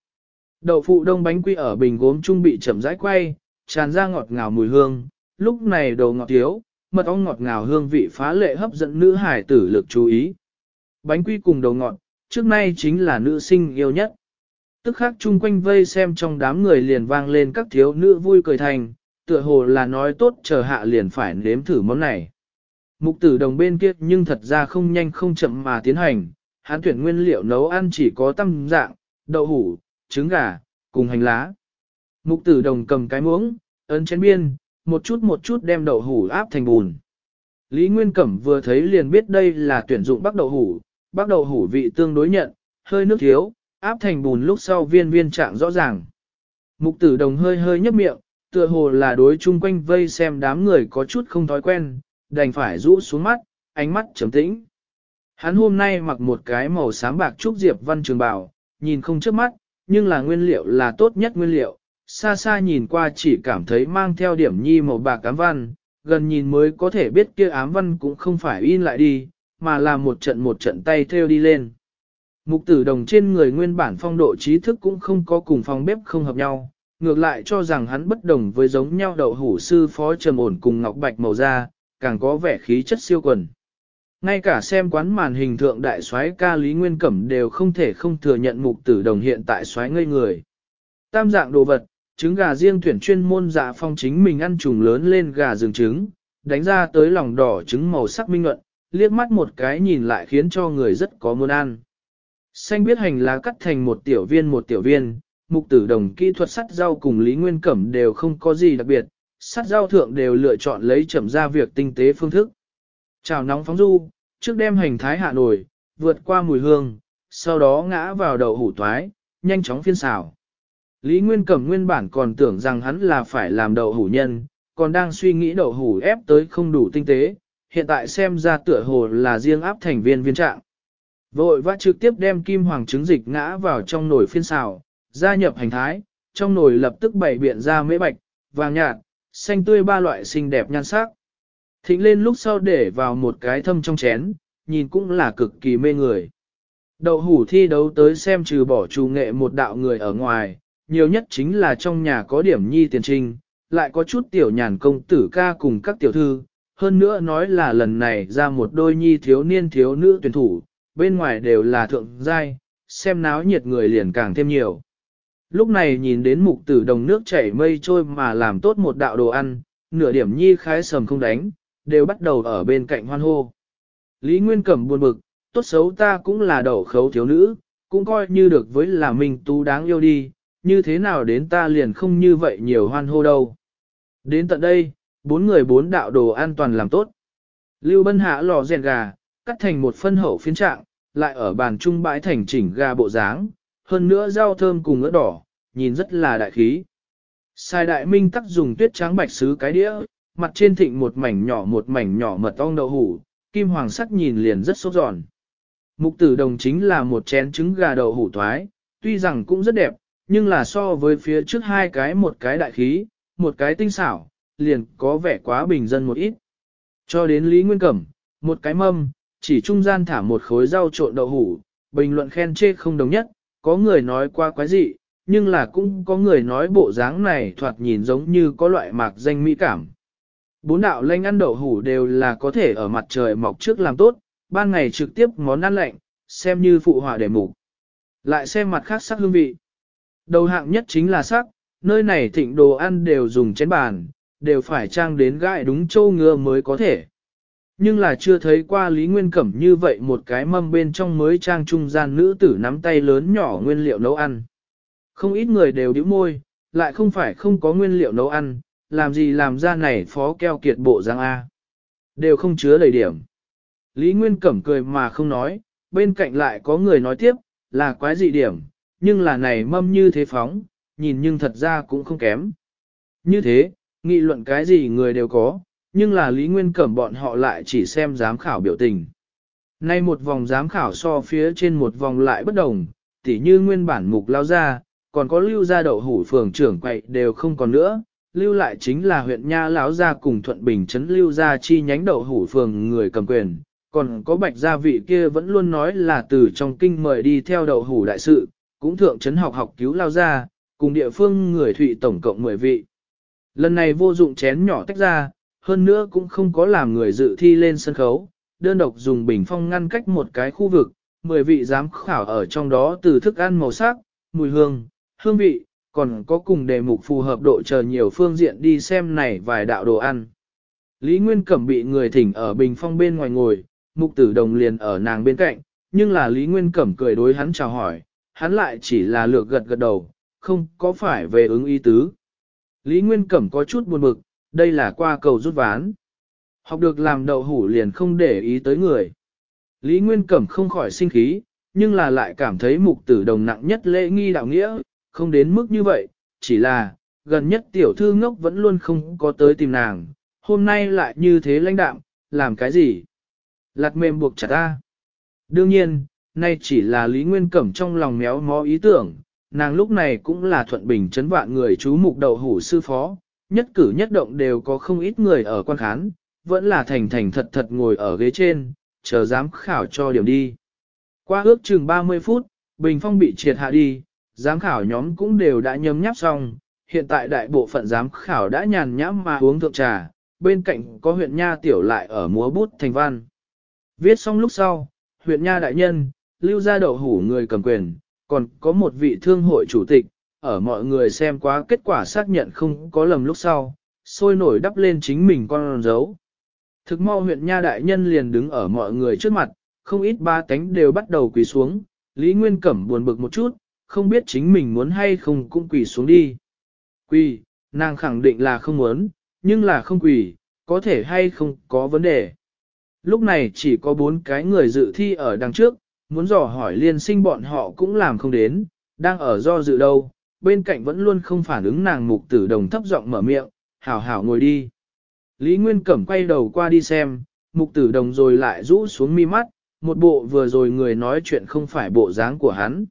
Đậu phụ đông bánh quy ở bình gốm trung bị chậm rãi quay, tràn ra ngọt ngào mùi hương, lúc này đầu ngọt thiếu, mật ong ngọt ngào hương vị phá lệ hấp dẫn nữ hải tử lực chú ý. Bánh quy cùng đầu ngọt, trước nay chính là nữ sinh yêu nhất. Tức khắc chung quanh vây xem trong đám người liền vang lên các thiếu nữ vui cười thành, tựa hồ là nói tốt chờ hạ liền phải nếm thử món này. Mục tử đồng bên kia nhưng thật ra không nhanh không chậm mà tiến hành, hán tuyển nguyên liệu nấu ăn chỉ có tăm dạng, đậu hủ, trứng gà, cùng hành lá. Mục tử đồng cầm cái muỗng, ấn chén biên, một chút một chút đem đậu hủ áp thành bùn. Lý Nguyên Cẩm vừa thấy liền biết đây là tuyển dụng bắc đậu hủ, bắc đậu hủ vị tương đối nhận, hơi nước thiếu, áp thành bùn lúc sau viên viên trạng rõ ràng. Mục tử đồng hơi hơi nhấp miệng, tựa hồ là đối chung quanh vây xem đám người có chút không thói quen, đành phải rũ xuống mắt, ánh mắt trầm tĩnh. Hắn hôm nay mặc một cái màu sáng bạc trúc diệp văn trường bào, nhìn không trước mắt, nhưng là nguyên liệu là tốt nhất nguyên liệu, xa xa nhìn qua chỉ cảm thấy mang theo điểm nhi màu bạc cám văn, gần nhìn mới có thể biết kia ám văn cũng không phải in lại đi, mà là một trận một trận tay theo đi lên. Mục tử đồng trên người nguyên bản phong độ trí thức cũng không có cùng phòng bếp không hợp nhau, ngược lại cho rằng hắn bất đồng với giống nhau đậu hủ sư phó trầm ổn cùng ngọc bạch màu da, càng có vẻ khí chất siêu quần. Ngay cả xem quán màn hình thượng đại soái ca Lý Nguyên Cẩm đều không thể không thừa nhận mục tử đồng hiện tại soái ngây người. Tam dạng đồ vật, trứng gà riêng tuyển chuyên môn dạ phong chính mình ăn trùng lớn lên gà rừng trứng, đánh ra tới lòng đỏ trứng màu sắc minh luận, liếc mắt một cái nhìn lại khiến cho người rất có muốn ăn. Xanh biết hành lá cắt thành một tiểu viên một tiểu viên, mục tử đồng kỹ thuật sắt rau cùng Lý Nguyên Cẩm đều không có gì đặc biệt, sắt rau thượng đều lựa chọn lấy chậm ra việc tinh tế phương thức. Chào nóng phóng du, trước đem hành thái hạ nổi, vượt qua mùi hương, sau đó ngã vào đầu hủ toái, nhanh chóng phiên xào. Lý Nguyên Cẩm nguyên bản còn tưởng rằng hắn là phải làm đậu hủ nhân, còn đang suy nghĩ đậu hủ ép tới không đủ tinh tế, hiện tại xem ra tựa hồ là riêng áp thành viên viên trạng. Vội vã trực tiếp đem kim hoàng trứng dịch ngã vào trong nồi phiên xào, gia nhập hành thái, trong nồi lập tức bảy biện ra mễ bạch, vàng nhạt, xanh tươi ba loại xinh đẹp nhan sắc. Thịnh lên lúc sau để vào một cái thâm trong chén, nhìn cũng là cực kỳ mê người. Đậu hủ thi đấu tới xem trừ bỏ trù nghệ một đạo người ở ngoài, nhiều nhất chính là trong nhà có điểm nhi tiền trinh, lại có chút tiểu nhàn công tử ca cùng các tiểu thư, hơn nữa nói là lần này ra một đôi nhi thiếu niên thiếu nữ tuyển thủ, bên ngoài đều là thượng giai, xem náo nhiệt người liền càng thêm nhiều. Lúc này nhìn đến mục tử đồng nước chảy mây trôi mà làm tốt một đạo đồ ăn, nửa điểm nhi khái sầm không đánh, đều bắt đầu ở bên cạnh hoan hô. Lý Nguyên Cẩm buồn bực, tốt xấu ta cũng là đầu khấu thiếu nữ, cũng coi như được với là mình tú đáng yêu đi, như thế nào đến ta liền không như vậy nhiều hoan hô đâu. Đến tận đây, bốn người bốn đạo đồ an toàn làm tốt. Lưu Bân Hạ lò rèn gà, cắt thành một phân hậu phiến trạng, lại ở bàn trung bãi thành chỉnh gà bộ dáng, hơn nữa rau thơm cùng ớt đỏ, nhìn rất là đại khí. Sai đại minh tắc dùng tuyết trắng bạch sứ cái đĩa, mặt trên thịnh một mảnh nhỏ một mảnh nhỏ mật ong đậu hủ, kim hoàng sắc nhìn liền rất sốt giòn. Mục tử đồng chính là một chén trứng gà đậu hủ thoái, tuy rằng cũng rất đẹp, nhưng là so với phía trước hai cái một cái đại khí, một cái tinh xảo, liền có vẻ quá bình dân một ít. Cho đến Lý Nguyên Cẩm, một cái mâm, chỉ trung gian thả một khối rau trộn đậu hủ, bình luận khen chê không đồng nhất, có người nói qua quái dị, nhưng là cũng có người nói bộ dáng này thoạt nhìn giống như có loại mạc danh mỹ cảm. Bốn đạo lênh ăn đậu hủ đều là có thể ở mặt trời mọc trước làm tốt, ban ngày trực tiếp món ăn lạnh, xem như phụ họa để mục. Lại xem mặt khác sắc hương vị. Đầu hạng nhất chính là sắc, nơi này thịnh đồ ăn đều dùng chén bàn, đều phải trang đến gãi đúng châu ngựa mới có thể. Nhưng là chưa thấy qua Lý Nguyên Cẩm như vậy một cái mâm bên trong mới trang trung gian nữ tử nắm tay lớn nhỏ nguyên liệu nấu ăn. Không ít người đều điếu môi, lại không phải không có nguyên liệu nấu ăn, làm gì làm ra này phó keo kiệt bộ giang A. Đều không chứa đầy điểm. Lý Nguyên Cẩm cười mà không nói, bên cạnh lại có người nói tiếp, là quái dị điểm, nhưng là này mâm như thế phóng, nhìn nhưng thật ra cũng không kém. Như thế, nghị luận cái gì người đều có, nhưng là Lý Nguyên Cẩm bọn họ lại chỉ xem giám khảo biểu tình. Nay một vòng giám khảo so phía trên một vòng lại bất đồng, tỉ như nguyên bản mục lao ra, còn có lưu ra đậu hủ phường trưởng quậy đều không còn nữa, lưu lại chính là huyện nha lão gia cùng thuận bình trấn lưu gia chi nhánh đậu hủ phường người cầm quyền, còn có bạch gia vị kia vẫn luôn nói là từ trong kinh mời đi theo đậu hủ đại sự, cũng thượng trấn học học cứu lao gia, cùng địa phương người thụy tổng cộng 10 vị. Lần này vô dụng chén nhỏ tách ra, hơn nữa cũng không có làm người dự thi lên sân khấu, đơn độc dùng bình phong ngăn cách một cái khu vực, 10 vị giám khảo ở trong đó từ thức ăn màu sắc, mùi hương, hương vị, còn có cùng đề mục phù hợp độ chờ nhiều phương diện đi xem này vài đạo đồ ăn. Lý Nguyên Cẩm bị người thỉnh ở bình phong bên ngoài ngồi, mục tử đồng liền ở nàng bên cạnh, nhưng là Lý Nguyên Cẩm cười đối hắn chào hỏi, hắn lại chỉ là lược gật gật đầu, không có phải về ứng ý tứ. Lý Nguyên Cẩm có chút buồn bực, đây là qua cầu rút ván. Học được làm đậu hủ liền không để ý tới người. Lý Nguyên Cẩm không khỏi sinh khí, nhưng là lại cảm thấy mục tử đồng nặng nhất lễ nghi đạo nghĩa, không đến mức như vậy, chỉ là, gần nhất tiểu thư ngốc vẫn luôn không có tới tìm nàng, hôm nay lại như thế lãnh đạm, làm cái gì? Lạt mềm buộc chặt ta. Đương nhiên, nay chỉ là Lý Nguyên Cẩm trong lòng méo mó ý tưởng, nàng lúc này cũng là thuận bình trấn vạn người chú mục đậu hủ sư phó, nhất cử nhất động đều có không ít người ở quan khán, vẫn là thành thành thật thật ngồi ở ghế trên, chờ giám khảo cho điểm đi. Qua ước chừng 30 phút, bình phong bị triệt hạ đi, giám khảo nhóm cũng đều đã nhấm nháp xong, hiện tại đại bộ phận giám khảo đã nhàn nhãm mà uống thượng trà, bên cạnh có huyện nha tiểu lại ở múa bút thành văn. Viết xong lúc sau, huyện nha đại nhân, lưu gia đậu hủ người cầm quyền, còn có một vị thương hội chủ tịch, ở mọi người xem quá kết quả xác nhận không có lầm lúc sau, sôi nổi đắp lên chính mình con dấu. Thực mau huyện Nha Đại Nhân liền đứng ở mọi người trước mặt, không ít ba cánh đều bắt đầu quỳ xuống, Lý Nguyên Cẩm buồn bực một chút, không biết chính mình muốn hay không cũng quỳ xuống đi. Quỳ, nàng khẳng định là không muốn, nhưng là không quỳ, có thể hay không có vấn đề. Lúc này chỉ có bốn cái người dự thi ở đằng trước, muốn dò hỏi liên sinh bọn họ cũng làm không đến, đang ở do dự đâu, bên cạnh vẫn luôn không phản ứng nàng mục tử đồng thấp giọng mở miệng, hảo hảo ngồi đi. Lý Nguyên Cẩm quay đầu qua đi xem, mục tử đồng rồi lại rũ xuống mi mắt, một bộ vừa rồi người nói chuyện không phải bộ dáng của hắn.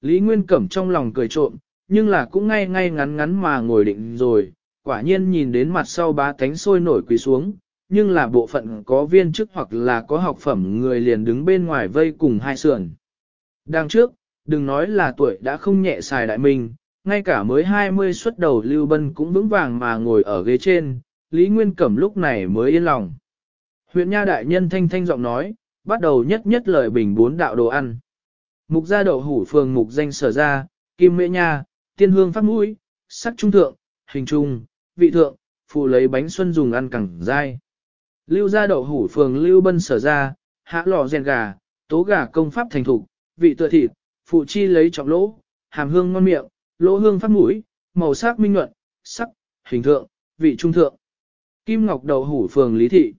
Lý Nguyên Cẩm trong lòng cười trộm, nhưng là cũng ngay ngay ngắn ngắn mà ngồi định rồi, quả nhiên nhìn đến mặt sau bá tánh sôi nổi quỳ xuống, nhưng là bộ phận có viên chức hoặc là có học phẩm người liền đứng bên ngoài vây cùng hai sườn. Đằng trước, đừng nói là tuổi đã không nhẹ xài đại mình, ngay cả mới 20 xuất đầu Lưu Bân cũng vững vàng mà ngồi ở ghế trên, Lý Nguyên Cẩm lúc này mới yên lòng. Huyện Nha Đại Nhân thanh thanh giọng nói, bắt đầu nhất nhất lời bình bốn đạo đồ ăn. Mục gia đậu hủ phường mục danh sở ra, kim mễ nha, tiên hương phát mũi, sắc trung thượng, hình trung, vị thượng, phụ lấy bánh xuân dùng ăn cẳng dai. Lưu gia đậu hủ phường lưu bân sở ra, hạ lò rèn gà, tố gà công pháp thành thục, vị tựa thịt, phụ chi lấy trọng lỗ, hàm hương ngon miệng, lỗ hương phát mũi, màu sắc minh nhuận, sắc, hình thượng, vị trung thượng. Kim Ngọc đầu hủ phường Lý Thị.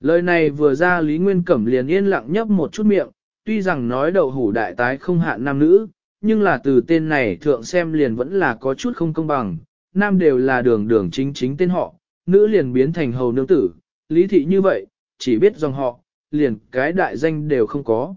Lời này vừa ra Lý Nguyên Cẩm liền yên lặng nhấp một chút miệng, tuy rằng nói đầu hủ đại tái không hạn nam nữ, nhưng là từ tên này thượng xem liền vẫn là có chút không công bằng, nam đều là đường đường chính chính tên họ, nữ liền biến thành hầu nương tử, Lý Thị như vậy, chỉ biết dòng họ, liền cái đại danh đều không có.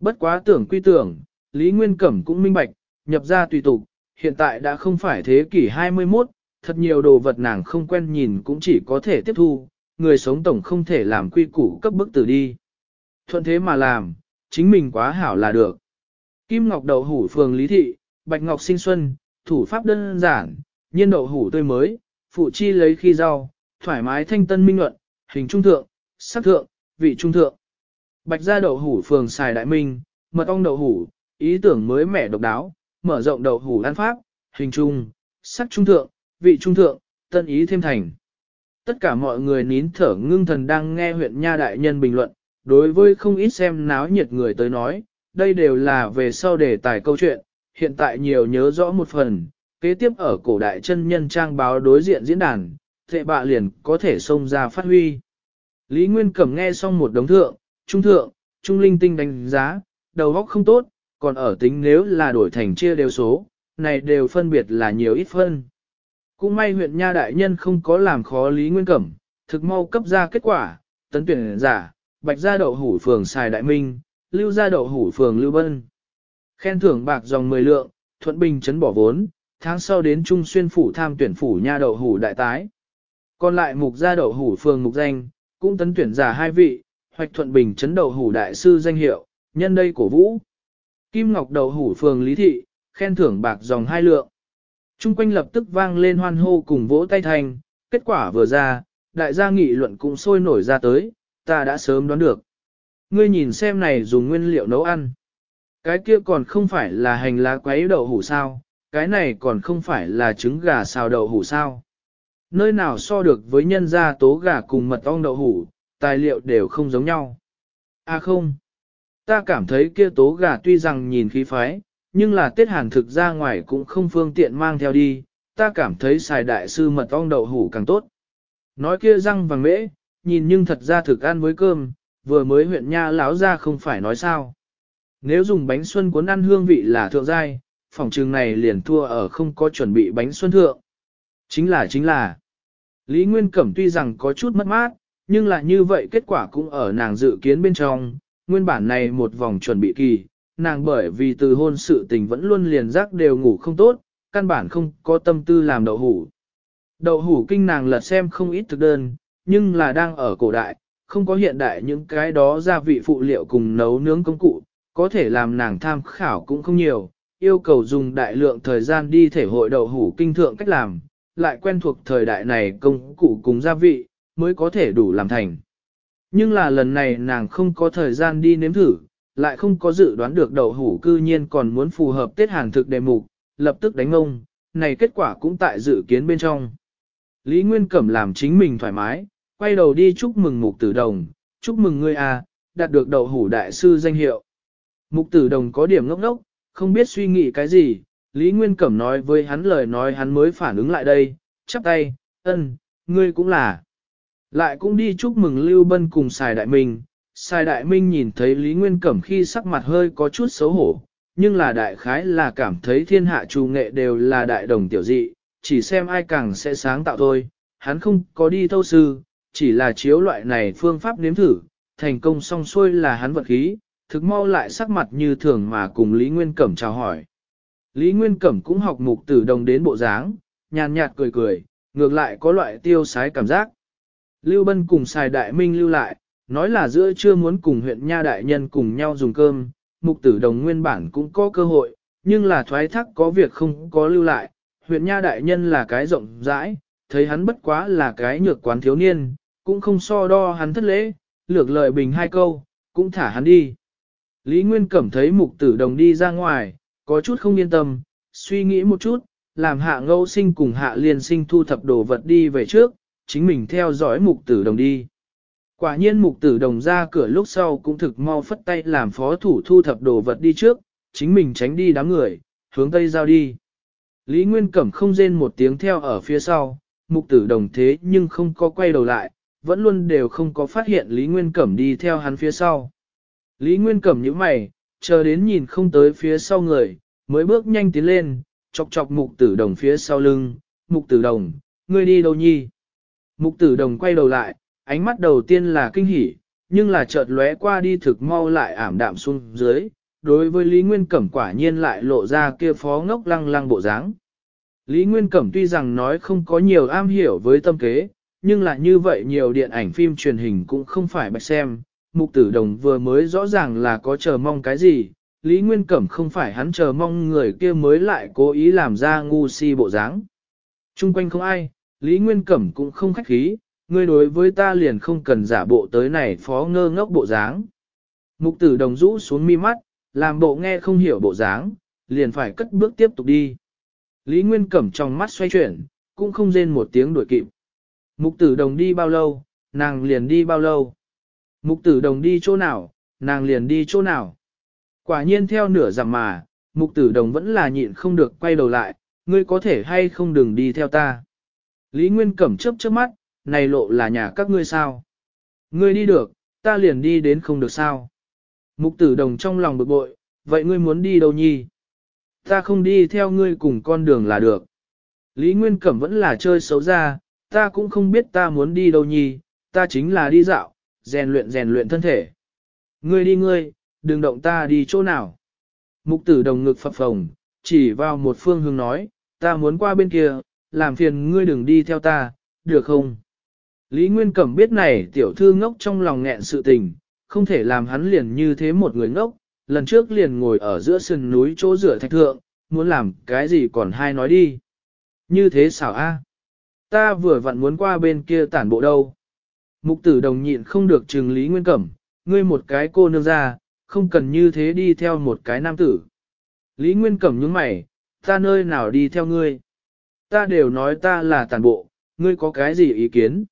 Bất quá tưởng quy tưởng, Lý Nguyên Cẩm cũng minh bạch, nhập ra tùy tục, hiện tại đã không phải thế kỷ 21, thật nhiều đồ vật nàng không quen nhìn cũng chỉ có thể tiếp thu, người sống tổng không thể làm quy củ cấp bức tử đi. Thuận thế mà làm, chính mình quá hảo là được. Kim Ngọc đậu hủ phường Lý Thị, Bạch Ngọc sinh xuân, thủ pháp đơn giản, nhiên đậu hủ tươi mới, phụ chi lấy khi rau, thoải mái thanh tân minh luận, hình trung thượng, sắc thượng, vị trung thượng. Bạch gia đậu hủ phường xài đại minh, mật ong đậu hủ, ý tưởng mới mẻ độc đáo, mở rộng đầu hủ ăn pháp, hình trung, sắc trung thượng, vị trung thượng, tân ý thêm thành. Tất cả mọi người nín thở ngưng thần đang nghe huyện Nha Đại Nhân bình luận, đối với không ít xem náo nhiệt người tới nói, đây đều là về sau đề tài câu chuyện, hiện tại nhiều nhớ rõ một phần, kế tiếp ở cổ đại chân nhân trang báo đối diện diễn đàn, thệ bạ liền có thể xông ra phát huy. Lý Nguyên Cẩm nghe xong một đống thượng, trung thượng, trung linh tinh đánh giá, đầu óc không tốt, còn ở tính nếu là đổi thành chia đều số, này đều phân biệt là nhiều ít phân. Cũng may huyện Nha Đại Nhân không có làm khó Lý Nguyên Cẩm, thực mau cấp ra kết quả, tấn tuyển giả, bạch gia đậu hủ phường xài đại minh, lưu gia đậu hủ phường lưu bân. Khen thưởng bạc dòng 10 lượng, thuận bình trấn bỏ vốn, tháng sau đến Trung Xuyên phủ tham tuyển phủ nha đậu hủ đại tái. Còn lại mục gia đậu hủ phường mục danh, cũng tấn tuyển giả hai vị, hoạch thuận bình trấn đậu hủ đại sư danh hiệu, nhân đây cổ vũ. Kim Ngọc đầu hủ phường Lý Thị, khen thưởng bạc dòng hai lượng. Trung quanh lập tức vang lên hoan hô cùng vỗ tay thành, kết quả vừa ra, đại gia nghị luận cũng sôi nổi ra tới, ta đã sớm đoán được. Ngươi nhìn xem này dùng nguyên liệu nấu ăn. Cái kia còn không phải là hành lá quấy đậu hủ sao, cái này còn không phải là trứng gà xào đậu hủ sao. Nơi nào so được với nhân gia tố gà cùng mật ong đậu hủ, tài liệu đều không giống nhau. À không, ta cảm thấy kia tố gà tuy rằng nhìn khí phái, nhưng là tiết hàn thực ra ngoài cũng không phương tiện mang theo đi, ta cảm thấy xài đại sư mật ong đậu hủ càng tốt. Nói kia răng vàng mễ, nhìn nhưng thật ra thực ăn với cơm, vừa mới huyện nha lão ra không phải nói sao. Nếu dùng bánh xuân cuốn ăn hương vị là thượng giai, phòng trường này liền thua ở không có chuẩn bị bánh xuân thượng. Chính là chính là, Lý Nguyên Cẩm tuy rằng có chút mất mát, nhưng là như vậy kết quả cũng ở nàng dự kiến bên trong, nguyên bản này một vòng chuẩn bị kỳ, nàng bởi vì từ hôn sự tình vẫn luôn liền giác đều ngủ không tốt, căn bản không có tâm tư làm đậu hủ. Đậu hủ kinh nàng lật xem không ít thực đơn, nhưng là đang ở cổ đại, không có hiện đại những cái đó gia vị phụ liệu cùng nấu nướng công cụ, có thể làm nàng tham khảo cũng không nhiều, yêu cầu dùng đại lượng thời gian đi thể hội đậu hủ kinh thượng cách làm, lại quen thuộc thời đại này công cụ cùng gia vị, mới có thể đủ làm thành. Nhưng là lần này nàng không có thời gian đi nếm thử, lại không có dự đoán được đậu hủ cư nhiên còn muốn phù hợp Tết Hàn thực đề mục, lập tức đánh ông, này kết quả cũng tại dự kiến bên trong. Lý Nguyên Cẩm làm chính mình thoải mái, quay đầu đi chúc mừng mục tử đồng, chúc mừng ngươi à, đạt được đậu hủ đại sư danh hiệu. Mục tử đồng có điểm ngốc ngốc, không biết suy nghĩ cái gì, Lý Nguyên Cẩm nói với hắn lời nói hắn mới phản ứng lại đây, chắp tay, ơn, ngươi cũng là. Lại cũng đi chúc mừng Lưu Bân cùng Sài Đại Minh. Sài Đại Minh nhìn thấy Lý Nguyên Cẩm khi sắc mặt hơi có chút xấu hổ, nhưng là đại khái là cảm thấy thiên hạ trù nghệ đều là đại đồng tiểu dị, chỉ xem ai càng sẽ sáng tạo thôi. Hắn không có đi thâu sư, chỉ là chiếu loại này phương pháp nếm thử, thành công xong xuôi là hắn vật khí, thực mau lại sắc mặt như thường mà cùng Lý Nguyên Cẩm chào hỏi. Lý Nguyên Cẩm cũng học mục tử đồng đến bộ dáng, nhàn nhạt cười cười, ngược lại có loại tiêu sái cảm giác. Lưu Bân cùng xài đại minh lưu lại, nói là giữa chưa muốn cùng huyện nha đại nhân cùng nhau dùng cơm, mục tử đồng nguyên bản cũng có cơ hội, nhưng là thoái thác có việc không có lưu lại, huyện nha đại nhân là cái rộng rãi, thấy hắn bất quá là cái nhược quán thiếu niên, cũng không so đo hắn thất lễ, lược lời bình hai câu, cũng thả hắn đi. Lý Nguyên Cẩm thấy mục tử đồng đi ra ngoài, có chút không yên tâm, suy nghĩ một chút, làm hạ ngâu sinh cùng hạ liền sinh thu thập đồ vật đi về trước, chính mình theo dõi mục tử đồng đi. Quả nhiên mục tử đồng ra cửa lúc sau cũng thực mau phất tay làm phó thủ thu thập đồ vật đi trước, chính mình tránh đi đám người, hướng tây giao đi. Lý Nguyên Cẩm không rên một tiếng theo ở phía sau, mục tử đồng thế nhưng không có quay đầu lại, vẫn luôn đều không có phát hiện Lý Nguyên Cẩm đi theo hắn phía sau. Lý Nguyên Cẩm như mày, chờ đến nhìn không tới phía sau người, mới bước nhanh tiến lên, chọc chọc mục tử đồng phía sau lưng, mục tử đồng, ngươi đi đâu nhi? Mục tử đồng quay đầu lại, ánh mắt đầu tiên là kinh hỉ, nhưng là chợt lóe qua đi thực mau lại ảm đạm xuống dưới, đối với Lý Nguyên Cẩm quả nhiên lại lộ ra kia phó ngốc lăng lăng bộ dáng. Lý Nguyên Cẩm tuy rằng nói không có nhiều am hiểu với tâm kế, nhưng là như vậy nhiều điện ảnh phim truyền hình cũng không phải bạch xem, mục tử đồng vừa mới rõ ràng là có chờ mong cái gì, Lý Nguyên Cẩm không phải hắn chờ mong người kia mới lại cố ý làm ra ngu si bộ dáng. Trung quanh không ai, Lý Nguyên Cẩm cũng không khách khí, ngươi đối với ta liền không cần giả bộ tới này phó ngơ ngốc bộ dáng. Mục tử đồng rũ xuống mi mắt, làm bộ nghe không hiểu bộ dáng, liền phải cất bước tiếp tục đi. Lý Nguyên Cẩm trong mắt xoay chuyển, cũng không rên một tiếng đuổi kịp. Mục tử đồng đi bao lâu, nàng liền đi bao lâu. Mục tử đồng đi chỗ nào, nàng liền đi chỗ nào. Quả nhiên theo nửa giảm mà, mục tử đồng vẫn là nhịn không được quay đầu lại, ngươi có thể hay không đừng đi theo ta. Lý Nguyên Cẩm chấp trước mắt, này lộ là nhà các ngươi sao? Ngươi đi được, ta liền đi đến không được sao? Mục tử đồng trong lòng bực bội, vậy ngươi muốn đi đâu nhi? Ta không đi theo ngươi cùng con đường là được. Lý Nguyên Cẩm vẫn là chơi xấu ra, ta cũng không biết ta muốn đi đâu nhi, ta chính là đi dạo, rèn luyện rèn luyện thân thể. Ngươi đi ngươi, đừng động ta đi chỗ nào. Mục tử đồng ngực phập phồng, chỉ vào một phương hướng nói, ta muốn qua bên kia, làm phiền ngươi đừng đi theo ta, được không? Lý Nguyên Cẩm biết này tiểu thư ngốc trong lòng nghẹn sự tình, không thể làm hắn liền như thế một người ngốc, lần trước liền ngồi ở giữa sườn núi chỗ rửa thạch thượng, muốn làm cái gì còn hai nói đi. Như thế xảo a? Ta vừa vặn muốn qua bên kia tản bộ đâu. Mục tử đồng nhịn không được trừng Lý Nguyên Cẩm, ngươi một cái cô nương ra, không cần như thế đi theo một cái nam tử. Lý Nguyên Cẩm nhướng mày, ta nơi nào đi theo ngươi? ta đều nói ta là tàn bộ, ngươi có cái gì ý kiến?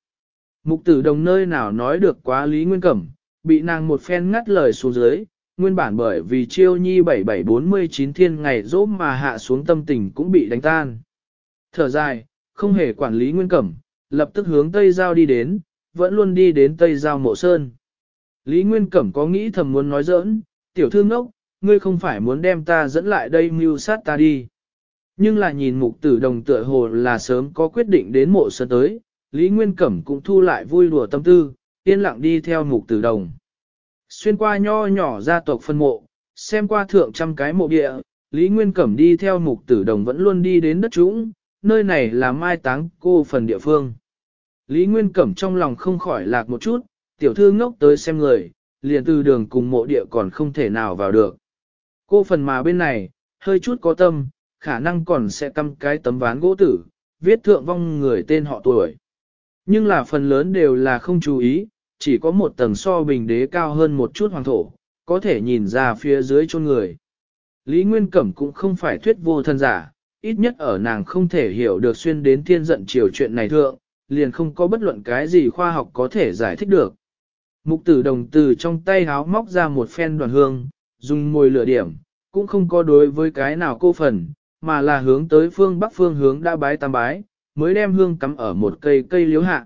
Mục tử đồng nơi nào nói được quá Lý Nguyên Cẩm, bị nàng một phen ngắt lời xuống dưới, nguyên bản bởi vì chiêu nhi 7749 thiên ngày rốt mà hạ xuống tâm tình cũng bị đánh tan. Thở dài, không hề quản lý Nguyên Cẩm, lập tức hướng Tây Giao đi đến, vẫn luôn đi đến Tây Giao Mộ Sơn. Lý Nguyên Cẩm có nghĩ thầm muốn nói giỡn, tiểu thương ốc, ngươi không phải muốn đem ta dẫn lại đây mưu sát ta đi. Nhưng là nhìn mục tử đồng tựa hồ là sớm có quyết định đến mộ sơn tới, Lý Nguyên Cẩm cũng thu lại vui đùa tâm tư, yên lặng đi theo mục tử đồng. Xuyên qua nho nhỏ gia tộc phân mộ, xem qua thượng trăm cái mộ địa, Lý Nguyên Cẩm đi theo mục tử đồng vẫn luôn đi đến đất chúng nơi này là mai táng cô phần địa phương. Lý Nguyên Cẩm trong lòng không khỏi lạc một chút, tiểu thư ngốc tới xem người, liền từ đường cùng mộ địa còn không thể nào vào được. Cô phần mà bên này, hơi chút có tâm, khả năng còn sẽ căm cái tấm ván gỗ tử, viết thượng vong người tên họ tuổi. Nhưng là phần lớn đều là không chú ý, chỉ có một tầng so bình đế cao hơn một chút hoàng thổ, có thể nhìn ra phía dưới chôn người. Lý Nguyên Cẩm cũng không phải thuyết vô thân giả, ít nhất ở nàng không thể hiểu được xuyên đến thiên giận chiều chuyện này thượng, liền không có bất luận cái gì khoa học có thể giải thích được. Mục tử đồng từ trong tay háo móc ra một phen đoàn hương, dùng môi lửa điểm, cũng không có đối với cái nào cô phần, mà là hướng tới phương bắc phương hướng đã bái tam bái, mới đem hương cắm ở một cây cây liếu hạ.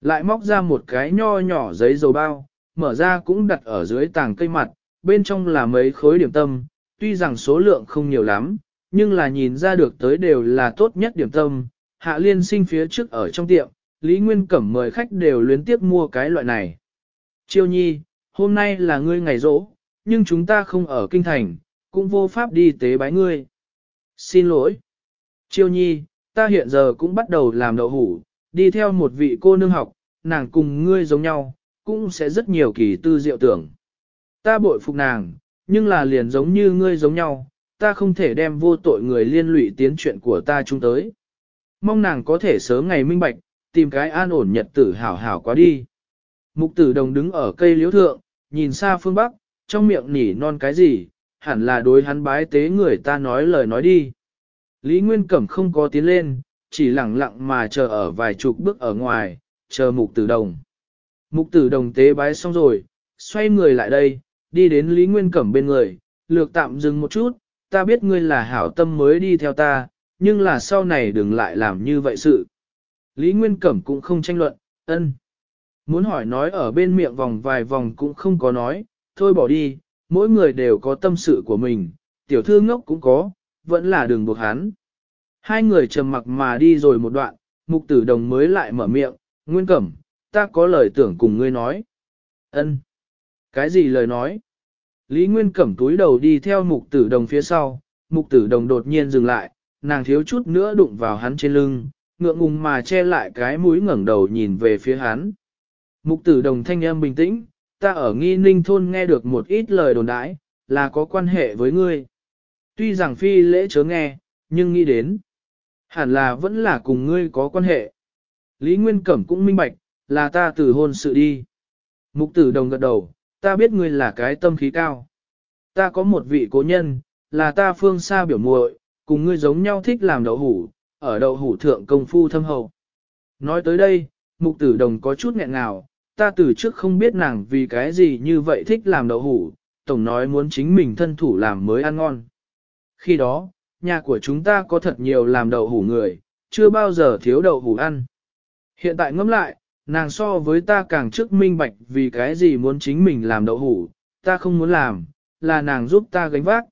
Lại móc ra một cái nho nhỏ giấy dầu bao, mở ra cũng đặt ở dưới tàng cây mặt, bên trong là mấy khối điểm tâm, tuy rằng số lượng không nhiều lắm, nhưng là nhìn ra được tới đều là tốt nhất điểm tâm. Hạ liên sinh phía trước ở trong tiệm, Lý Nguyên Cẩm mời khách đều luyến tiếp mua cái loại này. Chiêu nhi, hôm nay là ngươi ngày rỗ, nhưng chúng ta không ở kinh thành, cũng vô pháp đi tế bái ngươi. Xin lỗi. Chiêu nhi, ta hiện giờ cũng bắt đầu làm đậu hủ, đi theo một vị cô nương học, nàng cùng ngươi giống nhau, cũng sẽ rất nhiều kỳ tư diệu tưởng. Ta bội phục nàng, nhưng là liền giống như ngươi giống nhau, ta không thể đem vô tội người liên lụy tiến chuyện của ta chung tới. Mong nàng có thể sớm ngày minh bạch, tìm cái an ổn nhật tử hảo hảo quá đi. Mục tử đồng đứng ở cây liễu thượng, nhìn xa phương Bắc, trong miệng nỉ non cái gì, hẳn là đối hắn bái tế người ta nói lời nói đi. Lý Nguyên Cẩm không có tiến lên, chỉ lặng lặng mà chờ ở vài chục bước ở ngoài, chờ mục tử đồng. Mục tử đồng tế bái xong rồi, xoay người lại đây, đi đến Lý Nguyên Cẩm bên người, lược tạm dừng một chút, ta biết ngươi là hảo tâm mới đi theo ta, nhưng là sau này đừng lại làm như vậy sự. Lý Nguyên Cẩm cũng không tranh luận, ân. Muốn hỏi nói ở bên miệng vòng vài vòng cũng không có nói, thôi bỏ đi, mỗi người đều có tâm sự của mình, tiểu thư ngốc cũng có, vẫn là đường buộc hắn. Hai người trầm mặc mà đi rồi một đoạn, mục tử đồng mới lại mở miệng, nguyên cẩm, ta có lời tưởng cùng ngươi nói. ân Cái gì lời nói? Lý Nguyên cẩm túi đầu đi theo mục tử đồng phía sau, mục tử đồng đột nhiên dừng lại, nàng thiếu chút nữa đụng vào hắn trên lưng, ngượng ngùng mà che lại cái mũi ngẩn đầu nhìn về phía hắn. Mục tử đồng thanh âm bình tĩnh, ta ở nghi ninh thôn nghe được một ít lời đồn đãi, là có quan hệ với ngươi. Tuy rằng phi lễ chớ nghe, nhưng nghĩ đến, hẳn là vẫn là cùng ngươi có quan hệ. Lý Nguyên Cẩm cũng minh bạch, là ta từ hôn sự đi. Mục tử đồng gật đầu, ta biết ngươi là cái tâm khí cao. Ta có một vị cố nhân, là ta phương xa biểu muội cùng ngươi giống nhau thích làm đậu hủ, ở đậu hủ thượng công phu thâm hậu. Nói tới đây, mục tử đồng có chút nghẹn ngào, ta từ trước không biết nàng vì cái gì như vậy thích làm đậu hủ, tổng nói muốn chính mình thân thủ làm mới ăn ngon. Khi đó, nhà của chúng ta có thật nhiều làm đậu hủ người, chưa bao giờ thiếu đậu hủ ăn. Hiện tại ngẫm lại, nàng so với ta càng trước minh bạch vì cái gì muốn chính mình làm đậu hủ, ta không muốn làm, là nàng giúp ta gánh vác.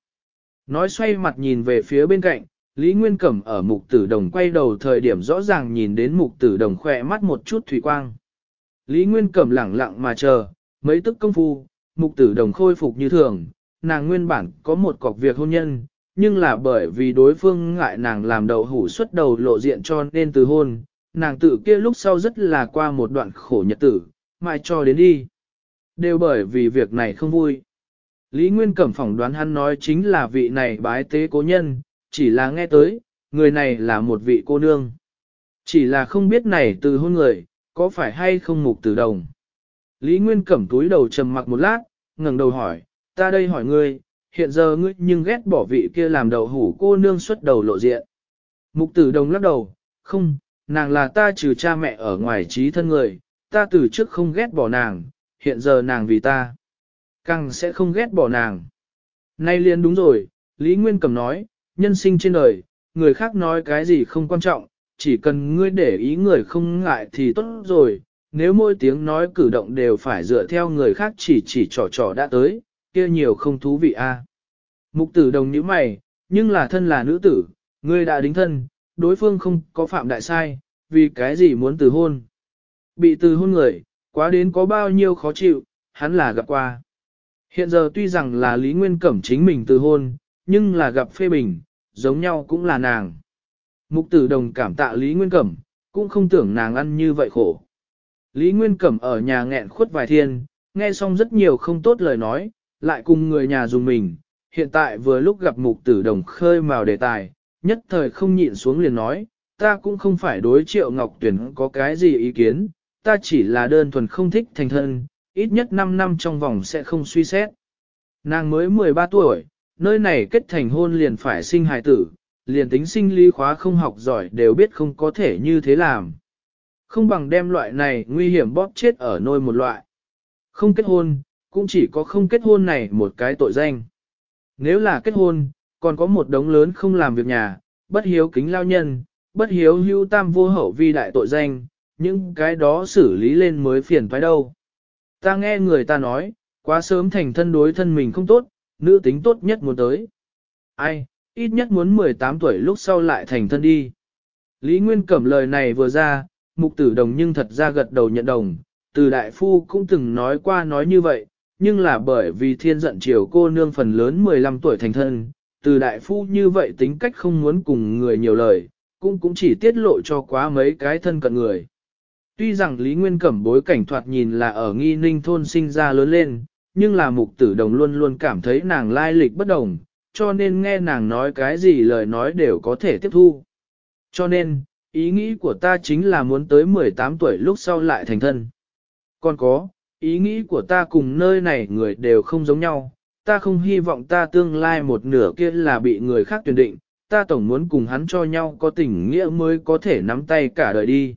Nói xoay mặt nhìn về phía bên cạnh, Lý Nguyên Cẩm ở mục tử đồng quay đầu thời điểm rõ ràng nhìn đến mục tử đồng khỏe mắt một chút thủy quang. Lý Nguyên cầm lẳng lặng mà chờ, mấy tức công phu, mục tử đồng khôi phục như thường, nàng nguyên bản có một cọc việc hôn nhân, nhưng là bởi vì đối phương ngại nàng làm đầu hủ xuất đầu lộ diện cho nên từ hôn, nàng tự kia lúc sau rất là qua một đoạn khổ nhật tử, mai cho đến đi. Đều bởi vì việc này không vui. Lý Nguyên Cẩm phỏng đoán hắn nói chính là vị này bái tế cố nhân, chỉ là nghe tới, người này là một vị cô nương. Chỉ là không biết này từ hôn người, có phải hay không mục tử đồng? Lý Nguyên cẩm túi đầu trầm mặc một lát, ngẩng đầu hỏi, ta đây hỏi ngươi, hiện giờ ngươi nhưng ghét bỏ vị kia làm đầu hủ cô nương xuất đầu lộ diện. Mục tử đồng lắc đầu, không, nàng là ta trừ cha mẹ ở ngoài trí thân người, ta từ trước không ghét bỏ nàng, hiện giờ nàng vì ta. Càng sẽ không ghét bỏ nàng. Nay liền đúng rồi, Lý Nguyên cẩm nói, nhân sinh trên đời, người khác nói cái gì không quan trọng, chỉ cần ngươi để ý người không ngại thì tốt rồi, nếu mỗi tiếng nói cử động đều phải dựa theo người khác chỉ chỉ trò trò đã tới, kia nhiều không thú vị a. À. Mục tử đồng như mày, nhưng là thân là nữ tử, ngươi đã đính thân, đối phương không có phạm đại sai, vì cái gì muốn từ hôn. Bị từ hôn người, quá đến có bao nhiêu khó chịu, hắn là gặp qua. Hiện giờ tuy rằng là Lý Nguyên Cẩm chính mình từ hôn, nhưng là gặp phê bình, giống nhau cũng là nàng. Mục tử đồng cảm tạ Lý Nguyên Cẩm, cũng không tưởng nàng ăn như vậy khổ. Lý Nguyên Cẩm ở nhà nghẹn khuất vài thiên, nghe xong rất nhiều không tốt lời nói, lại cùng người nhà dùng mình, hiện tại vừa lúc gặp mục tử đồng khơi mào đề tài, nhất thời không nhịn xuống liền nói, ta cũng không phải đối triệu ngọc tuyển có cái gì ý kiến, ta chỉ là đơn thuần không thích thành thân, ít nhất 5 năm trong vòng sẽ không suy xét. Nàng mới 13 tuổi, nơi này kết thành hôn liền phải sinh hài tử, liền tính sinh lý khóa không học giỏi đều biết không có thể như thế làm. Không bằng đem loại này nguy hiểm bóp chết ở nôi một loại. Không kết hôn, cũng chỉ có không kết hôn này một cái tội danh. Nếu là kết hôn, còn có một đống lớn không làm việc nhà, bất hiếu kính lao nhân, bất hiếu hưu tam vô hậu vi đại tội danh, những cái đó xử lý lên mới phiền phải đâu. Ta nghe người ta nói, quá sớm thành thân đối thân mình không tốt, nữ tính tốt nhất muốn tới. Ai, ít nhất muốn 18 tuổi lúc sau lại thành thân đi. Lý Nguyên Cẩm lời này vừa ra, mục tử đồng nhưng thật ra gật đầu nhận đồng, từ đại phu cũng từng nói qua nói như vậy, nhưng là bởi vì thiên giận chiều cô nương phần lớn 15 tuổi thành thân, từ đại phu như vậy tính cách không muốn cùng người nhiều lời, cũng cũng chỉ tiết lộ cho quá mấy cái thân cận người. Tuy rằng Lý Nguyên Cẩm bối cảnh thoạt nhìn là ở nghi ninh thôn sinh ra lớn lên, nhưng là mục tử đồng luôn luôn cảm thấy nàng lai lịch bất đồng, cho nên nghe nàng nói cái gì lời nói đều có thể tiếp thu. Cho nên, ý nghĩ của ta chính là muốn tới 18 tuổi lúc sau lại thành thân. Còn có, ý nghĩ của ta cùng nơi này người đều không giống nhau, ta không hy vọng ta tương lai một nửa kia là bị người khác tuyển định, ta tổng muốn cùng hắn cho nhau có tình nghĩa mới có thể nắm tay cả đời đi.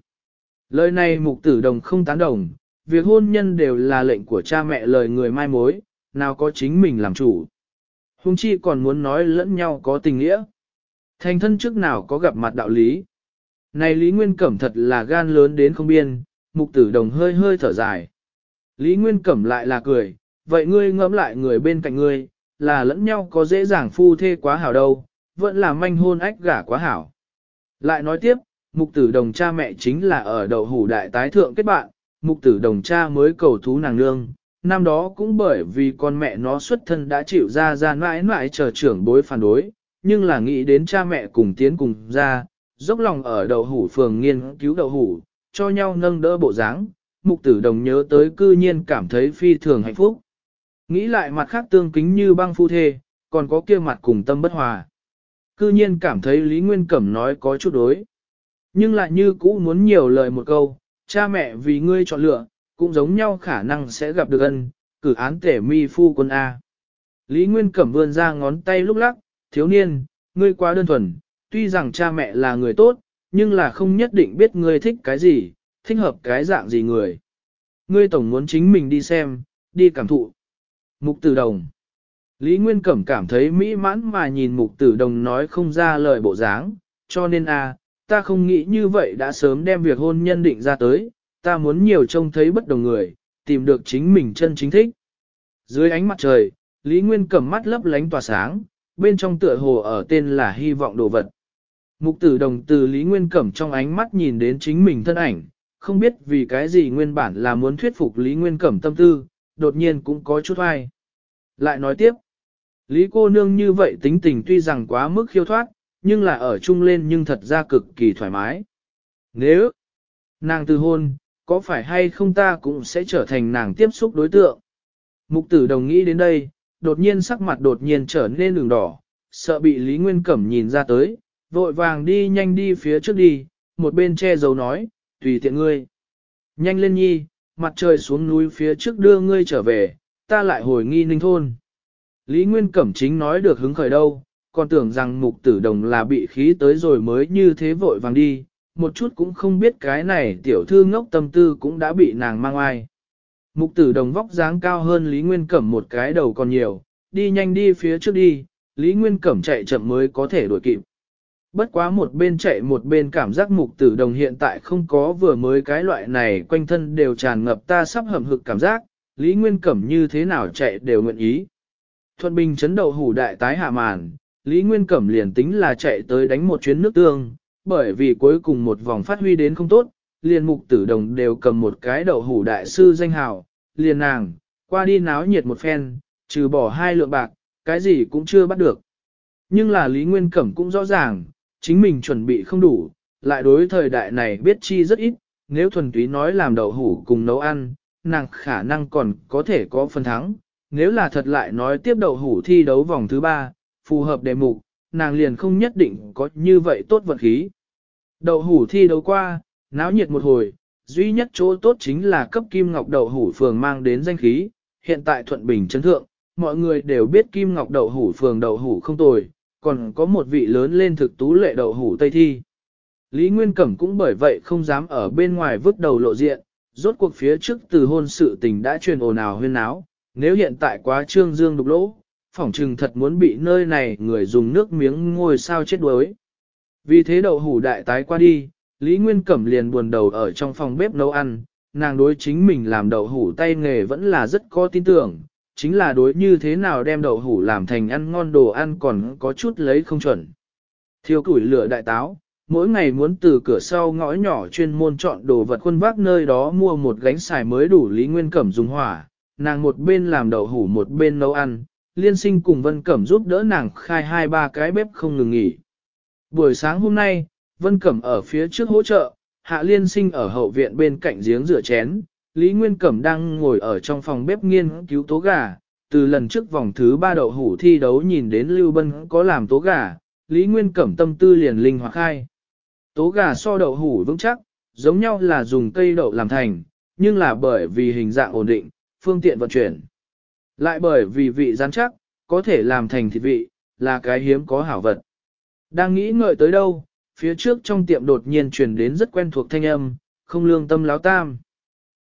Lời này mục tử đồng không tán đồng, việc hôn nhân đều là lệnh của cha mẹ lời người mai mối, nào có chính mình làm chủ. Hùng chi còn muốn nói lẫn nhau có tình nghĩa. Thành thân trước nào có gặp mặt đạo lý. Này Lý Nguyên Cẩm thật là gan lớn đến không biên, mục tử đồng hơi hơi thở dài. Lý Nguyên Cẩm lại là cười, vậy ngươi ngẫm lại người bên cạnh ngươi, là lẫn nhau có dễ dàng phu thê quá hảo đâu, vẫn là manh hôn ách gả quá hảo. Lại nói tiếp, mục tử đồng cha mẹ chính là ở đầu hủ đại tái thượng kết bạn, mục tử đồng cha mới cầu thú nàng nương, năm đó cũng bởi vì con mẹ nó xuất thân đã chịu ra ra mãi mãi chờ trưởng bối phản đối, nhưng là nghĩ đến cha mẹ cùng tiến cùng ra, dốc lòng ở đầu hủ phường nghiên cứu đầu hủ, cho nhau nâng đỡ bộ dáng, mục tử đồng nhớ tới cư nhiên cảm thấy phi thường hạnh phúc. Nghĩ lại mặt khác tương kính như băng phu thê, còn có kia mặt cùng tâm bất hòa. Cư nhiên cảm thấy Lý Nguyên Cẩm nói có chút đối. Nhưng lại như cũ muốn nhiều lời một câu, cha mẹ vì ngươi chọn lựa, cũng giống nhau khả năng sẽ gặp được ân, cử án tể mi phu quân A. Lý Nguyên Cẩm vươn ra ngón tay lúc lắc, thiếu niên, ngươi quá đơn thuần, tuy rằng cha mẹ là người tốt, nhưng là không nhất định biết ngươi thích cái gì, thích hợp cái dạng gì người. Ngươi tổng muốn chính mình đi xem, đi cảm thụ. Mục Tử Đồng Lý Nguyên Cẩm cảm thấy mỹ mãn mà nhìn Mục Tử Đồng nói không ra lời bộ dáng, cho nên a à, ta không nghĩ như vậy đã sớm đem việc hôn nhân định ra tới, ta muốn nhiều trông thấy bất đồng người, tìm được chính mình chân chính thích. Dưới ánh mặt trời, Lý Nguyên cầm mắt lấp lánh tỏa sáng, bên trong tựa hồ ở tên là hy vọng đồ vật. Mục tử đồng từ Lý Nguyên Cẩm trong ánh mắt nhìn đến chính mình thân ảnh, không biết vì cái gì nguyên bản là muốn thuyết phục Lý Nguyên Cẩm tâm tư, đột nhiên cũng có chút ai. Lại nói tiếp, Lý cô nương như vậy tính tình tuy rằng quá mức khiêu thoát, nhưng là ở chung lên nhưng thật ra cực kỳ thoải mái. Nếu nàng từ hôn, có phải hay không ta cũng sẽ trở thành nàng tiếp xúc đối tượng. Mục tử đồng nghĩ đến đây, đột nhiên sắc mặt đột nhiên trở nên đường đỏ, sợ bị Lý Nguyên Cẩm nhìn ra tới, vội vàng đi nhanh đi phía trước đi, một bên che dấu nói, tùy tiện ngươi. Nhanh lên nhi, mặt trời xuống núi phía trước đưa ngươi trở về, ta lại hồi nghi ninh thôn. Lý Nguyên Cẩm chính nói được hứng khởi đâu, còn tưởng rằng mục tử đồng là bị khí tới rồi mới như thế vội vàng đi, một chút cũng không biết cái này tiểu thư ngốc tâm tư cũng đã bị nàng mang ai. Mục tử đồng vóc dáng cao hơn Lý Nguyên Cẩm một cái đầu còn nhiều, đi nhanh đi phía trước đi, Lý Nguyên Cẩm chạy chậm mới có thể đuổi kịp. Bất quá một bên chạy một bên cảm giác mục tử đồng hiện tại không có vừa mới cái loại này quanh thân đều tràn ngập ta sắp hầm hực cảm giác, Lý Nguyên Cẩm như thế nào chạy đều nguyện ý. Thuận Bình chấn đầu hủ đại tái hạ màn, Lý Nguyên Cẩm liền tính là chạy tới đánh một chuyến nước tương, bởi vì cuối cùng một vòng phát huy đến không tốt, liền mục tử đồng đều cầm một cái đậu hủ đại sư danh hào, liền nàng, qua đi náo nhiệt một phen, trừ bỏ hai lượng bạc, cái gì cũng chưa bắt được. Nhưng là Lý Nguyên Cẩm cũng rõ ràng, chính mình chuẩn bị không đủ, lại đối thời đại này biết chi rất ít, nếu thuần túy nói làm đậu hủ cùng nấu ăn, nàng khả năng còn có thể có phần thắng, nếu là thật lại nói tiếp đậu hủ thi đấu vòng thứ ba, phù hợp đề mục, nàng liền không nhất định có như vậy tốt vận khí. Đậu hủ thi đấu qua, náo nhiệt một hồi, duy nhất chỗ tốt chính là cấp Kim Ngọc Đậu Hủ Phường mang đến danh khí, hiện tại Thuận Bình trấn thượng, mọi người đều biết Kim Ngọc Đậu Hủ Phường Đậu Hủ không tồi, còn có một vị lớn lên thực tú lệ Đậu Hủ Tây Thi. Lý Nguyên Cẩm cũng bởi vậy không dám ở bên ngoài vứt đầu lộ diện, rốt cuộc phía trước từ hôn sự tình đã truyền ồn ào huyên áo, nếu hiện tại quá trương dương đục lỗ, phỏng trừng thật muốn bị nơi này người dùng nước miếng ngôi sao chết đuối. Vì thế đậu hủ đại tái qua đi, Lý Nguyên Cẩm liền buồn đầu ở trong phòng bếp nấu ăn, nàng đối chính mình làm đậu hủ tay nghề vẫn là rất có tin tưởng, chính là đối như thế nào đem đậu hủ làm thành ăn ngon đồ ăn còn có chút lấy không chuẩn. Thiêu củi lửa đại táo, mỗi ngày muốn từ cửa sau ngõ nhỏ chuyên môn chọn đồ vật khuôn vác nơi đó mua một gánh xài mới đủ Lý Nguyên Cẩm dùng hỏa, nàng một bên làm đậu hủ một bên nấu ăn, liên sinh cùng Vân Cẩm giúp đỡ nàng khai hai ba cái bếp không ngừng nghỉ. Buổi sáng hôm nay, Vân Cẩm ở phía trước hỗ trợ, Hạ Liên sinh ở hậu viện bên cạnh giếng rửa chén, Lý Nguyên Cẩm đang ngồi ở trong phòng bếp nghiên cứu tố gà. Từ lần trước vòng thứ ba đậu hủ thi đấu nhìn đến Lưu Bân có làm tố gà, Lý Nguyên Cẩm tâm tư liền linh hoạt khai. Tố gà so đậu hủ vững chắc, giống nhau là dùng cây đậu làm thành, nhưng là bởi vì hình dạng ổn định, phương tiện vận chuyển. Lại bởi vì vị rắn chắc, có thể làm thành thịt vị, là cái hiếm có hảo vật. Đang nghĩ ngợi tới đâu, phía trước trong tiệm đột nhiên truyền đến rất quen thuộc thanh âm, không lương tâm láo tam.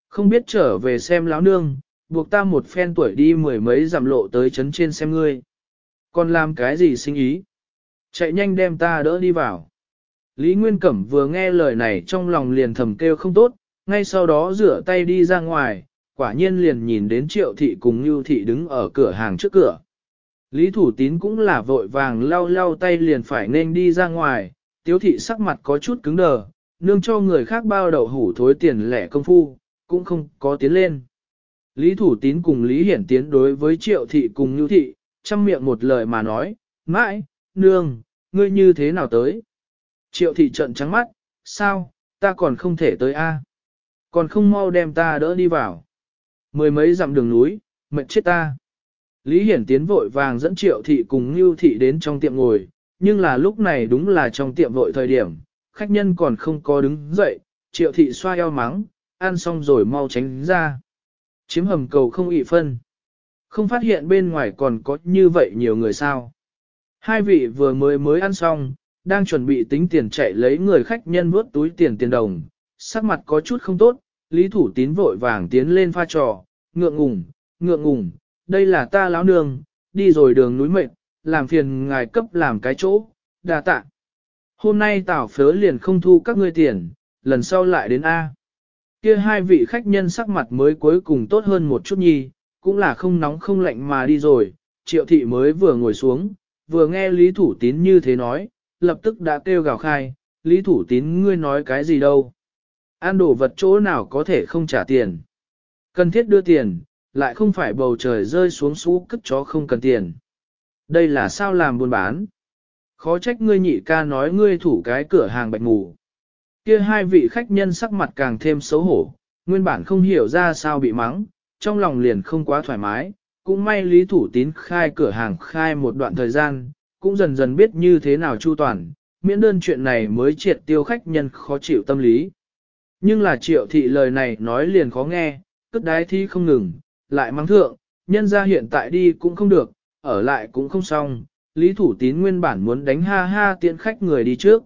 Không biết trở về xem láo nương, buộc ta một phen tuổi đi mười mấy dặm lộ tới chấn trên xem ngươi. Còn làm cái gì sinh ý? Chạy nhanh đem ta đỡ đi vào. Lý Nguyên Cẩm vừa nghe lời này trong lòng liền thầm kêu không tốt, ngay sau đó rửa tay đi ra ngoài, quả nhiên liền nhìn đến triệu thị cùng Ngưu thị đứng ở cửa hàng trước cửa. Lý Thủ Tín cũng là vội vàng lau lau tay liền phải nên đi ra ngoài, tiếu thị sắc mặt có chút cứng đờ, nương cho người khác bao đầu hủ thối tiền lẻ công phu, cũng không có tiến lên. Lý Thủ Tín cùng Lý Hiển Tiến đối với triệu thị cùng Ngưu thị, chăm miệng một lời mà nói, mãi, nương, ngươi như thế nào tới? Triệu thị trận trắng mắt, sao, ta còn không thể tới a? Còn không mau đem ta đỡ đi vào. Mười mấy dặm đường núi, mệt chết ta. Lý Hiển tiến vội vàng dẫn triệu thị cùng Ngưu thị đến trong tiệm ngồi, nhưng là lúc này đúng là trong tiệm vội thời điểm, khách nhân còn không có đứng dậy, triệu thị xoa eo mắng, ăn xong rồi mau tránh ra. Chiếm hầm cầu không ị phân. Không phát hiện bên ngoài còn có như vậy nhiều người sao. Hai vị vừa mới mới ăn xong, đang chuẩn bị tính tiền chạy lấy người khách nhân vớt túi tiền tiền đồng, sắc mặt có chút không tốt, Lý Thủ Tín vội vàng tiến lên pha trò, ngượng ngùng, ngượng ngùng, đây là ta lão nương, đi rồi đường núi mệt, làm phiền ngài cấp làm cái chỗ, đa tạ. Hôm nay tảo phớ liền không thu các ngươi tiền, lần sau lại đến A. Kia hai vị khách nhân sắc mặt mới cuối cùng tốt hơn một chút nhì, cũng là không nóng không lạnh mà đi rồi, triệu thị mới vừa ngồi xuống, vừa nghe Lý Thủ Tín như thế nói, lập tức đã kêu gào khai, Lý Thủ Tín ngươi nói cái gì đâu. Ăn đồ vật chỗ nào có thể không trả tiền. Cần thiết đưa tiền, lại không phải bầu trời rơi xuống xú cất chó không cần tiền. Đây là sao làm buôn bán. Khó trách ngươi nhị ca nói ngươi thủ cái cửa hàng bạch ngủ. Kia hai vị khách nhân sắc mặt càng thêm xấu hổ, nguyên bản không hiểu ra sao bị mắng, trong lòng liền không quá thoải mái, cũng may lý thủ tín khai cửa hàng khai một đoạn thời gian, cũng dần dần biết như thế nào chu toàn, miễn đơn chuyện này mới triệt tiêu khách nhân khó chịu tâm lý. Nhưng là triệu thị lời này nói liền khó nghe, cất đái thi không ngừng, lại mắng thượng, nhân ra hiện tại đi cũng không được, ở lại cũng không xong, lý thủ tín nguyên bản muốn đánh ha ha tiện khách người đi trước.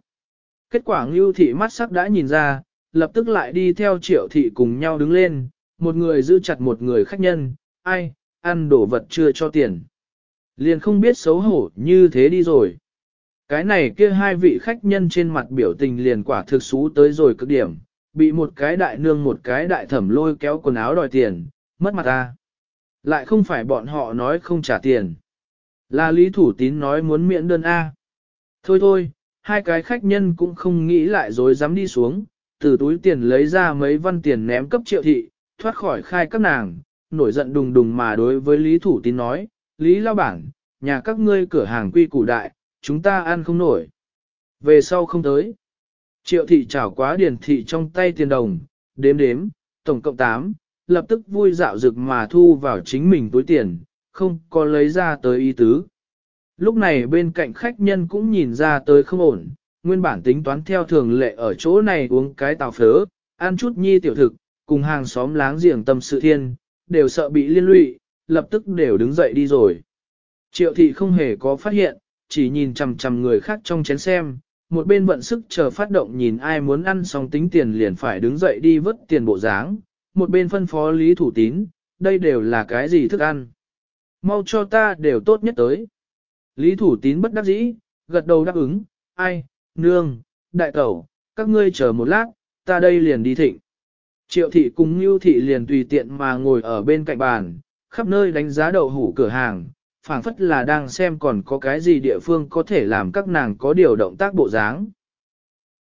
Kết quả ngưu thị mắt sắc đã nhìn ra, lập tức lại đi theo triệu thị cùng nhau đứng lên, một người giữ chặt một người khách nhân, ai, ăn đổ vật chưa cho tiền. Liền không biết xấu hổ như thế đi rồi. Cái này kia hai vị khách nhân trên mặt biểu tình liền quả thực xú tới rồi cực điểm, bị một cái đại nương một cái đại thẩm lôi kéo quần áo đòi tiền, mất mặt ta. Lại không phải bọn họ nói không trả tiền. Là lý thủ tín nói muốn miễn đơn A. Thôi thôi, hai cái khách nhân cũng không nghĩ lại rồi dám đi xuống, từ túi tiền lấy ra mấy văn tiền ném cấp triệu thị, thoát khỏi khai các nàng, nổi giận đùng đùng mà đối với lý thủ tín nói, lý lao bản, nhà các ngươi cửa hàng quy củ đại, chúng ta ăn không nổi. Về sau không tới. Triệu thị trảo quá điển thị trong tay tiền đồng, đếm đếm, tổng cộng 8, lập tức vui dạo rực mà thu vào chính mình túi tiền, không có lấy ra tới ý tứ. Lúc này bên cạnh khách nhân cũng nhìn ra tới không ổn, nguyên bản tính toán theo thường lệ ở chỗ này uống cái tàu phớ, ăn chút nhi tiểu thực, cùng hàng xóm láng giềng tâm sự thiên, đều sợ bị liên lụy, lập tức đều đứng dậy đi rồi. Triệu thị không hề có phát hiện, chỉ nhìn chằm chằm người khác trong chén xem, một bên vận sức chờ phát động nhìn ai muốn ăn xong tính tiền liền phải đứng dậy đi vớt tiền bộ dáng, một bên phân phó lý thủ tín, đây đều là cái gì thức ăn. Mau cho ta đều tốt nhất tới. Lý thủ tín bất đắc dĩ, gật đầu đáp ứng, ai, nương, đại tẩu, các ngươi chờ một lát, ta đây liền đi thịnh. Triệu thị cùng Nưu thị liền tùy tiện mà ngồi ở bên cạnh bàn, khắp nơi đánh giá đậu hủ cửa hàng, phảng phất là đang xem còn có cái gì địa phương có thể làm các nàng có điều động tác bộ dáng.